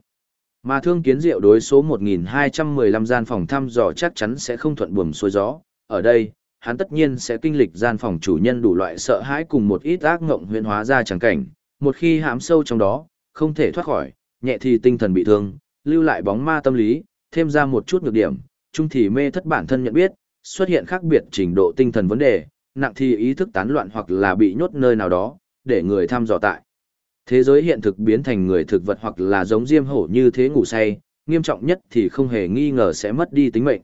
Mà thương kiến diệu đối số 1215 gian phòng thăm dò chắc chắn sẽ không thuận buồm xuôi gió. Ở đây, hắn tất nhiên sẽ kinh lịch gian phòng chủ nhân đủ loại sợ hãi cùng một ít ác ngộng huyễn hóa ra chẳng cảnh. Một khi hãm sâu trong đó, không thể thoát khỏi, nhẹ thì tinh thần bị thương, lưu lại bóng ma tâm lý, thêm ra một chút nhược điểm, trung thì mê thất bản thân nhận biết, xuất hiện khác biệt trình độ tinh thần vấn đề, nặng thì ý thức tán loạn hoặc là bị nhốt nơi nào đó, để người thăm dò tại. Thế giới hiện thực biến thành người thực vật hoặc là giống diêm hổ như thế ngủ say, nghiêm trọng nhất thì không hề nghi ngờ sẽ mất đi tính mệnh.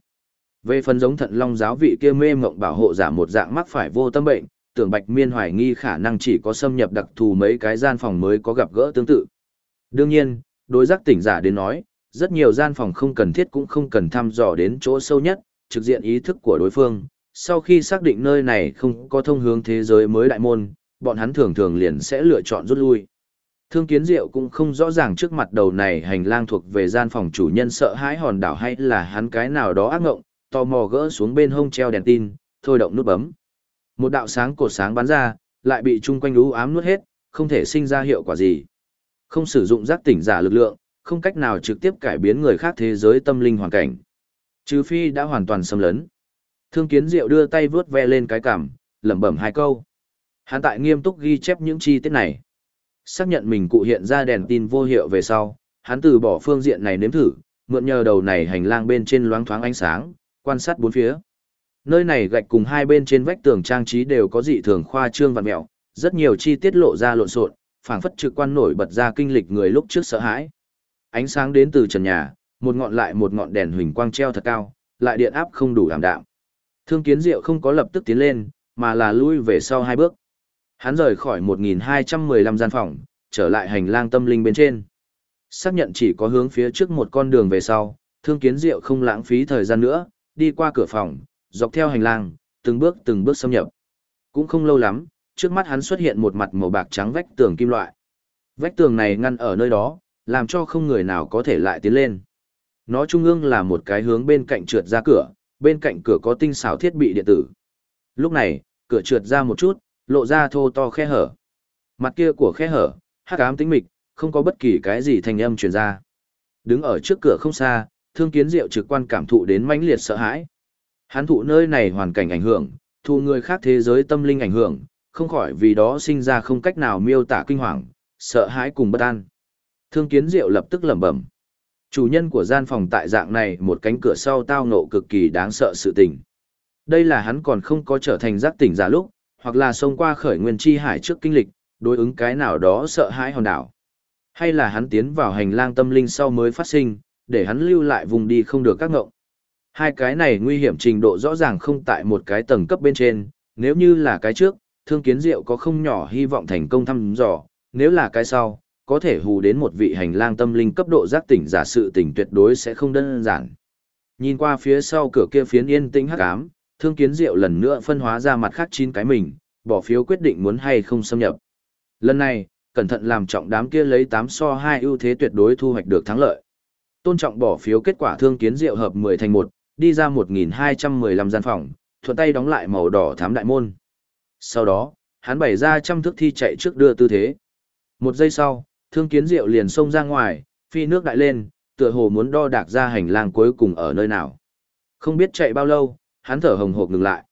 Về phần giống thận long giáo vị kia mê mộng bảo hộ giả một dạng mắc phải vô tâm bệnh, tưởng bạch miên hoài nghi khả năng chỉ có xâm nhập đặc thù mấy cái gian phòng mới có gặp gỡ tương tự. Đương nhiên, đối giác tỉnh giả đến nói, rất nhiều gian phòng không cần thiết cũng không cần thăm dò đến chỗ sâu nhất, trực diện ý thức của đối phương. Sau khi xác định nơi này không có thông hướng thế giới mới đại môn, bọn hắn thường thường liền sẽ lựa chọn rút lui. Thương kiến diệu cũng không rõ ràng trước mặt đầu này hành lang thuộc về gian phòng chủ nhân sợ hãi hòn đảo hay là hắn cái nào đó ác ngộng, tò mò gỡ xuống bên hông treo đèn tin, thôi động nút bấm. Một đạo sáng cột sáng bắn ra, lại bị chung quanh lũ ám nuốt hết, không thể sinh ra hiệu quả gì. Không sử dụng giác tỉnh giả lực lượng, không cách nào trực tiếp cải biến người khác thế giới tâm linh hoàn cảnh. Trừ phi đã hoàn toàn xâm lấn. Thương kiến diệu đưa tay vướt ve lên cái cảm, lẩm bẩm hai câu. Hắn tại nghiêm túc ghi chép những chi tiết này. Xác nhận mình cụ hiện ra đèn tin vô hiệu về sau, hắn từ bỏ phương diện này nếm thử, mượn nhờ đầu này hành lang bên trên loáng thoáng ánh sáng, quan sát bốn phía. Nơi này gạch cùng hai bên trên vách tường trang trí đều có dị thường khoa trương và mẹo, rất nhiều chi tiết lộ ra lộn xộn, phảng phất trực quan nổi bật ra kinh lịch người lúc trước sợ hãi. Ánh sáng đến từ trần nhà, một ngọn lại một ngọn đèn huỳnh quang treo thật cao, lại điện áp không đủ đảm đạm. Thương Kiến Diệu không có lập tức tiến lên, mà là lui về sau hai bước. Hắn rời khỏi 1215 gian phòng, trở lại hành lang tâm linh bên trên. Xác nhận chỉ có hướng phía trước một con đường về sau, Thương Kiến Diệu không lãng phí thời gian nữa, đi qua cửa phòng, dọc theo hành lang, từng bước từng bước xâm nhập. Cũng không lâu lắm, trước mắt hắn xuất hiện một mặt màu bạc trắng vách tường kim loại. Vách tường này ngăn ở nơi đó, làm cho không người nào có thể lại tiến lên. Nó trung ương là một cái hướng bên cạnh trượt ra cửa, bên cạnh cửa có tinh xảo thiết bị điện tử. Lúc này, cửa trượt ra một chút, lộ ra thô to khe hở. Mặt kia của khe hở, hắc ám tĩnh mịch, không có bất kỳ cái gì thành âm truyền ra. Đứng ở trước cửa không xa, Thương Kiến Diệu trực quan cảm thụ đến mãnh liệt sợ hãi. Hắn thụ nơi này hoàn cảnh ảnh hưởng, thụ người khác thế giới tâm linh ảnh hưởng, không khỏi vì đó sinh ra không cách nào miêu tả kinh hoàng, sợ hãi cùng bất an. Thương kiến diệu lập tức lẩm bẩm. Chủ nhân của gian phòng tại dạng này một cánh cửa sau tao nộ cực kỳ đáng sợ sự tình. Đây là hắn còn không có trở thành giác tỉnh giả lúc, hoặc là xông qua khởi nguyên chi hải trước kinh lịch, đối ứng cái nào đó sợ hãi hòn đảo. Hay là hắn tiến vào hành lang tâm linh sau mới phát sinh, để hắn lưu lại vùng đi không được các ngộng. Hai cái này nguy hiểm trình độ rõ ràng không tại một cái tầng cấp bên trên, nếu như là cái trước, thương kiến diệu có không nhỏ hy vọng thành công thăm dò, nếu là cái sau, có thể hù đến một vị hành lang tâm linh cấp độ giác tỉnh giả sự tỉnh tuyệt đối sẽ không đơn giản. Nhìn qua phía sau cửa kia phiến yên tĩnh hắc ám, thương kiến diệu lần nữa phân hóa ra mặt khác chín cái mình, bỏ phiếu quyết định muốn hay không xâm nhập. Lần này, cẩn thận làm trọng đám kia lấy 8 so 2 ưu thế tuyệt đối thu hoạch được thắng lợi. Tôn trọng bỏ phiếu kết quả thương kiến diệu hợp 10 thành 1, đi ra 1215 gian phòng, thuận tay đóng lại màu đỏ thám đại môn. Sau đó, hắn bày ra trăm thước thi chạy trước đưa tư thế. Một giây sau, thương kiến diệu liền xông ra ngoài, phi nước đại lên, tựa hồ muốn đo đạc ra hành lang cuối cùng ở nơi nào. Không biết chạy bao lâu, hắn thở hồng hộc ngừng lại.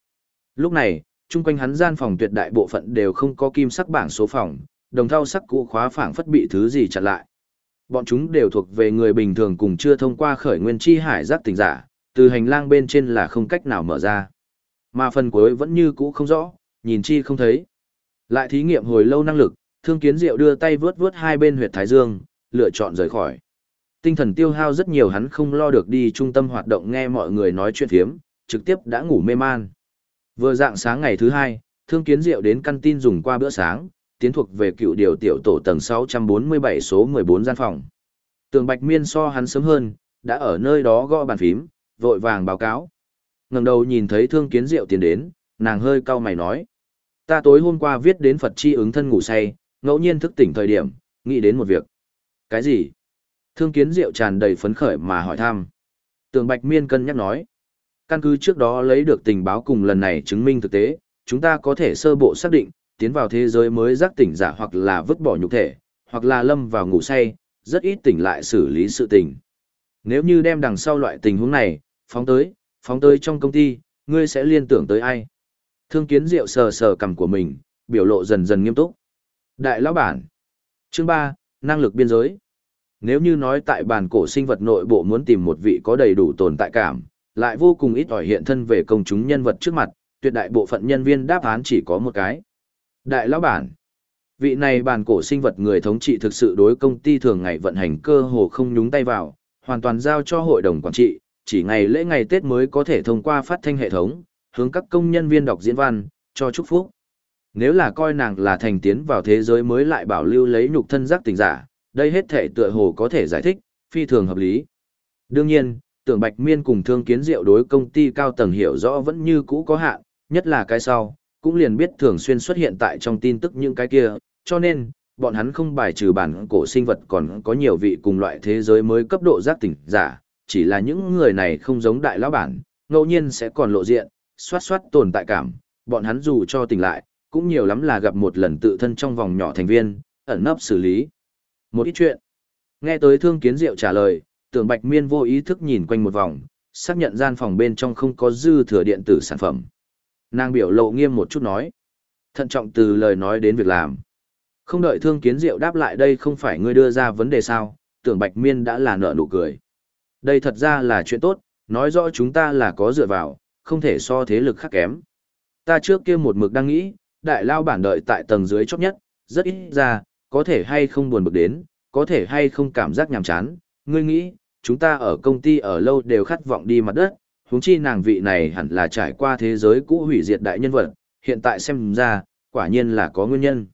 Lúc này, chung quanh hắn gian phòng tuyệt đại bộ phận đều không có kim sắc bảng số phòng, đồng thau sắc cũ khóa phảng phất bị thứ gì chặn lại. Bọn chúng đều thuộc về người bình thường cùng chưa thông qua khởi nguyên chi hải giác tình giả, từ hành lang bên trên là không cách nào mở ra. Mà phần cuối vẫn như cũ không rõ, nhìn chi không thấy. Lại thí nghiệm hồi lâu năng lực, Thương Kiến Diệu đưa tay vướt vướt hai bên huyệt thái dương, lựa chọn rời khỏi. Tinh thần tiêu hao rất nhiều hắn không lo được đi trung tâm hoạt động nghe mọi người nói chuyện thiếm, trực tiếp đã ngủ mê man. Vừa dạng sáng ngày thứ hai, Thương Kiến Diệu đến căn tin dùng qua bữa sáng, tiến thuộc về cựu điều tiểu tổ tầng 647 số 14 gian phòng. Tường Bạch Miên so hắn sớm hơn, đã ở nơi đó gõ bàn phím, vội vàng báo cáo. ngẩng đầu nhìn thấy Thương Kiến Diệu tiến đến, nàng hơi cau mày nói. Ta tối hôm qua viết đến Phật chi ứng thân ngủ say, ngẫu nhiên thức tỉnh thời điểm, nghĩ đến một việc. Cái gì? Thương Kiến Diệu tràn đầy phấn khởi mà hỏi thăm. Tường Bạch Miên cân nhắc nói. Căn cứ trước đó lấy được tình báo cùng lần này chứng minh thực tế, chúng ta có thể sơ bộ xác định, tiến vào thế giới mới giác tỉnh giả hoặc là vứt bỏ nhục thể, hoặc là lâm vào ngủ say, rất ít tỉnh lại xử lý sự tình. Nếu như đem đằng sau loại tình huống này, phóng tới, phóng tới trong công ty, ngươi sẽ liên tưởng tới ai? Thương kiến diệu sờ sờ cằm của mình, biểu lộ dần dần nghiêm túc. Đại lão bản. Chương 3, năng lực biên giới. Nếu như nói tại bản cổ sinh vật nội bộ muốn tìm một vị có đầy đủ tồn tại cảm, lại vô cùng ít ỏi hiện thân về công chúng nhân vật trước mặt, tuyệt đại bộ phận nhân viên đáp án chỉ có một cái. Đại lão bản. Vị này bản cổ sinh vật người thống trị thực sự đối công ty thường ngày vận hành cơ hồ không nhúng tay vào, hoàn toàn giao cho hội đồng quản trị, chỉ ngày lễ ngày Tết mới có thể thông qua phát thanh hệ thống, hướng các công nhân viên đọc diễn văn, cho chúc phúc. Nếu là coi nàng là thành tiến vào thế giới mới lại bảo lưu lấy nhục thân giác tình giả, đây hết thể tựa hồ có thể giải thích, phi thường hợp lý. Đương nhiên, tưởng Bạch Miên cùng Thương Kiến Diệu đối công ty cao tầng hiểu rõ vẫn như cũ có hạn, nhất là cái sau, cũng liền biết thường xuyên xuất hiện tại trong tin tức những cái kia, cho nên, bọn hắn không bài trừ bản cổ sinh vật còn có nhiều vị cùng loại thế giới mới cấp độ giác tỉnh giả, chỉ là những người này không giống đại lão bản, ngẫu nhiên sẽ còn lộ diện, xoát xoát tồn tại cảm, bọn hắn dù cho tỉnh lại, cũng nhiều lắm là gặp một lần tự thân trong vòng nhỏ thành viên, ẩn nấp xử lý. Một ít chuyện. Nghe tới thương kiến diệu trả lời, tưởng bạch miên vô ý thức nhìn quanh một vòng, xác nhận gian phòng bên trong không có dư thừa điện tử sản phẩm. Nàng biểu lộ nghiêm một chút nói. Thận trọng từ lời nói đến việc làm. Không đợi thương kiến diệu đáp lại đây không phải ngươi đưa ra vấn đề sao, tưởng bạch miên đã là nợ nụ cười. Đây thật ra là chuyện tốt, nói rõ chúng ta là có dựa vào, không thể so thế lực khác kém. Ta trước kia một mực đang nghĩ, đại lao bản đợi tại tầng dưới chót nhất, rất ít ra, có thể hay không buồn bực đến, có thể hay không cảm giác nhàm chán. Ngươi nghĩ, chúng ta ở công ty ở lâu đều khát vọng đi mặt đất, huống chi nàng vị này hẳn là trải qua thế giới cũ hủy diệt đại nhân vật, hiện tại xem ra, quả nhiên là có nguyên nhân.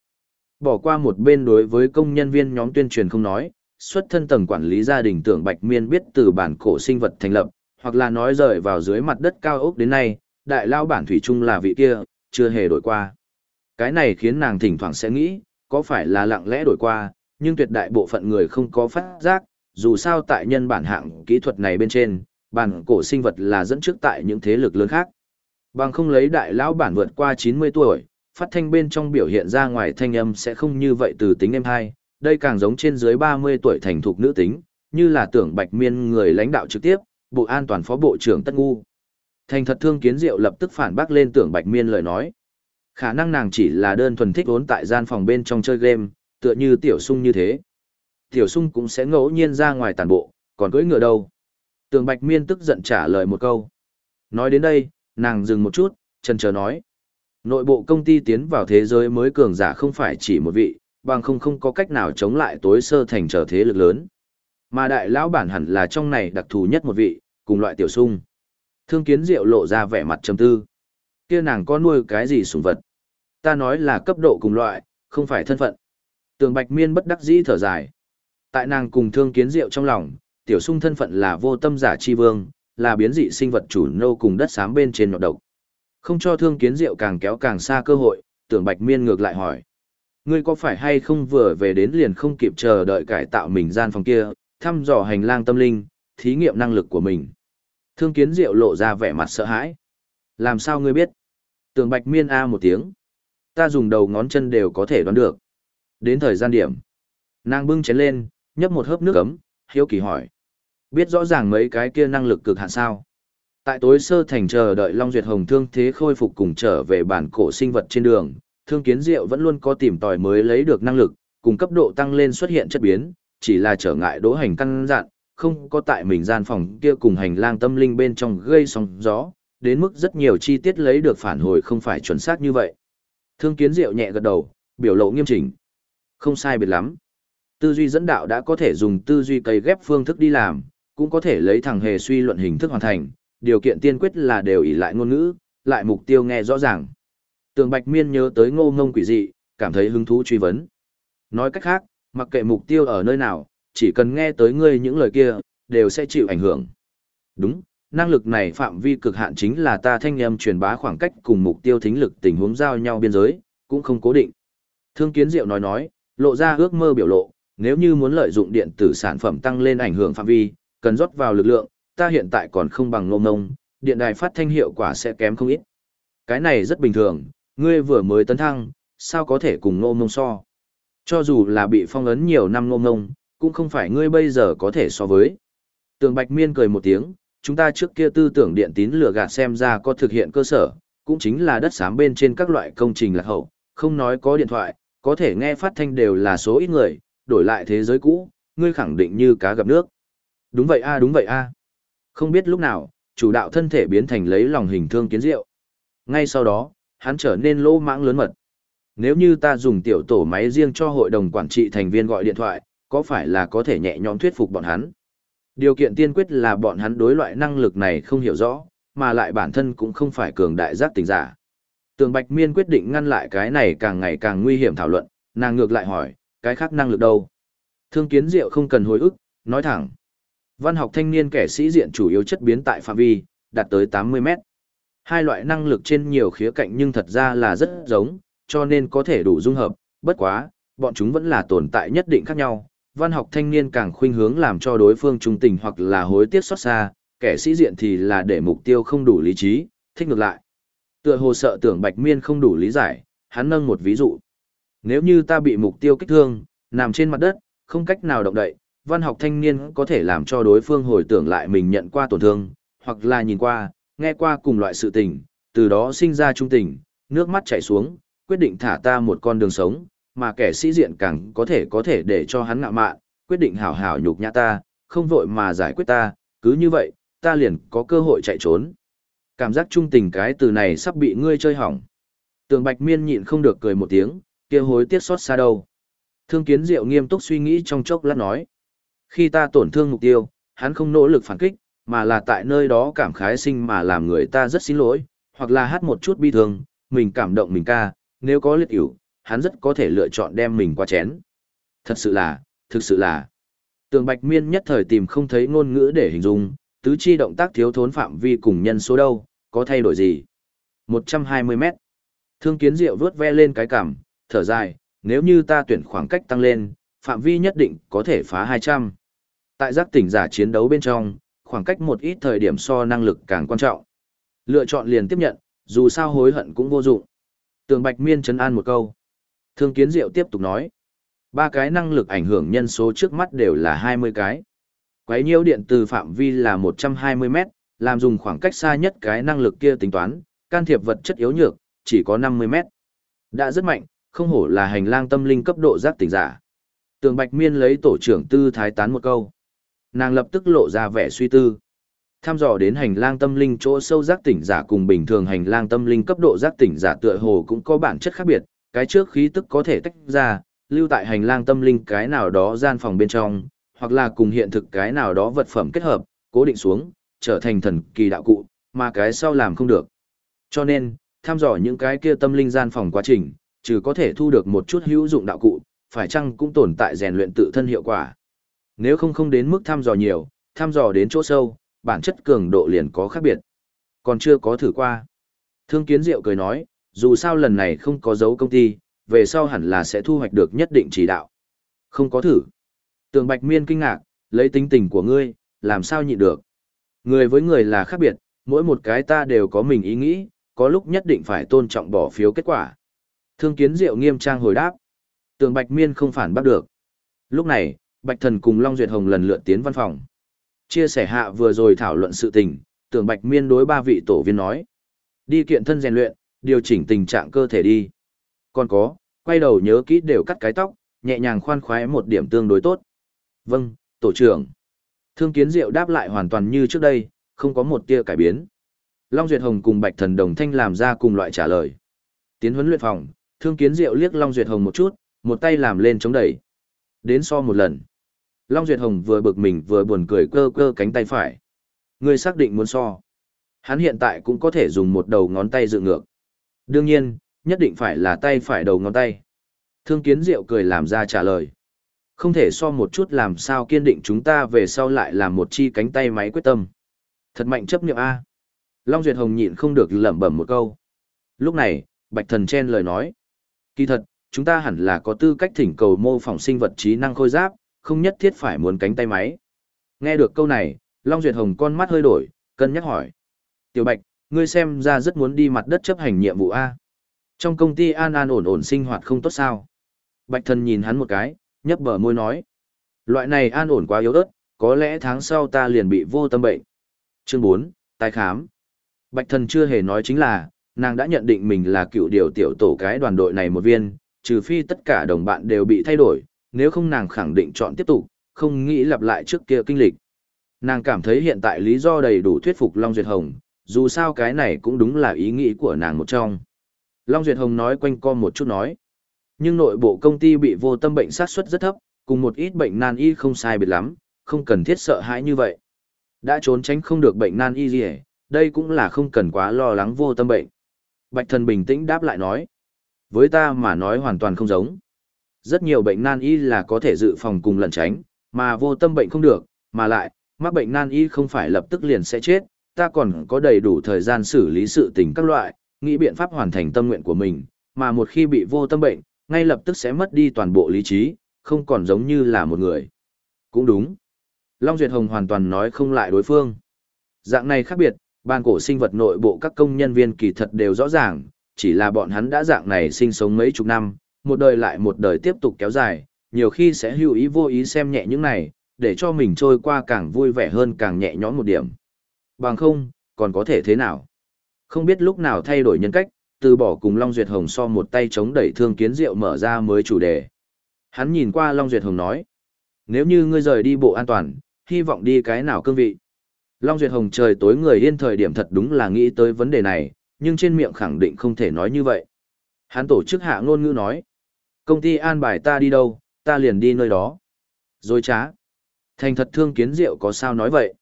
Bỏ qua một bên đối với công nhân viên nhóm tuyên truyền không nói, xuất thân tầng quản lý gia đình tưởng Bạch Miên biết từ bản cổ sinh vật thành lập, hoặc là nói rời vào dưới mặt đất cao ốc đến nay, đại lao bản thủy chung là vị kia, chưa hề đổi qua. Cái này khiến nàng thỉnh thoảng sẽ nghĩ, có phải là lặng lẽ đổi qua, nhưng tuyệt đại bộ phận người không có phát giác, dù sao tại nhân bản hạng kỹ thuật này bên trên, bản cổ sinh vật là dẫn trước tại những thế lực lớn khác. Bằng không lấy đại lão bản vượt qua 90 tuổi, phát thanh bên trong biểu hiện ra ngoài thanh âm sẽ không như vậy từ tính em hai, đây càng giống trên dưới 30 tuổi thành thục nữ tính, như là tưởng bạch miên người lãnh đạo trực tiếp, Bộ An toàn phó bộ trưởng Tất Ngu. Thành thật thương kiến diệu lập tức phản bác lên tưởng bạch miên lời nói. Khả năng nàng chỉ là đơn thuần thích vốn tại gian phòng bên trong chơi game, tựa như tiểu sung như thế. Tiểu sung cũng sẽ ngẫu nhiên ra ngoài tàn bộ, còn cưỡi ngựa đâu. Tường bạch miên tức giận trả lời một câu. Nói đến đây, nàng dừng một chút, chần chờ nói. Nội bộ công ty tiến vào thế giới mới cường giả không phải chỉ một vị, bằng không không có cách nào chống lại tối sơ thành trở thế lực lớn. Mà đại lão bản hẳn là trong này đặc thù nhất một vị, cùng loại tiểu sung. Thương kiến diệu lộ ra vẻ mặt trầm tư. kia nàng có nuôi cái gì sủng vật? Ta nói là cấp độ cùng loại, không phải thân phận. Tường bạch miên bất đắc dĩ thở dài. Tại nàng cùng thương kiến diệu trong lòng, tiểu sung thân phận là vô tâm giả chi vương, là biến dị sinh vật chủ nô cùng đất xám bên trên nhọt độc. Không cho thương kiến diệu càng kéo càng xa cơ hội, tưởng bạch miên ngược lại hỏi. Ngươi có phải hay không vừa về đến liền không kịp chờ đợi cải tạo mình gian phòng kia, thăm dò hành lang tâm linh, thí nghiệm năng lực của mình. Thương kiến diệu lộ ra vẻ mặt sợ hãi. Làm sao ngươi biết? Tường bạch miên A một tiếng. Ta dùng đầu ngón chân đều có thể đoán được. Đến thời gian điểm. Nàng bưng chén lên, nhấp một hớp nước ấm, hiếu kỳ hỏi. Biết rõ ràng mấy cái kia năng lực cực hạn sao. Tại tối sơ thành chờ đợi Long Duyệt Hồng thương thế khôi phục cùng trở về bản cổ sinh vật trên đường, thương kiến diệu vẫn luôn có tìm tòi mới lấy được năng lực, cùng cấp độ tăng lên xuất hiện chất biến, chỉ là trở ngại đỗ hành căn dặn, không có tại mình gian phòng kia cùng hành lang tâm linh bên trong gây sóng gió, đến mức rất nhiều chi tiết lấy được phản hồi không phải chuẩn xác như vậy. Thương kiến diệu nhẹ gật đầu, biểu lộ nghiêm chỉnh. Không sai biệt lắm. Tư duy dẫn đạo đã có thể dùng tư duy cây ghép phương thức đi làm, cũng có thể lấy thằng hề suy luận hình thức hoàn thành, điều kiện tiên quyết là đều ỷ lại ngôn ngữ, lại mục tiêu nghe rõ ràng. Tường Bạch Miên nhớ tới ngô ngông quỷ dị, cảm thấy hứng thú truy vấn. Nói cách khác, mặc kệ mục tiêu ở nơi nào, chỉ cần nghe tới ngươi những lời kia, đều sẽ chịu ảnh hưởng. Đúng, năng lực này phạm vi cực hạn chính là ta thanh âm truyền bá khoảng cách cùng mục tiêu thính lực tình huống giao nhau biên giới, cũng không cố định. Thương Kiến Diệu nói nói, lộ ra ước mơ biểu lộ, nếu như muốn lợi dụng điện tử sản phẩm tăng lên ảnh hưởng phạm vi, cần rót vào lực lượng, ta hiện tại còn không bằng ngông ngông, điện đài phát thanh hiệu quả sẽ kém không ít. Cái này rất bình thường, ngươi vừa mới tấn thăng, sao có thể cùng ngông ngông so. Cho dù là bị phong ấn nhiều năm ngông ngông, cũng không phải ngươi bây giờ có thể so với. Tường Bạch Miên cười một tiếng, chúng ta trước kia tư tưởng điện tín lừa gạt xem ra có thực hiện cơ sở, cũng chính là đất xám bên trên các loại công trình lạc hậu, không nói có điện thoại, có thể nghe phát thanh đều là số ít người, đổi lại thế giới cũ, ngươi khẳng định như cá gặp nước. Đúng vậy a đúng vậy a. Không biết lúc nào, chủ đạo thân thể biến thành lấy lòng hình thương kiến diệu. Ngay sau đó, hắn trở nên lỗ mãng lớn mật. Nếu như ta dùng tiểu tổ máy riêng cho hội đồng quản trị thành viên gọi điện thoại, có phải là có thể nhẹ nhõm thuyết phục bọn hắn? Điều kiện tiên quyết là bọn hắn đối loại năng lực này không hiểu rõ, mà lại bản thân cũng không phải cường đại giác tình giả. Tường Bạch Miên quyết định ngăn lại cái này càng ngày càng nguy hiểm thảo luận, nàng ngược lại hỏi, cái khác năng lực đâu? Thương kiến diệu không cần hồi ức, nói thẳng. Văn học thanh niên kẻ sĩ diện chủ yếu chất biến tại phạm vi, đạt tới 80 mét. Hai loại năng lực trên nhiều khía cạnh nhưng thật ra là rất giống, cho nên có thể đủ dung hợp, bất quá, bọn chúng vẫn là tồn tại nhất định khác nhau. Văn học thanh niên càng khuynh hướng làm cho đối phương trung tình hoặc là hối tiếc xót xa, kẻ sĩ diện thì là để mục tiêu không đủ lý trí, thích ngược lại. Tựa hồ sợ tưởng Bạch Miên không đủ lý giải, hắn nâng một ví dụ. Nếu như ta bị mục tiêu kích thương, nằm trên mặt đất, không cách nào động đậy, văn học thanh niên có thể làm cho đối phương hồi tưởng lại mình nhận qua tổn thương, hoặc là nhìn qua, nghe qua cùng loại sự tình, từ đó sinh ra trung tình, nước mắt chảy xuống, quyết định thả ta một con đường sống, mà kẻ sĩ diện càng có thể có thể để cho hắn ngạo mạn, quyết định hảo hảo nhục nhã ta, không vội mà giải quyết ta, cứ như vậy, ta liền có cơ hội chạy trốn. Cảm giác trung tình cái từ này sắp bị ngươi chơi hỏng. Tường Bạch Miên nhịn không được cười một tiếng, kia hối tiếc xót xa đâu. Thương Kiến Diệu nghiêm túc suy nghĩ trong chốc lát nói. Khi ta tổn thương mục tiêu, hắn không nỗ lực phản kích, mà là tại nơi đó cảm khái sinh mà làm người ta rất xin lỗi, hoặc là hát một chút bi thương, mình cảm động mình ca, nếu có liệt yếu, hắn rất có thể lựa chọn đem mình qua chén. Thật sự là, thực sự là. Tường Bạch Miên nhất thời tìm không thấy ngôn ngữ để hình dung, tứ chi động tác thiếu thốn phạm vi cùng nhân số đâu, có thay đổi gì? 120 mét. Thương kiến diệu vướt ve lên cái cằm, thở dài, nếu như ta tuyển khoảng cách tăng lên, phạm vi nhất định có thể phá 200. Tại giác tỉnh giả chiến đấu bên trong, khoảng cách một ít thời điểm so năng lực càng quan trọng. Lựa chọn liền tiếp nhận, dù sao hối hận cũng vô dụng. Tường Bạch Miên chấn an một câu. Thương Kiến Diệu tiếp tục nói. Ba cái năng lực ảnh hưởng nhân số trước mắt đều là 20 cái. Quấy nhiễu điện từ phạm vi là 120 mét, làm dùng khoảng cách xa nhất cái năng lực kia tính toán, can thiệp vật chất yếu nhược, chỉ có 50 mét. Đã rất mạnh, không hổ là hành lang tâm linh cấp độ giác tỉnh giả. Tường Bạch Miên lấy tổ trưởng tư thái tán một câu. Nàng lập tức lộ ra vẻ suy tư. Tham dò đến hành lang tâm linh chỗ sâu giác tỉnh giả cùng bình thường hành lang tâm linh cấp độ giác tỉnh giả tựa hồ cũng có bản chất khác biệt, cái trước khí tức có thể tách ra, lưu tại hành lang tâm linh cái nào đó gian phòng bên trong, hoặc là cùng hiện thực cái nào đó vật phẩm kết hợp, cố định xuống, trở thành thần kỳ đạo cụ, mà cái sau làm không được. Cho nên, tham dò những cái kia tâm linh gian phòng quá trình, trừ có thể thu được một chút hữu dụng đạo cụ, phải chăng cũng tồn tại rèn luyện tự thân hiệu quả. Nếu không không đến mức thăm dò nhiều, thăm dò đến chỗ sâu, bản chất cường độ liền có khác biệt. Còn chưa có thử qua. Thương Kiến Diệu cười nói, dù sao lần này không có dấu công ty, về sau hẳn là sẽ thu hoạch được nhất định chỉ đạo. Không có thử. Tường Bạch Miên kinh ngạc, lấy tính tình của ngươi, làm sao nhịn được. Người với người là khác biệt, mỗi một cái ta đều có mình ý nghĩ, có lúc nhất định phải tôn trọng bỏ phiếu kết quả. Thương Kiến Diệu nghiêm trang hồi đáp. Tường Bạch Miên không phản bắt được. Lúc này, Bạch Thần cùng Long Duyệt Hồng lần lượt tiến văn phòng. Chia sẻ hạ vừa rồi thảo luận sự tình, tưởng Bạch Miên đối ba vị tổ viên nói. Đi kiện thân rèn luyện, điều chỉnh tình trạng cơ thể đi. Còn có, quay đầu nhớ kỹ đều cắt cái tóc, nhẹ nhàng khoan khoái một điểm tương đối tốt. Vâng, tổ trưởng. Thương Kiến Diệu đáp lại hoàn toàn như trước đây, không có một tia cải biến. Long Duyệt Hồng cùng Bạch Thần đồng thanh làm ra cùng loại trả lời. Tiến huấn luyện phòng, Thương Kiến Diệu liếc Long Duyệt Hồng một chút, một tay làm lên chống đẩy. Đến so một lần. Long Duyệt Hồng vừa bực mình vừa buồn cười cơ cơ cánh tay phải. Ngươi xác định muốn so. Hắn hiện tại cũng có thể dùng một đầu ngón tay dự ngược. Đương nhiên, nhất định phải là tay phải đầu ngón tay. Thương Kiến Diệu cười làm ra trả lời. Không thể so một chút làm sao kiên định chúng ta về sau lại làm một chi cánh tay máy quyết tâm. Thật mạnh chấp niệm A. Long Duyệt Hồng nhịn không được lẩm bẩm một câu. Lúc này, Bạch Thần chen lời nói. Kỳ thật, chúng ta hẳn là có tư cách thỉnh cầu mô phỏng sinh vật trí năng khôi giáp, không nhất thiết phải muốn cánh tay máy. Nghe được câu này, Long Duyệt Hồng con mắt hơi đổi, cân nhắc hỏi. Tiểu Bạch, ngươi xem ra rất muốn đi mặt đất chấp hành nhiệm vụ A. Trong công ty an an ổn ổn sinh hoạt không tốt sao. Bạch thần nhìn hắn một cái, nhấp bờ môi nói. Loại này an ổn quá yếu ớt, có lẽ tháng sau ta liền bị vô tâm bệnh. Chương 4, tái khám. Bạch thần chưa hề nói chính là, nàng đã nhận định mình là cựu điều tiểu tổ cái đoàn đội này một viên, trừ phi tất cả đồng bạn đều bị thay đổi, nếu không nàng khẳng định chọn tiếp tục, không nghĩ lặp lại trước kia kinh lịch. Nàng cảm thấy hiện tại lý do đầy đủ thuyết phục Long Duyệt Hồng, dù sao cái này cũng đúng là ý nghĩ của nàng một trong. Long Duyệt Hồng nói quanh co một chút nói. Nhưng nội bộ công ty bị vô tâm bệnh sát suất rất thấp, cùng một ít bệnh nan y không sai biệt lắm, không cần thiết sợ hãi như vậy. Đã trốn tránh không được bệnh nan y gì hết, đây cũng là không cần quá lo lắng vô tâm bệnh. Bạch thần bình tĩnh đáp lại nói. Với ta mà nói hoàn toàn không giống. Rất nhiều bệnh nan y là có thể dự phòng cùng lẩn tránh, mà vô tâm bệnh không được, mà lại, mắc bệnh nan y không phải lập tức liền sẽ chết, ta còn có đầy đủ thời gian xử lý sự tình các loại, nghĩ biện pháp hoàn thành tâm nguyện của mình, mà một khi bị vô tâm bệnh, ngay lập tức sẽ mất đi toàn bộ lý trí, không còn giống như là một người. Cũng đúng. Long Duyệt Hồng hoàn toàn nói không lại đối phương. Dạng này khác biệt, ban cổ sinh vật nội bộ các công nhân viên kỳ thật đều rõ ràng, chỉ là bọn hắn đã dạng này sinh sống mấy chục năm, một đời lại một đời tiếp tục kéo dài, nhiều khi sẽ hữu ý vô ý xem nhẹ những này, để cho mình trôi qua càng vui vẻ hơn càng nhẹ nhõm một điểm. Bằng không, còn có thể thế nào? Không biết lúc nào thay đổi nhân cách, từ bỏ cùng Long Duyệt Hồng so một tay chống đẩy thương kiến rượu mở ra mới chủ đề. Hắn nhìn qua Long Duyệt Hồng nói, nếu như ngươi rời đi bộ an toàn, hy vọng đi cái nào cương vị. Long Duyệt Hồng trời tối người yên thời điểm thật đúng là nghĩ tới vấn đề này, nhưng trên miệng khẳng định không thể nói như vậy. Hắn tổ chức hạ ngôn ngữ nói, công ty an bài ta đi đâu, ta liền đi nơi đó. Rồi trá. Thành thật thương kiến diệu có sao nói vậy?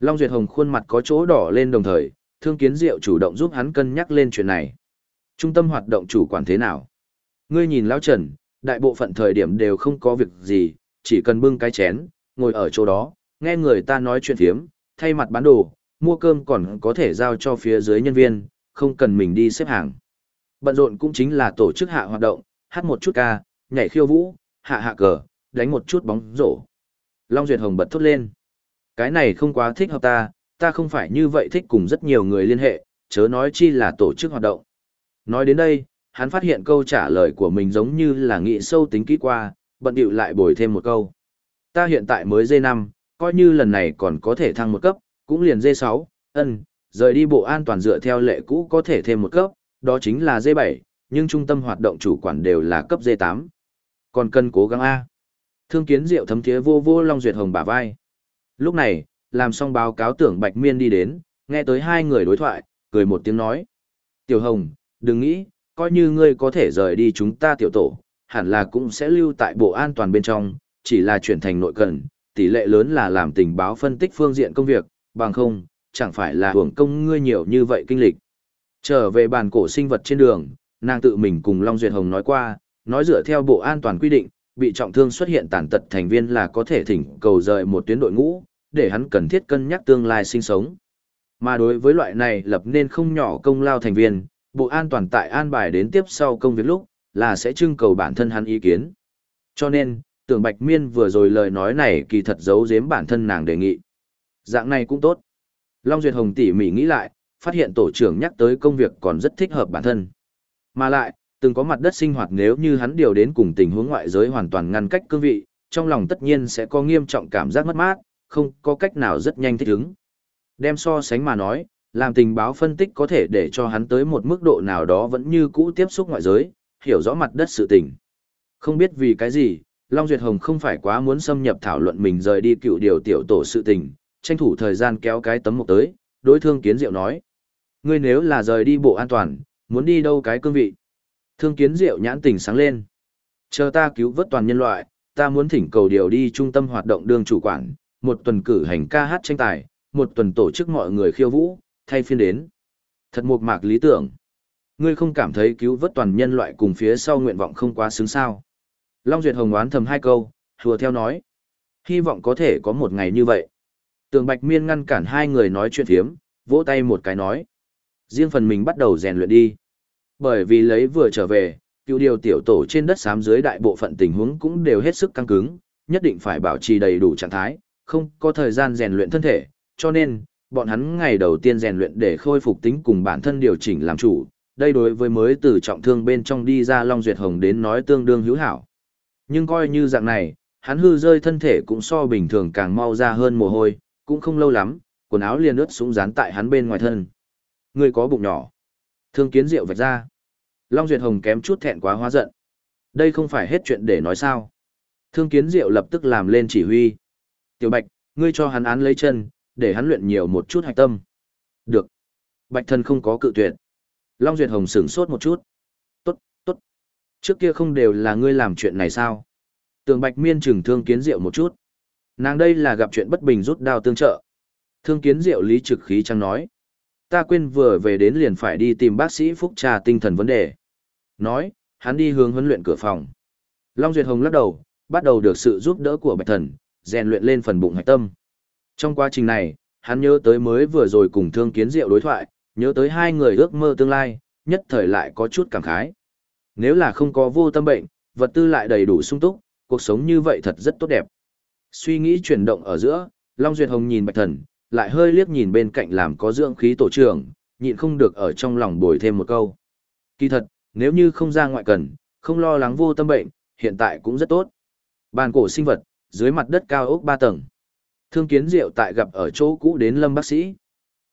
Long Duyệt Hồng khuôn mặt có chỗ đỏ lên đồng thời, thương kiến diệu chủ động giúp hắn cân nhắc lên chuyện này. Trung tâm hoạt động chủ quản thế nào? Ngươi nhìn Lão Trần, đại bộ phận thời điểm đều không có việc gì, chỉ cần bưng cái chén, ngồi ở chỗ đó, nghe người ta nói chuyện phiếm, thay mặt bán đồ, mua cơm còn có thể giao cho phía dưới nhân viên, không cần mình đi xếp hàng. Bận rộn cũng chính là tổ chức hạ hoạt động, hát một chút ca, nhảy khiêu vũ, hạ hạ cờ, đánh một chút bóng rổ. Long Duyệt Hồng bật thốt lên. Cái này không quá thích hợp ta, ta không phải như vậy thích cùng rất nhiều người liên hệ, chớ nói chi là tổ chức hoạt động. Nói đến đây, hắn phát hiện câu trả lời của mình giống như là nghĩ sâu tính kỹ qua, bận điệu lại bồi thêm một câu. Ta hiện tại mới D5, coi như lần này còn có thể thăng một cấp, cũng liền D6, ân, rời đi bộ an toàn dựa theo lệ cũ có thể thêm một cấp, đó chính là D7, nhưng trung tâm hoạt động chủ quản đều là cấp D8. Còn cần cố gắng A. Thương kiến diệu thấm thiế vô vô Long Duyệt Hồng bả vai. Lúc này, làm xong báo cáo tưởng Bạch Miên đi đến, nghe tới hai người đối thoại, cười một tiếng nói. Tiểu Hồng, đừng nghĩ, coi như ngươi có thể rời đi chúng ta tiểu tổ, hẳn là cũng sẽ lưu tại bộ an toàn bên trong, chỉ là chuyển thành nội cần, tỷ lệ lớn là làm tình báo phân tích phương diện công việc, bằng không, chẳng phải là hưởng công ngươi nhiều như vậy kinh lịch. Trở về bàn cổ sinh vật trên đường, nàng tự mình cùng Long Duyệt Hồng nói qua, nói dựa theo bộ an toàn quy định, bị trọng thương xuất hiện tàn tật thành viên là có thể thỉnh cầu rời một tuyến đội ngũ, để hắn cần thiết cân nhắc tương lai sinh sống. Mà đối với loại này lập nên không nhỏ công lao thành viên, bộ an toàn tại an bài đến tiếp sau công việc lúc, là sẽ trưng cầu bản thân hắn ý kiến. Cho nên, tưởng Bạch Miên vừa rồi lời nói này kỳ thật giấu giếm bản thân nàng đề nghị. Dạng này cũng tốt. Long Duyệt Hồng tỉ mỉ nghĩ lại, phát hiện tổ trưởng nhắc tới công việc còn rất thích hợp bản thân. Mà lại, từng có mặt đất sinh hoạt nếu như hắn điều đến cùng tình huống ngoại giới hoàn toàn ngăn cách cương vị, trong lòng tất nhiên sẽ có nghiêm trọng cảm giác mất mát, không có cách nào rất nhanh thích ứng. Đem so sánh mà nói, làm tình báo phân tích có thể để cho hắn tới một mức độ nào đó vẫn như cũ tiếp xúc ngoại giới, hiểu rõ mặt đất sự tình. Không biết vì cái gì, Long Duyệt Hồng không phải quá muốn xâm nhập thảo luận mình rời đi cựu điều tiểu tổ sự tình, tranh thủ thời gian kéo cái tấm một tới, đối thương kiến diệu nói. Ngươi nếu là rời đi bộ an toàn, muốn đi đâu cái cương vị? Thương kiến diệu nhãn tình sáng lên. Chờ ta cứu vớt toàn nhân loại, ta muốn thỉnh cầu điều đi trung tâm hoạt động đường chủ quản, một tuần cử hành ca hát tranh tài, một tuần tổ chức mọi người khiêu vũ, thay phiên đến. Thật một mạc lý tưởng. Ngươi không cảm thấy cứu vớt toàn nhân loại cùng phía sau nguyện vọng không quá xứng sao. Long Duyệt Hồng oán thầm hai câu, hùa theo nói. Hy vọng có thể có một ngày như vậy. Tường Bạch Miên ngăn cản hai người nói chuyện thiếm, vỗ tay một cái nói. Riêng phần mình bắt đầu rèn luyện đi. Bởi vì lấy vừa trở về, cựu điều tiểu tổ trên đất xám dưới đại bộ phận tình huống cũng đều hết sức căng cứng, nhất định phải bảo trì đầy đủ trạng thái, không có thời gian rèn luyện thân thể, cho nên, bọn hắn ngày đầu tiên rèn luyện để khôi phục tính cùng bản thân điều chỉnh làm chủ, đây đối với mới từ trọng thương bên trong đi ra Long Duyệt Hồng đến nói tương đương hữu hảo. Nhưng coi như dạng này, hắn hư rơi thân thể cũng so bình thường càng mau ra hơn mồ hôi, cũng không lâu lắm, quần áo liền ướt sũng dán tại hắn bên ngoài thân ngươi có bụng nhỏ. Thương kiến diệu vạch ra. Long Duyệt Hồng kém chút thẹn quá hóa giận. Đây không phải hết chuyện để nói sao. Thương kiến diệu lập tức làm lên chỉ huy. Tiểu Bạch, ngươi cho hắn án lấy chân, để hắn luyện nhiều một chút hạch tâm. Được. Bạch thân không có cự tuyệt. Long Duyệt Hồng sửng sốt một chút. Tốt, tốt. Trước kia không đều là ngươi làm chuyện này sao? Tường Bạch miên trừng thương kiến diệu một chút. Nàng đây là gặp chuyện bất bình rút đao tương trợ. Thương kiến diệu lý trực khí trăng nói. Ta quên vừa về đến liền phải đi tìm bác sĩ phúc trà tinh thần vấn đề. Nói, hắn đi hướng huấn luyện cửa phòng. Long Duyệt Hồng lắc đầu, bắt đầu được sự giúp đỡ của bạch thần, rèn luyện lên phần bụng hạch tâm. Trong quá trình này, hắn nhớ tới mới vừa rồi cùng thương kiến diệu đối thoại, nhớ tới hai người ước mơ tương lai, nhất thời lại có chút cảm khái. Nếu là không có vô tâm bệnh, vật tư lại đầy đủ sung túc, cuộc sống như vậy thật rất tốt đẹp. Suy nghĩ chuyển động ở giữa, Long Duyệt Hồng nhìn bạch thần, lại hơi liếc nhìn bên cạnh làm có dưỡng khí tổ trưởng, nhịn không được ở trong lòng bồi thêm một câu. Kỳ thật, nếu như không ra ngoại cần, không lo lắng vô tâm bệnh, hiện tại cũng rất tốt. Bàn cổ sinh vật, dưới mặt đất cao ốc 3 tầng. Thương kiến diệu tại gặp ở chỗ cũ đến lâm bác sĩ.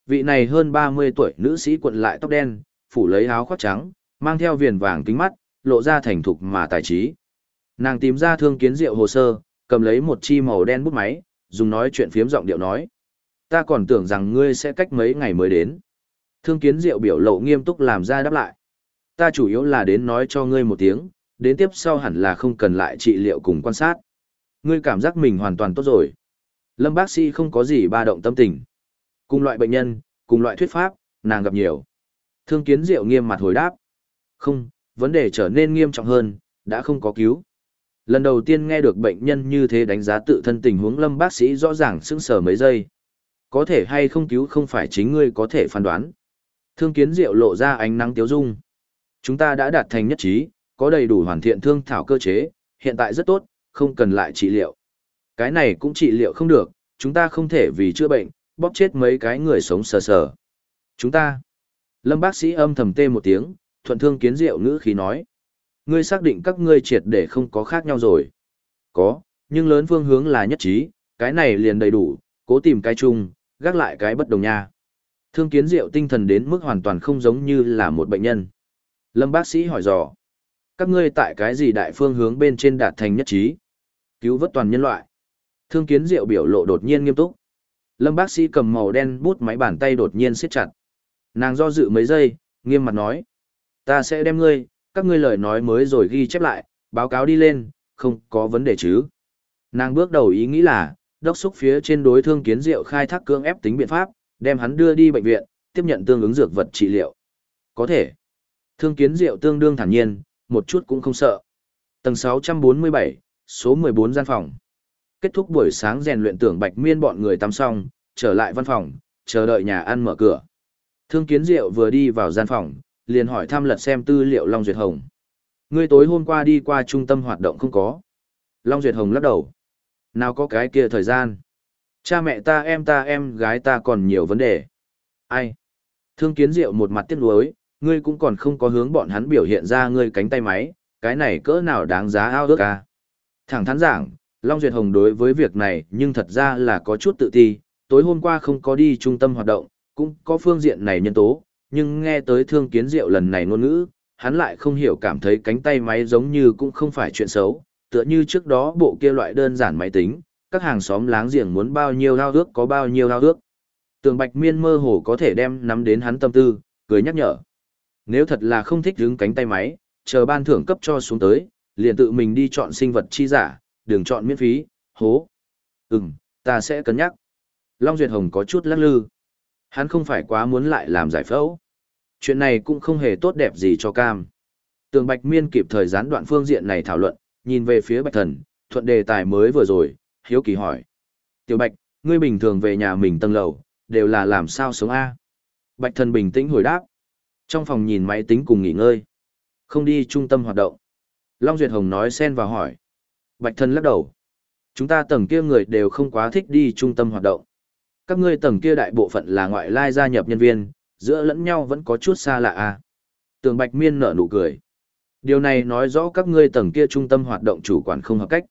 Vị này hơn 30 tuổi nữ sĩ quận lại tóc đen, phủ lấy áo khoác trắng, mang theo viền vàng kính mắt, lộ ra thành thục mà tài trí. Nàng tìm ra thương kiến diệu hồ sơ, cầm lấy một chi màu đen bút máy, dùng nói chuyện phiếm giọng điệu nói ta còn tưởng rằng ngươi sẽ cách mấy ngày mới đến. Thương kiến diệu biểu lộ nghiêm túc làm ra đáp lại. Ta chủ yếu là đến nói cho ngươi một tiếng, đến tiếp sau hẳn là không cần lại trị liệu cùng quan sát. Ngươi cảm giác mình hoàn toàn tốt rồi. Lâm bác sĩ không có gì ba động tâm tình. Cùng loại bệnh nhân, cùng loại thuyết pháp, nàng gặp nhiều. Thương kiến diệu nghiêm mặt hồi đáp. Không, vấn đề trở nên nghiêm trọng hơn, đã không có cứu. Lần đầu tiên nghe được bệnh nhân như thế đánh giá tự thân tình huống lâm bác sĩ rõ ràng sững sờ mấy giây có thể hay không cứu không phải chính ngươi có thể phán đoán. Thương kiến diệu lộ ra ánh nắng tiếu dung. Chúng ta đã đạt thành nhất trí, có đầy đủ hoàn thiện thương thảo cơ chế, hiện tại rất tốt, không cần lại trị liệu. Cái này cũng trị liệu không được, chúng ta không thể vì chữa bệnh, bóp chết mấy cái người sống sờ sờ. Chúng ta. Lâm bác sĩ âm thầm tê một tiếng, thuận thương kiến diệu ngữ khí nói. Ngươi xác định các ngươi triệt để không có khác nhau rồi. Có, nhưng lớn phương hướng là nhất trí, cái này liền đầy đủ, cố tìm cái chung, gác lại cái bất đồng nha. Thương kiến diệu tinh thần đến mức hoàn toàn không giống như là một bệnh nhân. Lâm bác sĩ hỏi dò. Các ngươi tại cái gì đại phương hướng bên trên đạt thành nhất trí? Cứu vớt toàn nhân loại. Thương kiến diệu biểu lộ đột nhiên nghiêm túc. Lâm bác sĩ cầm màu đen bút máy bàn tay đột nhiên siết chặt. Nàng do dự mấy giây, nghiêm mặt nói. Ta sẽ đem ngươi, các ngươi lời nói mới rồi ghi chép lại, báo cáo đi lên, không có vấn đề chứ. Nàng bước đầu ý nghĩ là, đốc xúc phía trên đối thương kiến diệu khai thác cưỡng ép tính biện pháp, đem hắn đưa đi bệnh viện, tiếp nhận tương ứng dược vật trị liệu. Có thể. Thương kiến diệu tương đương thản nhiên, một chút cũng không sợ. Tầng 647, số 14 gian phòng. Kết thúc buổi sáng rèn luyện tưởng bạch miên bọn người tắm xong, trở lại văn phòng, chờ đợi nhà ăn mở cửa. Thương kiến diệu vừa đi vào gian phòng, liền hỏi thăm lật xem tư liệu Long Duyệt Hồng. Ngươi tối hôm qua đi qua trung tâm hoạt động không có. Long Duyệt Hồng lắc đầu. Nào có cái kia thời gian. Cha mẹ ta em ta em gái ta còn nhiều vấn đề. Ai? Thương kiến diệu một mặt tiếc nuối, ngươi cũng còn không có hướng bọn hắn biểu hiện ra ngươi cánh tay máy, cái này cỡ nào đáng giá ao ước ca. Thẳng thắn giảng, Long Duyệt Hồng đối với việc này nhưng thật ra là có chút tự ti, tối hôm qua không có đi trung tâm hoạt động, cũng có phương diện này nhân tố, nhưng nghe tới thương kiến diệu lần này ngôn ngữ, hắn lại không hiểu cảm thấy cánh tay máy giống như cũng không phải chuyện xấu, tựa như trước đó bộ kia loại đơn giản máy tính, các hàng xóm láng giềng muốn bao nhiêu lao ước có bao nhiêu lao ước. Tường Bạch Miên mơ hồ có thể đem nắm đến hắn tâm tư, cười nhắc nhở. Nếu thật là không thích đứng cánh tay máy, chờ ban thưởng cấp cho xuống tới, liền tự mình đi chọn sinh vật chi giả, đừng chọn miễn phí, hố. Ừm, ta sẽ cân nhắc. Long Duyệt Hồng có chút lắc lư. Hắn không phải quá muốn lại làm giải phẫu. Chuyện này cũng không hề tốt đẹp gì cho cam. Tường Bạch Miên kịp thời gián đoạn phương diện này thảo luận, nhìn về phía Bạch Thần, thuận đề tài mới vừa rồi, hiếu kỳ hỏi. Tiểu Bạch, ngươi bình thường về nhà mình tầng lầu, đều là làm sao sống A? Bạch Thần bình tĩnh hồi đáp. Trong phòng nhìn máy tính cùng nghỉ ngơi. Không đi trung tâm hoạt động. Long Duyệt Hồng nói xen vào hỏi. Bạch Thần lắc đầu. Chúng ta tầng kia người đều không quá thích đi trung tâm hoạt động. Các ngươi tầng kia đại bộ phận là ngoại lai gia nhập nhân viên, giữa lẫn nhau vẫn có chút xa lạ à. Tường Bạch Miên nở nụ cười. Điều này nói rõ các ngươi tầng kia trung tâm hoạt động chủ quản không hợp cách.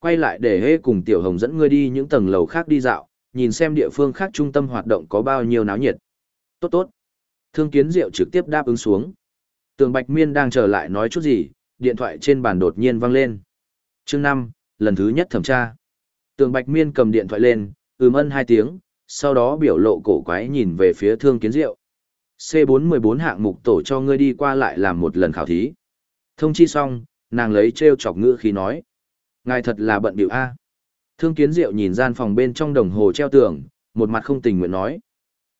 Quay lại để hê cùng Tiểu Hồng dẫn ngươi đi những tầng lầu khác đi dạo, nhìn xem địa phương khác trung tâm hoạt động có bao nhiêu náo nhiệt. Tốt tốt. Thương Kiến Diệu trực tiếp đáp ứng xuống. Tường Bạch Miên đang chờ lại nói chút gì, điện thoại trên bàn đột nhiên vang lên. Chương 5, lần thứ nhất thẩm tra. Tường Bạch Miên cầm điện thoại lên, ừm ân hai tiếng, sau đó biểu lộ cổ quái nhìn về phía Thương Kiến Diệu. C414 hạng mục tổ cho ngươi đi qua lại làm một lần khảo thí. Thông chi xong, nàng lấy treo chọc ngữ khi nói. Ngài thật là bận biểu A. Thương Kiến Diệu nhìn gian phòng bên trong đồng hồ treo tường, một mặt không tình nguyện nói.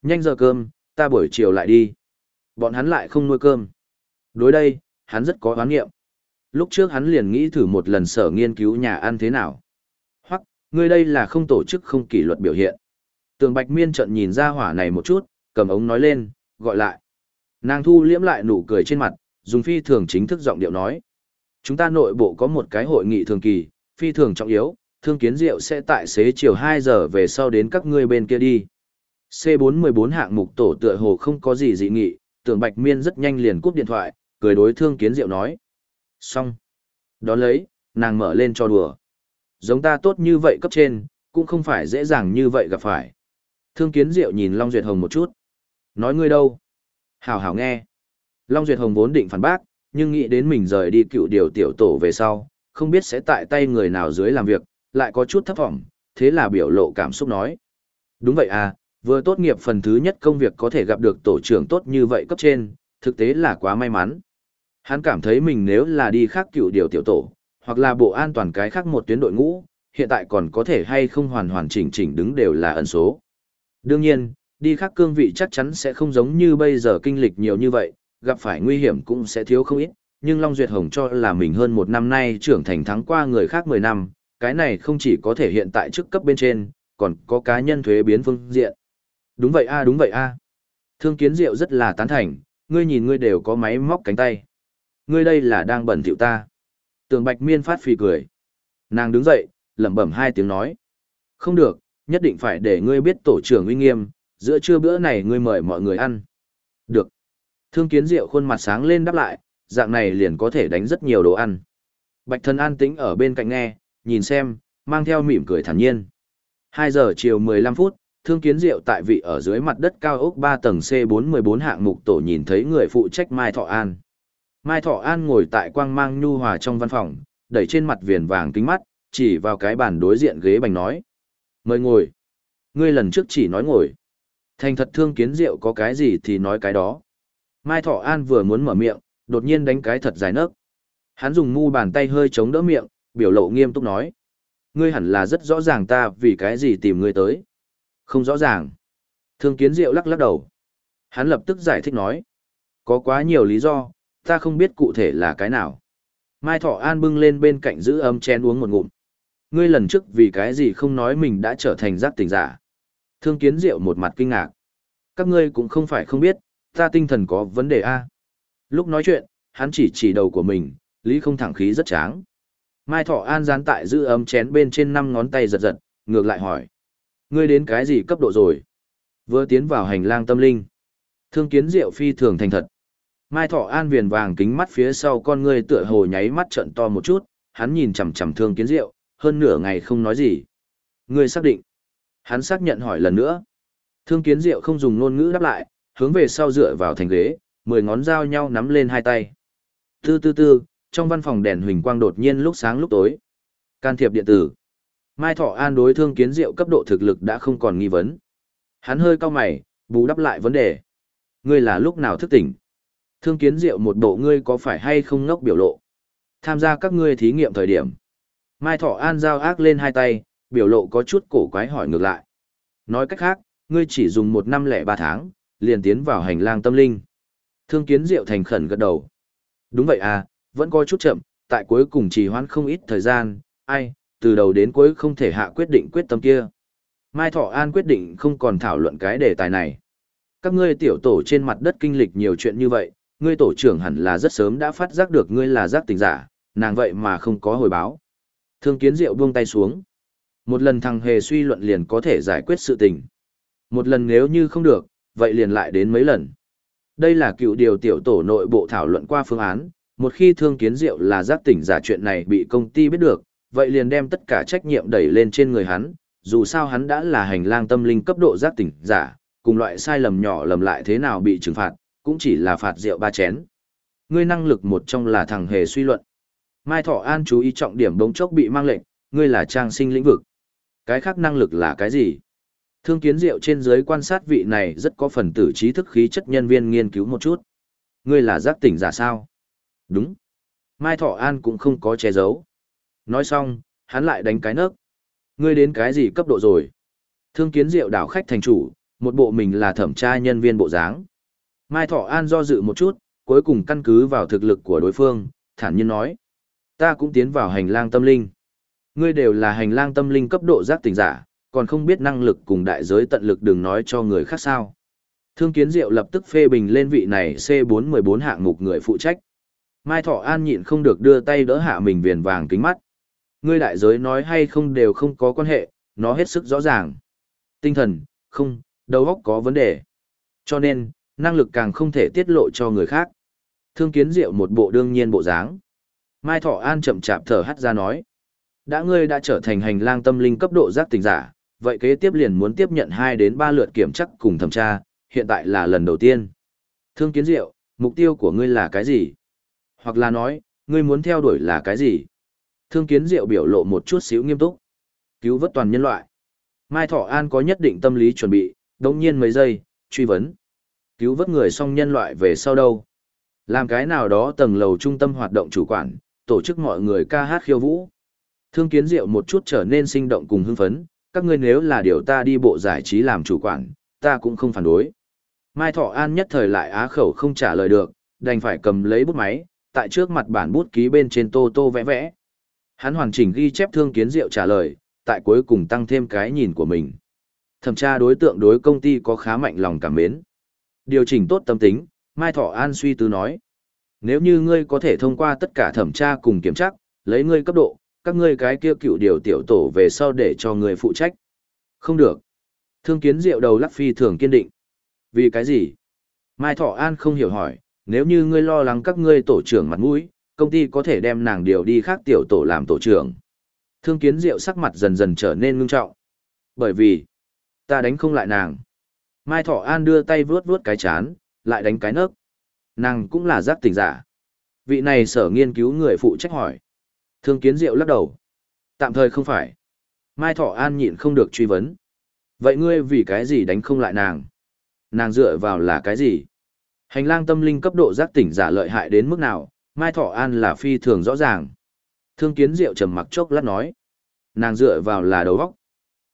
Nhanh giờ cơm, ta buổi chiều lại đi. Bọn hắn lại không nuôi cơm. Đối đây, hắn rất có oán nghiệm. Lúc trước hắn liền nghĩ thử một lần sở nghiên cứu nhà ăn thế nào. Hoặc, ngươi đây là không tổ chức không kỷ luật biểu hiện. Tường Bạch Miên trận nhìn ra hỏa này một chút, cầm ống nói lên, gọi lại. Nàng thu liễm lại nụ cười trên mặt, dùng phi thường chính thức giọng điệu nói. Chúng ta nội bộ có một cái hội nghị thường kỳ, phi thường trọng yếu, thương kiến diệu sẽ tại xế chiều 2 giờ về sau đến các ngươi bên kia đi. C414 hạng mục tổ tựa hồ không có gì dị nghị, tưởng Bạch Miên rất nhanh liền cúp điện thoại, cười đối thương kiến diệu nói. Xong. Đón lấy, nàng mở lên cho đùa. Giống ta tốt như vậy cấp trên, cũng không phải dễ dàng như vậy gặp phải. Thương kiến diệu nhìn Long Duyệt Hồng một chút. Nói ngươi đâu? Hảo hảo nghe. Long Duyệt Hồng vốn định phản bác, nhưng nghĩ đến mình rời đi cựu điều tiểu tổ về sau, không biết sẽ tại tay người nào dưới làm việc, lại có chút thấp vọng, thế là biểu lộ cảm xúc nói. Đúng vậy à, vừa tốt nghiệp phần thứ nhất công việc có thể gặp được tổ trưởng tốt như vậy cấp trên, thực tế là quá may mắn. Hắn cảm thấy mình nếu là đi khác cựu điều tiểu tổ, hoặc là bộ an toàn cái khác một tuyến đội ngũ, hiện tại còn có thể hay không hoàn hoàn chỉnh chỉnh đứng đều là ẩn số. Đương nhiên, đi khác cương vị chắc chắn sẽ không giống như bây giờ kinh lịch nhiều như vậy, gặp phải nguy hiểm cũng sẽ thiếu không ít, nhưng Long Duyệt Hồng cho là mình hơn một năm nay trưởng thành thắng qua người khác 10 năm, cái này không chỉ có thể hiện tại chức cấp bên trên, còn có cá nhân thuế biến phương diện. Đúng vậy a đúng vậy a. Thương Kiến Diệu rất là tán thành, ngươi nhìn ngươi đều có máy móc cánh tay. Ngươi đây là đang bẩn thỉu ta. Tường Bạch Miên phát phì cười. Nàng đứng dậy, lẩm bẩm hai tiếng nói. Không được, nhất định phải để ngươi biết tổ trưởng uy nghiêm, giữa trưa bữa này ngươi mời mọi người ăn. Được. Thương kiến diệu khuôn mặt sáng lên đáp lại, dạng này liền có thể đánh rất nhiều đồ ăn. Bạch thần an tĩnh ở bên cạnh nghe, nhìn xem, mang theo mỉm cười thản nhiên. 2 giờ chiều 15 phút, thương kiến diệu tại vị ở dưới mặt đất cao ốc 3 tầng C414 hạng mục tổ nhìn thấy người phụ trách Mai Thọ An. Mai Thọ An ngồi tại quang mang nhu hòa trong văn phòng, đẩy trên mặt viền vàng kính mắt, chỉ vào cái bàn đối diện ghế bành nói. Mời ngồi. Ngươi lần trước chỉ nói ngồi. Thành thật thương kiến diệu có cái gì thì nói cái đó. Mai Thọ An vừa muốn mở miệng, đột nhiên đánh cái thật dài nấc. Hắn dùng mu bàn tay hơi chống đỡ miệng, biểu lộ nghiêm túc nói. Ngươi hẳn là rất rõ ràng ta vì cái gì tìm ngươi tới. Không rõ ràng. Thương kiến diệu lắc lắc đầu. Hắn lập tức giải thích nói. Có quá nhiều lý do, ta không biết cụ thể là cái nào. Mai Thọ An bưng lên bên cạnh giữ ấm chén uống một ngụm. Ngươi lần trước vì cái gì không nói mình đã trở thành giác tỉnh giả. Thương kiến diệu một mặt kinh ngạc. Các ngươi cũng không phải không biết, ta tinh thần có vấn đề A. Lúc nói chuyện, hắn chỉ chỉ đầu của mình, lý không thẳng khí rất tráng. Mai Thọ An gián tại giữ ấm chén bên trên năm ngón tay giật giật, ngược lại hỏi. Ngươi đến cái gì cấp độ rồi? Vừa tiến vào hành lang tâm linh. Thương kiến diệu phi thường thành thật. Mai Thọ An viền vàng kính mắt phía sau con ngươi tựa hồ nháy mắt trận to một chút, hắn nhìn chằm chằm thương kiến diệu, hơn nửa ngày không nói gì. Ngươi xác định. Hắn xác nhận hỏi lần nữa. Thương kiến diệu không dùng ngôn ngữ đáp lại, hướng về sau dựa vào thành ghế, mười ngón dao nhau nắm lên hai tay. Tư tư tư, trong văn phòng đèn huỳnh quang đột nhiên lúc sáng lúc tối. Can thiệp điện tử. Mai Thọ An đối thương kiến diệu cấp độ thực lực đã không còn nghi vấn. Hắn hơi cau mày, bù đắp lại vấn đề. Ngươi là lúc nào thức tỉnh? Thương kiến diệu một bộ ngươi có phải hay không ngốc biểu lộ. Tham gia các ngươi thí nghiệm thời điểm. Mai Thọ An giao ác lên hai tay, biểu lộ có chút cổ quái hỏi ngược lại. Nói cách khác, ngươi chỉ dùng một năm lẻ ba tháng, liền tiến vào hành lang tâm linh. Thương kiến diệu thành khẩn gật đầu. Đúng vậy à, vẫn coi chút chậm, tại cuối cùng chỉ hoãn không ít thời gian, ai, từ đầu đến cuối không thể hạ quyết định quyết tâm kia. Mai Thọ An quyết định không còn thảo luận cái đề tài này. Các ngươi tiểu tổ trên mặt đất kinh lịch nhiều chuyện như vậy, ngươi tổ trưởng hẳn là rất sớm đã phát giác được ngươi là giác tình giả, nàng vậy mà không có hồi báo. Thương kiến diệu buông tay xuống. Một lần thằng hề suy luận liền có thể giải quyết sự tình. Một lần nếu như không được, vậy liền lại đến mấy lần. Đây là cựu điều tiểu tổ nội bộ thảo luận qua phương án, một khi thương kiến diệu là giác tỉnh giả chuyện này bị công ty biết được, vậy liền đem tất cả trách nhiệm đẩy lên trên người hắn, dù sao hắn đã là hành lang tâm linh cấp độ giác tỉnh giả, cùng loại sai lầm nhỏ lầm lại thế nào bị trừng phạt, cũng chỉ là phạt rượu ba chén. Ngươi năng lực một trong là thằng hề suy luận. Mai Thọ An chú ý trọng điểm bỗng chốc bị mang lệnh, ngươi là trang sinh lĩnh vực. Cái khác năng lực là cái gì? Thương kiến diệu trên dưới quan sát vị này rất có phần tử trí thức khí chất nhân viên nghiên cứu một chút. Ngươi là giác tỉnh giả sao? Đúng. Mai Thọ An cũng không có che giấu. Nói xong, hắn lại đánh cái nấc. Ngươi đến cái gì cấp độ rồi? Thương kiến diệu đảo khách thành chủ, một bộ mình là thẩm tra nhân viên bộ dáng. Mai Thọ An do dự một chút, cuối cùng căn cứ vào thực lực của đối phương, thản nhiên nói. Ta cũng tiến vào hành lang tâm linh. Ngươi đều là hành lang tâm linh cấp độ giác tỉnh giả, còn không biết năng lực cùng đại giới tận lực đừng nói cho người khác sao. Thương Kiến Diệu lập tức phê bình lên vị này C414 hạng mục người phụ trách. Mai Thọ An nhịn không được đưa tay đỡ hạ mình viền vàng kính mắt. Ngươi đại giới nói hay không đều không có quan hệ, nó hết sức rõ ràng. Tinh thần, không, đầu óc có vấn đề. Cho nên, năng lực càng không thể tiết lộ cho người khác. Thương Kiến Diệu một bộ đương nhiên bộ dáng. Mai Thọ An chậm chạp thở hắt ra nói. Đã ngươi đã trở thành hành lang tâm linh cấp độ giác tỉnh giả, vậy kế tiếp liền muốn tiếp nhận 2 đến 3 lượt kiểm chắc cùng thẩm tra, hiện tại là lần đầu tiên. Thương kiến diệu, mục tiêu của ngươi là cái gì? Hoặc là nói, ngươi muốn theo đuổi là cái gì? Thương kiến diệu biểu lộ một chút xíu nghiêm túc. Cứu vớt toàn nhân loại. Mai Thọ An có nhất định tâm lý chuẩn bị, đồng nhiên mấy giây, truy vấn. Cứu vớt người xong nhân loại về sau đâu? Làm cái nào đó tầng lầu trung tâm hoạt động chủ quản, tổ chức mọi người ca hát khiêu vũ. Thương kiến diệu một chút trở nên sinh động cùng hưng phấn, các ngươi nếu là điều ta đi bộ giải trí làm chủ quản, ta cũng không phản đối. Mai Thọ An nhất thời lại á khẩu không trả lời được, đành phải cầm lấy bút máy, tại trước mặt bản bút ký bên trên tô tô vẽ vẽ. Hắn hoàn chỉnh ghi chép thương kiến diệu trả lời, tại cuối cùng tăng thêm cái nhìn của mình. Thẩm tra đối tượng đối công ty có khá mạnh lòng cảm mến. Điều chỉnh tốt tâm tính, Mai Thọ An suy tư nói. Nếu như ngươi có thể thông qua tất cả thẩm tra cùng kiểm tra, lấy ngươi cấp độ, các ngươi cái kia cựu điều tiểu tổ về sau để cho người phụ trách. Không được. Thương kiến diệu đầu lắc phi thường kiên định. Vì cái gì? Mai Thọ An không hiểu hỏi, nếu như ngươi lo lắng các ngươi tổ trưởng mặt mũi, công ty có thể đem nàng điều đi khác tiểu tổ làm tổ trưởng. Thương kiến diệu sắc mặt dần dần trở nên ngưng trọng. Bởi vì, ta đánh không lại nàng. Mai Thọ An đưa tay vuốt vuốt cái chán, lại đánh cái nấc. Nàng cũng là giác tỉnh giả. Vị này sở nghiên cứu người phụ trách hỏi. Thương kiến diệu lắc đầu. Tạm thời không phải. Mai Thọ An nhịn không được truy vấn. Vậy ngươi vì cái gì đánh không lại nàng? Nàng dựa vào là cái gì? Hành lang tâm linh cấp độ giác tỉnh giả lợi hại đến mức nào, Mai Thọ An là phi thường rõ ràng. Thương kiến diệu trầm mặc chốc lát nói. Nàng dựa vào là đầu óc.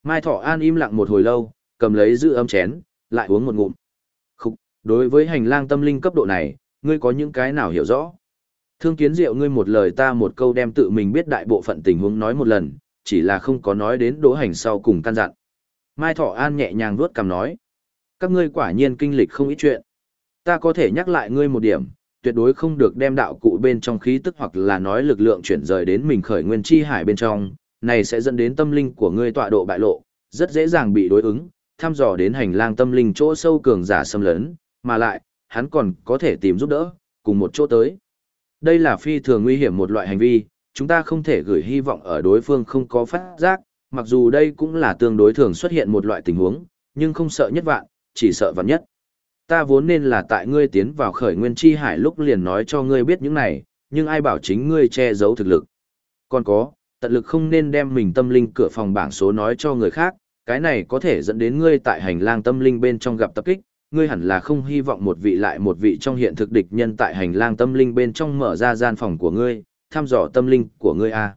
Mai Thọ An im lặng một hồi lâu, cầm lấy giữ ấm chén, lại uống một ngụm. Khúc, đối với hành lang tâm linh cấp độ này, ngươi có những cái nào hiểu rõ? Thương kiến diệu ngươi một lời ta một câu đem tự mình biết đại bộ phận tình huống nói một lần, chỉ là không có nói đến đỗ hành sau cùng căn dặn. Mai Thọ An nhẹ nhàng vuốt cằm nói. Các ngươi quả nhiên kinh lịch không ít chuyện. Ta có thể nhắc lại ngươi một điểm, tuyệt đối không được đem đạo cụ bên trong khí tức hoặc là nói lực lượng chuyển rời đến mình khởi nguyên chi hải bên trong, này sẽ dẫn đến tâm linh của ngươi tọa độ bại lộ, rất dễ dàng bị đối ứng, thăm dò đến hành lang tâm linh chỗ sâu cường giả xâm lấn, mà lại, hắn còn có thể tìm giúp đỡ, cùng một chỗ tới. Đây là phi thường nguy hiểm một loại hành vi, chúng ta không thể gửi hy vọng ở đối phương không có phát giác, mặc dù đây cũng là tương đối thường xuất hiện một loại tình huống, nhưng không sợ nhất vạn, chỉ sợ vạn nhất. Ta vốn nên là tại ngươi tiến vào khởi nguyên chi hải lúc liền nói cho ngươi biết những này, nhưng ai bảo chính ngươi che giấu thực lực. Còn có, tận lực không nên đem mình tâm linh cửa phòng bảng số nói cho người khác, cái này có thể dẫn đến ngươi tại hành lang tâm linh bên trong gặp tập kích, ngươi hẳn là không hy vọng một vị lại một vị trong hiện thực địch nhân tại hành lang tâm linh bên trong mở ra gian phòng của ngươi, thăm dò tâm linh của ngươi a. À.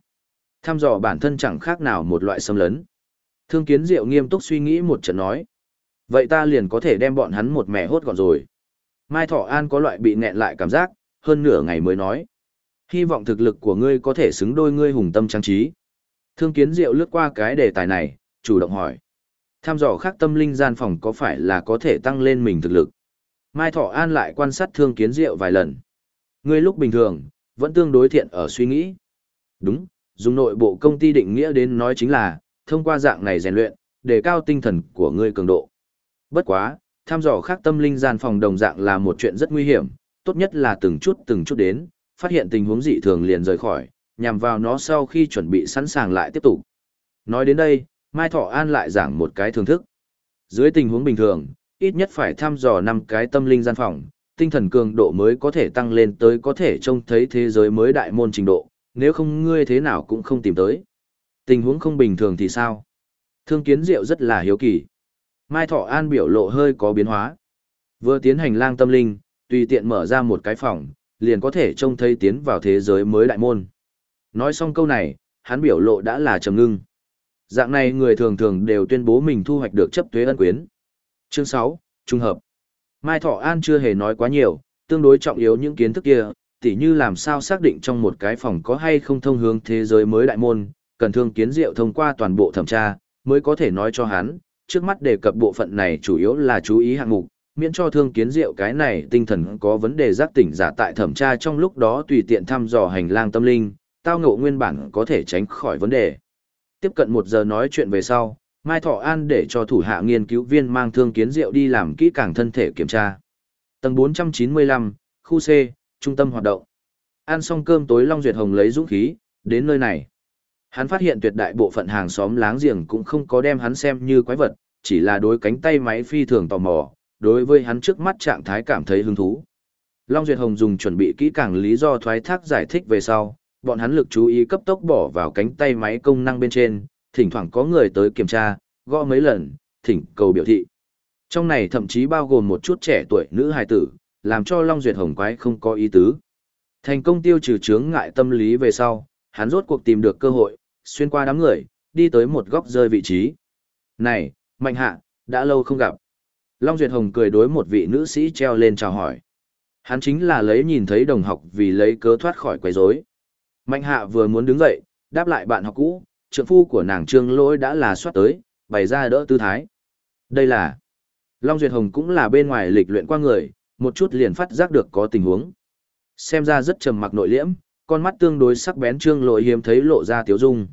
Thăm dò bản thân chẳng khác nào một loại xâm lấn. Thương kiến diệu nghiêm túc suy nghĩ một trận nói. Vậy ta liền có thể đem bọn hắn một mẹ hốt gọn rồi. Mai Thọ An có loại bị nghẹn lại cảm giác, hơn nửa ngày mới nói. Hy vọng thực lực của ngươi có thể xứng đôi ngươi hùng tâm trang trí. Thương kiến diệu lướt qua cái đề tài này, chủ động hỏi. Tham dò khác tâm linh gian phòng có phải là có thể tăng lên mình thực lực. Mai Thọ An lại quan sát thương kiến diệu vài lần. Ngươi lúc bình thường, vẫn tương đối thiện ở suy nghĩ. Đúng, dùng nội bộ công ty định nghĩa đến nói chính là, thông qua dạng này rèn luyện, đề cao tinh thần của ngươi cường độ. Bất quá, tham dò khác tâm linh gian phòng đồng dạng là một chuyện rất nguy hiểm, tốt nhất là từng chút từng chút đến, phát hiện tình huống dị thường liền rời khỏi, nhằm vào nó sau khi chuẩn bị sẵn sàng lại tiếp tục. Nói đến đây, Mai Thọ An lại giảng một cái thưởng thức. Dưới tình huống bình thường, ít nhất phải thăm dò 5 cái tâm linh gian phòng, tinh thần cường độ mới có thể tăng lên tới có thể trông thấy thế giới mới đại môn trình độ, nếu không ngươi thế nào cũng không tìm tới. Tình huống không bình thường thì sao? Thương kiến diệu rất là hiếu kỳ. Mai Thọ An biểu lộ hơi có biến hóa. Vừa tiến hành lang tâm linh, tùy tiện mở ra một cái phòng, liền có thể trông thấy tiến vào thế giới mới đại môn. Nói xong câu này, hắn biểu lộ đã là trầm ngưng. Dạng này người thường thường đều tuyên bố mình thu hoạch được chấp thuế ân quyến. Chương 6, Trung hợp. Mai Thọ An chưa hề nói quá nhiều, tương đối trọng yếu những kiến thức kia, tỉ như làm sao xác định trong một cái phòng có hay không thông hướng thế giới mới đại môn, cần thương kiến diệu thông qua toàn bộ thẩm tra, mới có thể nói cho hắn, trước mắt đề cập bộ phận này chủ yếu là chú ý hạng mục, miễn cho thương kiến diệu cái này tinh thần có vấn đề giác tỉnh giả tại thẩm tra trong lúc đó tùy tiện thăm dò hành lang tâm linh, tao ngộ nguyên bản có thể tránh khỏi vấn đề. Tiếp cận một giờ nói chuyện về sau, Mai Thọ An để cho thủ hạ nghiên cứu viên mang thương kiến diệu đi làm kỹ càng thân thể kiểm tra. Tầng 495, khu C, trung tâm hoạt động. Ăn xong cơm tối Long Duyệt Hồng lấy dũng khí, đến nơi này. Hắn phát hiện tuyệt đại bộ phận hàng xóm láng giềng cũng không có đem hắn xem như quái vật, chỉ là đối cánh tay máy phi thường tò mò, đối với hắn trước mắt trạng thái cảm thấy hứng thú. Long Duyệt Hồng dùng chuẩn bị kỹ càng lý do thoái thác giải thích về sau, bọn hắn lực chú ý cấp tốc bỏ vào cánh tay máy công năng bên trên, thỉnh thoảng có người tới kiểm tra, gõ mấy lần, thỉnh cầu biểu thị. Trong này thậm chí bao gồm một chút trẻ tuổi nữ hài tử, làm cho Long Duyệt Hồng quái không có ý tứ. Thành công tiêu trừ chướng ngại tâm lý về sau, hắn rốt cuộc tìm được cơ hội, xuyên qua đám người, đi tới một góc rơi vị trí. Này, Mạnh Hạ, đã lâu không gặp. Long Duyệt Hồng cười đối một vị nữ sĩ treo lên chào hỏi. Hắn chính là lấy nhìn thấy đồng học vì lấy cớ thoát khỏi quấy rối. Mạnh Hạ vừa muốn đứng dậy, đáp lại bạn học cũ, trượng phu của nàng Trương Lỗi đã là soát tới, bày ra đỡ tư thái. Đây là Long Duyệt Hồng cũng là bên ngoài lịch luyện qua người, một chút liền phát giác được có tình huống. Xem ra rất trầm mặc nội liễm, con mắt tương đối sắc bén Trương Lỗi hiếm thấy lộ ra tiếu dung.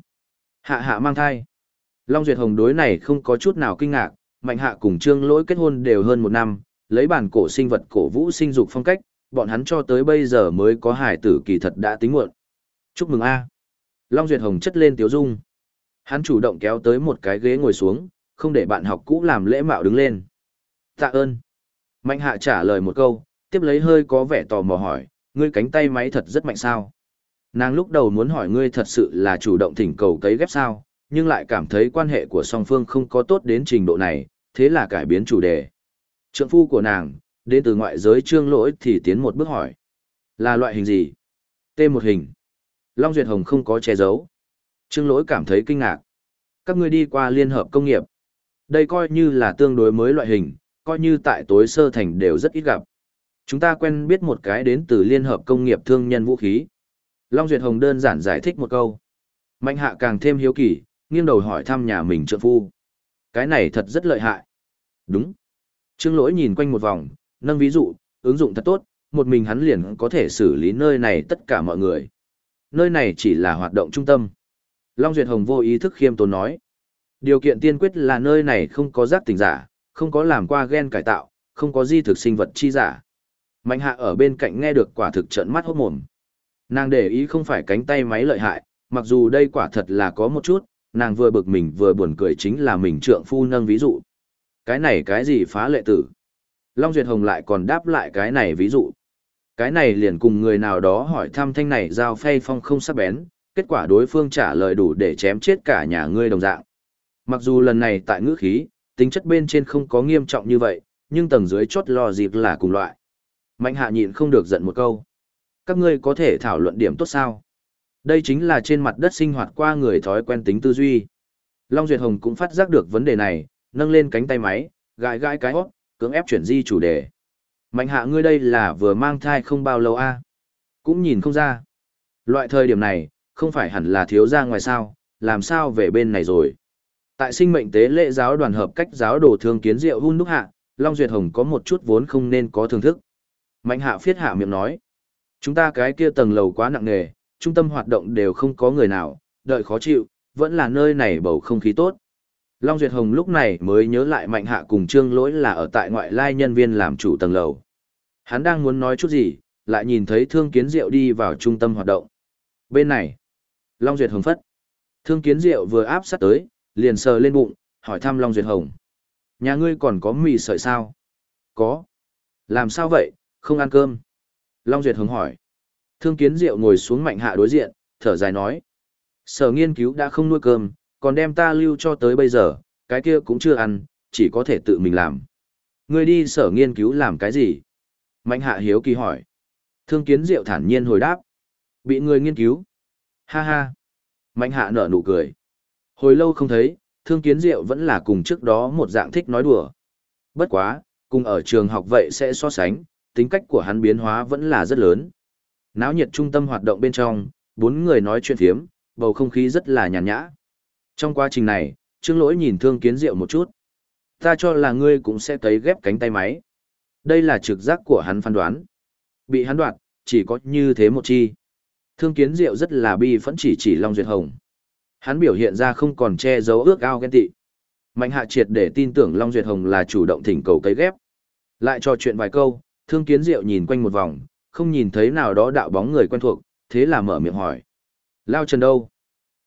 Hạ hạ mang thai. Long Duyệt Hồng đối này không có chút nào kinh ngạc, Mạnh Hạ cùng Trương Lỗi kết hôn đều hơn một năm, lấy bản cổ sinh vật cổ vũ sinh dục phong cách, bọn hắn cho tới bây giờ mới có hải tử kỳ thật đã tính muộn. Chúc mừng A. Long Duyệt Hồng chất lên tiếu dung. Hắn chủ động kéo tới một cái ghế ngồi xuống, không để bạn học cũ làm lễ mạo đứng lên. Tạ ơn. Mạnh Hạ trả lời một câu, tiếp lấy hơi có vẻ tò mò hỏi, ngươi cánh tay máy thật rất mạnh sao? Nàng lúc đầu muốn hỏi ngươi thật sự là chủ động thỉnh cầu cấy ghép sao, nhưng lại cảm thấy quan hệ của song phương không có tốt đến trình độ này, thế là cải biến chủ đề. Trượng phu của nàng, đến từ ngoại giới trương lỗi thì tiến một bước hỏi. Là loại hình gì? T một hình. Long Duyệt Hồng không có che giấu. Trương lỗi cảm thấy kinh ngạc. Các ngươi đi qua liên hợp công nghiệp. Đây coi như là tương đối mới loại hình, coi như tại tối sơ thành đều rất ít gặp. Chúng ta quen biết một cái đến từ liên hợp công nghiệp thương nhân vũ khí. Long Duyệt Hồng đơn giản giải thích một câu. Mạnh hạ càng thêm hiếu kỳ, nghiêng đầu hỏi thăm nhà mình trợ phu. Cái này thật rất lợi hại. Đúng. Trương lỗi nhìn quanh một vòng, nâng ví dụ, ứng dụng thật tốt, một mình hắn liền có thể xử lý nơi này tất cả mọi người. Nơi này chỉ là hoạt động trung tâm. Long Duyệt Hồng vô ý thức khiêm tốn nói. Điều kiện tiên quyết là nơi này không có giác tỉnh giả, không có làm qua gen cải tạo, không có di thực sinh vật chi giả. Mạnh hạ ở bên cạnh nghe được quả thực trận mắt hốt mồm. Nàng để ý không phải cánh tay máy lợi hại, mặc dù đây quả thật là có một chút, nàng vừa bực mình vừa buồn cười chính là mình trượng phu nâng ví dụ. Cái này cái gì phá lệ tử? Long Duyệt Hồng lại còn đáp lại cái này ví dụ. Cái này liền cùng người nào đó hỏi thăm thanh này giao phay phong không sắc bén, kết quả đối phương trả lời đủ để chém chết cả nhà ngươi đồng dạng. Mặc dù lần này tại ngữ khí, tính chất bên trên không có nghiêm trọng như vậy, nhưng tầng dưới chốt lo dịp là cùng loại. Mạnh hạ nhịn không được giận một câu. Các ngươi có thể thảo luận điểm tốt sao? Đây chính là trên mặt đất sinh hoạt qua người thói quen tính tư duy. Long Duyệt Hồng cũng phát giác được vấn đề này, nâng lên cánh tay máy, gãi gãi cái hót, cưỡng ép chuyển di chủ đề. Mạnh hạ ngươi đây là vừa mang thai không bao lâu a Cũng nhìn không ra. Loại thời điểm này, không phải hẳn là thiếu ra ngoài sao, làm sao về bên này rồi. Tại sinh mệnh tế lễ giáo đoàn hợp cách giáo đồ thương kiến diệu hun đúc hạ, Long Duyệt Hồng có một chút vốn không nên có thưởng thức. Mạnh hạ phiết hạ miệng nói. Chúng ta cái kia tầng lầu quá nặng nề, trung tâm hoạt động đều không có người nào, đợi khó chịu, vẫn là nơi này bầu không khí tốt. Long Duyệt Hồng lúc này mới nhớ lại Mạnh Hạ cùng Trương Lỗi là ở tại ngoại lai nhân viên làm chủ tầng lầu. Hắn đang muốn nói chút gì, lại nhìn thấy Thương Kiến Diệu đi vào trung tâm hoạt động. Bên này, Long Duyệt Hồng phất. Thương Kiến Diệu vừa áp sát tới, liền sờ lên bụng, hỏi thăm Long Duyệt Hồng. Nhà ngươi còn có mì sợi sao? Có. Làm sao vậy, không ăn cơm? Long Duyệt Hồng hỏi. Thương Kiến Diệu ngồi xuống Mạnh Hạ đối diện, thở dài nói. Sở nghiên cứu đã không nuôi cơm, còn đem ta lưu cho tới bây giờ, cái kia cũng chưa ăn, chỉ có thể tự mình làm. Ngươi đi sở nghiên cứu làm cái gì? Mạnh hạ hiếu kỳ hỏi. Thương kiến diệu thản nhiên hồi đáp. Bị người nghiên cứu. Ha ha. Mạnh hạ nở nụ cười. Hồi lâu không thấy, thương kiến diệu vẫn là cùng trước đó một dạng thích nói đùa. Bất quá, cùng ở trường học vậy sẽ so sánh, tính cách của hắn biến hóa vẫn là rất lớn. Náo nhiệt trung tâm hoạt động bên trong, bốn người nói chuyện thiếm, bầu không khí rất là nhàn nhã. Trong quá trình này, Trương Lỗi nhìn Thương Kiến Diệu một chút. Ta cho là ngươi cũng sẽ cấy ghép cánh tay máy. Đây là trực giác của hắn phán đoán. Bị hắn đoạt, chỉ có như thế một chi. Thương Kiến Diệu rất là bi phẫn chỉ chỉ Long Duyệt Hồng. Hắn biểu hiện ra không còn che giấu ước ao ghen tị. Mạnh hạ triệt để tin tưởng Long Duyệt Hồng là chủ động thỉnh cầu cấy ghép. Lại trò chuyện vài câu, Thương Kiến Diệu nhìn quanh một vòng, không nhìn thấy nào đó đạo bóng người quen thuộc, thế là mở miệng hỏi. Lao Trần đâu?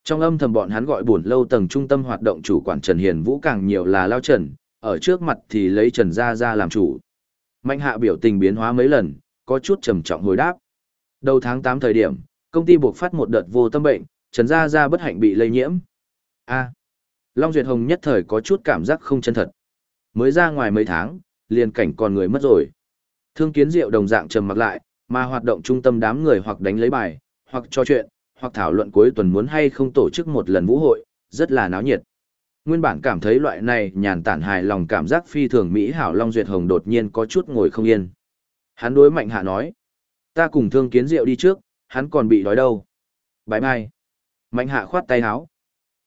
Trong âm thầm bọn hắn gọi buồn lâu tầng trung tâm hoạt động chủ quản Trần Hiền Vũ càng nhiều là Lao Trần, ở trước mặt thì lấy Trần Gia Gia làm chủ. Mạnh hạ biểu tình biến hóa mấy lần, có chút trầm trọng hồi đáp. Đầu tháng 8 thời điểm, công ty buộc phát một đợt vô tâm bệnh, Trần Gia Gia bất hạnh bị lây nhiễm. A. Long Duyệt Hồng nhất thời có chút cảm giác không chân thật. Mới ra ngoài mấy tháng, liền cảnh còn người mất rồi. Thương kiến diệu đồng dạng trầm mặc lại, mà hoạt động trung tâm đám người hoặc đánh lấy bài, hoặc trò chuyện, hoặc thảo luận cuối tuần muốn hay không tổ chức một lần vũ hội, rất là náo nhiệt. Nguyên bản cảm thấy loại này nhàn tản hài lòng cảm giác phi thường Mỹ hảo Long Duyệt Hồng đột nhiên có chút ngồi không yên. Hắn đối Mạnh Hạ nói, ta cùng thương kiến rượu đi trước, hắn còn bị đói đâu. Bái mai. Mạnh Hạ khoát tay áo.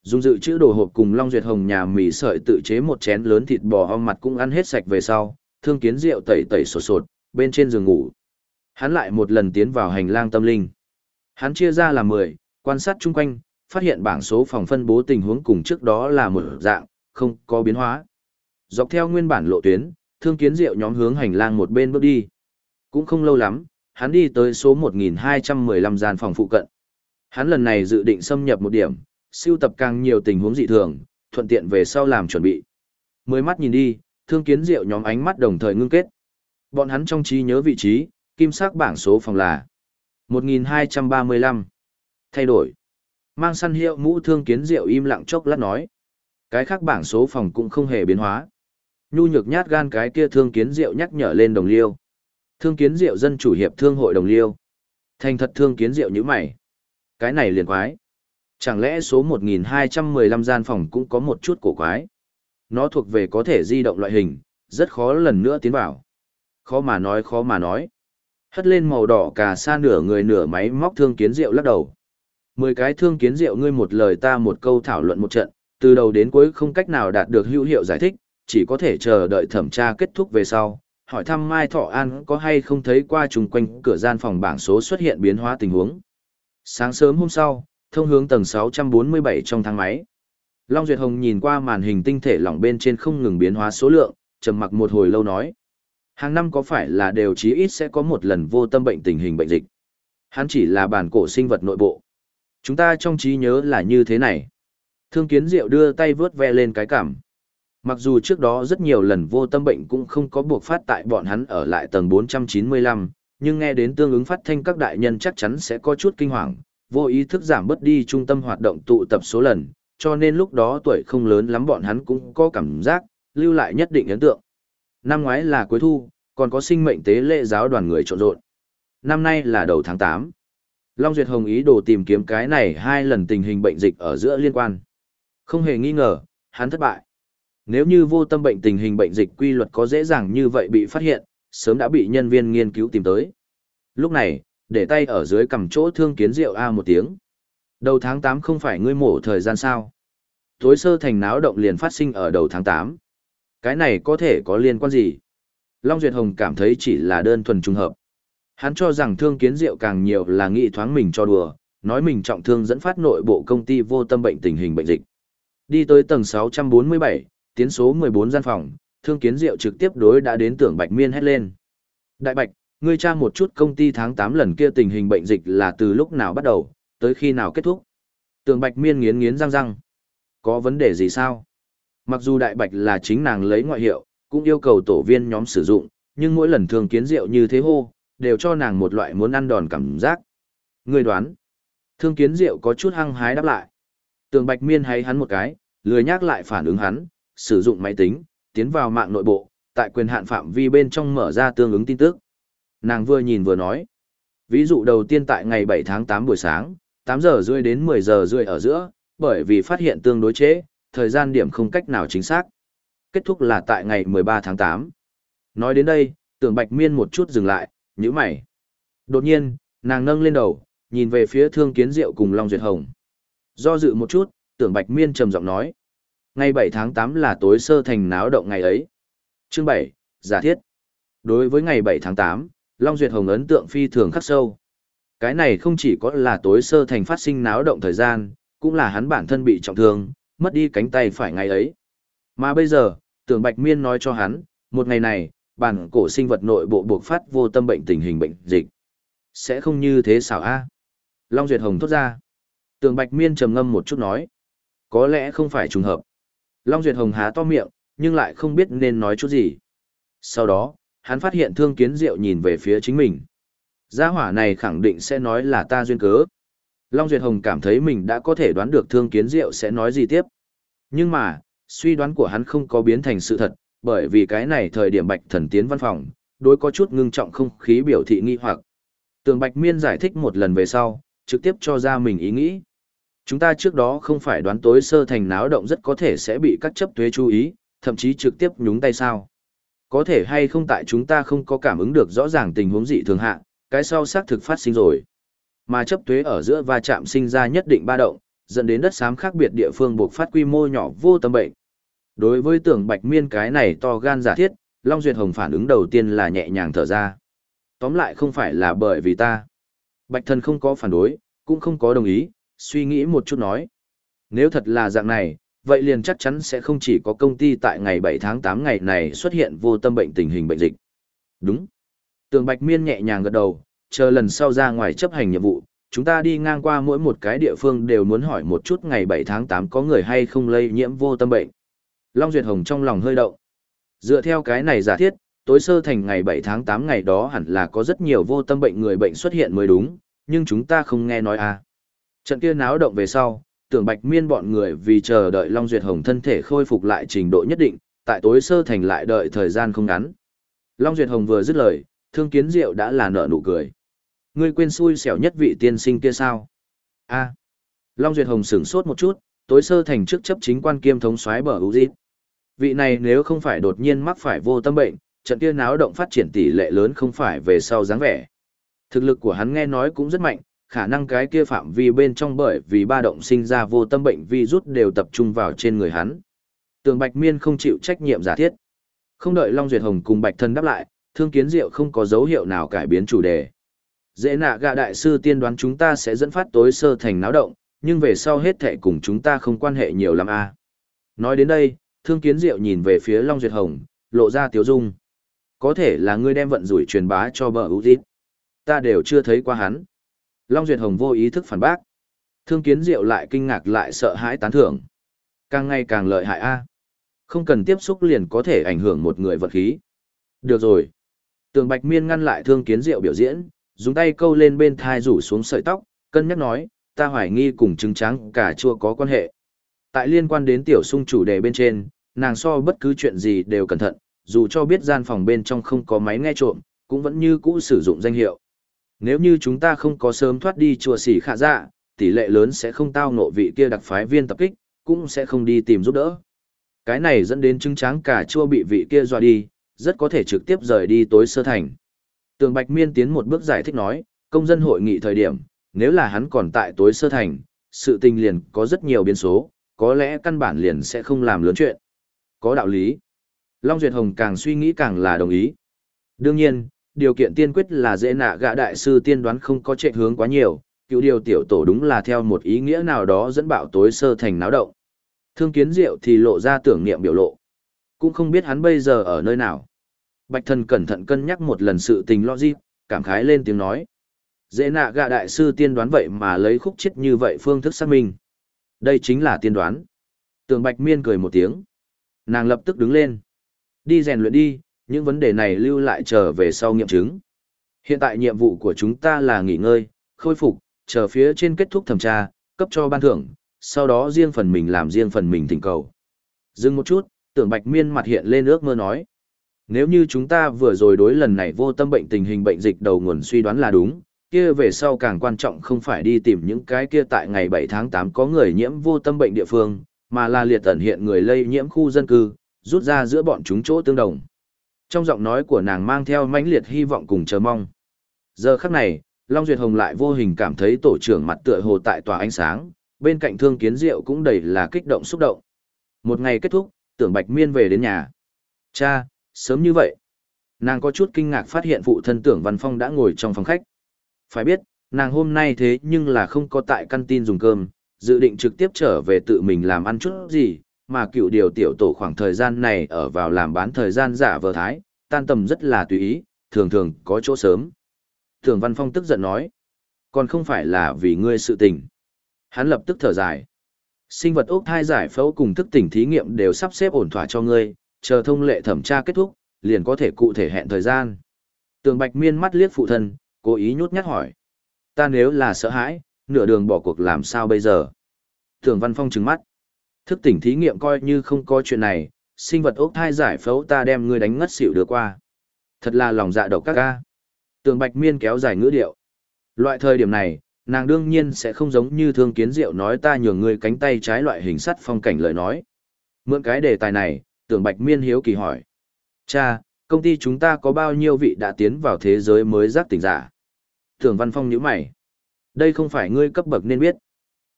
Dùng dự trữ đồ hộp cùng Long Duyệt Hồng nhà mì sợi tự chế một chén lớn thịt bò om mặt cũng ăn hết sạch về sau, thương kiến rượu tẩy tẩy sột sột, bên trên giường ngủ. Hắn lại một lần tiến vào hành lang tâm linh. Hắn chia ra làm 10, quan sát chung quanh, phát hiện bảng số phòng phân bố tình huống cùng trước đó là một dạng, không có biến hóa. Dọc theo nguyên bản lộ tuyến, thương kiến diệu nhóm hướng hành lang một bên bước đi. Cũng không lâu lắm, hắn đi tới số 1215 gian phòng phụ cận. Hắn lần này dự định xâm nhập một điểm, siêu tập càng nhiều tình huống dị thường, thuận tiện về sau làm chuẩn bị. Mới mắt nhìn đi, thương kiến diệu nhóm ánh mắt đồng thời ngưng kết. Bọn hắn trong trí nhớ vị trí, kim sắc bảng số phòng là 1235. Thay đổi. Mang săn hiệu mũ thương kiến diệu im lặng chốc lát nói. Cái khác bảng số phòng cũng không hề biến hóa. Nhu nhược nhát gan cái kia thương kiến diệu nhắc nhở lên đồng liêu. Thương kiến diệu dân chủ hiệp thương hội đồng liêu. Thành thật thương kiến diệu như mày. Cái này liền quái. Chẳng lẽ số 1215 gian phòng cũng có một chút cổ quái? Nó thuộc về có thể di động loại hình, rất khó lần nữa tiến vào. Khó mà nói khó mà nói. Hất lên màu đỏ cà sa nửa người nửa máy móc thương kiến rượu lắc đầu. Mười cái thương kiến rượu ngươi một lời ta một câu thảo luận một trận, từ đầu đến cuối không cách nào đạt được hữu hiệu giải thích, chỉ có thể chờ đợi thẩm tra kết thúc về sau. Hỏi thăm Mai Thọ An có hay không thấy qua chung quanh cửa gian phòng bảng số xuất hiện biến hóa tình huống. Sáng sớm hôm sau, thông hướng tầng 647 trong thang máy. Long Duyệt Hồng nhìn qua màn hình tinh thể lỏng bên trên không ngừng biến hóa số lượng, trầm mặc một hồi lâu nói. Hàng năm có phải là đều chí ít sẽ có một lần vô tâm bệnh tình hình bệnh dịch. Hắn chỉ là bản cổ sinh vật nội bộ. Chúng ta trong trí nhớ là như thế này. Thương kiến diệu đưa tay vướt ve lên cái cảm. Mặc dù trước đó rất nhiều lần vô tâm bệnh cũng không có buộc phát tại bọn hắn ở lại tầng 495, nhưng nghe đến tương ứng phát thanh các đại nhân chắc chắn sẽ có chút kinh hoàng, vô ý thức giảm bớt đi trung tâm hoạt động tụ tập số lần, cho nên lúc đó tuổi không lớn lắm bọn hắn cũng có cảm giác, lưu lại nhất định ấn tượng. Năm ngoái là cuối thu, còn có sinh mệnh tế lễ giáo đoàn người trộn rộn. Năm nay là đầu tháng 8. Long Duyệt Hồng ý đồ tìm kiếm cái này hai lần tình hình bệnh dịch ở giữa liên quan. Không hề nghi ngờ, hắn thất bại. Nếu như vô tâm bệnh tình hình bệnh dịch quy luật có dễ dàng như vậy bị phát hiện, sớm đã bị nhân viên nghiên cứu tìm tới. Lúc này, để tay ở dưới cầm chỗ thương kiến rượu A một tiếng. Đầu tháng 8 không phải ngươi mổ thời gian sao. Tối sơ thành náo động liền phát sinh ở đầu tháng 8. Cái này có thể có liên quan gì? Long Duyệt Hồng cảm thấy chỉ là đơn thuần trùng hợp. Hắn cho rằng thương kiến Diệu càng nhiều là nghĩ thoáng mình cho đùa, nói mình trọng thương dẫn phát nội bộ công ty vô tâm bệnh tình hình bệnh dịch. Đi tới tầng 647, tiến số 14 gian phòng, thương kiến diệu trực tiếp đối đã đến tưởng Bạch Miên hét lên. Đại Bạch, ngươi tra một chút công ty tháng 8 lần kia tình hình bệnh dịch là từ lúc nào bắt đầu, tới khi nào kết thúc. Tưởng Bạch Miên nghiến nghiến răng răng. Có vấn đề gì sao? Mặc dù Đại Bạch là chính nàng lấy ngoại hiệu, cũng yêu cầu tổ viên nhóm sử dụng, nhưng mỗi lần thương kiến diệu như thế hô, đều cho nàng một loại muốn ăn đòn cảm giác. Người đoán. Thương kiến diệu có chút hăng hái đáp lại. Tường Bạch Miên hay hắn một cái, lười nhắc lại phản ứng hắn, sử dụng máy tính, tiến vào mạng nội bộ, tại quyền hạn phạm vi bên trong mở ra tương ứng tin tức. Nàng vừa nhìn vừa nói. Ví dụ đầu tiên tại ngày 7 tháng 8 buổi sáng, 8 giờ rưỡi đến 10 giờ rưỡi ở giữa, bởi vì phát hiện tương đối chế, thời gian điểm không cách nào chính xác. Kết thúc là tại ngày 13 tháng 8. Nói đến đây, tưởng bạch miên một chút dừng lại, nhíu mày. Đột nhiên, nàng nâng lên đầu, nhìn về phía thương kiến diệu cùng Long Duyệt Hồng. Do dự một chút, tưởng bạch miên trầm giọng nói. Ngày 7 tháng 8 là tối sơ thành náo động ngày ấy. Chương 7, giả thiết. Đối với ngày 7 tháng 8, Long Duyệt Hồng ấn tượng phi thường khắc sâu. Cái này không chỉ có là tối sơ thành phát sinh náo động thời gian, cũng là hắn bản thân bị trọng thương, mất đi cánh tay phải ngày ấy. Mà bây giờ, tưởng Bạch Miên nói cho hắn, một ngày này, bản cổ sinh vật nội bộ buộc phát vô tâm bệnh tình hình bệnh dịch. Sẽ không như thế xảo a Long Duyệt Hồng thốt ra. Tưởng Bạch Miên trầm ngâm một chút nói. Có lẽ không phải trùng hợp. Long Duyệt Hồng há to miệng, nhưng lại không biết nên nói chút gì. Sau đó, hắn phát hiện thương kiến diệu nhìn về phía chính mình. Gia hỏa này khẳng định sẽ nói là ta duyên cớ. Long Duyệt Hồng cảm thấy mình đã có thể đoán được thương kiến diệu sẽ nói gì tiếp. Nhưng mà, suy đoán của hắn không có biến thành sự thật, bởi vì cái này thời điểm bạch thần tiến văn phòng, đối có chút ngưng trọng không khí biểu thị nghi hoặc. Tường Bạch Miên giải thích một lần về sau, trực tiếp cho ra mình ý nghĩ. Chúng ta trước đó không phải đoán tối sơ thành náo động rất có thể sẽ bị các chấp thuế chú ý, thậm chí trực tiếp nhúng tay sao. Có thể hay không tại chúng ta không có cảm ứng được rõ ràng tình huống dị thường hạ, cái sau xác thực phát sinh rồi. Mà chấp thuế ở giữa va chạm sinh ra nhất định ba động, dẫn đến đất xám khác biệt địa phương buộc phát quy mô nhỏ vô tâm bệnh. Đối với tưởng bạch miên cái này to gan giả thiết, Long Duyệt Hồng phản ứng đầu tiên là nhẹ nhàng thở ra. Tóm lại không phải là bởi vì ta. Bạch thần không có phản đối, cũng không có đồng ý, suy nghĩ một chút nói. Nếu thật là dạng này, vậy liền chắc chắn sẽ không chỉ có công ty tại ngày 7 tháng 8 ngày này xuất hiện vô tâm bệnh tình hình bệnh dịch. Đúng. Tường Bạch Miên nhẹ nhàng gật đầu, chờ lần sau ra ngoài chấp hành nhiệm vụ, chúng ta đi ngang qua mỗi một cái địa phương đều muốn hỏi một chút ngày 7 tháng 8 có người hay không lây nhiễm vô tâm bệnh. Long Duyệt Hồng trong lòng hơi động. Dựa theo cái này giả thiết, tối sơ thành ngày 7 tháng 8 ngày đó hẳn là có rất nhiều vô tâm bệnh người bệnh xuất hiện mới đúng, nhưng chúng ta không nghe nói à. Trận kia náo động về sau, tưởng bạch miên bọn người vì chờ đợi Long Duyệt Hồng thân thể khôi phục lại trình độ nhất định, tại tối sơ thành lại đợi thời gian không ngắn. Long Duyệt Hồng vừa dứt lời, thương kiến diệu đã là nở nụ cười. Ngươi quên xui xẻo nhất vị tiên sinh kia sao? a Long Duyệt Hồng sửng sốt một chút, tối sơ thành trước chấp chính quan kiêm thống soái bờ hữu dít. Vị này nếu không phải đột nhiên mắc phải vô tâm bệnh, trận kia náo động phát triển tỷ lệ lớn không phải về sau dáng vẻ. Thực lực của hắn nghe nói cũng rất mạnh, khả năng cái kia phạm vi bên trong bởi vì ba động sinh ra vô tâm bệnh virus đều tập trung vào trên người hắn. Tường Bạch Miên không chịu trách nhiệm giả thiết. Không đợi Long Duyệt Hồng cùng Bạch Thần đáp lại, Thương Kiến Diệu không có dấu hiệu nào cải biến chủ đề. Dễ nạ gạ đại sư tiên đoán chúng ta sẽ dẫn phát tối sơ thành náo động, nhưng về sau hết thệ cùng chúng ta không quan hệ nhiều lắm a. À. Nói đến đây, Thương Kiến Diệu nhìn về phía Long Duyệt Hồng, lộ ra tiếu dung. Có thể là ngươi đem vận rủi truyền bá cho bờ ưu dít. Ta đều chưa thấy qua hắn. Long Duyệt Hồng vô ý thức phản bác. Thương Kiến Diệu lại kinh ngạc lại sợ hãi tán thưởng. Càng ngày càng lợi hại a. Không cần tiếp xúc liền có thể ảnh hưởng một người vật khí. Được rồi. Tường Bạch Miên ngăn lại Thương Kiến Diệu biểu diễn, dùng tay câu lên bên thai rủ xuống sợi tóc, cân nhắc nói, ta hoài nghi cùng trứng trắng cả chua có quan hệ. Tại liên quan đến tiểu sung chủ đề bên trên, nàng so bất cứ chuyện gì đều cẩn thận, dù cho biết gian phòng bên trong không có máy nghe trộm, cũng vẫn như cũ sử dụng danh hiệu. Nếu như chúng ta không có sớm thoát đi chùa xỉ khả dạ, tỷ lệ lớn sẽ không tao ngộ vị kia đặc phái viên tập kích, cũng sẽ không đi tìm giúp đỡ. Cái này dẫn đến chứng tráng cả chua bị vị kia dọa đi, rất có thể trực tiếp rời đi tối sơ thành. Tường Bạch Miên tiến một bước giải thích nói, công dân hội nghị thời điểm, nếu là hắn còn tại tối sơ thành, sự tình liền có rất nhiều biến số, có lẽ căn bản liền sẽ không làm lớn chuyện. Có đạo lý. Long Duyệt Hồng càng suy nghĩ càng là đồng ý. Đương nhiên, điều kiện tiên quyết là dễ nạ gã đại sư tiên đoán không có trệ hướng quá nhiều, cựu điều tiểu tổ đúng là theo một ý nghĩa nào đó dẫn bạo tối sơ thành náo động. Thương kiến diệu thì lộ ra tưởng niệm biểu lộ. Cũng không biết hắn bây giờ ở nơi nào. Bạch thần cẩn thận cân nhắc một lần sự tình logic, cảm khái lên tiếng nói. Dễ nạ gạ đại sư tiên đoán vậy mà lấy khúc chết như vậy phương thức xác minh. Đây chính là tiên đoán. Tường bạch miên cười một tiếng. Nàng lập tức đứng lên. Đi rèn luyện đi, những vấn đề này lưu lại trở về sau nghiệm chứng. Hiện tại nhiệm vụ của chúng ta là nghỉ ngơi, khôi phục, chờ phía trên kết thúc thẩm tra, cấp cho ban thưởng, sau đó riêng phần mình làm riêng phần mình thỉnh cầu. Dừng một chút, tưởng bạch miên mặt hiện lên ước mơ nói. Nếu như chúng ta vừa rồi đối lần này vô tâm bệnh tình hình bệnh dịch đầu nguồn suy đoán là đúng, kia về sau càng quan trọng không phải đi tìm những cái kia tại ngày 7 tháng 8 có người nhiễm vô tâm bệnh địa phương, mà là liệt tẩn hiện người lây nhiễm khu dân cư, rút ra giữa bọn chúng chỗ tương đồng. Trong giọng nói của nàng mang theo mãnh liệt hy vọng cùng chờ mong. Giờ khắc này, Long Duyệt Hồng lại vô hình cảm thấy tổ trưởng mặt tựa hồ tại tòa ánh sáng, bên cạnh thương kiến diệu cũng đầy là kích động xúc động. Một ngày kết thúc, tưởng Bạch Miên về đến nhà. Cha, sớm như vậy. Nàng có chút kinh ngạc phát hiện phụ thân tưởng Văn Phong đã ngồi trong phòng khách. Phải biết, nàng hôm nay thế nhưng là không có tại căn tin dùng cơm, dự định trực tiếp trở về tự mình làm ăn chút gì, mà cựu điều tiểu tổ khoảng thời gian này ở vào làm bán thời gian giả vờ thái, tan tầm rất là tùy ý, thường thường có chỗ sớm. Tưởng Văn Phong tức giận nói, còn không phải là vì ngươi sự tình. Hắn lập tức thở dài. Sinh vật ốc thai giải phẫu cùng thức tỉnh thí nghiệm đều sắp xếp ổn thỏa cho ngươi, chờ thông lệ thẩm tra kết thúc, liền có thể cụ thể hẹn thời gian. Tường Bạch Miên mắt liếc phụ thân, cố ý nhút nhát hỏi. Ta nếu là sợ hãi, nửa đường bỏ cuộc làm sao bây giờ? Tường Văn Phong trừng mắt. Thức tỉnh thí nghiệm coi như không có chuyện này, sinh vật ốc thai giải phẫu ta đem ngươi đánh ngất xỉu đưa qua. Thật là lòng dạ độc các ca. Tường Bạch Miên kéo dài ngữ điệu. Loại thời điểm này, nàng đương nhiên sẽ không giống như thương kiến diệu nói ta nhường ngươi cánh tay trái loại hình sắt phong cảnh lời nói. Mượn cái đề tài này, tưởng Bạch Miên hiếu kỳ hỏi. Cha, công ty chúng ta có bao nhiêu vị đã tiến vào thế giới mới giác tỉnh giả? Tưởng Văn Phong nhíu mày. Đây không phải ngươi cấp bậc nên biết.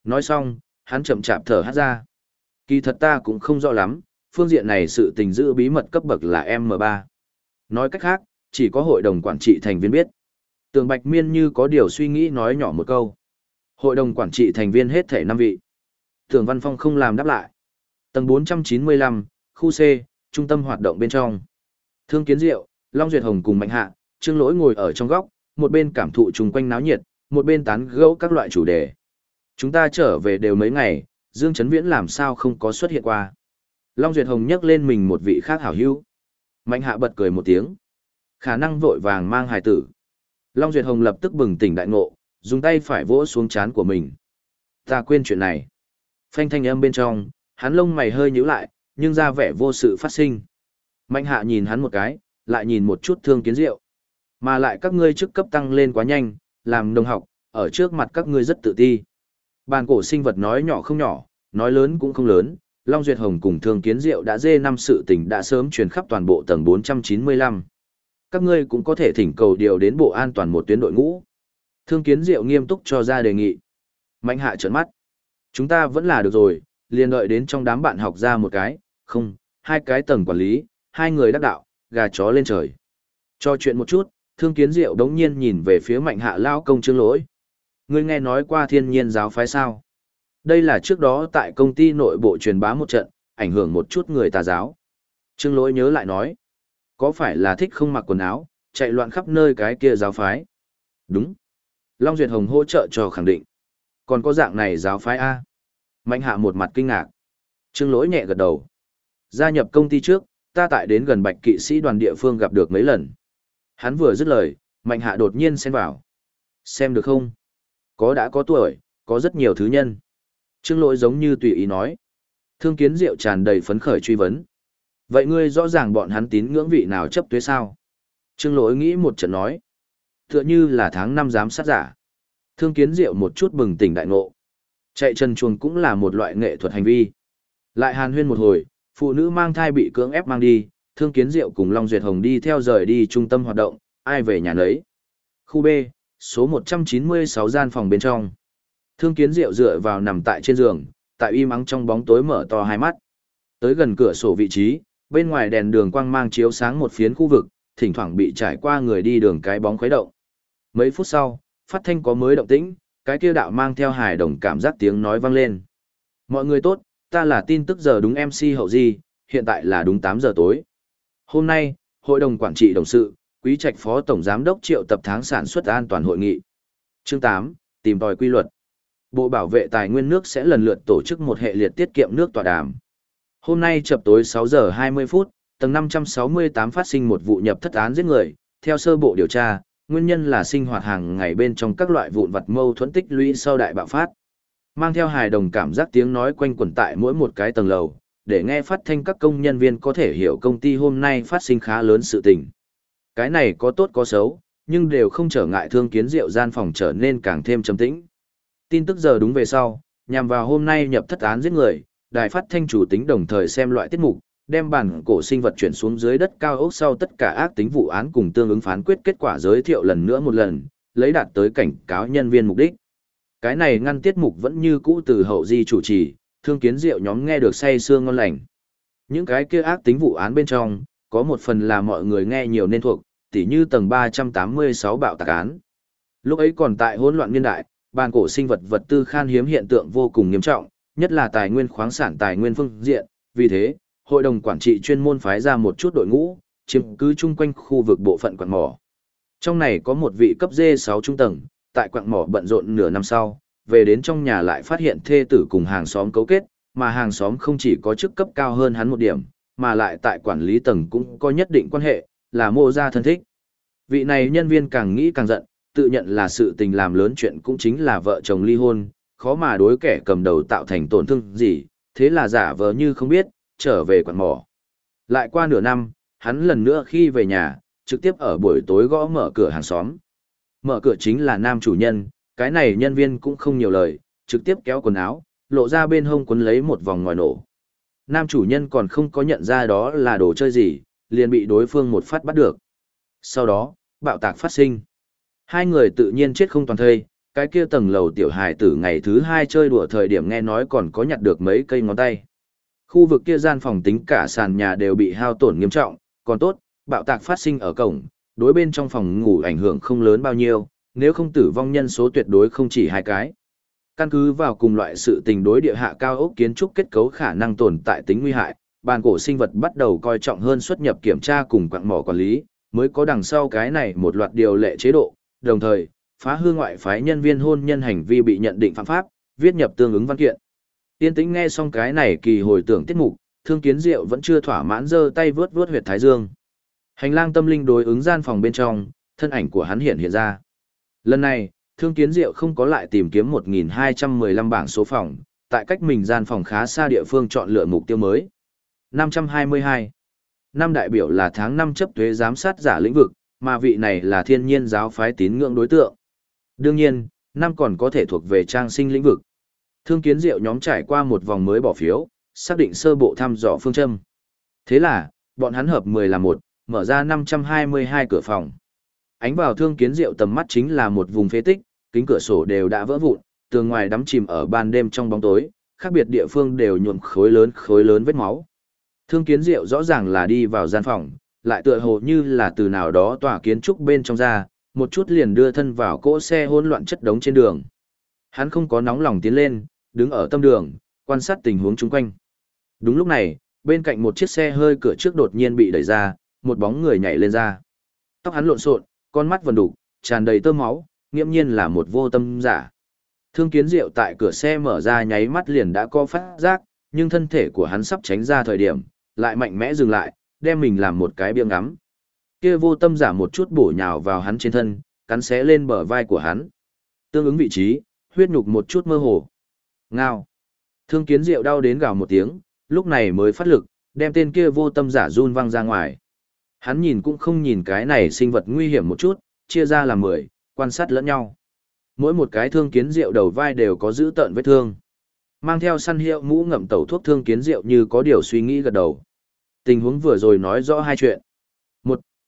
Nói xong, hắn chậm chạp thở hát ra. Kỳ thật ta cũng không rõ lắm, phương diện này sự tình giữ bí mật cấp bậc là M3. Nói cách khác, chỉ có hội đồng quản trị thành viên biết. Tường Bạch Miên như có điều suy nghĩ nói nhỏ một câu. Hội đồng quản trị thành viên hết thể 5 vị. Tường Văn Phong không làm đáp lại. Tầng 495, khu C, trung tâm hoạt động bên trong. Thương Kiến Diệu, Long Duyệt Hồng cùng Mạnh Hạ, Trương Lỗi ngồi ở trong góc, một bên cảm thụ chung quanh náo nhiệt, một bên tán gẫu các loại chủ đề. Chúng ta trở về đều mấy ngày, Dương Trấn Viễn làm sao không có xuất hiện qua. Long Duyệt Hồng nhắc lên mình một vị khác hảo hữu. Mạnh Hạ bật cười một tiếng. Khả năng vội vàng mang hài tử. Long Duyệt Hồng lập tức bừng tỉnh đại ngộ, dùng tay phải vỗ xuống chán của mình. Ta quên chuyện này. Phanh thanh âm bên trong, hắn lông mày hơi nhíu lại, nhưng ra vẻ vô sự phát sinh. Mạnh hạ nhìn hắn một cái, lại nhìn một chút thương kiến diệu. Mà lại các ngươi chức cấp tăng lên quá nhanh, làm đồng học, ở trước mặt các ngươi rất tự ti. Bàn cổ sinh vật nói nhỏ không nhỏ, nói lớn cũng không lớn, Long Duyệt Hồng cùng Thương Kiến Diệu đã dê năm sự tình đã sớm truyền khắp toàn bộ tầng 495. Các ngươi cũng có thể thỉnh cầu điều đến bộ an toàn một tuyến đội ngũ. Thương Kiến Diệu nghiêm túc cho ra đề nghị. Mạnh hạ trợn mắt. Chúng ta vẫn là được rồi, liền đợi đến trong đám bạn học ra một cái, không, hai cái tầng quản lý, hai người đắc đạo, gà chó lên trời. Cho chuyện một chút, thương kiến diệu đống nhiên nhìn về phía mạnh hạ lao công trương lỗi. Ngươi nghe nói qua thiên nhiên giáo phái sao? Đây là trước đó tại công ty nội bộ truyền bá một trận, ảnh hưởng một chút người tà giáo. Trương lỗi nhớ lại nói, có phải là thích không mặc quần áo, chạy loạn khắp nơi cái kia giáo phái? Đúng. Long Duyệt Hồng hỗ trợ cho khẳng định. Còn có dạng này giáo phái A. Mạnh hạ một mặt kinh ngạc. Trương lỗi nhẹ gật đầu. Gia nhập công ty trước, ta tại đến gần bạch kỵ sĩ đoàn địa phương gặp được mấy lần. Hắn vừa dứt lời, mạnh hạ đột nhiên xen vào. Xem được không? Có đã có tuổi, có rất nhiều thứ nhân. Trương lỗi giống như tùy ý nói. Thương kiến diệu tràn đầy phấn khởi truy vấn. Vậy ngươi rõ ràng bọn hắn tín ngưỡng vị nào chấp tuế sao? Trương lỗi nghĩ một trận nói. Tựa như là tháng năm giám sát giả. Thương kiến diệu một chút bừng tỉnh đại ngộ. Chạy chân chuồng cũng là một loại nghệ thuật hành vi. Lại hàn huyên một hồi, phụ nữ mang thai bị cưỡng ép mang đi, thương kiến diệu cùng Long Duyệt Hồng đi theo rời đi trung tâm hoạt động, ai về nhà nấy. Khu B, số 196 gian phòng bên trong. Thương kiến diệu dựa vào nằm tại trên giường, tại im ắng trong bóng tối mở to hai mắt. Tới gần cửa sổ vị trí, bên ngoài đèn đường quang mang chiếu sáng một phiến khu vực, thỉnh thoảng bị trải qua người đi đường cái bóng khuấy động. Mấy phút sau, phát thanh có mới động tĩnh, cái kia đạo mang theo hài đồng cảm giác tiếng nói vang lên. Mọi người tốt, ta là tin tức giờ đúng MC hậu di, hiện tại là đúng 8 giờ tối. Hôm nay, Hội đồng Quản trị Đồng sự, Quý Trạch Phó Tổng Giám đốc triệu tập tháng sản xuất an toàn hội nghị. Chương 8, tìm tòi quy luật. Bộ Bảo vệ Tài nguyên nước sẽ lần lượt tổ chức một hệ liệt tiết kiệm nước tọa đàm. Hôm nay chập tối 6 giờ 20 phút, tầng 568 phát sinh một vụ nhập thất án giết người, theo sơ bộ điều tra, nguyên nhân là sinh hoạt hàng ngày bên trong các loại vụn vặt mâu thuẫn tích lũy sau đại bạo phát. Mang theo hài đồng cảm giác tiếng nói quanh quẩn tại mỗi một cái tầng lầu, để nghe phát thanh các công nhân viên có thể hiểu công ty hôm nay phát sinh khá lớn sự tình. Cái này có tốt có xấu, nhưng đều không trở ngại thương kiến rượu gian phòng trở nên càng thêm trầm tĩnh. Tin tức giờ đúng về sau, nhằm vào hôm nay nhập thất án giết người, đài phát thanh chủ tính đồng thời xem loại tiết mục, đem bản cổ sinh vật chuyển xuống dưới đất cao ốc sau tất cả ác tính vụ án cùng tương ứng phán quyết kết quả giới thiệu lần nữa một lần, lấy đạt tới cảnh cáo nhân viên mục đích. Cái này ngăn tiết mục vẫn như cũ từ hậu di chủ trì, thương kiến rượu nhóm nghe được say sương ngon lành. Những cái kia ác tính vụ án bên trong, có một phần là mọi người nghe nhiều nên thuộc, tỉ như tầng 386 bạo tạc án. Lúc ấy còn tại hỗn loạn niên đại, bàn cổ sinh vật vật tư khan hiếm hiện tượng vô cùng nghiêm trọng, nhất là tài nguyên khoáng sản tài nguyên phương diện, vì thế, hội đồng quản trị chuyên môn phái ra một chút đội ngũ, chiếm cứ chung quanh khu vực bộ phận quặng mỏ. Trong này có một vị cấp D6 trung tầng, tại quặng mỏ bận rộn nửa năm sau, về đến trong nhà lại phát hiện thê tử cùng hàng xóm cấu kết, mà hàng xóm không chỉ có chức cấp cao hơn hắn một điểm, mà lại tại quản lý tầng cũng có nhất định quan hệ, là mô gia thân thích. Vị này nhân viên càng nghĩ càng giận, tự nhận là sự tình làm lớn chuyện cũng chính là vợ chồng ly hôn, khó mà đối kẻ cầm đầu tạo thành tổn thương gì, thế là giả vờ như không biết, trở về quán mỏ. Lại qua nửa năm, hắn lần nữa khi về nhà, trực tiếp ở buổi tối gõ mở cửa hàng xóm. Mở cửa chính là nam chủ nhân, cái này nhân viên cũng không nhiều lời, trực tiếp kéo quần áo, lộ ra bên hông quấn lấy một vòng ngòi nổ. Nam chủ nhân còn không có nhận ra đó là đồ chơi gì, liền bị đối phương một phát bắt được. Sau đó, bạo tạc phát sinh. Hai người tự nhiên chết không toàn thây, cái kia tầng lầu tiểu hài tử ngày thứ hai chơi đùa thời điểm nghe nói còn có nhặt được mấy cây ngón tay. Khu vực kia gian phòng tính cả sàn nhà đều bị hao tổn nghiêm trọng, còn tốt, bạo tạc phát sinh ở cổng, đối bên trong phòng ngủ ảnh hưởng không lớn bao nhiêu, nếu không tử vong nhân số tuyệt đối không chỉ hai cái. Căn cứ vào cùng loại sự tình đối địa hạ cao ốc kiến trúc kết cấu khả năng tồn tại tính nguy hại, bàn cổ sinh vật bắt đầu coi trọng hơn xuất nhập kiểm tra cùng quặng mỏ quản lý, mới có đằng sau cái này một loạt điều lệ chế độ, đồng thời, phá hư ngoại phái nhân viên hôn nhân hành vi bị nhận định phạm pháp, viết nhập tương ứng văn kiện. Tiên tĩnh nghe xong cái này kỳ hồi tưởng tiết mục, thương kiến diệu vẫn chưa thỏa mãn giơ tay vướt vướt huyệt thái dương. Hành lang tâm linh đối ứng gian phòng bên trong, thân ảnh của hắn hiện hiện ra. Lần này, thương kiến diệu không có lại tìm kiếm 1.215 bảng số phòng, tại cách mình gian phòng khá xa địa phương chọn lựa mục tiêu mới. 522. Năm đại biểu là tháng 5 chấp thuế giám sát giả lĩnh vực, mà vị này là thiên nhiên giáo phái tín ngưỡng đối tượng. Đương nhiên, năm còn có thể thuộc về trang sinh lĩnh vực. Thương kiến diệu nhóm trải qua một vòng mới bỏ phiếu, xác định sơ bộ thăm dò phương châm. Thế là, bọn hắn hợp 10 là một, mở ra 522 cửa phòng. Ánh vào thương kiến diệu tầm mắt chính là một vùng phế tích, kính cửa sổ đều đã vỡ vụn, tường ngoài đắm chìm ở ban đêm trong bóng tối, khác biệt địa phương đều nhuộm khối lớn khối lớn vết máu. Thương kiến diệu rõ ràng là đi vào gian phòng, lại tựa hồ như là từ nào đó tỏa kiến trúc bên trong ra, một chút liền đưa thân vào cỗ xe hỗn loạn chất đống trên đường. Hắn không có nóng lòng tiến lên, đứng ở tâm đường, quan sát tình huống chung quanh. Đúng lúc này, bên cạnh một chiếc xe hơi cửa trước đột nhiên bị đẩy ra, một bóng người nhảy lên ra. Tóc hắn lộn xộn, con mắt vần đục, tràn đầy tơ máu, nghiễm nhiên là một vô tâm giả. Thương kiến diệu tại cửa xe mở ra nháy mắt liền đã có phát giác, nhưng thân thể của hắn sắp tránh ra thời điểm, lại mạnh mẽ dừng lại, đem mình làm một cái biêng ngắm. Kia vô tâm giả một chút bổ nhào vào hắn trên thân, cắn xé lên bờ vai của hắn. Tương ứng vị trí, huyết nhục một chút mơ hồ. Ngao. Thương kiến diệu đau đến gào một tiếng, lúc này mới phát lực, đem tên kia vô tâm giả run văng ra ngoài. Hắn nhìn cũng không nhìn cái này sinh vật nguy hiểm một chút, chia ra làm mười, quan sát lẫn nhau. Mỗi một cái thương kiến rượu đầu vai đều có giữ tợn vết thương. Mang theo săn hiệu mũ ngậm tẩu thuốc thương kiến rượu như có điều suy nghĩ gật đầu. Tình huống vừa rồi nói rõ hai chuyện.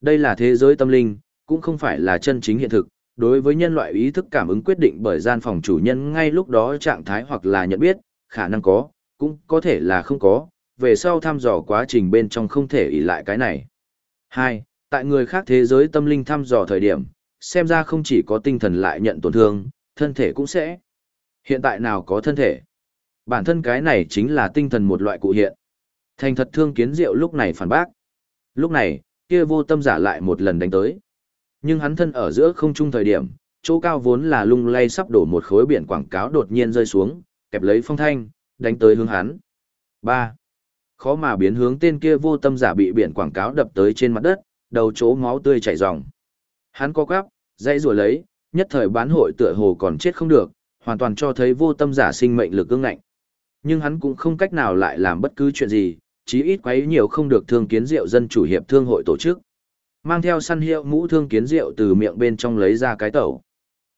Đây là thế giới tâm linh, cũng không phải là chân chính hiện thực. Đối với nhân loại ý thức cảm ứng quyết định bởi gian phòng chủ nhân ngay lúc đó trạng thái hoặc là nhận biết, khả năng có, cũng có thể là không có, về sau thăm dò quá trình bên trong không thể ỷ lại cái này. Hai, tại người khác thế giới tâm linh thăm dò thời điểm, xem ra không chỉ có tinh thần lại nhận tổn thương, thân thể cũng sẽ. Hiện tại nào có thân thể? Bản thân cái này chính là tinh thần một loại cụ hiện. Thành thật thương kiến diệu lúc này phản bác. Lúc này, kia vô tâm giả lại một lần đánh tới. Nhưng hắn thân ở giữa không trung thời điểm, chỗ cao vốn là lung lay sắp đổ một khối biển quảng cáo đột nhiên rơi xuống, kẹp lấy phong thanh, đánh tới hướng hắn. 3. Khó mà biến hướng tên kia vô tâm giả bị biển quảng cáo đập tới trên mặt đất, đầu chỗ máu tươi chảy ròng. Hắn co quắp, dãy rùa lấy, nhất thời bán hội tựa hồ còn chết không được, hoàn toàn cho thấy vô tâm giả sinh mệnh lực ương ngạnh. Nhưng hắn cũng không cách nào lại làm bất cứ chuyện gì, chí ít quấy nhiều không được thương kiến rượu dân chủ hiệp thương hội tổ chức. Mang theo săn hiệu mũ thương kiến rượu từ miệng bên trong lấy ra cái tẩu.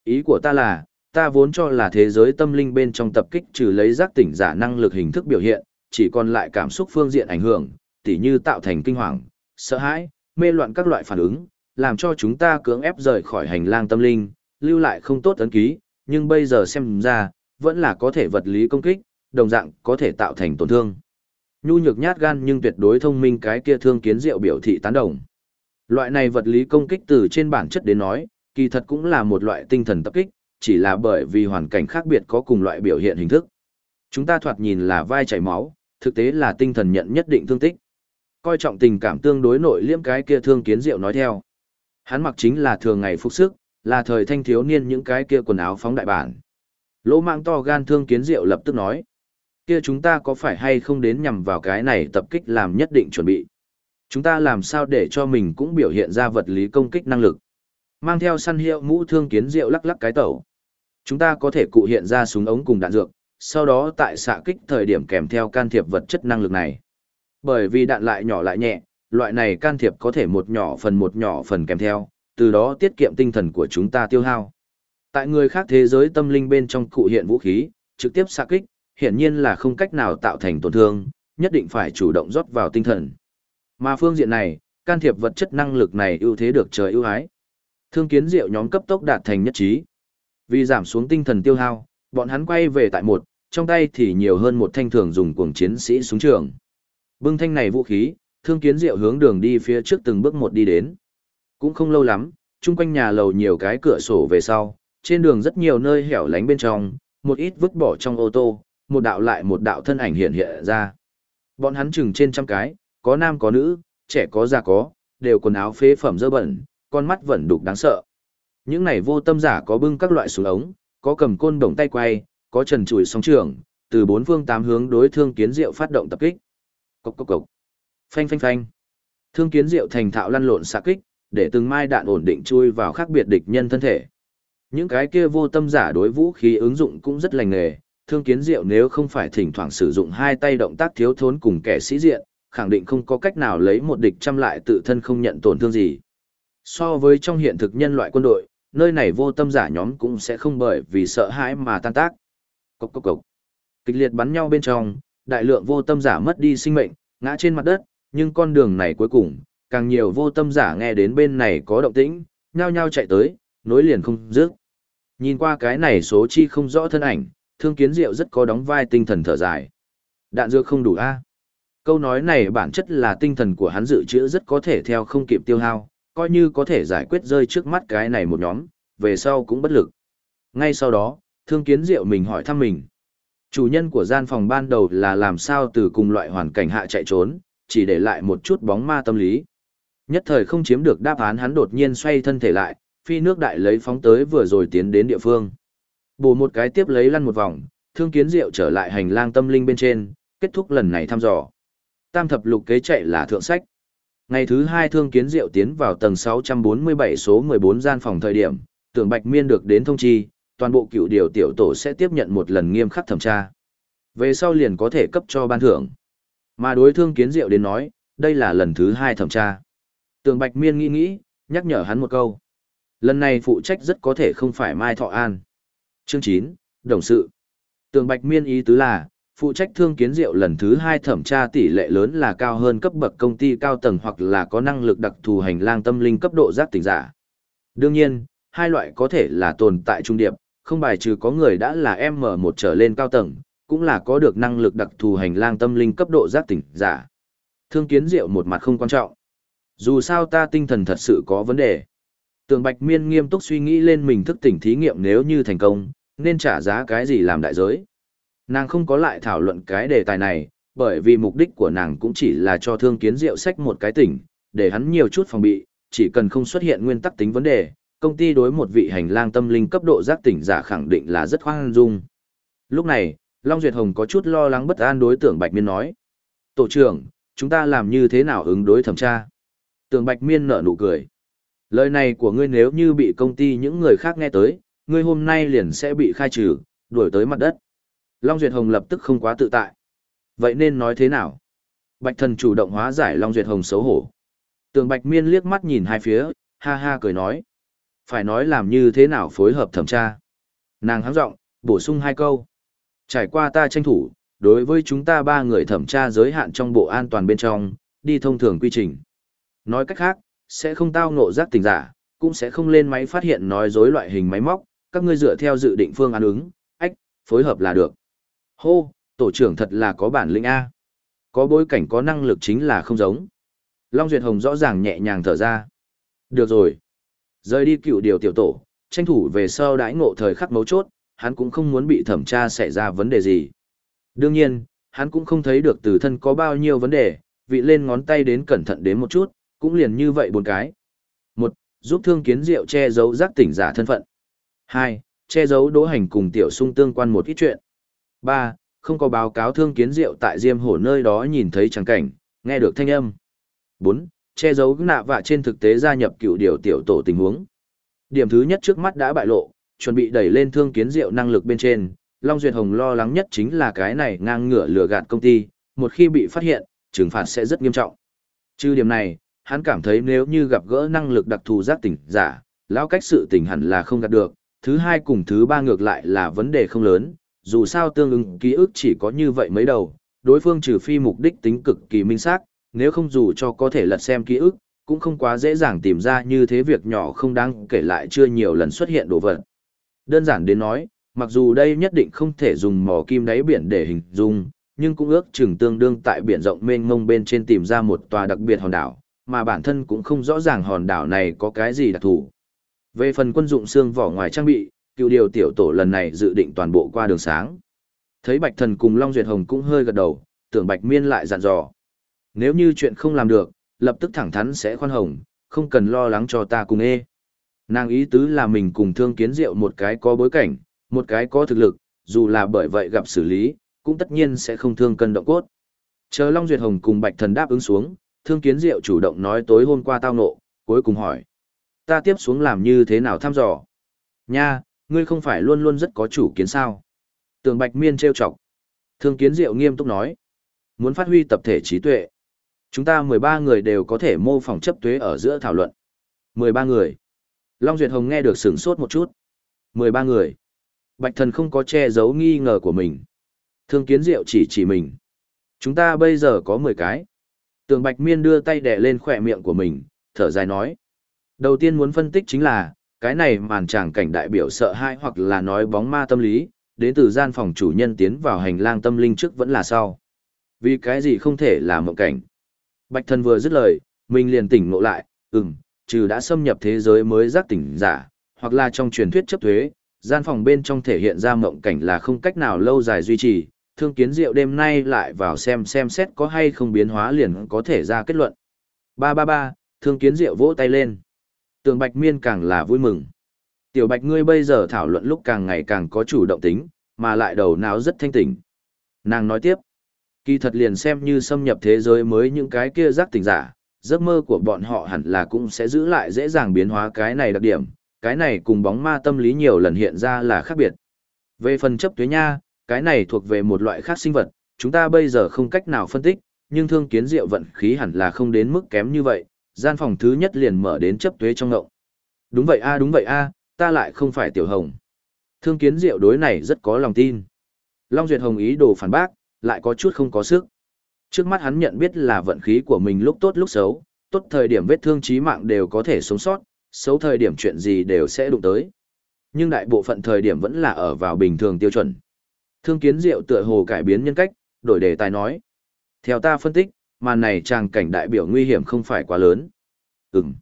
Ý của ta là, ta vốn cho là thế giới tâm linh bên trong tập kích trừ lấy giác tỉnh giả năng lực hình thức biểu hiện, chỉ còn lại cảm xúc phương diện ảnh hưởng, tỉ như tạo thành kinh hoàng, sợ hãi, mê loạn các loại phản ứng, làm cho chúng ta cưỡng ép rời khỏi hành lang tâm linh, lưu lại không tốt ấn ký, nhưng bây giờ xem ra, vẫn là có thể vật lý công kích, đồng dạng có thể tạo thành tổn thương. Nhu nhược nhát gan nhưng tuyệt đối thông minh cái kia thương kiến diệu biểu thị tán đồng. Loại này vật lý công kích từ trên bản chất đến nói, kỳ thật cũng là một loại tinh thần tập kích, chỉ là bởi vì hoàn cảnh khác biệt có cùng loại biểu hiện hình thức. Chúng ta thoạt nhìn là vai chảy máu, thực tế là tinh thần nhận nhất định thương tích. Coi trọng tình cảm tương đối nội liễm cái kia thương kiến diệu nói theo. Hắn mặc chính là thường ngày phục sức, là thời thanh thiếu niên những cái kia quần áo phóng đại bản. Lỗ mạng to gan thương kiến diệu lập tức nói. Kia chúng ta có phải hay không đến nhằm vào cái này tập kích làm nhất định chuẩn bị. Chúng ta làm sao để cho mình cũng biểu hiện ra vật lý công kích năng lực. Mang theo săn hiệu mũ thương kiến diệu lắc lắc cái tẩu. Chúng ta có thể cụ hiện ra súng ống cùng đạn dược, sau đó tại xạ kích thời điểm kèm theo can thiệp vật chất năng lực này. Bởi vì đạn lại nhỏ lại nhẹ, loại này can thiệp có thể một nhỏ phần một nhỏ phần kèm theo, từ đó tiết kiệm tinh thần của chúng ta tiêu hao. Tại người khác thế giới tâm linh bên trong cụ hiện vũ khí, trực tiếp xạ kích, hiển nhiên là không cách nào tạo thành tổn thương, nhất định phải chủ động rót vào tinh thần. Mà phương diện này, can thiệp vật chất năng lực này ưu thế được trời ưu ái. Thương kiến diệu nhóm cấp tốc đạt thành nhất trí. Vì giảm xuống tinh thần tiêu hao, bọn hắn quay về tại một, trong tay thì nhiều hơn một thanh thường dùng cuồng chiến sĩ súng trường. Bưng thanh này vũ khí, thương kiến diệu hướng đường đi phía trước từng bước một đi đến. Cũng không lâu lắm, chung quanh nhà lầu nhiều cái cửa sổ về sau, trên đường rất nhiều nơi hẻo lánh bên trong, một ít vứt bỏ trong ô tô, một đạo lại một đạo thân ảnh hiện hiện ra. Bọn hắn chừng trên trăm cái, có nam có nữ, trẻ có già có, đều quần áo phế phẩm dơ bẩn, con mắt vẫn đục đáng sợ. Những này vô tâm giả có bưng các loại súng ống, có cầm côn đồng tay quay, có trần chùi sóng trường, từ bốn phương tám hướng đối thương kiến diệu phát động tập kích. Cốc cốc cốc. Phanh phanh phanh. Thương kiến diệu thành thạo lăn lộn xạ kích, để từng mai đạn ổn định chui vào khác biệt địch nhân thân thể. Những cái kia vô tâm giả đối vũ khí ứng dụng cũng rất lành nghề, thương kiến diệu nếu không phải thỉnh thoảng sử dụng hai tay động tác thiếu thốn cùng kẻ sĩ diện, khẳng định không có cách nào lấy một địch trăm lại tự thân không nhận tổn thương gì. So với trong hiện thực nhân loại quân đội, nơi này vô tâm giả nhóm cũng sẽ không bởi vì sợ hãi mà tan tác. Cốc cốc cốc. Kịch liệt bắn nhau bên trong, đại lượng vô tâm giả mất đi sinh mệnh, ngã trên mặt đất, nhưng con đường này cuối cùng, càng nhiều vô tâm giả nghe đến bên này có động tĩnh, nhao nhao chạy tới, nối liền không dứt. Nhìn qua cái này số chi không rõ thân ảnh, thương kiến diệu rất có đóng vai tinh thần thở dài. Đạn dược không đủ a Câu nói này bản chất là tinh thần của hắn dự trữ rất có thể theo không kịp tiêu hao, coi như có thể giải quyết rơi trước mắt cái này một nhóm, về sau cũng bất lực. Ngay sau đó, thương kiến diệu mình hỏi thăm mình. Chủ nhân của gian phòng ban đầu là làm sao từ cùng loại hoàn cảnh hạ chạy trốn, chỉ để lại một chút bóng ma tâm lý. Nhất thời không chiếm được đáp án hắn đột nhiên xoay thân thể lại, phi nước đại lấy phóng tới vừa rồi tiến đến địa phương. Bổ một cái tiếp lấy lăn một vòng, thương kiến diệu trở lại hành lang tâm linh bên trên, kết thúc lần này thăm dò. Tam thập lục kế chạy là thượng sách. Ngày thứ hai thương kiến diệu tiến vào tầng 647 số 14 gian phòng thời điểm, tưởng bạch miên được đến thông chi, toàn bộ cựu điều tiểu tổ sẽ tiếp nhận một lần nghiêm khắc thẩm tra. Về sau liền có thể cấp cho ban thưởng. Mà đối thương kiến diệu đến nói, đây là lần thứ hai thẩm tra. Tường Bạch Miên nghĩ nghĩ, nhắc nhở hắn một câu. Lần này phụ trách rất có thể không phải Mai Thọ An. Chương 9, Đồng sự. Tường Bạch Miên ý tứ là, phụ trách thương kiến diệu lần thứ hai thẩm tra tỷ lệ lớn là cao hơn cấp bậc công ty cao tầng hoặc là có năng lực đặc thù hành lang tâm linh cấp độ giác tỉnh giả. Đương nhiên, hai loại có thể là tồn tại trung điệp, không bài trừ có người đã là M1 trở lên cao tầng, cũng là có được năng lực đặc thù hành lang tâm linh cấp độ giác tỉnh giả. Thương kiến diệu một mặt không quan trọng. Dù sao ta tinh thần thật sự có vấn đề. Tường Bạch Miên nghiêm túc suy nghĩ lên mình thức tỉnh thí nghiệm nếu như thành công, nên trả giá cái gì làm đại giới. Nàng không có lại thảo luận cái đề tài này, bởi vì mục đích của nàng cũng chỉ là cho thương kiến diệu sách một cái tỉnh, để hắn nhiều chút phòng bị, chỉ cần không xuất hiện nguyên tắc tính vấn đề, công ty đối một vị hành lang tâm linh cấp độ giác tỉnh giả khẳng định là rất hoang dung. Lúc này, Long Duyệt Hồng có chút lo lắng bất an đối tượng Bạch Miên nói. Tổ trưởng, chúng ta làm như thế nào ứng đối thẩm tra? Tường Bạch Miên nở nụ cười. Lời này của ngươi nếu như bị công ty những người khác nghe tới, ngươi hôm nay liền sẽ bị khai trừ, đuổi tới mặt đất. Long Duyệt Hồng lập tức không quá tự tại. Vậy nên nói thế nào? Bạch thần chủ động hóa giải Long Duyệt Hồng xấu hổ. Tường Bạch Miên liếc mắt nhìn hai phía, ha ha cười nói. Phải nói làm như thế nào phối hợp thẩm tra. Nàng hắng giọng bổ sung hai câu. Trải qua ta tranh thủ, đối với chúng ta ba người thẩm tra giới hạn trong bộ an toàn bên trong, đi thông thường quy trình. Nói cách khác, sẽ không tao ngộ giác tình giả, cũng sẽ không lên máy phát hiện nói dối loại hình máy móc, các ngươi dựa theo dự định phương án ứng, ách, phối hợp là được. Hô, tổ trưởng thật là có bản lĩnh A. Có bối cảnh có năng lực chính là không giống. Long Duyệt Hồng rõ ràng nhẹ nhàng thở ra. Được rồi. Rời đi cựu điều tiểu tổ, tranh thủ về sau đãi ngộ thời khắc mấu chốt, hắn cũng không muốn bị thẩm tra xảy ra vấn đề gì. Đương nhiên, hắn cũng không thấy được từ thân có bao nhiêu vấn đề, vị lên ngón tay đến cẩn thận đến một chút, cũng liền như vậy bốn cái. Một, giúp thương kiến diệu che giấu giác tỉnh giả thân phận. Hai, che giấu đỗ hành cùng tiểu sung tương quan một ít chuyện. Ba, không có báo cáo thương kiến diệu tại diêm hổ nơi đó nhìn thấy chẳng cảnh, nghe được thanh âm. Bốn, che giấu nạ vạ trên thực tế gia nhập cựu điều tiểu tổ tình huống. Điểm thứ nhất trước mắt đã bại lộ, chuẩn bị đẩy lên thương kiến diệu năng lực bên trên, Long Duyệt Hồng lo lắng nhất chính là cái này ngang ngửa lừa gạt công ty, một khi bị phát hiện, trừng phạt sẽ rất nghiêm trọng. Trừ điểm này, hắn cảm thấy nếu như gặp gỡ năng lực đặc thù giác tỉnh giả, lão cách sự tỉnh hẳn là không gạt được, thứ hai cùng thứ ba ngược lại là vấn đề không lớn, dù sao tương ứng ký ức chỉ có như vậy mấy đầu, đối phương trừ phi mục đích tính cực kỳ minh xác, nếu không dù cho có thể lật xem ký ức, cũng không quá dễ dàng tìm ra như thế việc nhỏ không đáng kể lại chưa nhiều lần xuất hiện đồ vật. Đơn giản đến nói, mặc dù đây nhất định không thể dùng mỏ kim đáy biển để hình dung, nhưng cũng ước chừng tương đương tại biển rộng mênh mông bên trên tìm ra một tòa đặc biệt hòn đảo, mà bản thân cũng không rõ ràng hòn đảo này có cái gì đặc thù. Về phần quân dụng xương vỏ ngoài trang bị, cựu điều tiểu tổ lần này dự định toàn bộ qua đường sáng. Thấy Bạch Thần cùng Long Duyệt Hồng cũng hơi gật đầu, tưởng Bạch Miên lại dặn dò. Nếu như chuyện không làm được, lập tức thẳng thắn sẽ khoan hồng, không cần lo lắng cho ta cùng ê. Nàng ý tứ là mình cùng thương kiến diệu một cái có bối cảnh, một cái có thực lực, dù là bởi vậy gặp xử lý, cũng tất nhiên sẽ không thương cân động cốt. Chờ Long Duyệt Hồng cùng Bạch Thần đáp ứng xuống, thương kiến diệu chủ động nói tối hôm qua tao nộ, cuối cùng hỏi. Ta tiếp xuống làm như thế nào thăm dò? Nha, ngươi không phải luôn luôn rất có chủ kiến sao? Tường Bạch Miên trêu chọc. Thương kiến diệu nghiêm túc nói. Muốn phát huy tập thể trí tuệ. Chúng ta 13 người đều có thể mô phỏng chấp tuế ở giữa thảo luận. 13 người. Long Duyệt Hồng nghe được sửng sốt một chút. 13 người. Bạch thần không có che giấu nghi ngờ của mình. Thương kiến diệu chỉ chỉ mình. Chúng ta bây giờ có 10 cái. Tường Bạch Miên đưa tay đè lên khỏe miệng của mình, thở dài nói. Đầu tiên muốn phân tích chính là, cái này màn tràng cảnh đại biểu sợ hãi hoặc là nói bóng ma tâm lý, đến từ gian phòng chủ nhân tiến vào hành lang tâm linh trước vẫn là sau. Vì cái gì không thể là mộng cảnh. Bạch thần vừa dứt lời, mình liền tỉnh ngộ lại, ừm, trừ đã xâm nhập thế giới mới giác tỉnh giả, hoặc là trong truyền thuyết chấp thuế, gian phòng bên trong thể hiện ra mộng cảnh là không cách nào lâu dài duy trì, thương kiến diệu đêm nay lại vào xem xem xét có hay không biến hóa liền có thể ra kết luận. Ba ba ba, thương kiến diệu vỗ tay lên. Tường Bạch Miên càng là vui mừng. Tiểu Bạch ngươi bây giờ thảo luận lúc càng ngày càng có chủ động tính, mà lại đầu não rất thanh tỉnh. Nàng nói tiếp, kỳ thật liền xem như xâm nhập thế giới mới những cái kia giác tỉnh giả, giấc mơ của bọn họ hẳn là cũng sẽ giữ lại dễ dàng biến hóa cái này đặc điểm, cái này cùng bóng ma tâm lý nhiều lần hiện ra là khác biệt. Về phần chấp tuyến nha, cái này thuộc về một loại khác sinh vật, chúng ta bây giờ không cách nào phân tích, nhưng thương kiến diệu vận khí hẳn là không đến mức kém như vậy, gian phòng thứ nhất liền mở đến chấp tuế trong ngộng. Đúng vậy a đúng vậy a, ta lại không phải tiểu hồng. Thương kiến diệu đối này rất có lòng tin. Long Duyệt Hồng ý đồ phản bác, lại có chút không có sức. Trước mắt hắn nhận biết là vận khí của mình lúc tốt lúc xấu, tốt thời điểm vết thương chí mạng đều có thể sống sót, xấu thời điểm chuyện gì đều sẽ đụng tới. Nhưng đại bộ phận thời điểm vẫn là ở vào bình thường tiêu chuẩn. Thương kiến diệu tựa hồ cải biến nhân cách, đổi đề tài nói. Theo ta phân tích, màn này tràng cảnh đại biểu nguy hiểm không phải quá lớn. Ừm.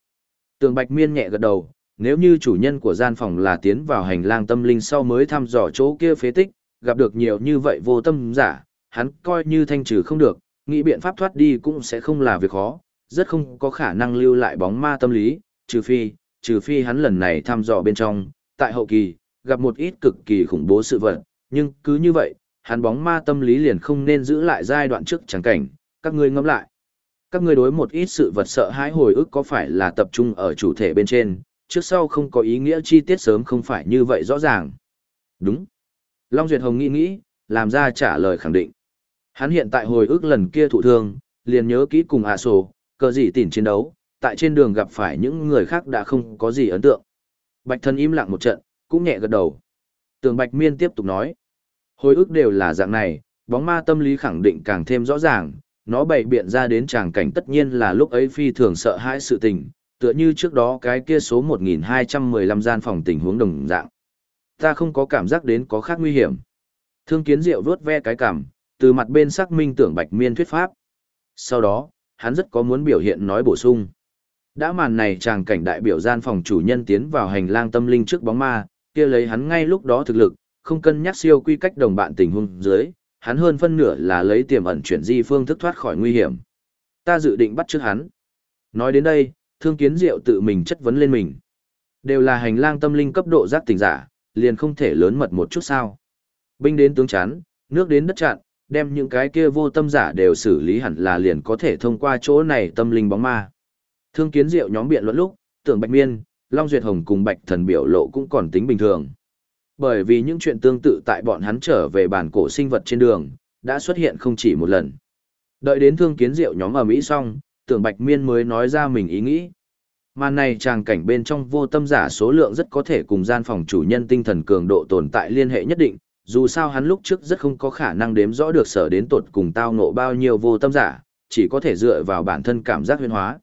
Tường Bạch Miên nhẹ gật đầu, nếu như chủ nhân của gian phòng là tiến vào hành lang tâm linh sau mới thăm dò chỗ kia phế tích, gặp được nhiều như vậy vô tâm giả, hắn coi như thanh trừ không được, nghĩ biện pháp thoát đi cũng sẽ không là việc khó, rất không có khả năng lưu lại bóng ma tâm lý, trừ phi, trừ phi hắn lần này thăm dò bên trong, tại hậu kỳ, gặp một ít cực kỳ khủng bố sự vật, nhưng cứ như vậy, hắn bóng ma tâm lý liền không nên giữ lại giai đoạn trước chẳng cảnh, các ngươi ngẫm lại. Các ngươi đối một ít sự vật sợ hãi hồi ức có phải là tập trung ở chủ thể bên trên, trước sau không có ý nghĩa chi tiết sớm không phải như vậy rõ ràng. Đúng. Long Duyệt Hồng nghĩ nghĩ, làm ra trả lời khẳng định. Hắn hiện tại hồi ức lần kia thụ thương, liền nhớ kỹ cùng ạ sổ, cờ gì tỉn chiến đấu, tại trên đường gặp phải những người khác đã không có gì ấn tượng. Bạch thân im lặng một trận, cũng nhẹ gật đầu. Tường Bạch Miên tiếp tục nói. Hồi ức đều là dạng này, bóng ma tâm lý khẳng định càng thêm rõ ràng, nó bày biện ra đến tràng cảnh tất nhiên là lúc ấy phi thường sợ hãi sự tình, tựa như trước đó cái kia số 1215 gian phòng tình huống đồng dạng. Ta không có cảm giác đến có khác nguy hiểm. Thương kiến diệu vớt ve cái cảm, từ mặt bên xác minh tưởng bạch miên thuyết pháp. Sau đó, hắn rất có muốn biểu hiện nói bổ sung. Đã màn này chàng cảnh đại biểu gian phòng chủ nhân tiến vào hành lang tâm linh trước bóng ma, kia lấy hắn ngay lúc đó thực lực, không cân nhắc siêu quy cách đồng bạn tình huống dưới, hắn hơn phân nửa là lấy tiềm ẩn chuyển di phương thức thoát khỏi nguy hiểm. Ta dự định bắt trước hắn. Nói đến đây, thương kiến diệu tự mình chất vấn lên mình. Đều là hành lang tâm linh cấp độ giác tỉnh giả, liền không thể lớn mật một chút sao. Binh đến tướng chán, nước đến đất chặn, đem những cái kia vô tâm giả đều xử lý hẳn là liền có thể thông qua chỗ này tâm linh bóng ma. Thương kiến diệu nhóm biện luận lúc, tưởng Bạch Miên, Long Duyệt Hồng cùng Bạch Thần biểu lộ cũng còn tính bình thường. Bởi vì những chuyện tương tự tại bọn hắn trở về bản cổ sinh vật trên đường, đã xuất hiện không chỉ một lần. Đợi đến thương kiến diệu nhóm ở Mỹ xong, tưởng Bạch Miên mới nói ra mình ý nghĩ. Màn này tràng cảnh bên trong vô tâm giả số lượng rất có thể cùng gian phòng chủ nhân tinh thần cường độ tồn tại liên hệ nhất định, dù sao hắn lúc trước rất không có khả năng đếm rõ được sở đến tột cùng tao ngộ bao nhiêu vô tâm giả, chỉ có thể dựa vào bản thân cảm giác huyên hóa.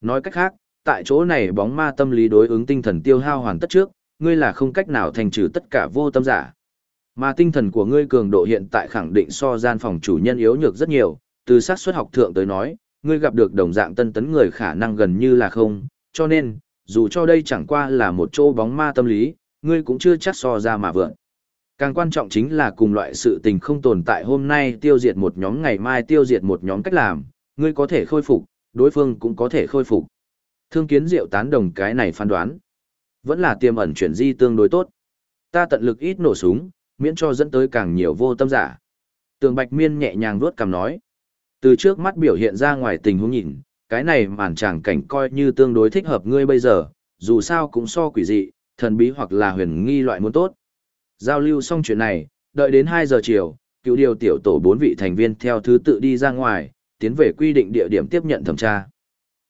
Nói cách khác, tại chỗ này bóng ma tâm lý đối ứng tinh thần tiêu hao hoàn tất trước, ngươi là không cách nào thành trừ tất cả vô tâm giả. Mà tinh thần của ngươi cường độ hiện tại khẳng định so gian phòng chủ nhân yếu nhược rất nhiều, từ xác suất học thượng tới nói, ngươi gặp được đồng dạng tân tấn người khả năng gần như là không, cho nên, dù cho đây chẳng qua là một chỗ bóng ma tâm lý, ngươi cũng chưa chắc so ra mà vượn. Càng quan trọng chính là cùng loại sự tình không tồn tại hôm nay tiêu diệt một nhóm ngày mai tiêu diệt một nhóm cách làm, ngươi có thể khôi phục, đối phương cũng có thể khôi phục. Thương kiến diệu tán đồng cái này phán đoán. Vẫn là tiềm ẩn chuyển di tương đối tốt. Ta tận lực ít nổ súng, miễn cho dẫn tới càng nhiều vô tâm giả. Tường Bạch Miên nhẹ nhàng vuốt cằm nói. Từ trước mắt biểu hiện ra ngoài tình huống nhìn, cái này màn tràng cảnh coi như tương đối thích hợp ngươi bây giờ, dù sao cũng so quỷ dị, thần bí hoặc là huyền nghi loại muốn tốt. Giao lưu xong chuyện này, đợi đến 2 giờ chiều, cựu điều tiểu tổ 4 vị thành viên theo thứ tự đi ra ngoài, tiến về quy định địa điểm tiếp nhận thẩm tra.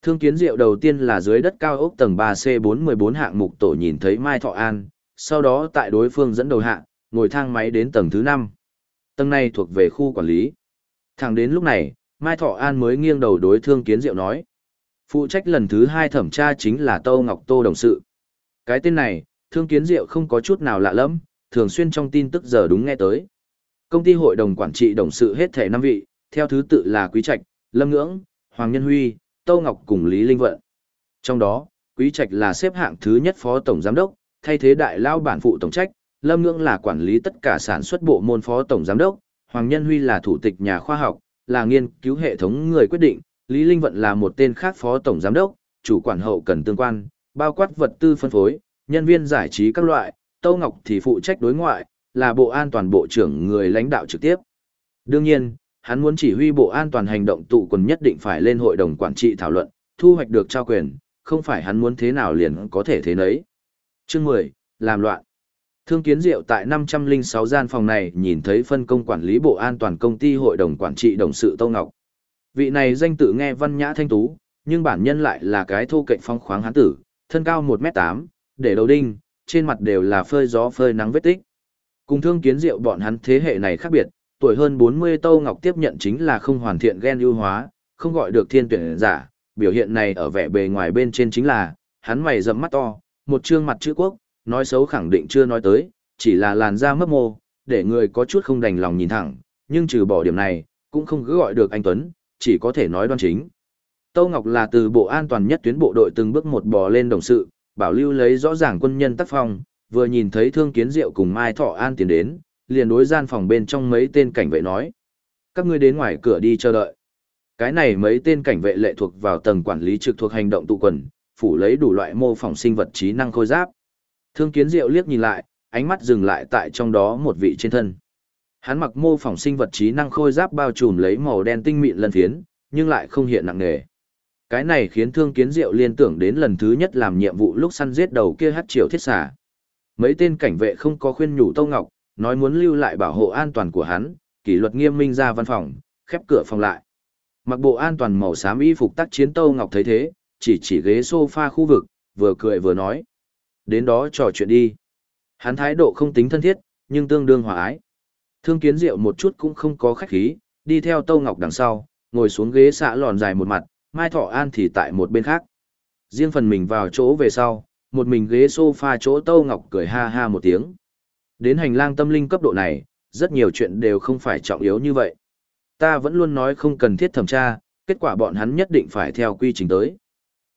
Thương kiến diệu đầu tiên là dưới đất cao ốc tầng 3C414 hạng mục tổ nhìn thấy Mai Thọ An, sau đó tại đối phương dẫn đầu hạng, ngồi thang máy đến tầng thứ 5. Tầng này thuộc về khu quản lý. Thẳng đến lúc này, Mai Thọ An mới nghiêng đầu đối thương kiến diệu nói. Phụ trách lần thứ hai thẩm tra chính là Tô Ngọc Tô Đồng Sự. Cái tên này, thương kiến diệu không có chút nào lạ lắm, thường xuyên trong tin tức giờ đúng nghe tới. Công ty hội đồng quản trị đồng sự hết thể năm vị, theo thứ tự là Quý Trạch, Lâm Ngưỡng, Hoàng Nhân Huy, Tô Ngọc cùng Lý Linh Vận. Trong đó, Quý Trạch là xếp hạng thứ nhất phó tổng giám đốc, thay thế đại lao bản phụ tổng trách, Lâm Ngưỡng là quản lý tất cả sản xuất bộ môn phó tổng giám đốc, Hoàng Nhân Huy là thủ tịch nhà khoa học, là nghiên cứu hệ thống người quyết định, Lý Linh Vận là một tên khác phó tổng giám đốc, chủ quản hậu cần tương quan, bao quát vật tư phân phối, nhân viên giải trí các loại, Tâu Ngọc thì phụ trách đối ngoại, là bộ an toàn bộ trưởng người lãnh đạo trực tiếp. Đương nhiên, hắn muốn chỉ huy bộ an toàn hành động tụ quần nhất định phải lên hội đồng quản trị thảo luận, thu hoạch được trao quyền, không phải hắn muốn thế nào liền có thể thế nấy. Chương 10, làm loạn. Thương Kiến Diệu tại 506 gian phòng này nhìn thấy phân công quản lý bộ an toàn công ty hội đồng quản trị đồng sự Tâu Ngọc. Vị này danh tự nghe văn nhã thanh tú, nhưng bản nhân lại là cái thô cạnh phong khoáng hán tử, thân cao 1m8, để đầu đinh, trên mặt đều là phơi gió phơi nắng vết tích. Cùng thương kiến diệu bọn hắn thế hệ này khác biệt, tuổi hơn 40 Tâu Ngọc tiếp nhận chính là không hoàn thiện gen ưu hóa, không gọi được thiên tuyển giả, biểu hiện này ở vẻ bề ngoài bên trên chính là, hắn mày rậm mắt to, một trương mặt chữ quốc, nói xấu khẳng định chưa nói tới, chỉ là làn da mấp mô, để người có chút không đành lòng nhìn thẳng, nhưng trừ bỏ điểm này, cũng không cứ gọi được anh Tuấn, chỉ có thể nói đoan chính. Tâu Ngọc là từ bộ an toàn nhất tuyến bộ đội từng bước một bò lên đồng sự, bảo lưu lấy rõ ràng quân nhân tác phong, vừa nhìn thấy Thương Kiến Diệu cùng Mai Thọ An tiến đến, liền đối gian phòng bên trong mấy tên cảnh vệ nói. Các ngươi đến ngoài cửa đi chờ đợi. Cái này mấy tên cảnh vệ lệ thuộc vào tầng quản lý trực thuộc hành động tụ quần, phủ lấy đủ loại mô phỏng sinh vật trí năng khôi giáp. Thương Kiến Diệu liếc nhìn lại, ánh mắt dừng lại tại trong đó một vị trên thân. Hắn mặc mô phỏng sinh vật trí năng khôi giáp bao trùm lấy màu đen tinh mịn lân phiến, nhưng lại không hiện nặng nề. Cái này khiến Thương Kiến Diệu liên tưởng đến lần thứ nhất làm nhiệm vụ lúc săn giết đầu kia hắc triều thiết xà. Mấy tên cảnh vệ không có khuyên nhủ tô Ngọc, nói muốn lưu lại bảo hộ an toàn của hắn, kỷ luật nghiêm minh ra văn phòng, khép cửa phòng lại. Mặc bộ an toàn màu xám y phục tác chiến Tâu Ngọc thấy thế, chỉ chỉ ghế sofa khu vực, vừa cười vừa nói. Đến đó trò chuyện đi. Hắn thái độ không tính thân thiết, nhưng tương đương hòa ái. Thương kiến diệu một chút cũng không có khách khí, đi theo Tâu Ngọc đằng sau, ngồi xuống ghế xạ lòn dài một mặt, Mai Thọ An thì tại một bên khác. Riêng phần mình vào chỗ về sau, một mình ghế sofa chỗ Tâu Ngọc cười ha ha một tiếng. Đến hành lang tâm linh cấp độ này, rất nhiều chuyện đều không phải trọng yếu như vậy. Ta vẫn luôn nói không cần thiết thẩm tra, kết quả bọn hắn nhất định phải theo quy trình tới.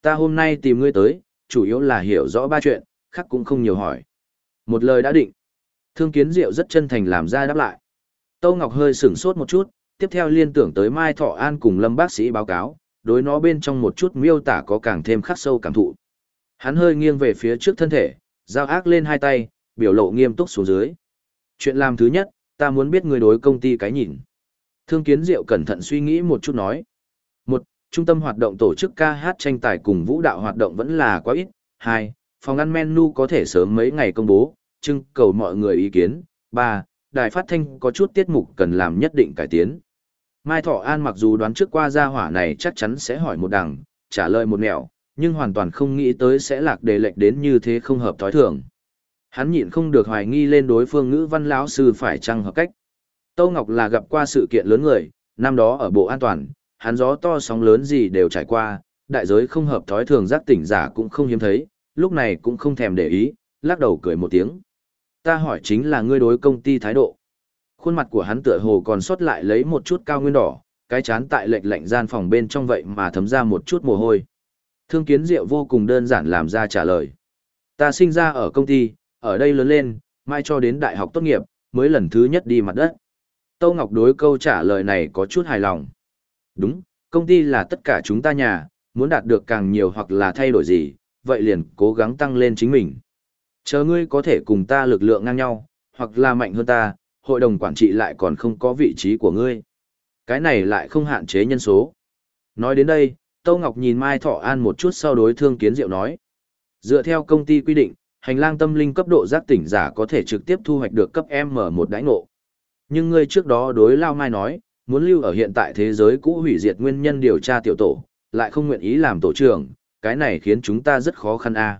Ta hôm nay tìm ngươi tới, chủ yếu là hiểu rõ ba chuyện, khác cũng không nhiều hỏi. Một lời đã định. Thương kiến diệu rất chân thành làm ra đáp lại. Tâu Ngọc hơi sửng sốt một chút, tiếp theo liên tưởng tới Mai Thọ An cùng Lâm bác sĩ báo cáo, đối nó bên trong một chút miêu tả có càng thêm khắc sâu cảm thụ. Hắn hơi nghiêng về phía trước thân thể, giao ác lên hai tay, biểu lộ nghiêm túc xuống dưới. Chuyện làm thứ nhất, ta muốn biết người đối công ty cái nhìn. Thương Kiến Diệu cẩn thận suy nghĩ một chút nói. Một, trung tâm hoạt động tổ chức ca hát tranh tài cùng vũ đạo hoạt động vẫn là quá ít. Hai, phòng ăn menu có thể sớm mấy ngày công bố, trưng cầu mọi người ý kiến. Ba, đài phát thanh có chút tiết mục cần làm nhất định cải tiến. Mai Thọ An mặc dù đoán trước qua gia hỏa này chắc chắn sẽ hỏi một đằng, trả lời một nẻo, nhưng hoàn toàn không nghĩ tới sẽ lạc đề lệch đến như thế không hợp thói thường. Hắn nhịn không được hoài nghi lên đối phương ngữ văn lão sư phải chăng hợp cách. Tâu Ngọc là gặp qua sự kiện lớn người, năm đó ở bộ an toàn, hắn gió to sóng lớn gì đều trải qua, đại giới không hợp thói thường giác tỉnh giả cũng không hiếm thấy, lúc này cũng không thèm để ý, lắc đầu cười một tiếng. Ta hỏi chính là ngươi đối công ty thái độ. Khuôn mặt của hắn tựa hồ còn sót lại lấy một chút cao nguyên đỏ, cái chán tại lệnh lạnh gian phòng bên trong vậy mà thấm ra một chút mồ hôi. Thương kiến diệu vô cùng đơn giản làm ra trả lời. Ta sinh ra ở công ty, ở đây lớn lên, mai cho đến đại học tốt nghiệp, mới lần thứ nhất đi mặt đất. Tâu Ngọc đối câu trả lời này có chút hài lòng. Đúng, công ty là tất cả chúng ta nhà, muốn đạt được càng nhiều hoặc là thay đổi gì, vậy liền cố gắng tăng lên chính mình. Chờ ngươi có thể cùng ta lực lượng ngang nhau, hoặc là mạnh hơn ta, hội đồng quản trị lại còn không có vị trí của ngươi. Cái này lại không hạn chế nhân số. Nói đến đây, Tâu Ngọc nhìn Mai Thọ An một chút sau đối thương kiến diệu nói. Dựa theo công ty quy định, hành lang tâm linh cấp độ giác tỉnh giả có thể trực tiếp thu hoạch được cấp M1 đãi ngộ. Nhưng ngươi trước đó đối Lao Mai nói, muốn lưu ở hiện tại thế giới cũ hủy diệt nguyên nhân điều tra tiểu tổ, lại không nguyện ý làm tổ trưởng, cái này khiến chúng ta rất khó khăn a.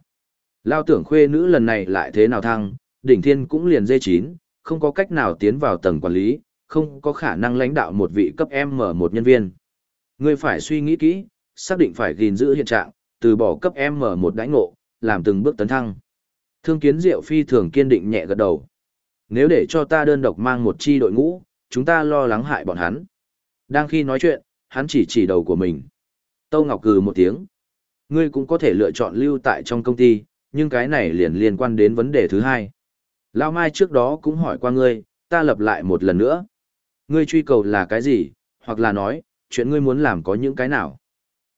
Lao tưởng khuê nữ lần này lại thế nào thăng, đỉnh thiên cũng liền dê chín, không có cách nào tiến vào tầng quản lý, không có khả năng lãnh đạo một vị cấp M1 nhân viên. Ngươi phải suy nghĩ kỹ, xác định phải gìn giữ hiện trạng, từ bỏ cấp M1 đãi ngộ, làm từng bước tấn thăng. Thương kiến diệu phi thường kiên định nhẹ gật đầu. Nếu để cho ta đơn độc mang một chi đội ngũ, chúng ta lo lắng hại bọn hắn. Đang khi nói chuyện, hắn chỉ chỉ đầu của mình. Tâu Ngọc cừ một tiếng. Ngươi cũng có thể lựa chọn lưu tại trong công ty, nhưng cái này liền liên quan đến vấn đề thứ hai. Lao Mai trước đó cũng hỏi qua ngươi, ta lập lại một lần nữa. Ngươi truy cầu là cái gì, hoặc là nói, chuyện ngươi muốn làm có những cái nào.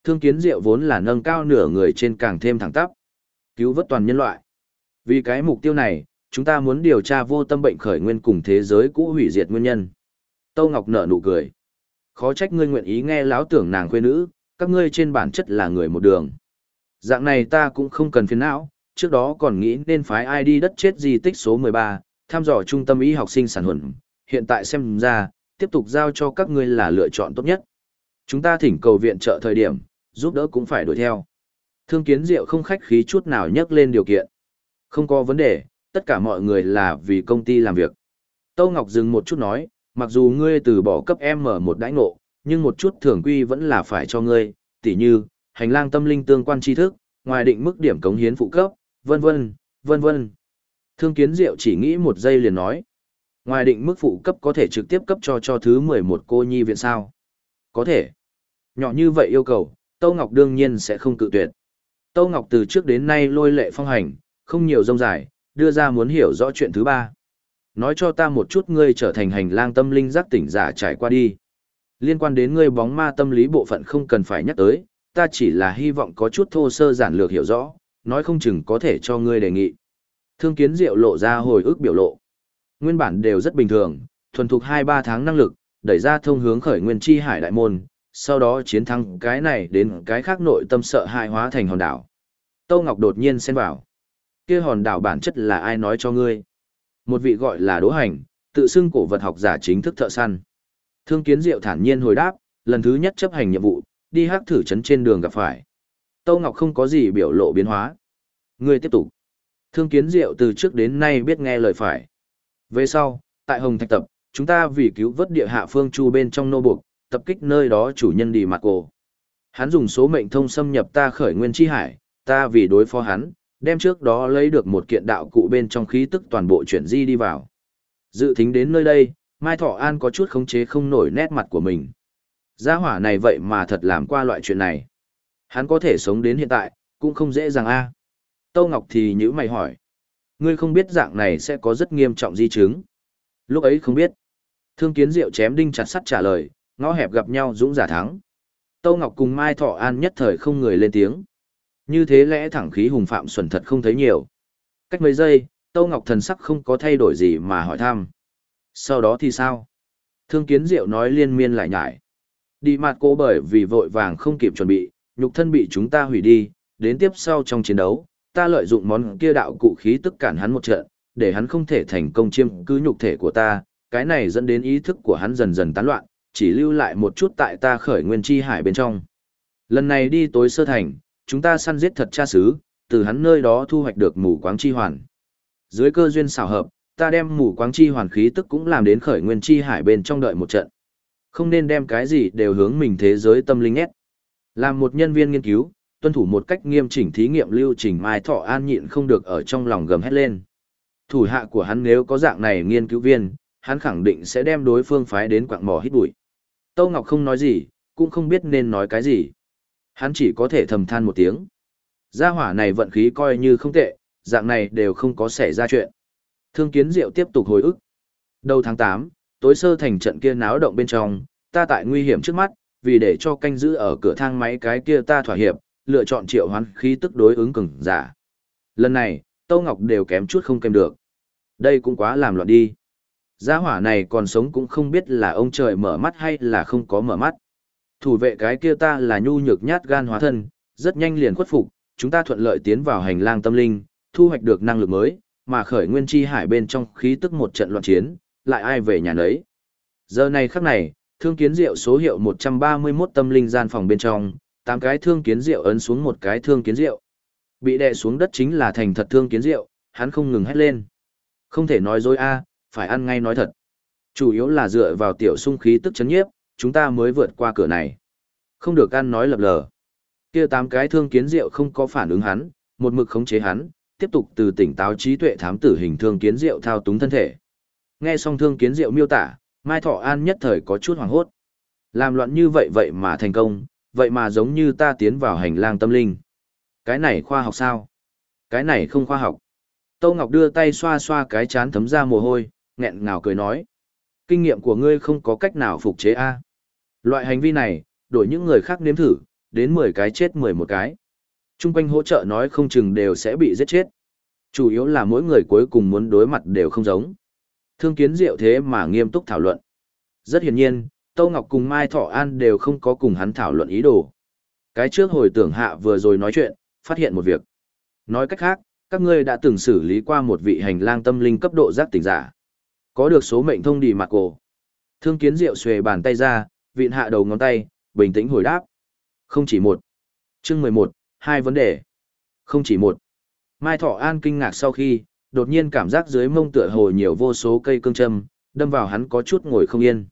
Thương kiến diệu vốn là nâng cao nửa người trên càng thêm thẳng tắp. Cứu vớt toàn nhân loại. Vì cái mục tiêu này, chúng ta muốn điều tra vô tâm bệnh khởi nguyên cùng thế giới cũ hủy diệt nguyên nhân. Tâu Ngọc nở nụ cười. Khó trách ngươi nguyện ý nghe láo tưởng nàng quê nữ, các ngươi trên bản chất là người một đường. Dạng này ta cũng không cần phiền não, trước đó còn nghĩ nên phái ai đi đất chết di tích số 13, tham dò trung tâm y học sinh sản huẩn, hiện tại xem ra, tiếp tục giao cho các ngươi là lựa chọn tốt nhất. Chúng ta thỉnh cầu viện trợ thời điểm, giúp đỡ cũng phải đuổi theo. Thương kiến diệu không khách khí chút nào nhắc lên điều kiện. Không có vấn đề, tất cả mọi người là vì công ty làm việc. Tâu Ngọc dừng một chút nói, mặc dù ngươi từ bỏ cấp em mở một đãi ngộ, nhưng một chút thưởng quy vẫn là phải cho ngươi, tỉ như, hành lang tâm linh tương quan tri thức, ngoài định mức điểm cống hiến phụ cấp, vân vân, vân vân. Thương kiến diệu chỉ nghĩ một giây liền nói. Ngoài định mức phụ cấp có thể trực tiếp cấp cho cho thứ 11 cô nhi viện sao? Có thể. Nhỏ như vậy yêu cầu, Tâu Ngọc đương nhiên sẽ không cự tuyệt. Tâu Ngọc từ trước đến nay lôi lệ phong hành, không nhiều rông dài, đưa ra muốn hiểu rõ chuyện thứ ba. Nói cho ta một chút ngươi trở thành hành lang tâm linh giác tỉnh giả trải qua đi. Liên quan đến ngươi bóng ma tâm lý bộ phận không cần phải nhắc tới, ta chỉ là hy vọng có chút thô sơ giản lược hiểu rõ, nói không chừng có thể cho ngươi đề nghị. Thương kiến diệu lộ ra hồi ức biểu lộ. Nguyên bản đều rất bình thường, thuần thục 2-3 tháng năng lực, đẩy ra thông hướng khởi nguyên chi hải đại môn, sau đó chiến thắng cái này đến cái khác nội tâm sợ hại hóa thành hòn đảo. Tâu Ngọc đột nhiên xen vào kia hòn đảo bản chất là ai nói cho ngươi? Một vị gọi là đỗ hành, tự xưng cổ vật học giả chính thức thợ săn. Thương kiến diệu thản nhiên hồi đáp, lần thứ nhất chấp hành nhiệm vụ, đi hắc thử trấn trên đường gặp phải. Tâu Ngọc không có gì biểu lộ biến hóa. Ngươi tiếp tục. Thương kiến diệu từ trước đến nay biết nghe lời phải. Về sau, tại Hồng Thạch Tập, chúng ta vì cứu vớt địa hạ phương chu bên trong nô buộc, tập kích nơi đó chủ nhân đi mặt cổ. Hắn dùng số mệnh thông xâm nhập ta khởi nguyên chi hải, ta vì đối phó hắn, đem trước đó lấy được một kiện đạo cụ bên trong khí tức toàn bộ chuyển di đi vào. Dự tính đến nơi đây, Mai Thọ An có chút khống chế không nổi nét mặt của mình. Gia hỏa này vậy mà thật làm qua loại chuyện này. Hắn có thể sống đến hiện tại, cũng không dễ dàng a. À. Tâu Ngọc thì nhữ mày hỏi. Ngươi không biết dạng này sẽ có rất nghiêm trọng di chứng. Lúc ấy không biết. Thương kiến diệu chém đinh chặt sắt trả lời, ngõ hẹp gặp nhau dũng giả thắng. Tâu Ngọc cùng Mai Thọ An nhất thời không người lên tiếng. Như thế lẽ thẳng khí hùng phạm xuẩn thật không thấy nhiều. Cách mấy giây, Tâu Ngọc thần sắc không có thay đổi gì mà hỏi thăm. Sau đó thì sao? Thương kiến diệu nói liên miên lại nhải. Đi mặt cô bởi vì vội vàng không kịp chuẩn bị, nhục thân bị chúng ta hủy đi, đến tiếp sau trong chiến đấu, ta lợi dụng món kia đạo cụ khí tức cản hắn một trận, để hắn không thể thành công chiêm cứ nhục thể của ta, cái này dẫn đến ý thức của hắn dần dần tán loạn, chỉ lưu lại một chút tại ta khởi nguyên chi hải bên trong. Lần này đi tối sơ thành, chúng ta săn giết thật cha xứ, từ hắn nơi đó thu hoạch được mù quáng chi hoàn. Dưới cơ duyên xảo hợp, ta đem mù quáng chi hoàn khí tức cũng làm đến khởi nguyên chi hải bên trong đợi một trận. Không nên đem cái gì đều hướng mình thế giới tâm linh nhét. Làm một nhân viên nghiên cứu, tuân thủ một cách nghiêm chỉnh thí nghiệm lưu trình Mai Thọ An nhịn không được ở trong lòng gầm hét lên. Thủ hạ của hắn nếu có dạng này nghiên cứu viên, hắn khẳng định sẽ đem đối phương phái đến quạng mỏ hít bụi. Tâu Ngọc không nói gì, cũng không biết nên nói cái gì. Hắn chỉ có thể thầm than một tiếng. Gia hỏa này vận khí coi như không tệ, dạng này đều không có xảy ra chuyện. Thương kiến diệu tiếp tục hồi ức. Đầu tháng 8, tối sơ thành trận kia náo động bên trong, ta tại nguy hiểm trước mắt, vì để cho canh giữ ở cửa thang máy cái kia ta thỏa hiệp, lựa chọn triệu hoán khí tức đối ứng cường giả. Lần này, Tâu Ngọc đều kém chút không kèm được. Đây cũng quá làm loạn đi. Gia hỏa này còn sống cũng không biết là ông trời mở mắt hay là không có mở mắt. Thủ vệ cái kia ta là nhu nhược nhát gan hóa thân, rất nhanh liền khuất phục, chúng ta thuận lợi tiến vào hành lang tâm linh, thu hoạch được năng lực mới, mà khởi nguyên chi hải bên trong khí tức một trận loạn chiến, lại ai về nhà nấy. Giờ này khắc này, thương kiến diệu số hiệu 131 tâm linh gian phòng bên trong, tám cái thương kiến diệu ấn xuống một cái thương kiến diệu, Bị đè xuống đất chính là thành thật thương kiến diệu, hắn không ngừng hét lên. Không thể nói dối a, phải ăn ngay nói thật. Chủ yếu là dựa vào tiểu sung khí tức chấn nhiếp, chúng ta mới vượt qua cửa này. Không được ăn nói lập lờ. Kia tám cái thương kiến rượu không có phản ứng hắn, một mực khống chế hắn, tiếp tục từ tỉnh táo trí tuệ thám tử hình thương kiến rượu thao túng thân thể. Nghe xong thương kiến rượu miêu tả, Mai Thọ An nhất thời có chút hoảng hốt. Làm loạn như vậy vậy mà thành công, vậy mà giống như ta tiến vào hành lang tâm linh. Cái này khoa học sao? Cái này không khoa học. Tâu Ngọc đưa tay xoa xoa cái chán thấm ra mồ hôi, nghẹn ngào cười nói. Kinh nghiệm của ngươi không có cách nào phục chế A. Loại hành vi này, đổi những người khác nếm thử, đến 10 cái chết 11 cái. Trung quanh hỗ trợ nói không chừng đều sẽ bị giết chết. Chủ yếu là mỗi người cuối cùng muốn đối mặt đều không giống. Thương kiến diệu thế mà nghiêm túc thảo luận. Rất hiển nhiên, Tâu Ngọc cùng Mai Thọ An đều không có cùng hắn thảo luận ý đồ. Cái trước hồi tưởng hạ vừa rồi nói chuyện, phát hiện một việc. Nói cách khác, các ngươi đã từng xử lý qua một vị hành lang tâm linh cấp độ giác tỉnh giả. Có được số mệnh thông đi mặt cổ. Thương kiến diệu xuề bàn tay ra, vịn hạ đầu ngón tay, bình tĩnh hồi đáp. Không chỉ một. Chương mười một, hai vấn đề. Không chỉ một. Mai Thọ An kinh ngạc sau khi, đột nhiên cảm giác dưới mông tựa hồ nhiều vô số cây cương châm, đâm vào hắn có chút ngồi không yên.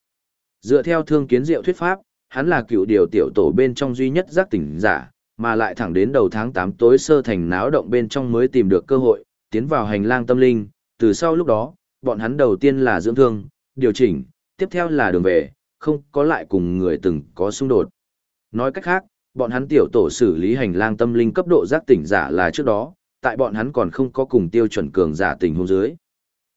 Dựa theo thương kiến diệu thuyết pháp, hắn là cựu điều tiểu tổ bên trong duy nhất giác tỉnh giả, mà lại thẳng đến đầu tháng 8 tối sơ thành náo động bên trong mới tìm được cơ hội, tiến vào hành lang tâm linh, từ sau lúc đó, bọn hắn đầu tiên là dưỡng thương, điều chỉnh, tiếp theo là đường về, không có lại cùng người từng có xung đột. Nói cách khác, bọn hắn tiểu tổ xử lý hành lang tâm linh cấp độ giác tỉnh giả là trước đó, tại bọn hắn còn không có cùng tiêu chuẩn cường giả tình huống dưới.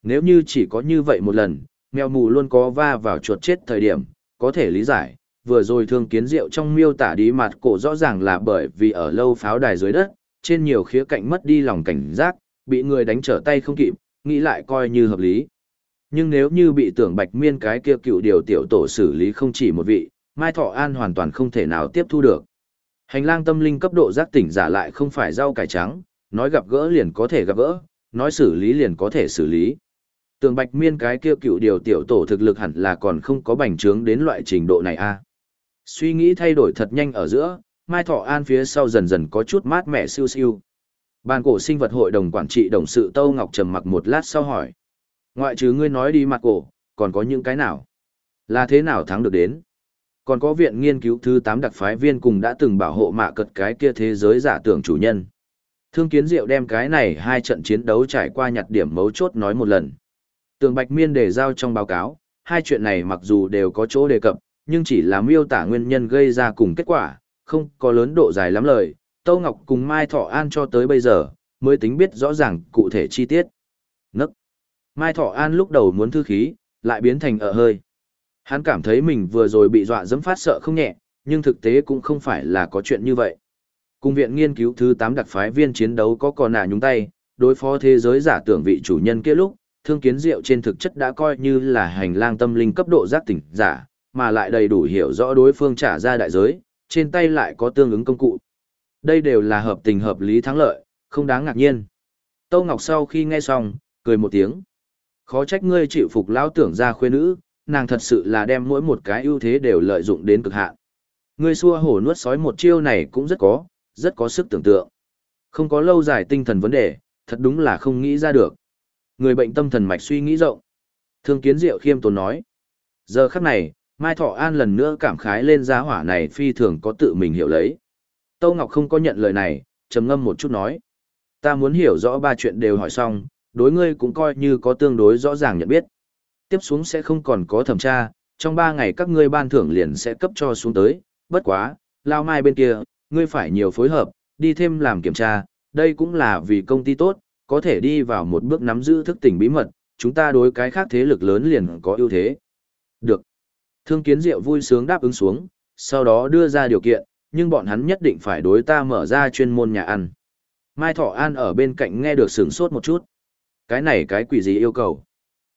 Nếu như chỉ có như vậy một lần, mèo mù luôn có va vào chuột chết thời điểm, có thể lý giải, vừa rồi thương kiến rượu trong miêu tả đi mặt cổ rõ ràng là bởi vì ở lâu pháo đài dưới đất, trên nhiều khía cạnh mất đi lòng cảnh giác, bị người đánh trở tay không kịp, nghĩ lại coi như hợp lý. Nhưng nếu như bị tưởng bạch miên cái kia cựu điều tiểu tổ xử lý không chỉ một vị, Mai Thọ An hoàn toàn không thể nào tiếp thu được. Hành lang tâm linh cấp độ giác tỉnh giả lại không phải rau cải trắng, nói gặp gỡ liền có thể gặp gỡ, nói xử lý liền có thể xử lý. Tường Bạch Miên cái kia cựu điều tiểu tổ thực lực hẳn là còn không có bành trướng đến loại trình độ này a. À. Suy nghĩ thay đổi thật nhanh ở giữa, Mai Thọ An phía sau dần dần có chút mát mẻ siêu siêu. Ban cổ sinh vật hội đồng quản trị đồng sự Tâu Ngọc trầm mặc một lát sau hỏi. Ngoại trừ ngươi nói đi mặt cổ, còn có những cái nào? Là thế nào thắng được đến? Còn có viện nghiên cứu thứ 8 đặc phái viên cùng đã từng bảo hộ mạ cật cái kia thế giới giả tưởng chủ nhân. Thương kiến diệu đem cái này hai trận chiến đấu trải qua nhặt điểm mấu chốt nói một lần. Tường Bạch Miên đề giao trong báo cáo, hai chuyện này mặc dù đều có chỗ đề cập, nhưng chỉ là miêu tả nguyên nhân gây ra cùng kết quả, không có lớn độ dài lắm lời. Tâu Ngọc cùng Mai Thọ An cho tới bây giờ, mới tính biết rõ ràng cụ thể chi tiết. Nấc. Mai Thọ An lúc đầu muốn thư khí, lại biến thành ở hơi. Hắn cảm thấy mình vừa rồi bị dọa dẫm phát sợ không nhẹ, nhưng thực tế cũng không phải là có chuyện như vậy. Cùng viện nghiên cứu thứ 8 đặc phái viên chiến đấu có còn nà nhúng tay, đối phó thế giới giả tưởng vị chủ nhân kia lúc, thương kiến diệu trên thực chất đã coi như là hành lang tâm linh cấp độ giác tỉnh giả, mà lại đầy đủ hiểu rõ đối phương trả ra đại giới, trên tay lại có tương ứng công cụ. Đây đều là hợp tình hợp lý thắng lợi, không đáng ngạc nhiên. Tâu Ngọc sau khi nghe xong, cười một tiếng. Khó trách ngươi chịu phục lão tưởng ra khuê nữ, nàng thật sự là đem mỗi một cái ưu thế đều lợi dụng đến cực hạn. Ngươi xua hổ nuốt sói một chiêu này cũng rất có, rất có sức tưởng tượng. Không có lâu dài tinh thần vấn đề, thật đúng là không nghĩ ra được. Người bệnh tâm thần mạch suy nghĩ rộng. Thương kiến diệu khiêm tốn nói. Giờ khắc này, Mai Thọ An lần nữa cảm khái lên giá hỏa này phi thường có tự mình hiểu lấy. Tâu Ngọc không có nhận lời này, trầm ngâm một chút nói. Ta muốn hiểu rõ ba chuyện đều hỏi xong, đối ngươi cũng coi như có tương đối rõ ràng nhận biết. Tiếp xuống sẽ không còn có thẩm tra, trong ba ngày các ngươi ban thưởng liền sẽ cấp cho xuống tới, bất quá, lao mai bên kia, ngươi phải nhiều phối hợp, đi thêm làm kiểm tra, đây cũng là vì công ty tốt, có thể đi vào một bước nắm giữ thức tỉnh bí mật, chúng ta đối cái khác thế lực lớn liền có ưu thế. Được. Thương kiến diệu vui sướng đáp ứng xuống, sau đó đưa ra điều kiện, nhưng bọn hắn nhất định phải đối ta mở ra chuyên môn nhà ăn. Mai Thọ An ở bên cạnh nghe được sửng sốt một chút. Cái này cái quỷ gì yêu cầu?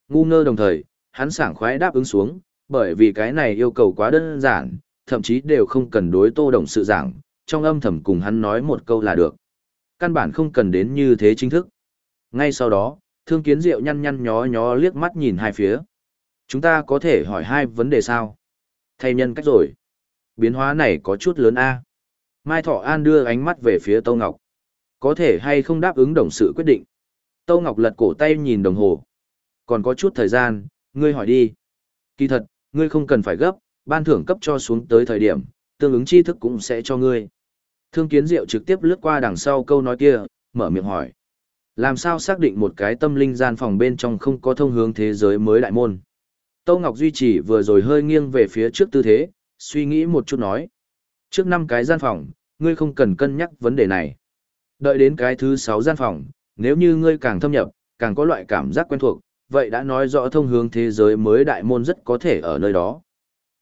Ngu ngơ đồng thời, hắn sảng khoái đáp ứng xuống, bởi vì cái này yêu cầu quá đơn giản, thậm chí đều không cần đối tô đồng sự giảng, trong âm thầm cùng hắn nói một câu là được. Căn bản không cần đến như thế chính thức. Ngay sau đó, thương kiến diệu nhăn nhăn nhó nhó liếc mắt nhìn hai phía. Chúng ta có thể hỏi hai vấn đề sao? Thay nhân cách rồi. Biến hóa này có chút lớn a. Mai Thọ An đưa ánh mắt về phía Tâu Ngọc. Có thể hay không đáp ứng đồng sự quyết định. Tâu Ngọc lật cổ tay nhìn đồng hồ. Còn có chút thời gian, ngươi hỏi đi. Kỳ thật, ngươi không cần phải gấp, ban thưởng cấp cho xuống tới thời điểm, tương ứng tri thức cũng sẽ cho ngươi. Thương kiến diệu trực tiếp lướt qua đằng sau câu nói kia, mở miệng hỏi. Làm sao xác định một cái tâm linh gian phòng bên trong không có thông hướng thế giới mới đại môn? Tâu Ngọc duy trì vừa rồi hơi nghiêng về phía trước tư thế, suy nghĩ một chút nói. Trước năm cái gian phòng, ngươi không cần cân nhắc vấn đề này. Đợi đến cái thứ sáu gian phòng, nếu như ngươi càng thâm nhập, càng có loại cảm giác quen thuộc, vậy đã nói rõ thông hướng thế giới mới đại môn rất có thể ở nơi đó.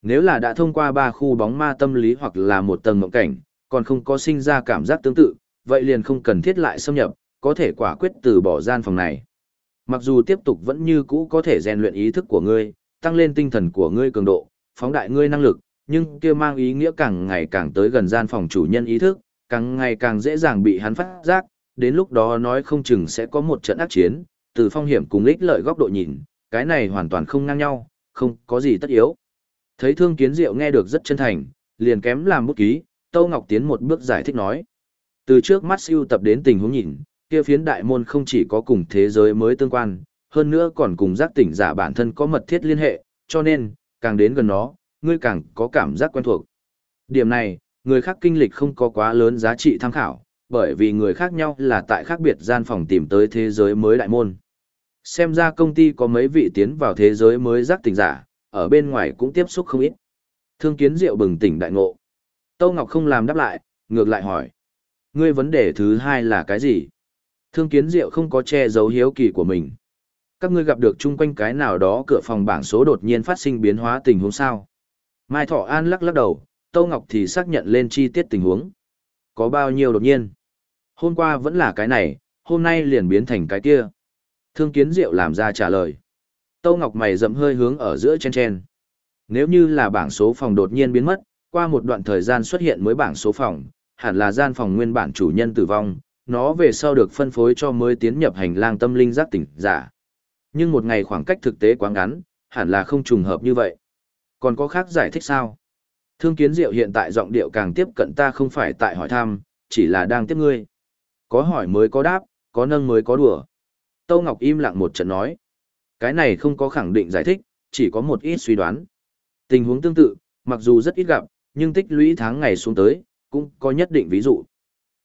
Nếu là đã thông qua ba khu bóng ma tâm lý hoặc là một tầng mộng cảnh, còn không có sinh ra cảm giác tương tự, vậy liền không cần thiết lại xâm nhập, có thể quả quyết từ bỏ gian phòng này. Mặc dù tiếp tục vẫn như cũ có thể rèn luyện ý thức của ngươi, tăng lên tinh thần của ngươi cường độ, phóng đại ngươi năng lực, nhưng kia mang ý nghĩa càng ngày càng tới gần gian phòng chủ nhân ý thức, càng ngày càng dễ dàng bị hắn phát giác, đến lúc đó nói không chừng sẽ có một trận ác chiến, từ phong hiểm cùng ích lợi góc độ nhìn, cái này hoàn toàn không ngang nhau, không có gì tất yếu. Thấy thương kiến diệu nghe được rất chân thành, liền kém làm bút ký, Tâu Ngọc tiến một bước giải thích nói. Từ trước mắt siêu tập đến tình huống nhìn, kia phiến đại môn không chỉ có cùng thế giới mới tương quan, hơn nữa còn cùng giác tỉnh giả bản thân có mật thiết liên hệ, cho nên, càng đến gần nó, ngươi càng có cảm giác quen thuộc. Điểm này, người khác kinh lịch không có quá lớn giá trị tham khảo, bởi vì người khác nhau là tại khác biệt gian phòng tìm tới thế giới mới đại môn. Xem ra công ty có mấy vị tiến vào thế giới mới giác tỉnh giả, ở bên ngoài cũng tiếp xúc không ít. Thương kiến diệu bừng tỉnh đại ngộ. Tâu Ngọc không làm đáp lại, ngược lại hỏi. Ngươi vấn đề thứ hai là cái gì? Thương kiến diệu không có che giấu hiếu kỳ của mình. Các ngươi gặp được chung quanh cái nào đó cửa phòng bảng số đột nhiên phát sinh biến hóa tình huống sao? Mai Thọ An lắc lắc đầu, Tô Ngọc thì xác nhận lên chi tiết tình huống. Có bao nhiêu đột nhiên? Hôm qua vẫn là cái này, hôm nay liền biến thành cái kia. Thương kiến diệu làm ra trả lời. Tô Ngọc mày rậm hơi hướng ở giữa chen chen. Nếu như là bảng số phòng đột nhiên biến mất, qua một đoạn thời gian xuất hiện mới bảng số phòng, hẳn là gian phòng nguyên bản chủ nhân tử vong, nó về sau được phân phối cho mới tiến nhập hành lang tâm linh giác tỉnh giả. Nhưng một ngày khoảng cách thực tế quá ngắn, hẳn là không trùng hợp như vậy. Còn có khác giải thích sao? Thương kiến diệu hiện tại giọng điệu càng tiếp cận ta không phải tại hỏi thăm, chỉ là đang tiếp ngươi. Có hỏi mới có đáp, có nâng mới có đùa. Tâu Ngọc im lặng một trận nói. Cái này không có khẳng định giải thích, chỉ có một ít suy đoán. Tình huống tương tự, mặc dù rất ít gặp, nhưng tích lũy tháng ngày xuống tới, cũng có nhất định ví dụ.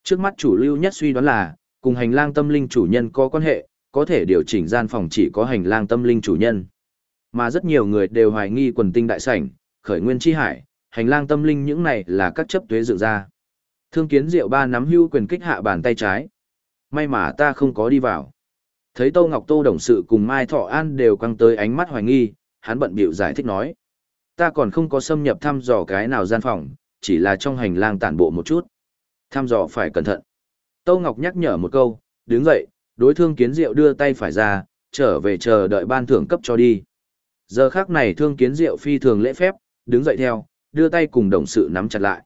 Trước mắt chủ lưu nhất suy đoán là, cùng hành lang tâm linh chủ nhân có quan hệ, có thể điều chỉnh gian phòng chỉ có hành lang tâm linh chủ nhân. Mà rất nhiều người đều hoài nghi quần tinh đại sảnh, khởi nguyên chi hải, hành lang tâm linh những này là các chấp tuế dựng ra. Thương kiến diệu ba nắm hưu quyền kích hạ bàn tay trái. May mà ta không có đi vào. Thấy Tô Ngọc Tô đồng sự cùng Mai Thọ An đều căng tới ánh mắt hoài nghi, hắn bận bịu giải thích nói. Ta còn không có xâm nhập thăm dò cái nào gian phòng, chỉ là trong hành lang tản bộ một chút. Thăm dò phải cẩn thận. Tô Ngọc nhắc nhở một câu, đứng dậy, đối thương kiến diệu đưa tay phải ra, trở về chờ đợi ban thưởng cấp cho đi. Giờ khác này thương kiến diệu phi thường lễ phép, đứng dậy theo, đưa tay cùng đồng sự nắm chặt lại.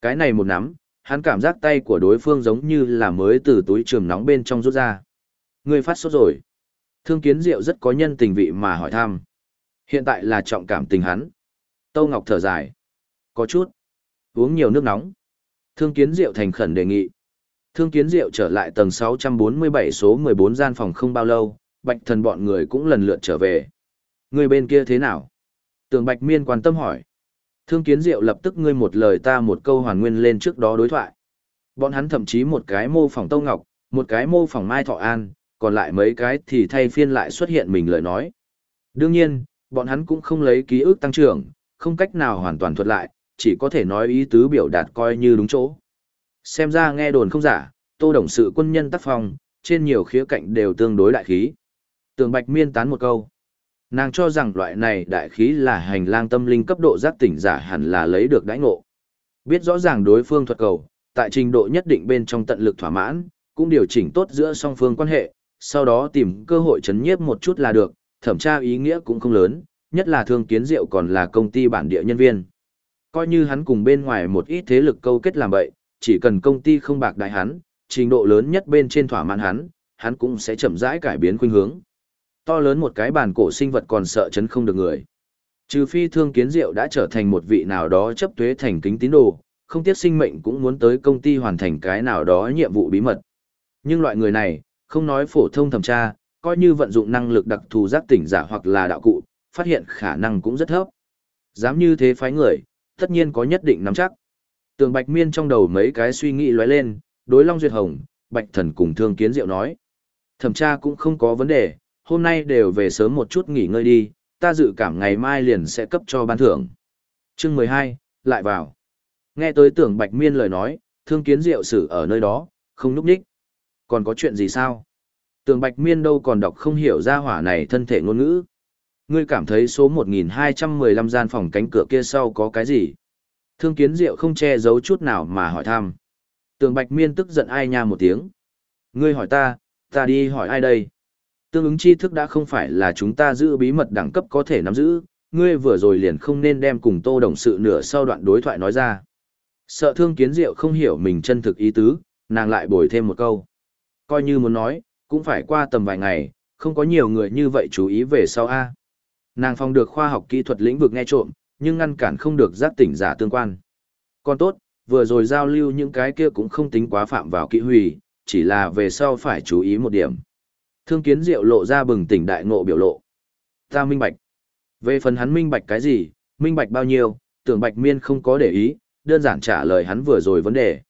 Cái này một nắm, hắn cảm giác tay của đối phương giống như là mới từ túi trường nóng bên trong rút ra. Người phát sốt rồi. Thương kiến diệu rất có nhân tình vị mà hỏi thăm. Hiện tại là trọng cảm tình hắn. Tâu Ngọc thở dài. Có chút. Uống nhiều nước nóng. Thương kiến diệu thành khẩn đề nghị. Thương kiến diệu trở lại tầng 647 số 14 gian phòng không bao lâu, bạch thần bọn người cũng lần lượt trở về. Người bên kia thế nào? Tường bạch miên quan tâm hỏi. Thương kiến diệu lập tức ngươi một lời ta một câu hoàn nguyên lên trước đó đối thoại. Bọn hắn thậm chí một cái mô phỏng Tâu Ngọc, một cái mô phỏng Mai Thọ An, còn lại mấy cái thì thay phiên lại xuất hiện mình lời nói. Đương nhiên, bọn hắn cũng không lấy ký ức tăng trưởng, không cách nào hoàn toàn thuật lại, chỉ có thể nói ý tứ biểu đạt coi như đúng chỗ. Xem ra nghe đồn không giả, tô đồng sự quân nhân tác phong, trên nhiều khía cạnh đều tương đối đại khí. Tường Bạch miên tán một câu. Nàng cho rằng loại này đại khí là hành lang tâm linh cấp độ giác tỉnh giả hẳn là lấy được đãi ngộ. Biết rõ ràng đối phương thuật cầu, tại trình độ nhất định bên trong tận lực thỏa mãn, cũng điều chỉnh tốt giữa song phương quan hệ, sau đó tìm cơ hội chấn nhiếp một chút là được, thẩm tra ý nghĩa cũng không lớn, nhất là thương kiến diệu còn là công ty bản địa nhân viên. Coi như hắn cùng bên ngoài một ít thế lực câu kết làm vậy, chỉ cần công ty không bạc đại hắn, trình độ lớn nhất bên trên thỏa mãn hắn, hắn cũng sẽ chậm rãi cải biến khuynh hướng. To lớn một cái bàn cổ sinh vật còn sợ chấn không được người. Trừ phi thương kiến diệu đã trở thành một vị nào đó chấp thuế thành kính tín đồ, không tiếc sinh mệnh cũng muốn tới công ty hoàn thành cái nào đó nhiệm vụ bí mật. Nhưng loại người này, không nói phổ thông thẩm tra, coi như vận dụng năng lực đặc thù giác tỉnh giả hoặc là đạo cụ, phát hiện khả năng cũng rất thấp. Dám như thế phái người, tất nhiên có nhất định nắm chắc. Tường Bạch Miên trong đầu mấy cái suy nghĩ lóe lên, đối Long Duyệt Hồng, Bạch Thần cùng Thương Kiến Diệu nói. Thẩm tra cũng không có vấn đề, hôm nay đều về sớm một chút nghỉ ngơi đi, ta dự cảm ngày mai liền sẽ cấp cho ban thưởng. Chương 12, lại vào. Nghe tới tưởng Bạch Miên lời nói, Thương Kiến Diệu xử ở nơi đó, không núp ních, Còn có chuyện gì sao? Tưởng Bạch Miên đâu còn đọc không hiểu ra hỏa này thân thể ngôn ngữ. Ngươi cảm thấy số 1215 gian phòng cánh cửa kia sau có cái gì? Thương kiến diệu không che giấu chút nào mà hỏi thăm. Tường Bạch Miên tức giận ai nha một tiếng. Ngươi hỏi ta, ta đi hỏi ai đây? Tương ứng tri thức đã không phải là chúng ta giữ bí mật đẳng cấp có thể nắm giữ, ngươi vừa rồi liền không nên đem cùng tô đồng sự nửa sau đoạn đối thoại nói ra. Sợ thương kiến diệu không hiểu mình chân thực ý tứ, nàng lại bồi thêm một câu. Coi như muốn nói, cũng phải qua tầm vài ngày, không có nhiều người như vậy chú ý về sau A. Nàng phòng được khoa học kỹ thuật lĩnh vực nghe trộm, nhưng ngăn cản không được giác tỉnh giả tương quan. Còn tốt, vừa rồi giao lưu những cái kia cũng không tính quá phạm vào kỹ hủy, chỉ là về sau phải chú ý một điểm. Thương kiến diệu lộ ra bừng tỉnh đại ngộ biểu lộ. Ta minh bạch. Về phần hắn minh bạch cái gì, minh bạch bao nhiêu, tưởng bạch miên không có để ý, đơn giản trả lời hắn vừa rồi vấn đề.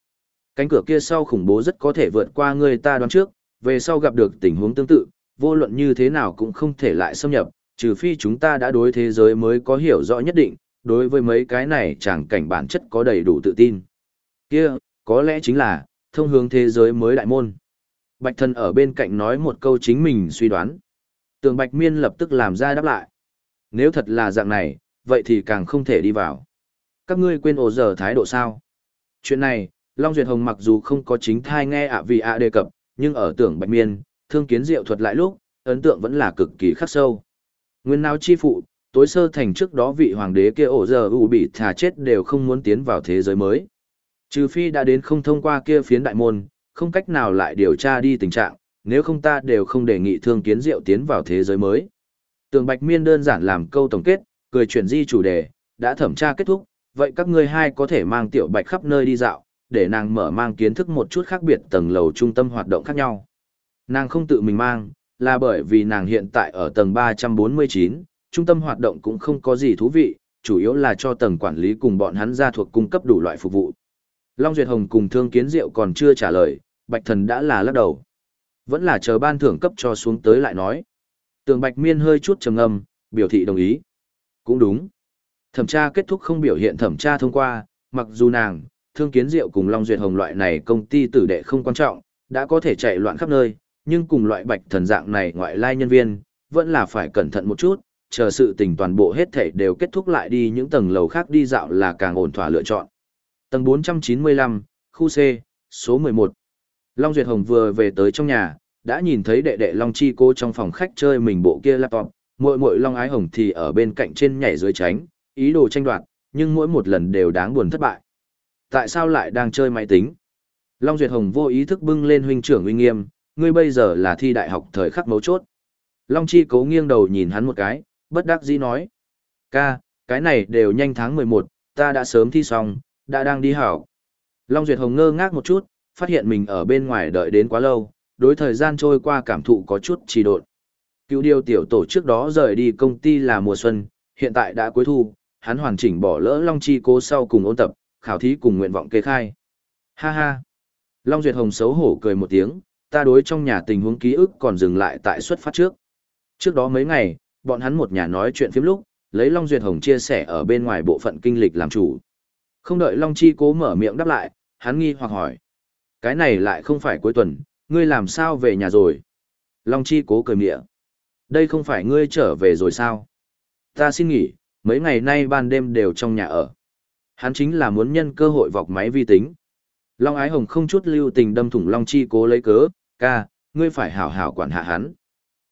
Cánh cửa kia sau khủng bố rất có thể vượt qua người ta đoán trước, về sau gặp được tình huống tương tự, vô luận như thế nào cũng không thể lại xâm nhập, trừ phi chúng ta đã đối thế giới mới có hiểu rõ nhất định, đối với mấy cái này chẳng cảnh bản chất có đầy đủ tự tin. Kia, có lẽ chính là, thông hướng thế giới mới đại môn. Bạch thần ở bên cạnh nói một câu chính mình suy đoán. Tường Bạch Miên lập tức làm ra đáp lại. Nếu thật là dạng này, vậy thì càng không thể đi vào. Các ngươi quên ổ giờ thái độ sao? Chuyện này, Long Duyệt Hồng mặc dù không có chính thai nghe ạ vì ạ đề cập, nhưng ở tưởng Bạch Miên, thương kiến diệu thuật lại lúc, ấn tượng vẫn là cực kỳ khắc sâu. Nguyên nào chi phụ, tối sơ thành trước đó vị hoàng đế kia ổ giờ ủ bị thả chết đều không muốn tiến vào thế giới mới. Trừ phi đã đến không thông qua kia phiến đại môn, không cách nào lại điều tra đi tình trạng, nếu không ta đều không đề nghị thương kiến diệu tiến vào thế giới mới. Tường Bạch Miên đơn giản làm câu tổng kết, cười chuyển di chủ đề, đã thẩm tra kết thúc, vậy các ngươi hai có thể mang tiểu Bạch khắp nơi đi dạo, để nàng mở mang kiến thức một chút khác biệt tầng lầu trung tâm hoạt động khác nhau. Nàng không tự mình mang, là bởi vì nàng hiện tại ở tầng 349, trung tâm hoạt động cũng không có gì thú vị, chủ yếu là cho tầng quản lý cùng bọn hắn gia thuộc cung cấp đủ loại phục vụ. Long Duyệt Hồng cùng Thương Kiến Diệu còn chưa trả lời, Bạch Thần đã là lắc đầu. Vẫn là chờ ban thưởng cấp cho xuống tới lại nói. Tường Bạch Miên hơi chút trầm ngâm, biểu thị đồng ý. Cũng đúng. Thẩm tra kết thúc không biểu hiện thẩm tra thông qua, mặc dù nàng, Thương Kiến Diệu cùng Long Duyệt Hồng loại này công ty tử đệ không quan trọng, đã có thể chạy loạn khắp nơi, nhưng cùng loại Bạch Thần dạng này ngoại lai nhân viên, vẫn là phải cẩn thận một chút, chờ sự tình toàn bộ hết thảy đều kết thúc lại đi những tầng lầu khác đi dạo là càng ổn thỏa lựa chọn. Tầng 495, khu C, số 11. Long Duyệt Hồng vừa về tới trong nhà, đã nhìn thấy đệ đệ Long Chi cô trong phòng khách chơi mình bộ kia laptop, muội muội Long Ái Hồng thì ở bên cạnh trên nhảy dưới tránh, ý đồ tranh đoạt, nhưng mỗi một lần đều đáng buồn thất bại. Tại sao lại đang chơi máy tính? Long Duyệt Hồng vô ý thức bưng lên huynh trưởng uy nghiêm, ngươi bây giờ là thi đại học thời khắc mấu chốt. Long Chi cố nghiêng đầu nhìn hắn một cái, bất đắc dĩ nói. Ca, cái này đều nhanh tháng 11, ta đã sớm thi xong, đã đang đi hảo. Long Duyệt Hồng ngơ ngác một chút, phát hiện mình ở bên ngoài đợi đến quá lâu, đối thời gian trôi qua cảm thụ có chút trì độn. Cựu điều tiểu tổ trước đó rời đi công ty là mùa xuân, hiện tại đã cuối thu, hắn hoàn chỉnh bỏ lỡ Long Chi cố sau cùng ôn tập, khảo thí cùng nguyện vọng kê khai. Ha ha! Long Duyệt Hồng xấu hổ cười một tiếng, ta đối trong nhà tình huống ký ức còn dừng lại tại xuất phát trước. Trước đó mấy ngày, bọn hắn một nhà nói chuyện phiếm lúc, lấy Long Duyệt Hồng chia sẻ ở bên ngoài bộ phận kinh lịch làm chủ. Không đợi Long Chi cố mở miệng đáp lại, hắn nghi hoặc hỏi. Cái này lại không phải cuối tuần, ngươi làm sao về nhà rồi? Long Chi cố cười mịa. Đây không phải ngươi trở về rồi sao? Ta xin nghỉ, mấy ngày nay ban đêm đều trong nhà ở. Hắn chính là muốn nhân cơ hội vọc máy vi tính. Long Ái Hồng không chút lưu tình đâm thủng Long Chi cố lấy cớ, ca, ngươi phải hảo hảo quản hạ hắn.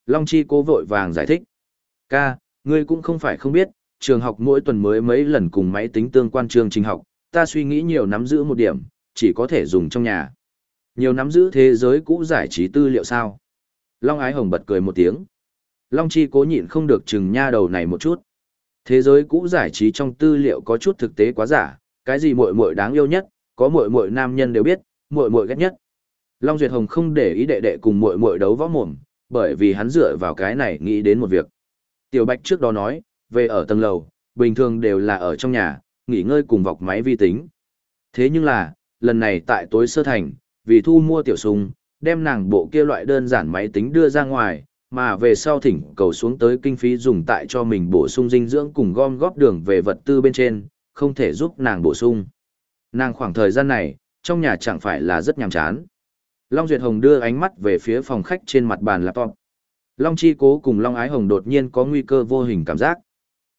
Long Chi cố vội vàng giải thích. Ca, ngươi cũng không phải không biết, trường học mỗi tuần mới mấy lần cùng máy tính tương quan chương trình học, ta suy nghĩ nhiều nắm giữ một điểm, chỉ có thể dùng trong nhà. Nhiều nắm giữ thế giới cũ giải trí tư liệu sao? Long Ái Hồng bật cười một tiếng. Long Chi cố nhịn không được chừng nha đầu này một chút. Thế giới cũ giải trí trong tư liệu có chút thực tế quá giả, cái gì muội muội đáng yêu nhất, có muội muội nam nhân đều biết, muội muội ghét nhất. Long Duyệt Hồng không để ý đệ đệ cùng muội muội đấu võ mồm, bởi vì hắn dựa vào cái này nghĩ đến một việc. Tiểu Bạch trước đó nói, về ở tầng lầu, bình thường đều là ở trong nhà, nghỉ ngơi cùng vọc máy vi tính. Thế nhưng là, lần này tại tối sơ thành, vì thu mua tiểu sung, đem nàng bộ kia loại đơn giản máy tính đưa ra ngoài, mà về sau thỉnh cầu xuống tới kinh phí dùng tại cho mình bổ sung dinh dưỡng cùng gom góp đường về vật tư bên trên, không thể giúp nàng bổ sung. Nàng khoảng thời gian này, trong nhà chẳng phải là rất nhàm chán. Long Duyệt Hồng đưa ánh mắt về phía phòng khách trên mặt bàn laptop. Long Chi Cố cùng Long Ái Hồng đột nhiên có nguy cơ vô hình cảm giác.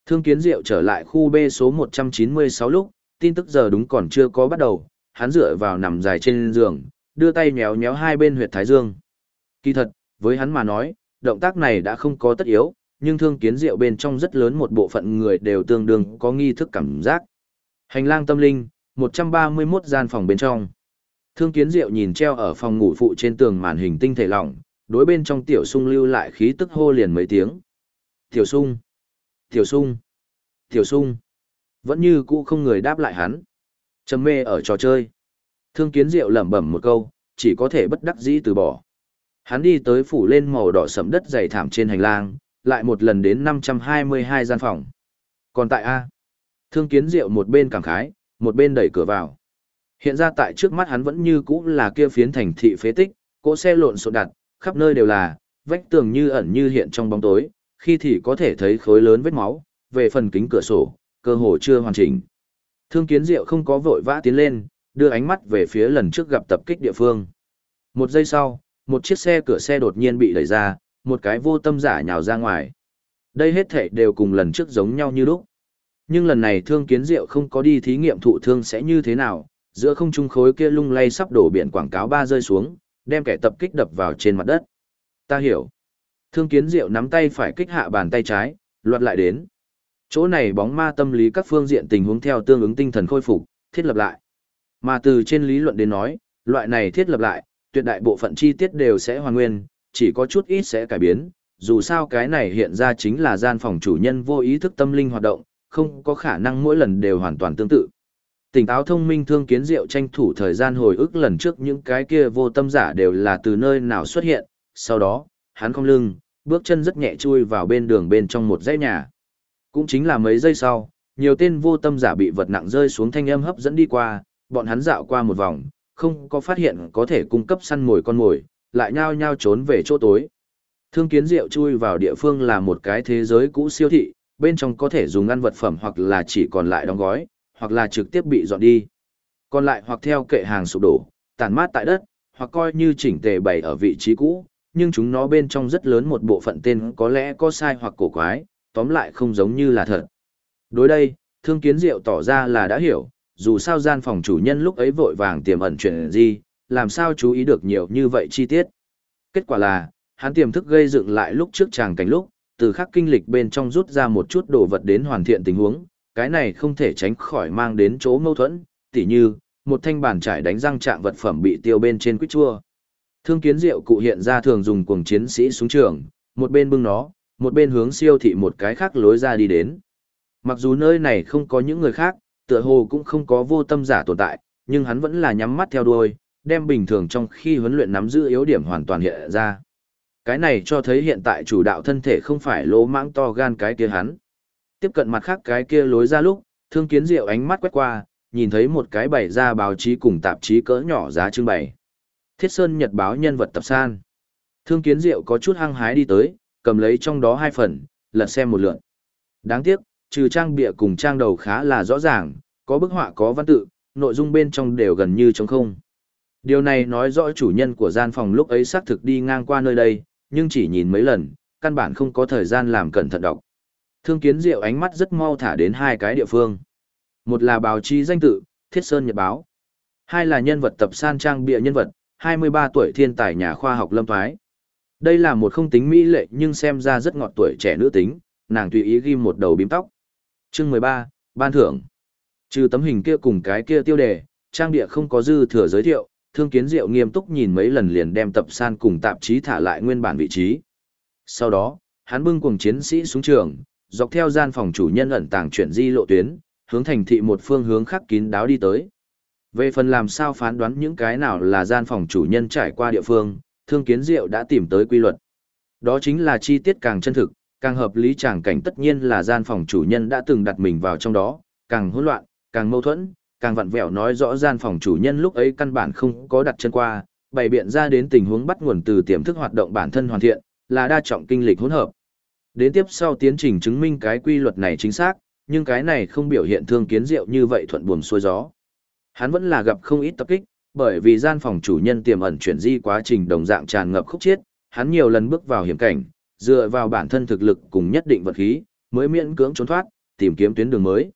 Thương Kiến Diệu trở lại khu B số 196 lúc, tin tức giờ đúng còn chưa có bắt đầu, hắn dựa vào nằm dài trên giường, đưa tay nhéo nhéo hai bên huyệt thái dương. Kỳ thật, với hắn mà nói, động tác này đã không có tất yếu, nhưng Thương Kiến Diệu bên trong rất lớn một bộ phận người đều tương đương có nghi thức cảm giác. Hành lang tâm linh, 131 gian phòng bên trong. Thương Kiến Diệu nhìn treo ở phòng ngủ phụ trên tường màn hình tinh thể lỏng, đối bên trong tiểu sung lưu lại khí tức hô liền mấy tiếng. Tiểu sung, tiểu sung, tiểu sung. Vẫn như cũ không người đáp lại hắn. Trầm mê ở trò chơi. Thương kiến diệu lẩm bẩm một câu, chỉ có thể bất đắc dĩ từ bỏ. Hắn đi tới phủ lên màu đỏ sẫm đất dày thảm trên hành lang, lại một lần đến 522 gian phòng. Còn tại A, thương kiến diệu một bên cảm khái, một bên đẩy cửa vào. Hiện ra tại trước mắt hắn vẫn như cũ là kia phiến thành thị phế tích, cỗ xe lộn xộn đặt, khắp nơi đều là, vách tường như ẩn như hiện trong bóng tối, khi thì có thể thấy khối lớn vết máu, về phần kính cửa sổ, cơ hồ chưa hoàn chỉnh. Thương kiến diệu không có vội vã tiến lên, đưa ánh mắt về phía lần trước gặp tập kích địa phương. Một giây sau, một chiếc xe cửa xe đột nhiên bị đẩy ra, một cái vô tâm giả nhào ra ngoài. Đây hết thể đều cùng lần trước giống nhau như lúc. Nhưng lần này thương kiến diệu không có đi thí nghiệm thụ thương sẽ như thế nào, giữa không trung khối kia lung lay sắp đổ biển quảng cáo ba rơi xuống, đem kẻ tập kích đập vào trên mặt đất. Ta hiểu. Thương kiến diệu nắm tay phải kích hạ bàn tay trái, loạt lại đến. Chỗ này bóng ma tâm lý các phương diện tình huống theo tương ứng tinh thần khôi phục, thiết lập lại. Mà từ trên lý luận đến nói, loại này thiết lập lại, tuyệt đại bộ phận chi tiết đều sẽ hoàn nguyên, chỉ có chút ít sẽ cải biến, dù sao cái này hiện ra chính là gian phòng chủ nhân vô ý thức tâm linh hoạt động, không có khả năng mỗi lần đều hoàn toàn tương tự. Tỉnh táo thông minh thương kiến diệu tranh thủ thời gian hồi ức lần trước những cái kia vô tâm giả đều là từ nơi nào xuất hiện, sau đó, hắn không lưng, bước chân rất nhẹ chui vào bên đường bên trong một dãy nhà. Cũng chính là mấy giây sau, nhiều tên vô tâm giả bị vật nặng rơi xuống thanh âm hấp dẫn đi qua, bọn hắn dạo qua một vòng, không có phát hiện có thể cung cấp săn mồi con mồi, lại nhao nhao trốn về chỗ tối. Thương kiến diệu chui vào địa phương là một cái thế giới cũ siêu thị, bên trong có thể dùng ăn vật phẩm hoặc là chỉ còn lại đóng gói, hoặc là trực tiếp bị dọn đi. Còn lại hoặc theo kệ hàng sụp đổ, tàn mát tại đất, hoặc coi như chỉnh tề bày ở vị trí cũ, nhưng chúng nó bên trong rất lớn một bộ phận tên có lẽ có sai hoặc cổ quái, tóm lại không giống như là thật. Đối đây, thương kiến diệu tỏ ra là đã hiểu, dù sao gian phòng chủ nhân lúc ấy vội vàng tiềm ẩn chuyện gì, làm sao chú ý được nhiều như vậy chi tiết. Kết quả là, hắn tiềm thức gây dựng lại lúc trước chàng cảnh lúc, từ khắc kinh lịch bên trong rút ra một chút đồ vật đến hoàn thiện tình huống, cái này không thể tránh khỏi mang đến chỗ mâu thuẫn, tỉ như, một thanh bàn trải đánh răng trạng vật phẩm bị tiêu bên trên quýt chua. Thương kiến diệu cụ hiện ra thường dùng cuồng chiến sĩ xuống trường, một bên bưng nó, một bên hướng siêu thị một cái khác lối ra đi đến. Mặc dù nơi này không có những người khác, tựa hồ cũng không có vô tâm giả tồn tại, nhưng hắn vẫn là nhắm mắt theo đuôi, đem bình thường trong khi huấn luyện nắm giữ yếu điểm hoàn toàn hiện ra. Cái này cho thấy hiện tại chủ đạo thân thể không phải lỗ mãng to gan cái kia hắn. Tiếp cận mặt khác cái kia lối ra lúc, thương kiến diệu ánh mắt quét qua, nhìn thấy một cái bày ra báo chí cùng tạp chí cỡ nhỏ giá trưng bày. Thiết Sơn Nhật báo nhân vật tập san. Thương kiến diệu có chút hăng hái đi tới, cầm lấy trong đó hai phần, lật xem một lượt. Đáng tiếc, trừ trang bìa cùng trang đầu khá là rõ ràng, có bức họa có văn tự, nội dung bên trong đều gần như trống không. Điều này nói rõ chủ nhân của gian phòng lúc ấy xác thực đi ngang qua nơi đây, nhưng chỉ nhìn mấy lần, căn bản không có thời gian làm cẩn thận đọc. Thương kiến diệu ánh mắt rất mau thả đến hai cái địa phương. Một là báo chí danh tự, Thiết Sơn Nhật Báo. Hai là nhân vật tập san trang bịa nhân vật, 23 tuổi thiên tài nhà khoa học lâm thoái. Đây là một không tính mỹ lệ nhưng xem ra rất ngọt tuổi trẻ nữ tính, nàng tùy ý ghim một đầu bím tóc. Chương 13, Ban thưởng. Trừ tấm hình kia cùng cái kia tiêu đề, trang địa không có dư thừa giới thiệu, thương kiến diệu nghiêm túc nhìn mấy lần liền đem tập san cùng tạp chí thả lại nguyên bản vị trí. Sau đó, hắn bưng cùng chiến sĩ xuống trường, dọc theo gian phòng chủ nhân ẩn tàng chuyển di lộ tuyến, hướng thành thị một phương hướng khắc kín đáo đi tới. Về phần làm sao phán đoán những cái nào là gian phòng chủ nhân trải qua địa phương, thương kiến diệu đã tìm tới quy luật. Đó chính là chi tiết càng chân thực, càng hợp lý chẳng cảnh tất nhiên là gian phòng chủ nhân đã từng đặt mình vào trong đó, càng hỗn loạn, càng mâu thuẫn, càng vặn vẹo nói rõ gian phòng chủ nhân lúc ấy căn bản không có đặt chân qua, bày biện ra đến tình huống bắt nguồn từ tiềm thức hoạt động bản thân hoàn thiện, là đa trọng kinh lịch hỗn hợp. Đến tiếp sau tiến trình chứng minh cái quy luật này chính xác, nhưng cái này không biểu hiện thương kiến diệu như vậy thuận buồm xuôi gió. Hắn vẫn là gặp không ít tập kích, bởi vì gian phòng chủ nhân tiềm ẩn chuyển di quá trình đồng dạng tràn ngập khúc chiết, hắn nhiều lần bước vào hiểm cảnh, dựa vào bản thân thực lực cùng nhất định vật khí, mới miễn cưỡng trốn thoát, tìm kiếm tuyến đường mới.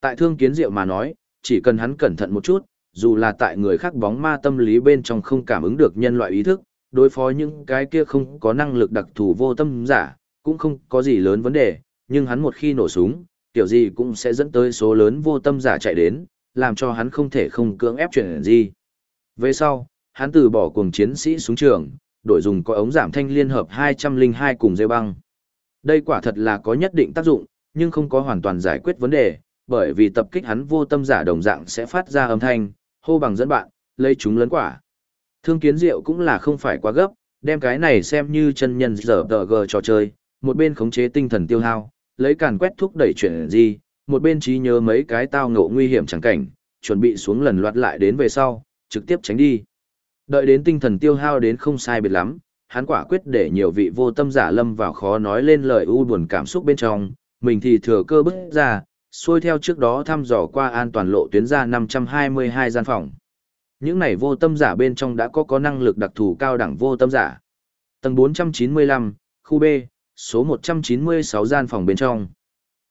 Tại thương kiến diệu mà nói, chỉ cần hắn cẩn thận một chút, dù là tại người khác bóng ma tâm lý bên trong không cảm ứng được nhân loại ý thức, đối phó những cái kia không có năng lực đặc thù vô tâm giả, cũng không có gì lớn vấn đề, nhưng hắn một khi nổ súng, tiểu gì cũng sẽ dẫn tới số lớn vô tâm giả chạy đến, làm cho hắn không thể không cưỡng ép chuyển gì. Về sau, hắn từ bỏ cùng chiến sĩ xuống trường, đổi dùng có ống giảm thanh liên hợp 202 cùng dây băng. Đây quả thật là có nhất định tác dụng, nhưng không có hoàn toàn giải quyết vấn đề, bởi vì tập kích hắn vô tâm giả đồng dạng sẽ phát ra âm thanh, hô bằng dẫn bạn, lấy chúng lớn quả. Thương kiến diệu cũng là không phải quá gấp, đem cái này xem như chân nhân giờ tờ gờ trò chơi, một bên khống chế tinh thần tiêu hao, lấy càn quét thúc đẩy chuyển gì, một bên trí nhớ mấy cái tao ngộ nguy hiểm chẳng cảnh, chuẩn bị xuống lần loạt lại đến về sau, trực tiếp tránh đi. Đợi đến tinh thần tiêu hao đến không sai biệt lắm, hắn quả quyết để nhiều vị vô tâm giả lâm vào khó nói lên lời u buồn cảm xúc bên trong, mình thì thừa cơ bức ra, xuôi theo trước đó thăm dò qua an toàn lộ tuyến ra 522 gian phòng. Những này vô tâm giả bên trong đã có có năng lực đặc thù cao đẳng vô tâm giả. Tầng 495, khu B, số 196 gian phòng bên trong.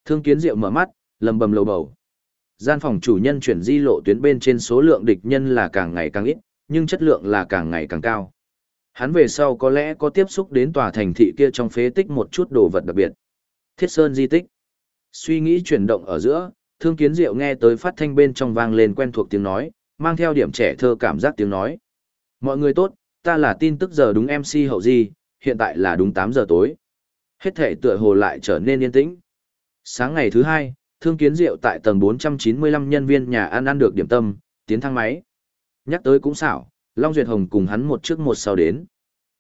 Thương kiến diệu mở mắt, lầm bầm lầu bầu. Gian phòng chủ nhân chuyển di lộ tuyến bên trên số lượng địch nhân là càng ngày càng ít, nhưng chất lượng là càng ngày càng cao. Hắn về sau có lẽ có tiếp xúc đến tòa thành thị kia trong phế tích một chút đồ vật đặc biệt. Thiết Sơn di tích. Suy nghĩ chuyển động ở giữa, Thương Kiến Diệu nghe tới phát thanh bên trong vang lên quen thuộc tiếng nói, mang theo điểm trẻ thơ cảm giác tiếng nói. Mọi người tốt, ta là tin tức giờ đúng MC hậu di, hiện tại là đúng 8 giờ tối. Hết thể tựa hồ lại trở nên yên tĩnh. Sáng ngày thứ hai, Thương Kiến Diệu tại tầng 495 nhân viên nhà ăn ăn được điểm tâm, tiến thang máy. Nhắc tới cũng xảo, Long Duyệt Hồng cùng hắn một trước một sau đến.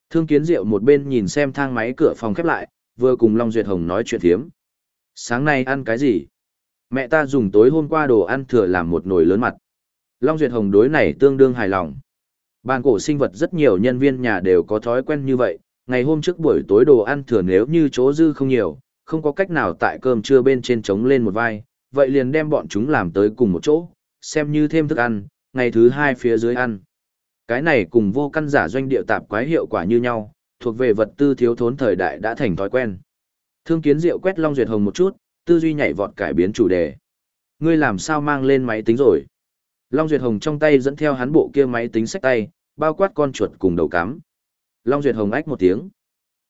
Thương Kiến Diệu một bên nhìn xem thang máy cửa phòng khép lại, vừa cùng Long Duyệt Hồng nói chuyện thiếm. Sáng nay ăn cái gì? Mẹ ta dùng tối hôm qua đồ ăn thừa làm một nồi lớn mặt. Long Duyệt Hồng đối này tương đương hài lòng. Bàn cổ sinh vật rất nhiều nhân viên nhà đều có thói quen như vậy, ngày hôm trước buổi tối đồ ăn thừa nếu như chỗ dư không nhiều, không có cách nào tại cơm trưa bên trên trống lên một vai, vậy liền đem bọn chúng làm tới cùng một chỗ, xem như thêm thức ăn, ngày thứ hai phía dưới ăn. Cái này cùng vô căn giả doanh địa tạp quái hiệu quả như nhau, thuộc về vật tư thiếu thốn thời đại đã thành thói quen. Thương kiến diệu quét Long Duyệt Hồng một chút, tư duy nhảy vọt cải biến chủ đề. Ngươi làm sao mang lên máy tính rồi? Long Duyệt Hồng trong tay dẫn theo hắn bộ kia máy tính sách tay, bao quát con chuột cùng đầu cắm. Long Duyệt Hồng ách một tiếng.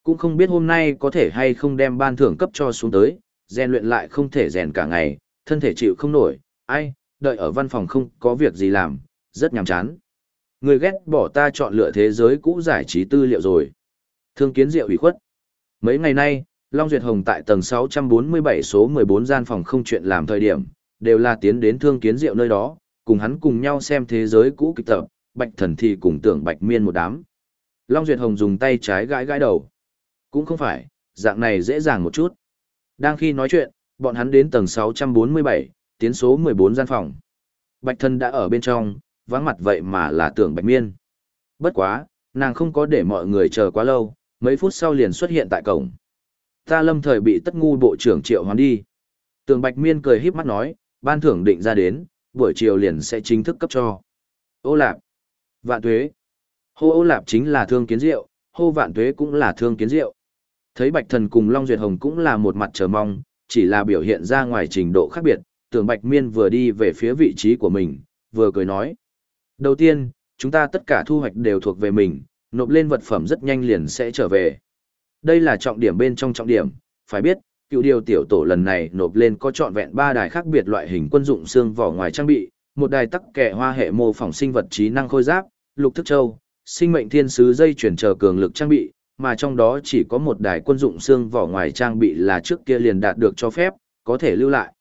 Cũng không biết hôm nay có thể hay không đem ban thưởng cấp cho xuống tới, rèn luyện lại không thể rèn cả ngày, thân thể chịu không nổi, ai, đợi ở văn phòng không có việc gì làm, rất nhàm chán. Người ghét bỏ ta chọn lựa thế giới cũ giải trí tư liệu rồi. Thương kiến diệu ủy khuất. Mấy ngày nay, Long Duyệt Hồng tại tầng 647 số 14 gian phòng không chuyện làm thời điểm, đều là tiến đến thương kiến diệu nơi đó, cùng hắn cùng nhau xem thế giới cũ kịch tập, bạch thần thì cùng tưởng bạch miên một đám. Long Duyệt Hồng dùng tay trái gãi gãi đầu. Cũng không phải, dạng này dễ dàng một chút. Đang khi nói chuyện, bọn hắn đến tầng 647, tiến số 14 gian phòng. Bạch thân đã ở bên trong, vắng mặt vậy mà là tưởng bạch miên. Bất quá, nàng không có để mọi người chờ quá lâu, mấy phút sau liền xuất hiện tại cổng. Ta lâm thời bị tất ngu bộ trưởng triệu hoán đi. Tưởng bạch miên cười híp mắt nói, ban thưởng định ra đến, buổi chiều liền sẽ chính thức cấp cho. Ô lạp, vạn tuế. Hô ô lạp chính là thương kiến diệu, hô vạn tuế cũng là thương kiến diệu. Thấy bạch thần cùng Long Duyệt Hồng cũng là một mặt chờ mong, chỉ là biểu hiện ra ngoài trình độ khác biệt, tưởng bạch miên vừa đi về phía vị trí của mình, vừa cười nói. Đầu tiên, chúng ta tất cả thu hoạch đều thuộc về mình, nộp lên vật phẩm rất nhanh liền sẽ trở về. Đây là trọng điểm bên trong trọng điểm, phải biết, cựu điều tiểu tổ lần này nộp lên có trọn vẹn ba đài khác biệt loại hình quân dụng xương vỏ ngoài trang bị, một đài tắc kẻ hoa hệ mô phỏng sinh vật trí năng khôi giáp, lục thức châu, sinh mệnh thiên sứ dây chuyển chờ cường lực trang bị, mà trong đó chỉ có một đài quân dụng xương vỏ ngoài trang bị là trước kia liền đạt được cho phép, có thể lưu lại.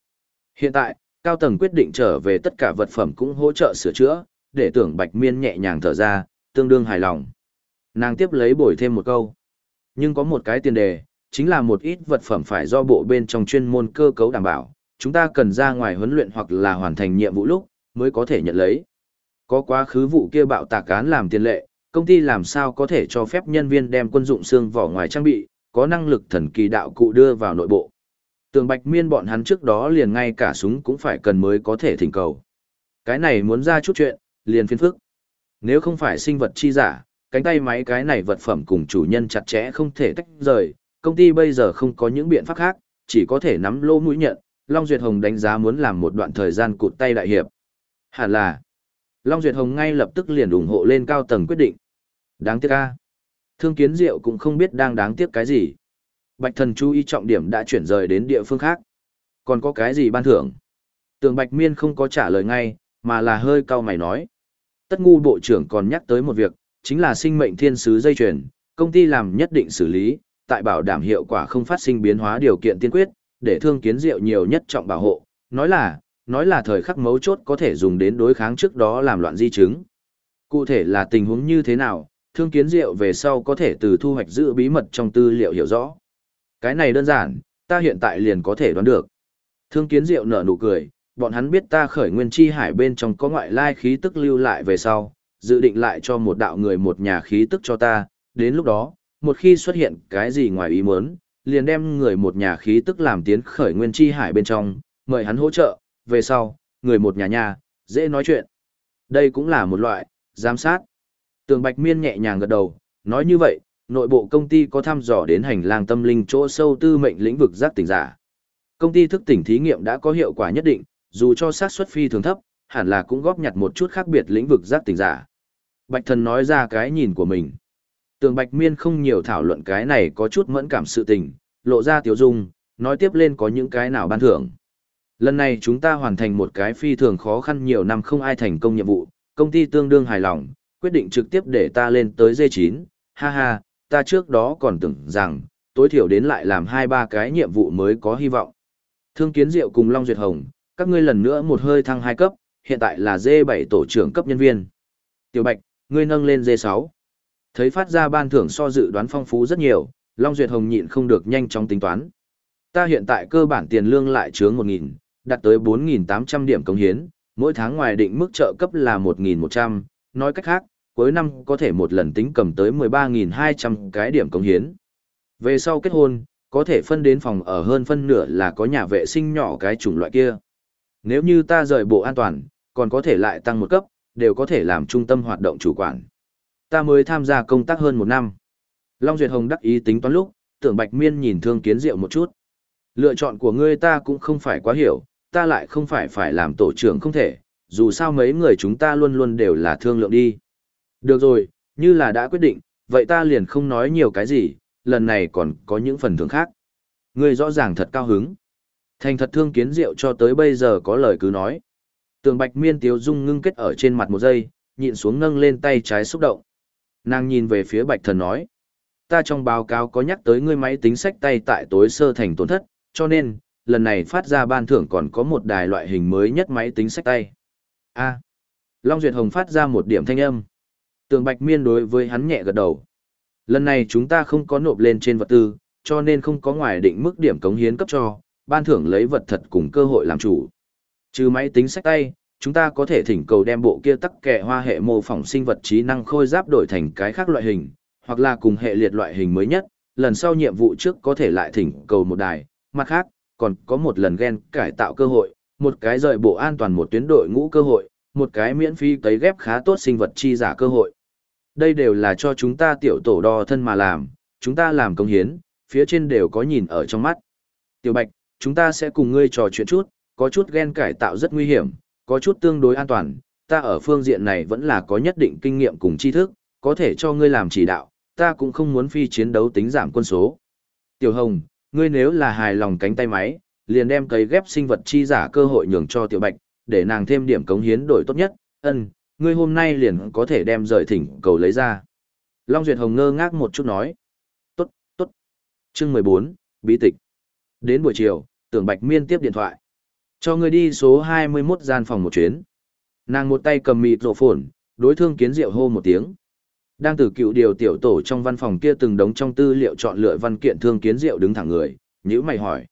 Hiện tại, cao tầng quyết định trở về tất cả vật phẩm cũng hỗ trợ sửa chữa, để tưởng bạch miên nhẹ nhàng thở ra, tương đương hài lòng. Nàng tiếp lấy bồi thêm một câu. Nhưng có một cái tiền đề, chính là một ít vật phẩm phải do bộ bên trong chuyên môn cơ cấu đảm bảo, chúng ta cần ra ngoài huấn luyện hoặc là hoàn thành nhiệm vụ lúc, mới có thể nhận lấy. Có quá khứ vụ kia bạo tạc án làm tiền lệ, công ty làm sao có thể cho phép nhân viên đem quân dụng xương vỏ ngoài trang bị, có năng lực thần kỳ đạo cụ đưa vào nội bộ. Tường Bạch Miên bọn hắn trước đó liền ngay cả súng cũng phải cần mới có thể thỉnh cầu. Cái này muốn ra chút chuyện, liền phiên phức. Nếu không phải sinh vật chi giả, cánh tay máy cái này vật phẩm cùng chủ nhân chặt chẽ không thể tách rời, công ty bây giờ không có những biện pháp khác, chỉ có thể nắm lô mũi nhận, Long Duyệt Hồng đánh giá muốn làm một đoạn thời gian cụt tay đại hiệp. Hẳn là, Long Duyệt Hồng ngay lập tức liền ủng hộ lên cao tầng quyết định. Đáng tiếc a. Thương Kiến Diệu cũng không biết đang đáng tiếc cái gì. Bạch Thần chú ý trọng điểm đã chuyển rời đến địa phương khác. Còn có cái gì ban thưởng? Tường Bạch Miên không có trả lời ngay, mà là hơi cau mày nói. Tất ngu bộ trưởng còn nhắc tới một việc, chính là sinh mệnh thiên sứ dây chuyền, công ty làm nhất định xử lý, tại bảo đảm hiệu quả không phát sinh biến hóa điều kiện tiên quyết, để thương kiến diệu nhiều nhất trọng bảo hộ, nói là, nói là thời khắc mấu chốt có thể dùng đến đối kháng trước đó làm loạn di chứng. Cụ thể là tình huống như thế nào, thương kiến diệu về sau có thể từ thu hoạch giữ bí mật trong tư liệu hiểu rõ. Cái này đơn giản, ta hiện tại liền có thể đoán được. Thương kiến diệu nở nụ cười, bọn hắn biết ta khởi nguyên chi hải bên trong có ngoại lai khí tức lưu lại về sau, dự định lại cho một đạo người một nhà khí tức cho ta, đến lúc đó, một khi xuất hiện cái gì ngoài ý muốn, liền đem người một nhà khí tức làm tiến khởi nguyên chi hải bên trong, mời hắn hỗ trợ, về sau, người một nhà nhà, dễ nói chuyện. Đây cũng là một loại, giám sát. Tường Bạch Miên nhẹ nhàng gật đầu, nói như vậy, nội bộ công ty có thăm dò đến hành lang tâm linh chỗ sâu tư mệnh lĩnh vực giác tỉnh giả. Công ty thức tỉnh thí nghiệm đã có hiệu quả nhất định, dù cho xác suất phi thường thấp, hẳn là cũng góp nhặt một chút khác biệt lĩnh vực giác tỉnh giả. Bạch thần nói ra cái nhìn của mình. Tường Bạch Miên không nhiều thảo luận cái này có chút mẫn cảm sự tình, lộ ra tiểu dung, nói tiếp lên có những cái nào ban thưởng. Lần này chúng ta hoàn thành một cái phi thường khó khăn nhiều năm không ai thành công nhiệm vụ, công ty tương đương hài lòng, quyết định trực tiếp để ta lên tới D9, ha ha, ta trước đó còn tưởng rằng, tối thiểu đến lại làm hai ba cái nhiệm vụ mới có hy vọng. Thương Kiến Diệu cùng Long Duyệt Hồng, các ngươi lần nữa một hơi thăng hai cấp, hiện tại là D7 tổ trưởng cấp nhân viên. Tiểu Bạch, ngươi nâng lên D6. Thấy phát ra ban thưởng so dự đoán phong phú rất nhiều, Long Duyệt Hồng nhịn không được nhanh chóng tính toán. Ta hiện tại cơ bản tiền lương lại chướng 1.000, đạt tới 4.800 điểm công hiến, mỗi tháng ngoài định mức trợ cấp là 1.100, nói cách khác, cuối năm có thể một lần tính cầm tới 13.200 cái điểm công hiến. Về sau kết hôn, có thể phân đến phòng ở hơn phân nửa là có nhà vệ sinh nhỏ cái chủng loại kia. Nếu như ta rời bộ an toàn, còn có thể lại tăng một cấp, đều có thể làm trung tâm hoạt động chủ quản. Ta mới tham gia công tác hơn một năm. Long Duyệt Hồng đắc ý tính toán lúc, tưởng Bạch Miên nhìn Thương Kiến Diệu một chút. Lựa chọn của ngươi ta cũng không phải quá hiểu, ta lại không phải phải làm tổ trưởng không thể, dù sao mấy người chúng ta luôn luôn đều là thương lượng đi. Được rồi, như là đã quyết định, vậy ta liền không nói nhiều cái gì, lần này còn có những phần thưởng khác. Ngươi rõ ràng thật cao hứng. Thành thật thương kiến diệu cho tới bây giờ có lời cứ nói. Tường bạch miên tiếu dung ngưng kết ở trên mặt một giây, nhịn xuống nâng lên tay trái xúc động. Nàng nhìn về phía bạch thần nói. Ta trong báo cáo có nhắc tới ngươi máy tính sách tay tại tối sơ thành tổn thất, cho nên, lần này phát ra ban thưởng còn có một đài loại hình mới nhất máy tính sách tay. A. Long Duyệt Hồng phát ra một điểm thanh âm. Tường Bạch Miên đối với hắn nhẹ gật đầu. Lần này chúng ta không có nộp lên trên vật tư, cho nên không có ngoài định mức điểm cống hiến cấp cho, ban thưởng lấy vật thật cùng cơ hội làm chủ. Trừ máy tính sách tay, chúng ta có thể thỉnh cầu đem bộ kia tắc kẹ hoa hệ mô phỏng sinh vật trí năng khôi giáp đổi thành cái khác loại hình, hoặc là cùng hệ liệt loại hình mới nhất, lần sau nhiệm vụ trước có thể lại thỉnh cầu một đài, mặt khác, còn có một lần gen cải tạo cơ hội, một cái rời bộ an toàn một tuyến đội ngũ cơ hội, một cái miễn phí cấy ghép khá tốt sinh vật chi giả cơ hội. Đây đều là cho chúng ta tiểu tổ đo thân mà làm, chúng ta làm công hiến, phía trên đều có nhìn ở trong mắt. Tiểu Bạch, chúng ta sẽ cùng ngươi trò chuyện chút, có chút gen cải tạo rất nguy hiểm, có chút tương đối an toàn, ta ở phương diện này vẫn là có nhất định kinh nghiệm cùng tri thức, có thể cho ngươi làm chỉ đạo, ta cũng không muốn phi chiến đấu tính giảm quân số. Tiểu Hồng, ngươi nếu là hài lòng cánh tay máy, liền đem cấy ghép sinh vật chi giả cơ hội nhường cho Tiểu Bạch, để nàng thêm điểm cống hiến đổi tốt nhất, ân, ngươi hôm nay liền có thể đem rời thỉnh cầu lấy ra. Long Duyệt Hồng ngơ ngác một chút nói. Tốt, tốt. Chương 14, bí tịch. Đến buổi chiều, tưởng Bạch Miên tiếp điện thoại. Cho ngươi đi số 21 gian phòng một chuyến. Nàng một tay cầm mịt rộ phồn, đối thương kiến diệu hô một tiếng. Đang từ cựu điều tiểu tổ trong văn phòng kia từng đống trong tư liệu chọn lựa văn kiện thương kiến diệu đứng thẳng người, nhữ mày hỏi.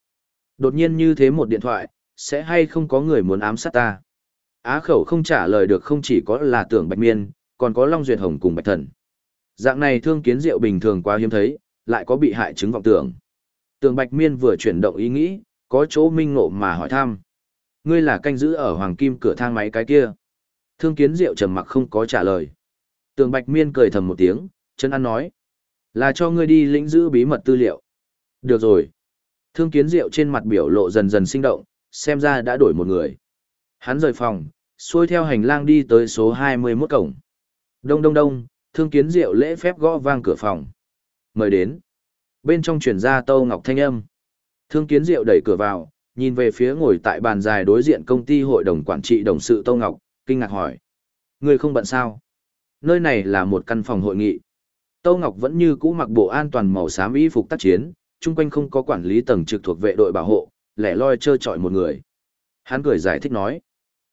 Đột nhiên như thế một điện thoại, sẽ hay không có người muốn ám sát ta? Á khẩu không trả lời được không chỉ có là tưởng bạch miên, còn có Long Duyệt Hồng cùng bạch thần. Dạng này thương kiến diệu bình thường quá hiếm thấy, lại có bị hại chứng vọng tưởng. Tưởng bạch miên vừa chuyển động ý nghĩ, có chỗ minh ngộ mà hỏi thăm. Ngươi là canh giữ ở hoàng kim cửa thang máy cái kia. Thương kiến diệu trầm mặc không có trả lời. Tường Bạch Miên cười thầm một tiếng, chân ăn nói. Là cho ngươi đi lĩnh giữ bí mật tư liệu. Được rồi. Thương kiến diệu trên mặt biểu lộ dần dần sinh động, xem ra đã đổi một người. Hắn rời phòng, xuôi theo hành lang đi tới số 21 cổng. Đông đông đông, thương kiến diệu lễ phép gõ vang cửa phòng. Mời đến. Bên trong chuyển ra Tâu Ngọc Thanh Âm. Thương kiến diệu đẩy cửa vào, nhìn về phía ngồi tại bàn dài đối diện công ty hội đồng quản trị đồng sự Tâu Ngọc, kinh ngạc hỏi. Người không bận sao? Nơi này là một căn phòng hội nghị. Tâu Ngọc vẫn như cũ mặc bộ an toàn màu xám y phục tác chiến, chung quanh không có quản lý tầng trực thuộc vệ đội bảo hộ, lẻ loi trơ trọi một người. Hắn cười giải thích nói,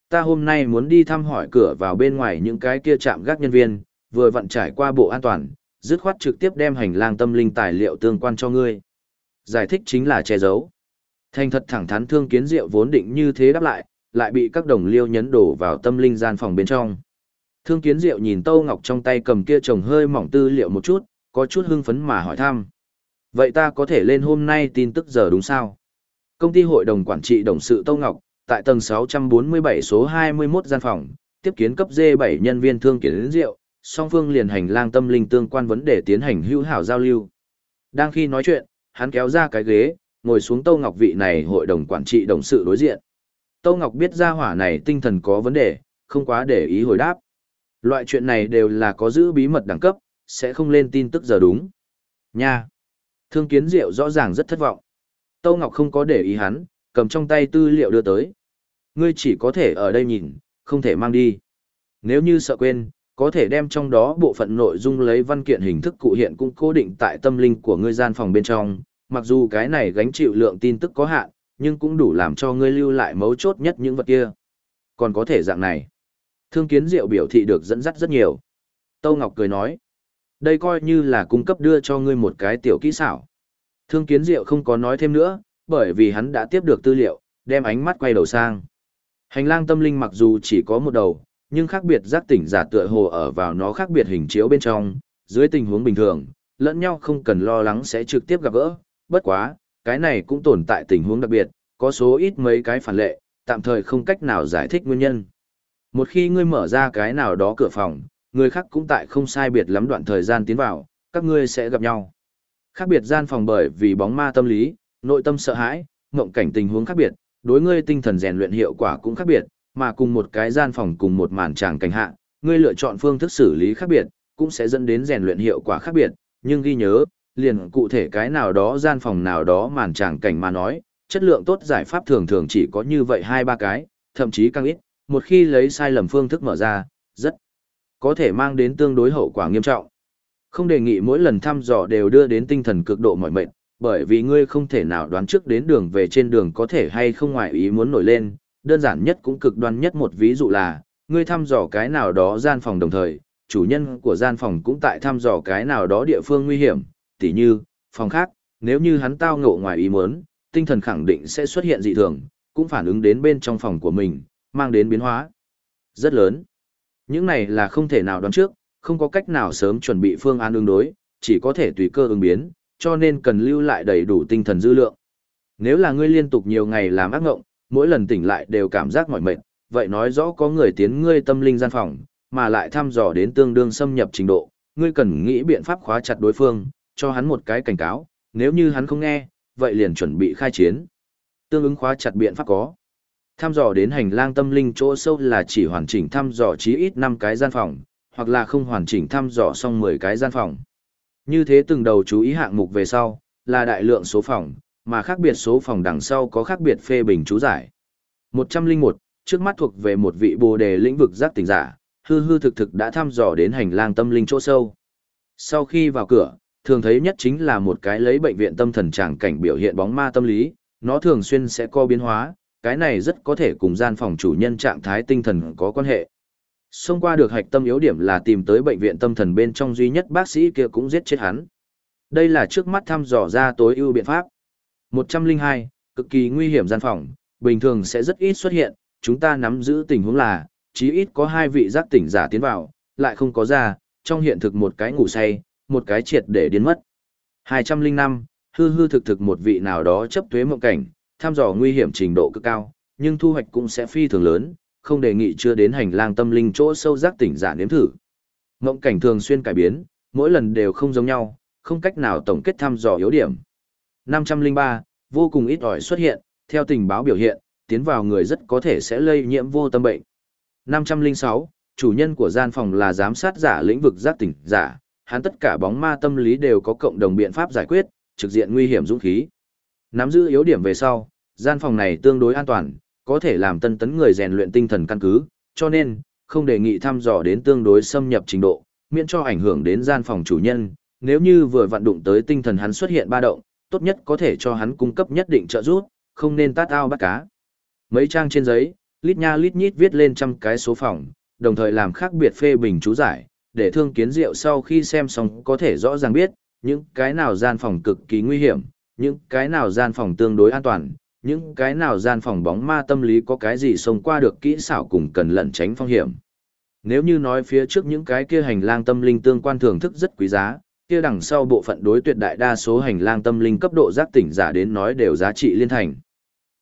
ta hôm nay muốn đi thăm hỏi cửa vào bên ngoài những cái kia chạm gác nhân viên, vừa vặn trải qua bộ an toàn, dứt khoát trực tiếp đem hành lang tâm linh tài liệu tương quan cho ngươi. Giải thích chính là che giấu. Thành thật thẳng thắn thương kiến diệu vốn định như thế đáp lại, lại bị các đồng liêu nhấn đổ vào tâm linh gian phòng bên trong. Thương kiến diệu nhìn Tâu Ngọc trong tay cầm kia chồng hơi mỏng tư liệu một chút, có chút hưng phấn mà hỏi thăm. Vậy ta có thể lên hôm nay tin tức giờ đúng sao? Công ty hội đồng quản trị đồng sự Tâu Ngọc, tại tầng 647 số 21 gian phòng, tiếp kiến cấp D7 nhân viên thương kiến diệu, song phương liền hành lang tâm linh tương quan vấn đề tiến hành hữu hảo giao lưu. Đang khi nói chuyện, hắn kéo ra cái ghế, ngồi xuống Tâu Ngọc vị này hội đồng quản trị đồng sự đối diện. Tâu Ngọc biết ra hỏa này tinh thần có vấn đề, không quá để ý hồi đáp. Loại chuyện này đều là có giữ bí mật đẳng cấp, sẽ không lên tin tức giờ đúng. Nha! Thương kiến diệu rõ ràng rất thất vọng. Tâu Ngọc không có để ý hắn, cầm trong tay tư liệu đưa tới. Ngươi chỉ có thể ở đây nhìn, không thể mang đi. Nếu như sợ quên, có thể đem trong đó bộ phận nội dung lấy văn kiện hình thức cụ hiện cũng cố định tại tâm linh của ngươi gian phòng bên trong, mặc dù cái này gánh chịu lượng tin tức có hạn, nhưng cũng đủ làm cho ngươi lưu lại mấu chốt nhất những vật kia. Còn có thể dạng này. Thương kiến diệu biểu thị được dẫn dắt rất nhiều. Tâu Ngọc cười nói, đây coi như là cung cấp đưa cho ngươi một cái tiểu kỹ xảo. Thương kiến diệu không có nói thêm nữa, bởi vì hắn đã tiếp được tư liệu, đem ánh mắt quay đầu sang. Hành lang tâm linh mặc dù chỉ có một đầu, nhưng khác biệt giác tỉnh giả tựa hồ ở vào nó khác biệt hình chiếu bên trong, dưới tình huống bình thường, lẫn nhau không cần lo lắng sẽ trực tiếp gặp gỡ, bất quá, cái này cũng tồn tại tình huống đặc biệt, có số ít mấy cái phản lệ, tạm thời không cách nào giải thích nguyên nhân. Một khi ngươi mở ra cái nào đó cửa phòng, người khác cũng tại không sai biệt lắm đoạn thời gian tiến vào, các ngươi sẽ gặp nhau. Khác biệt gian phòng bởi vì bóng ma tâm lý, nội tâm sợ hãi, mộng cảnh tình huống khác biệt, đối ngươi tinh thần rèn luyện hiệu quả cũng khác biệt, mà cùng một cái gian phòng cùng một màn tràng cảnh hạ, ngươi lựa chọn phương thức xử lý khác biệt, cũng sẽ dẫn đến rèn luyện hiệu quả khác biệt, nhưng ghi nhớ, liền cụ thể cái nào đó gian phòng nào đó màn tràng cảnh mà nói, chất lượng tốt giải pháp thường thường chỉ có như vậy hai ba cái, thậm chí càng ít, một khi lấy sai lầm phương thức mở ra, rất có thể mang đến tương đối hậu quả nghiêm trọng. Không đề nghị mỗi lần thăm dò đều đưa đến tinh thần cực độ mỏi mệt, bởi vì ngươi không thể nào đoán trước đến đường về trên đường có thể hay không ngoại ý muốn nổi lên, đơn giản nhất cũng cực đoan nhất một ví dụ là, ngươi thăm dò cái nào đó gian phòng đồng thời, chủ nhân của gian phòng cũng tại thăm dò cái nào đó địa phương nguy hiểm, tỉ như, phòng khác, nếu như hắn tao ngộ ngoài ý muốn, tinh thần khẳng định sẽ xuất hiện dị thường, cũng phản ứng đến bên trong phòng của mình, mang đến biến hóa rất lớn. Những này là không thể nào đoán trước, không có cách nào sớm chuẩn bị phương án ứng đối, chỉ có thể tùy cơ ứng biến, cho nên cần lưu lại đầy đủ tinh thần dư lượng. Nếu là ngươi liên tục nhiều ngày làm ác ngộng, mỗi lần tỉnh lại đều cảm giác mỏi mệt, vậy nói rõ có người tiến ngươi tâm linh gian phòng, mà lại thăm dò đến tương đương xâm nhập trình độ, ngươi cần nghĩ biện pháp khóa chặt đối phương, cho hắn một cái cảnh cáo, nếu như hắn không nghe, vậy liền chuẩn bị khai chiến. Tương ứng khóa chặt biện pháp có. Thăm dò đến hành lang tâm linh chỗ sâu là chỉ hoàn chỉnh thăm dò chí ít 5 cái gian phòng, hoặc là không hoàn chỉnh thăm dò xong 10 cái gian phòng. Như thế từng đầu chú ý hạng mục về sau, là đại lượng số phòng, mà khác biệt số phòng đằng sau có khác biệt phê bình chú giải. 101, trước mắt thuộc về một vị bồ đề lĩnh vực giác tỉnh giả, hư hư thực thực đã thăm dò đến hành lang tâm linh chỗ sâu. Sau khi vào cửa, thường thấy nhất chính là một cái lấy bệnh viện tâm thần tràng cảnh biểu hiện bóng ma tâm lý, nó thường xuyên sẽ co biến hóa, cái này rất có thể cùng gian phòng chủ nhân trạng thái tinh thần có quan hệ. Xông qua được hạch tâm yếu điểm là tìm tới bệnh viện tâm thần bên trong duy nhất bác sĩ kia cũng giết chết hắn. Đây là trước mắt thăm dò ra tối ưu biện pháp. 102, cực kỳ nguy hiểm gian phòng, bình thường sẽ rất ít xuất hiện, chúng ta nắm giữ tình huống là, chí ít có hai vị giác tỉnh giả tiến vào, lại không có ra, trong hiện thực một cái ngủ say, một cái triệt để điên mất. 205, hư hư thực thực một vị nào đó chấp thuế mộng cảnh, tham dò nguy hiểm trình độ cực cao, nhưng thu hoạch cũng sẽ phi thường lớn, không đề nghị chưa đến hành lang tâm linh chỗ sâu giác tỉnh giả nếm thử. Mộng cảnh thường xuyên cải biến, mỗi lần đều không giống nhau, không cách nào tổng kết thăm dò yếu điểm. 503, vô cùng ít ỏi xuất hiện, theo tình báo biểu hiện, tiến vào người rất có thể sẽ lây nhiễm vô tâm bệnh. 506, chủ nhân của gian phòng là giám sát giả lĩnh vực giác tỉnh giả, hắn tất cả bóng ma tâm lý đều có cộng đồng biện pháp giải quyết, trực diện nguy hiểm dũng khí. Nắm giữ yếu điểm về sau, gian phòng này tương đối an toàn, có thể làm tân tấn người rèn luyện tinh thần căn cứ, cho nên, không đề nghị thăm dò đến tương đối xâm nhập trình độ, miễn cho ảnh hưởng đến gian phòng chủ nhân, nếu như vừa vận đụng tới tinh thần hắn xuất hiện ba động, tốt nhất có thể cho hắn cung cấp nhất định trợ giúp, không nên tát ao bắt cá. Mấy trang trên giấy, lít nha lít nhít viết lên trăm cái số phòng, đồng thời làm khác biệt phê bình chú giải, để thương kiến diệu sau khi xem xong có thể rõ ràng biết, những cái nào gian phòng cực kỳ nguy hiểm, những cái nào gian phòng tương đối an toàn, những cái nào gian phòng bóng ma tâm lý có cái gì xông qua được kỹ xảo cùng cần lẩn tránh phong hiểm. Nếu như nói phía trước những cái kia hành lang tâm linh tương quan thưởng thức rất quý giá, kia đằng sau bộ phận đối tuyệt đại đa số hành lang tâm linh cấp độ giác tỉnh giả đến nói đều giá trị liên thành.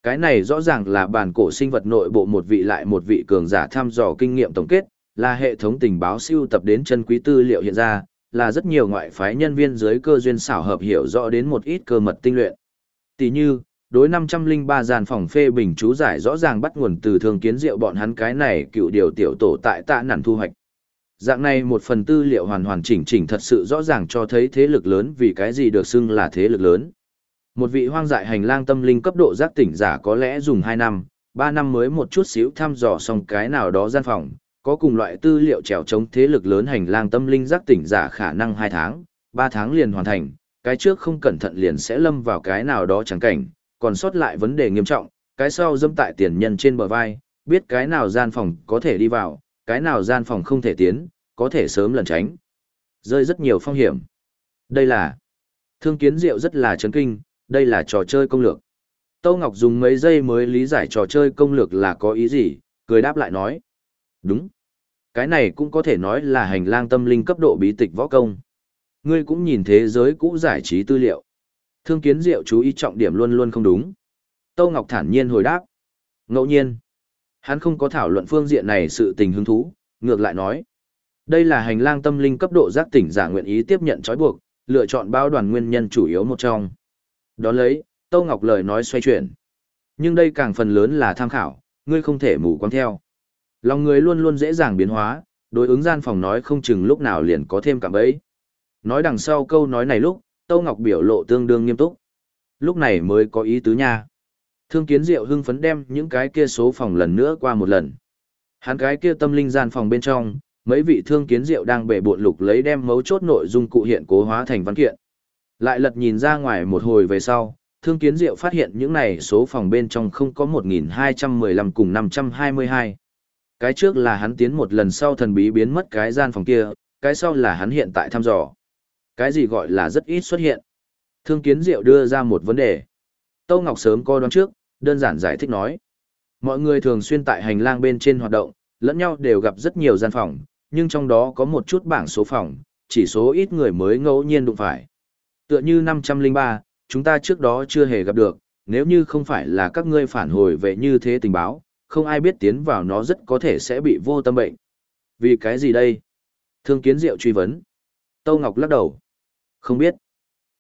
Cái này rõ ràng là bản cổ sinh vật nội bộ một vị lại một vị cường giả thăm dò kinh nghiệm tổng kết, là hệ thống tình báo siêu tập đến chân quý tư liệu hiện ra, là rất nhiều ngoại phái nhân viên dưới cơ duyên xảo hợp hiểu rõ đến một ít cơ mật tinh luyện. Tỷ như, đối 503 gian phòng phê bình chú giải rõ ràng bắt nguồn từ thường kiến rượu bọn hắn cái này cựu điều tiểu tổ tại tạ nản thu hoạch. Dạng này một phần tư liệu hoàn hoàn chỉnh chỉnh thật sự rõ ràng cho thấy thế lực lớn vì cái gì được xưng là thế lực lớn. Một vị hoang dại hành lang tâm linh cấp độ giác tỉnh giả có lẽ dùng 2 năm, 3 năm mới một chút xíu thăm dò xong cái nào đó gian phòng, có cùng loại tư liệu trèo chống thế lực lớn hành lang tâm linh giác tỉnh giả khả năng 2 tháng, 3 tháng liền hoàn thành, cái trước không cẩn thận liền sẽ lâm vào cái nào đó chẳng cảnh, còn sót lại vấn đề nghiêm trọng, cái sau dâm tại tiền nhân trên bờ vai, biết cái nào gian phòng có thể đi vào, cái nào gian phòng không thể tiến, có thể sớm lẩn tránh. Rơi rất nhiều phong hiểm. Đây là Thương kiến diệu rất là chấn kinh, đây là trò chơi công lược. Tâu Ngọc dùng mấy giây mới lý giải trò chơi công lược là có ý gì, cười đáp lại nói. Đúng. Cái này cũng có thể nói là hành lang tâm linh cấp độ bí tịch võ công. Ngươi cũng nhìn thế giới cũ giải trí tư liệu. Thương kiến diệu chú ý trọng điểm luôn luôn không đúng. Tâu Ngọc thản nhiên hồi đáp. Ngẫu nhiên. Hắn không có thảo luận phương diện này sự tình hứng thú, ngược lại nói. Đây là hành lang tâm linh cấp độ giác tỉnh giả nguyện ý tiếp nhận trói buộc, lựa chọn bao đoàn nguyên nhân chủ yếu một trong. Đó lấy, Tâu Ngọc lời nói xoay chuyển. Nhưng đây càng phần lớn là tham khảo, ngươi không thể mù quáng theo. Lòng người luôn luôn dễ dàng biến hóa, đối ứng gian phòng nói không chừng lúc nào liền có thêm cảm bấy. Nói đằng sau câu nói này lúc, Tâu Ngọc biểu lộ tương đương nghiêm túc. Lúc này mới có ý tứ nha. Thương kiến diệu hưng phấn đem những cái kia số phòng lần nữa qua một lần. Hắn cái kia tâm linh gian phòng bên trong, mấy vị thương kiến diệu đang bể bộn lục lấy đem mấu chốt nội dung cụ hiện cố hóa thành văn kiện. Lại lật nhìn ra ngoài một hồi về sau, thương kiến diệu phát hiện những này số phòng bên trong không có 1215 cùng 522. Cái trước là hắn tiến một lần sau thần bí biến mất cái gian phòng kia, cái sau là hắn hiện tại thăm dò. Cái gì gọi là rất ít xuất hiện. Thương kiến diệu đưa ra một vấn đề. Tâu Ngọc sớm coi đoán trước, đơn giản giải thích nói. Mọi người thường xuyên tại hành lang bên trên hoạt động, lẫn nhau đều gặp rất nhiều gian phòng, nhưng trong đó có một chút bảng số phòng, chỉ số ít người mới ngẫu nhiên đụng phải. Tựa như 503, chúng ta trước đó chưa hề gặp được, nếu như không phải là các ngươi phản hồi về như thế tình báo, không ai biết tiến vào nó rất có thể sẽ bị vô tâm bệnh. Vì cái gì đây? Thương Kiến Diệu truy vấn. Tâu Ngọc lắc đầu. Không biết.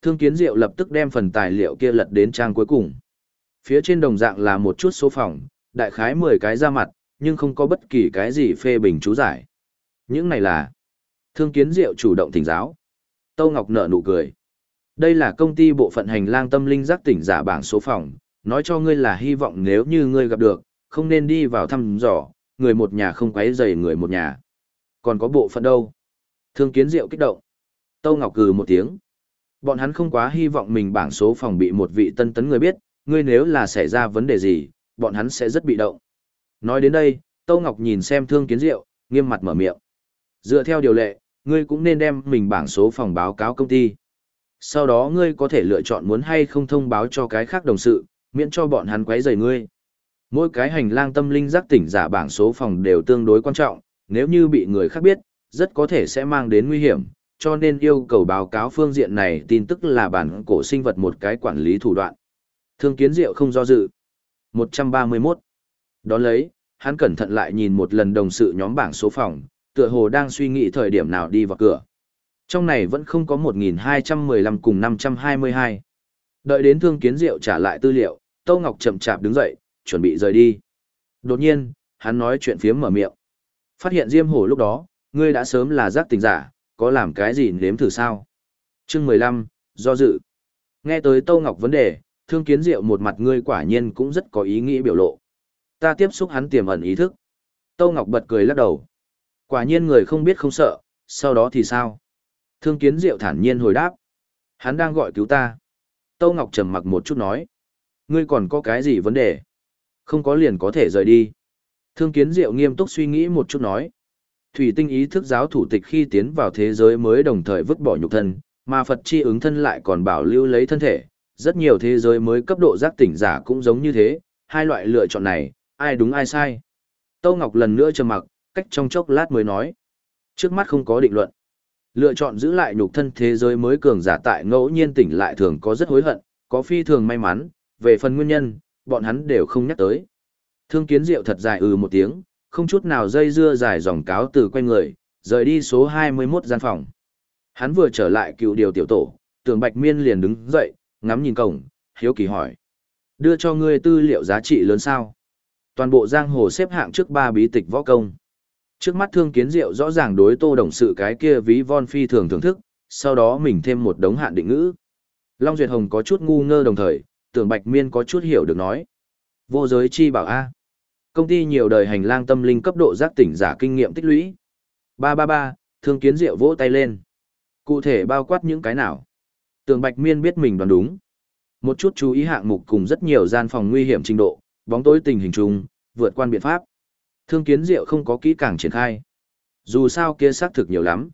Thương Kiến Diệu lập tức đem phần tài liệu kia lật đến trang cuối cùng. Phía trên đồng dạng là một chút số phòng, đại khái 10 cái ra mặt, nhưng không có bất kỳ cái gì phê bình chú giải. Những này là Thương Kiến Diệu chủ động thỉnh giáo. Tâu Ngọc nở nụ cười. Đây là công ty bộ phận hành lang tâm linh giác tỉnh giả bảng số phòng, nói cho ngươi là hy vọng nếu như ngươi gặp được, không nên đi vào thăm dò, người một nhà không quấy rầy người một nhà. Còn có bộ phận đâu? Thương kiến diệu kích động. Tâu Ngọc cừ một tiếng. Bọn hắn không quá hy vọng mình bảng số phòng bị một vị tân tấn người biết, ngươi nếu là xảy ra vấn đề gì, bọn hắn sẽ rất bị động. Nói đến đây, Tâu Ngọc nhìn xem thương kiến diệu, nghiêm mặt mở miệng. Dựa theo điều lệ, ngươi cũng nên đem mình bảng số phòng báo cáo công ty. Sau đó ngươi có thể lựa chọn muốn hay không thông báo cho cái khác đồng sự, miễn cho bọn hắn quấy rầy ngươi. Mỗi cái hành lang tâm linh giác tỉnh giả bảng số phòng đều tương đối quan trọng, nếu như bị người khác biết, rất có thể sẽ mang đến nguy hiểm, cho nên yêu cầu báo cáo phương diện này tin tức là bản cổ sinh vật một cái quản lý thủ đoạn. Thương kiến diệu không do dự. 131. Đón lấy, hắn cẩn thận lại nhìn một lần đồng sự nhóm bảng số phòng, tựa hồ đang suy nghĩ thời điểm nào đi vào cửa. Trong này vẫn không có 1215 cùng 522. Đợi đến thương kiến diệu trả lại tư liệu, Tâu Ngọc chậm chạp đứng dậy, chuẩn bị rời đi. Đột nhiên, hắn nói chuyện phiếm mở miệng. Phát hiện Diêm Hổ lúc đó, ngươi đã sớm là giác tình giả, có làm cái gì nếm thử sao? Chương 15, do dự. Nghe tới Tâu Ngọc vấn đề, thương kiến diệu một mặt ngươi quả nhiên cũng rất có ý nghĩ biểu lộ. Ta tiếp xúc hắn tiềm ẩn ý thức. Tâu Ngọc bật cười lắc đầu. Quả nhiên người không biết không sợ, sau đó thì sao? Thương kiến diệu thản nhiên hồi đáp. Hắn đang gọi cứu ta. Tâu Ngọc trầm mặc một chút nói. Ngươi còn có cái gì vấn đề? Không có liền có thể rời đi. Thương kiến diệu nghiêm túc suy nghĩ một chút nói. Thủy tinh ý thức giáo thủ tịch khi tiến vào thế giới mới đồng thời vứt bỏ nhục thân, mà Phật chi ứng thân lại còn bảo lưu lấy thân thể. Rất nhiều thế giới mới cấp độ giác tỉnh giả cũng giống như thế, hai loại lựa chọn này, ai đúng ai sai. Tâu Ngọc lần nữa trầm mặc, cách trong chốc lát mới nói. Trước mắt không có định luận. Lựa chọn giữ lại nhục thân thế giới mới cường giả tại ngẫu nhiên tỉnh lại thường có rất hối hận, có phi thường may mắn, về phần nguyên nhân, bọn hắn đều không nhắc tới. Thương kiến diệu thật dài ừ một tiếng, không chút nào dây dưa dài dòng cáo từ quanh người, rời đi số 21 gian phòng. Hắn vừa trở lại cựu điều tiểu tổ, tưởng bạch miên liền đứng dậy, ngắm nhìn cổng, hiếu kỳ hỏi. Đưa cho ngươi tư liệu giá trị lớn sao? Toàn bộ giang hồ xếp hạng trước ba bí tịch võ công. Trước mắt thương kiến diệu rõ ràng đối tô đồng sự cái kia ví von phi thường thưởng thức, sau đó mình thêm một đống hạn định ngữ. Long Duyệt Hồng có chút ngu ngơ đồng thời, tưởng Bạch Miên có chút hiểu được nói. Vô giới chi bảo A. Công ty nhiều đời hành lang tâm linh cấp độ giác tỉnh giả kinh nghiệm tích lũy. Ba ba ba, thương kiến diệu vỗ tay lên. Cụ thể bao quát những cái nào? Tường Bạch Miên biết mình đoán đúng. Một chút chú ý hạng mục cùng rất nhiều gian phòng nguy hiểm trình độ, bóng tối tình hình chung, vượt quan biện pháp. Thương kiến diệu không có kỹ càng triển khai. Dù sao kia xác thực nhiều lắm.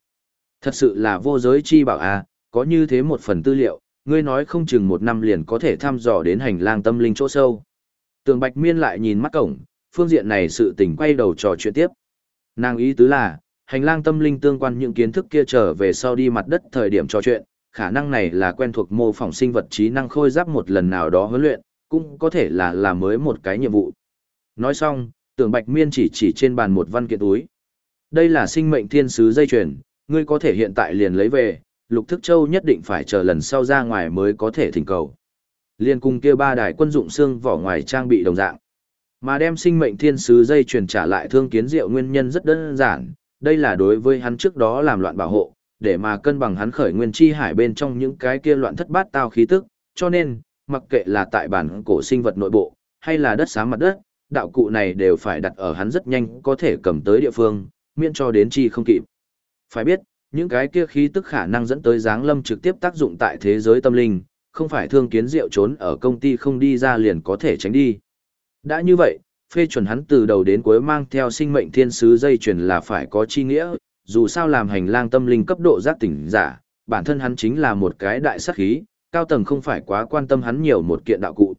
Thật sự là vô giới chi bảo à? có như thế một phần tư liệu, ngươi nói không chừng một năm liền có thể thăm dò đến hành lang tâm linh chỗ sâu. Tường Bạch Miên lại nhìn mắt cổng, phương diện này sự tình quay đầu trò chuyện tiếp. Nàng ý tứ là, hành lang tâm linh tương quan những kiến thức kia trở về sau đi mặt đất thời điểm trò chuyện, khả năng này là quen thuộc mô phỏng sinh vật trí năng khôi giáp một lần nào đó huấn luyện, cũng có thể là là mới một cái nhiệm vụ. Nói xong, tưởng Bạch Miên chỉ chỉ trên bàn một văn kiện túi. Đây là sinh mệnh thiên sứ dây chuyền, ngươi có thể hiện tại liền lấy về, Lục Thức Châu nhất định phải chờ lần sau ra ngoài mới có thể thỉnh cầu. Liên cùng kia ba đài quân dụng xương vỏ ngoài trang bị đồng dạng. Mà đem sinh mệnh thiên sứ dây truyền trả lại thương kiến diệu nguyên nhân rất đơn giản, đây là đối với hắn trước đó làm loạn bảo hộ, để mà cân bằng hắn khởi nguyên chi hải bên trong những cái kia loạn thất bát tao khí tức, cho nên, mặc kệ là tại bản cổ sinh vật nội bộ, hay là đất xám mặt đất, đạo cụ này đều phải đặt ở hắn rất nhanh có thể cầm tới địa phương, miễn cho đến chi không kịp. Phải biết, những cái kia khí tức khả năng dẫn tới giáng lâm trực tiếp tác dụng tại thế giới tâm linh, không phải thương kiến diệu trốn ở công ty không đi ra liền có thể tránh đi. Đã như vậy, phê chuẩn hắn từ đầu đến cuối mang theo sinh mệnh thiên sứ dây chuyển là phải có chi nghĩa, dù sao làm hành lang tâm linh cấp độ giác tỉnh giả, bản thân hắn chính là một cái đại sát khí, cao tầng không phải quá quan tâm hắn nhiều một kiện đạo cụ.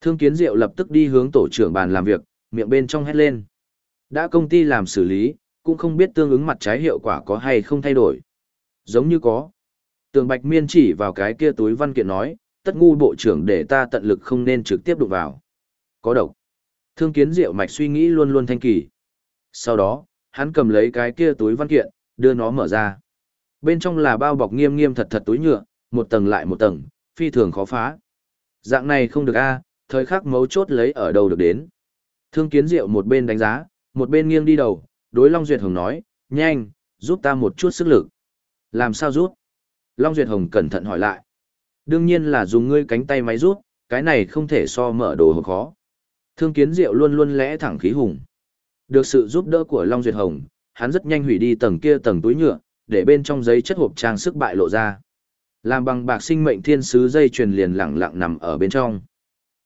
Thương kiến diệu lập tức đi hướng tổ trưởng bàn làm việc, miệng bên trong hét lên. Đã công ty làm xử lý, cũng không biết tương ứng mặt trái hiệu quả có hay không thay đổi. Giống như có. Tường Bạch Miên chỉ vào cái kia túi văn kiện nói, tất ngu bộ trưởng để ta tận lực không nên trực tiếp đụng vào. Có độc. Thương kiến diệu mạch suy nghĩ luôn luôn thanh kỳ. Sau đó, hắn cầm lấy cái kia túi văn kiện, đưa nó mở ra. Bên trong là bao bọc nghiêm nghiêm thật thật túi nhựa, một tầng lại một tầng, phi thường khó phá. Dạng này không được a, thời khắc mấu chốt lấy ở đâu được đến. Thương kiến diệu một bên đánh giá, một bên nghiêng đi đầu, đối Long Duyệt Hồng nói, nhanh, giúp ta một chút sức lực. Làm sao giúp? Long Duyệt Hồng cẩn thận hỏi lại. Đương nhiên là dùng ngươi cánh tay máy rút, cái này không thể so mở đồ hộp khó. Thương kiến diệu luôn luôn lẽ thẳng khí hùng. Được sự giúp đỡ của Long Duyệt Hồng, hắn rất nhanh hủy đi tầng kia tầng túi nhựa, để bên trong giấy chất hộp trang sức bại lộ ra. Làm bằng bạc sinh mệnh thiên sứ dây truyền liền lẳng lặng nằm ở bên trong.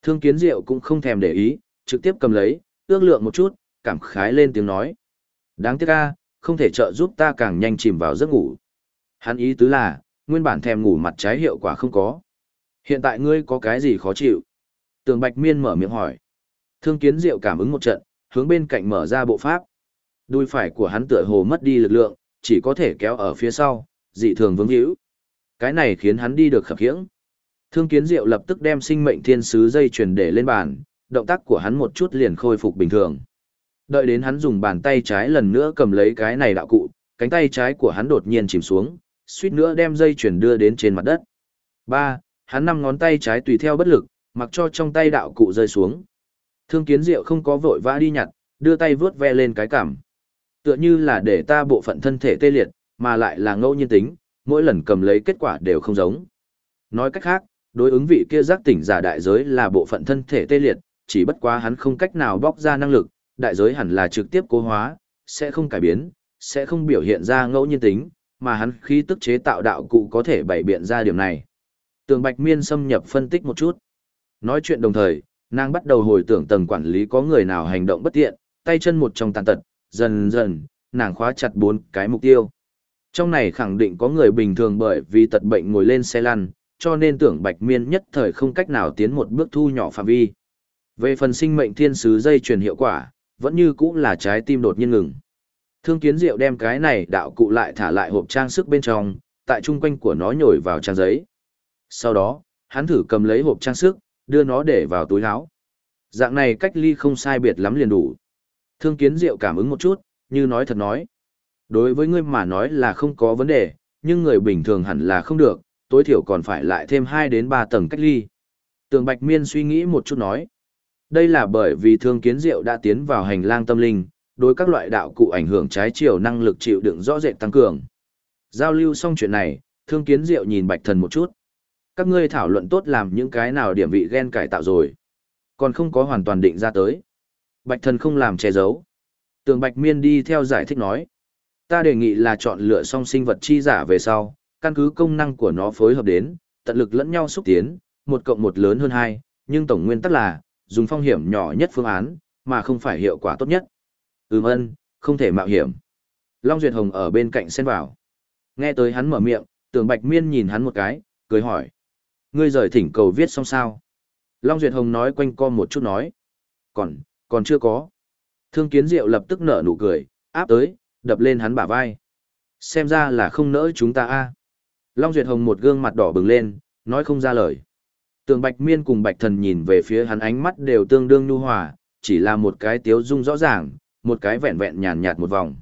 Thương kiến diệu cũng không thèm để ý, trực tiếp cầm lấy, ước lượng một chút, cảm khái lên tiếng nói. Đáng tiếc a, không thể trợ giúp ta càng nhanh chìm vào giấc ngủ. Hắn ý tứ là, nguyên bản thèm ngủ mặt trái hiệu quả không có. Hiện tại ngươi có cái gì khó chịu? Tường Bạch Miên mở miệng hỏi. Thương kiến diệu cảm ứng một trận, hướng bên cạnh mở ra bộ pháp. Đuôi phải của hắn tựa hồ mất đi lực lượng, chỉ có thể kéo ở phía sau, dị thường vướng hữu. Cái này khiến hắn đi được khập khiễng. Thương kiến diệu lập tức đem sinh mệnh thiên sứ dây truyền để lên bàn, động tác của hắn một chút liền khôi phục bình thường. Đợi đến hắn dùng bàn tay trái lần nữa cầm lấy cái này đạo cụ, cánh tay trái của hắn đột nhiên chìm xuống, suýt nữa đem dây chuyển đưa đến trên mặt đất. Ba, Hắn năm ngón tay trái tùy theo bất lực, mặc cho trong tay đạo cụ rơi xuống. Thương kiến diệu không có vội vã đi nhặt, đưa tay vướt ve lên cái cảm. Tựa như là để ta bộ phận thân thể tê liệt, mà lại là ngẫu nhiên tính, mỗi lần cầm lấy kết quả đều không giống. Nói cách khác, đối ứng vị kia giác tỉnh giả đại giới là bộ phận thân thể tê liệt, chỉ bất quá hắn không cách nào bóc ra năng lực, đại giới hẳn là trực tiếp cố hóa, sẽ không cải biến, sẽ không biểu hiện ra ngẫu nhiên tính, mà hắn khí tức chế tạo đạo cụ có thể bày biện ra điểm này. Tường Bạch Miên xâm nhập phân tích một chút. Nói chuyện đồng thời, Nàng bắt đầu hồi tưởng tầng quản lý có người nào hành động bất tiện, tay chân một trong tàn tật, dần dần, nàng khóa chặt bốn cái mục tiêu. Trong này khẳng định có người bình thường bởi vì tật bệnh ngồi lên xe lăn, cho nên tưởng bạch miên nhất thời không cách nào tiến một bước thu nhỏ phạm vi. Về phần sinh mệnh thiên sứ dây truyền hiệu quả, vẫn như cũng là trái tim đột nhiên ngừng. Thương kiến diệu đem cái này đạo cụ lại thả lại hộp trang sức bên trong, tại trung quanh của nó nhồi vào trang giấy. Sau đó, hắn thử cầm lấy hộp trang sức, đưa nó để vào túi áo. Dạng này cách ly không sai biệt lắm liền đủ. Thương kiến diệu cảm ứng một chút, như nói thật nói. Đối với ngươi mà nói là không có vấn đề, nhưng người bình thường hẳn là không được, tối thiểu còn phải lại thêm 2 đến 3 tầng cách ly. Tường Bạch Miên suy nghĩ một chút nói. Đây là bởi vì thương kiến diệu đã tiến vào hành lang tâm linh, đối các loại đạo cụ ảnh hưởng trái chiều năng lực chịu đựng rõ rệt tăng cường. Giao lưu xong chuyện này, thương kiến diệu nhìn Bạch Thần một chút. Các ngươi thảo luận tốt làm những cái nào điểm vị ghen cải tạo rồi. Còn không có hoàn toàn định ra tới. Bạch Thần không làm che giấu. Tường Bạch Miên đi theo giải thích nói. Ta đề nghị là chọn lựa song sinh vật chi giả về sau, căn cứ công năng của nó phối hợp đến, tận lực lẫn nhau xúc tiến, một cộng một lớn hơn hai, nhưng tổng nguyên tắc là, dùng phong hiểm nhỏ nhất phương án, mà không phải hiệu quả tốt nhất. Ừm ân, không thể mạo hiểm. Long Duyệt Hồng ở bên cạnh xen vào. Nghe tới hắn mở miệng, tưởng Bạch Miên nhìn hắn một cái, cười hỏi. Ngươi rời thỉnh cầu viết xong sao? Long Duyệt Hồng nói quanh co một chút nói. Còn, còn chưa có. Thương Kiến Diệu lập tức nở nụ cười, áp tới, đập lên hắn bả vai. Xem ra là không nỡ chúng ta a. Long Duyệt Hồng một gương mặt đỏ bừng lên, nói không ra lời. Tường Bạch Miên cùng Bạch Thần nhìn về phía hắn ánh mắt đều tương đương nhu hòa, chỉ là một cái tiếu dung rõ ràng, một cái vẹn vẹn nhàn nhạt một vòng.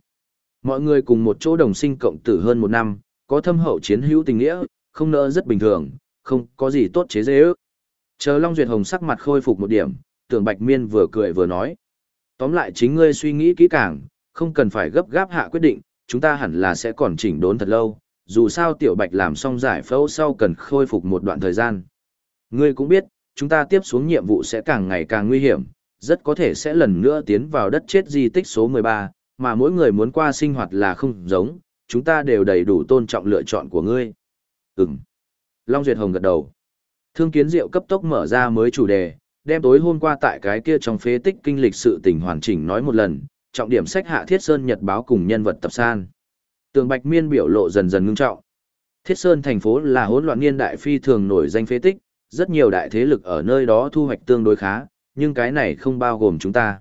Mọi người cùng một chỗ đồng sinh cộng tử hơn một năm, có thâm hậu chiến hữu tình nghĩa, không nỡ rất bình thường, không có gì tốt chế dễ ước. Chờ Long Duyệt Hồng sắc mặt khôi phục một điểm, tưởng Bạch Miên vừa cười vừa nói. Tóm lại chính ngươi suy nghĩ kỹ càng, không cần phải gấp gáp hạ quyết định, chúng ta hẳn là sẽ còn chỉnh đốn thật lâu, dù sao tiểu bạch làm xong giải phẫu sau cần khôi phục một đoạn thời gian. Ngươi cũng biết, chúng ta tiếp xuống nhiệm vụ sẽ càng ngày càng nguy hiểm, rất có thể sẽ lần nữa tiến vào đất chết di tích số 13, mà mỗi người muốn qua sinh hoạt là không giống, chúng ta đều đầy đủ tôn trọng lựa chọn của ngươi. Ừm. Long Duyệt Hồng gật đầu. Thương kiến diệu cấp tốc mở ra mới chủ đề, đem tối hôm qua tại cái kia trong phế tích kinh lịch sự tình hoàn chỉnh nói một lần, trọng điểm sách hạ Thiết Sơn Nhật báo cùng nhân vật tập san. Tường Bạch Miên biểu lộ dần dần ngưng trọng. Thiết Sơn thành phố là hỗn loạn niên đại phi thường nổi danh phế tích, rất nhiều đại thế lực ở nơi đó thu hoạch tương đối khá, nhưng cái này không bao gồm chúng ta.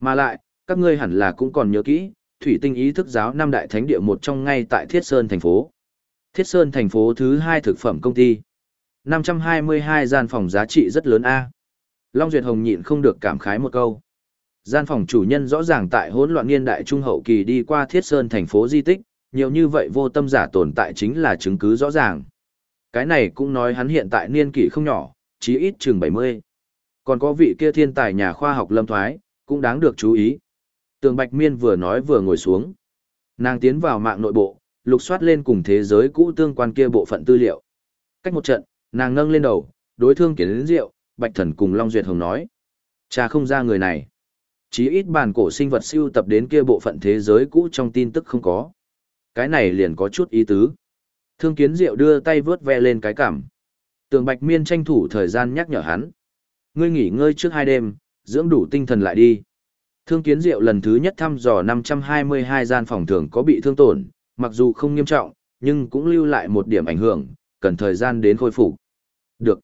Mà lại, các ngươi hẳn là cũng còn nhớ kỹ, thủy tinh ý thức giáo năm đại thánh địa một trong ngay tại Thiết Sơn thành phố. Thiết Sơn thành phố thứ hai thực phẩm công ty. 522 gian phòng giá trị rất lớn A. Long Duyệt Hồng nhịn không được cảm khái một câu. Gian phòng chủ nhân rõ ràng tại hỗn loạn niên đại trung hậu kỳ đi qua Thiết Sơn thành phố di tích, nhiều như vậy vô tâm giả tồn tại chính là chứng cứ rõ ràng. Cái này cũng nói hắn hiện tại niên kỷ không nhỏ, chí ít chừng 70. Còn có vị kia thiên tài nhà khoa học lâm thoái, cũng đáng được chú ý. Tường Bạch Miên vừa nói vừa ngồi xuống. Nàng tiến vào mạng nội bộ, lục soát lên cùng thế giới cũ tương quan kia bộ phận tư liệu. Cách một trận, nàng ngâng lên đầu, đối thương kiến đến rượu, Bạch Thần cùng Long Duyệt Hồng nói. Cha không ra người này. Chí ít bản cổ sinh vật siêu tập đến kia bộ phận thế giới cũ trong tin tức không có. Cái này liền có chút ý tứ. Thương kiến diệu đưa tay vướt ve lên cái cảm. Tường Bạch Miên tranh thủ thời gian nhắc nhở hắn. Ngươi nghỉ ngơi trước hai đêm, dưỡng đủ tinh thần lại đi. Thương kiến diệu lần thứ nhất thăm dò 522 gian phòng thường có bị thương tổn, mặc dù không nghiêm trọng, nhưng cũng lưu lại một điểm ảnh hưởng, cần thời gian đến khôi phục. Được.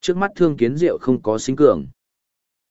Trước mắt thương kiến diệu không có sinh cường.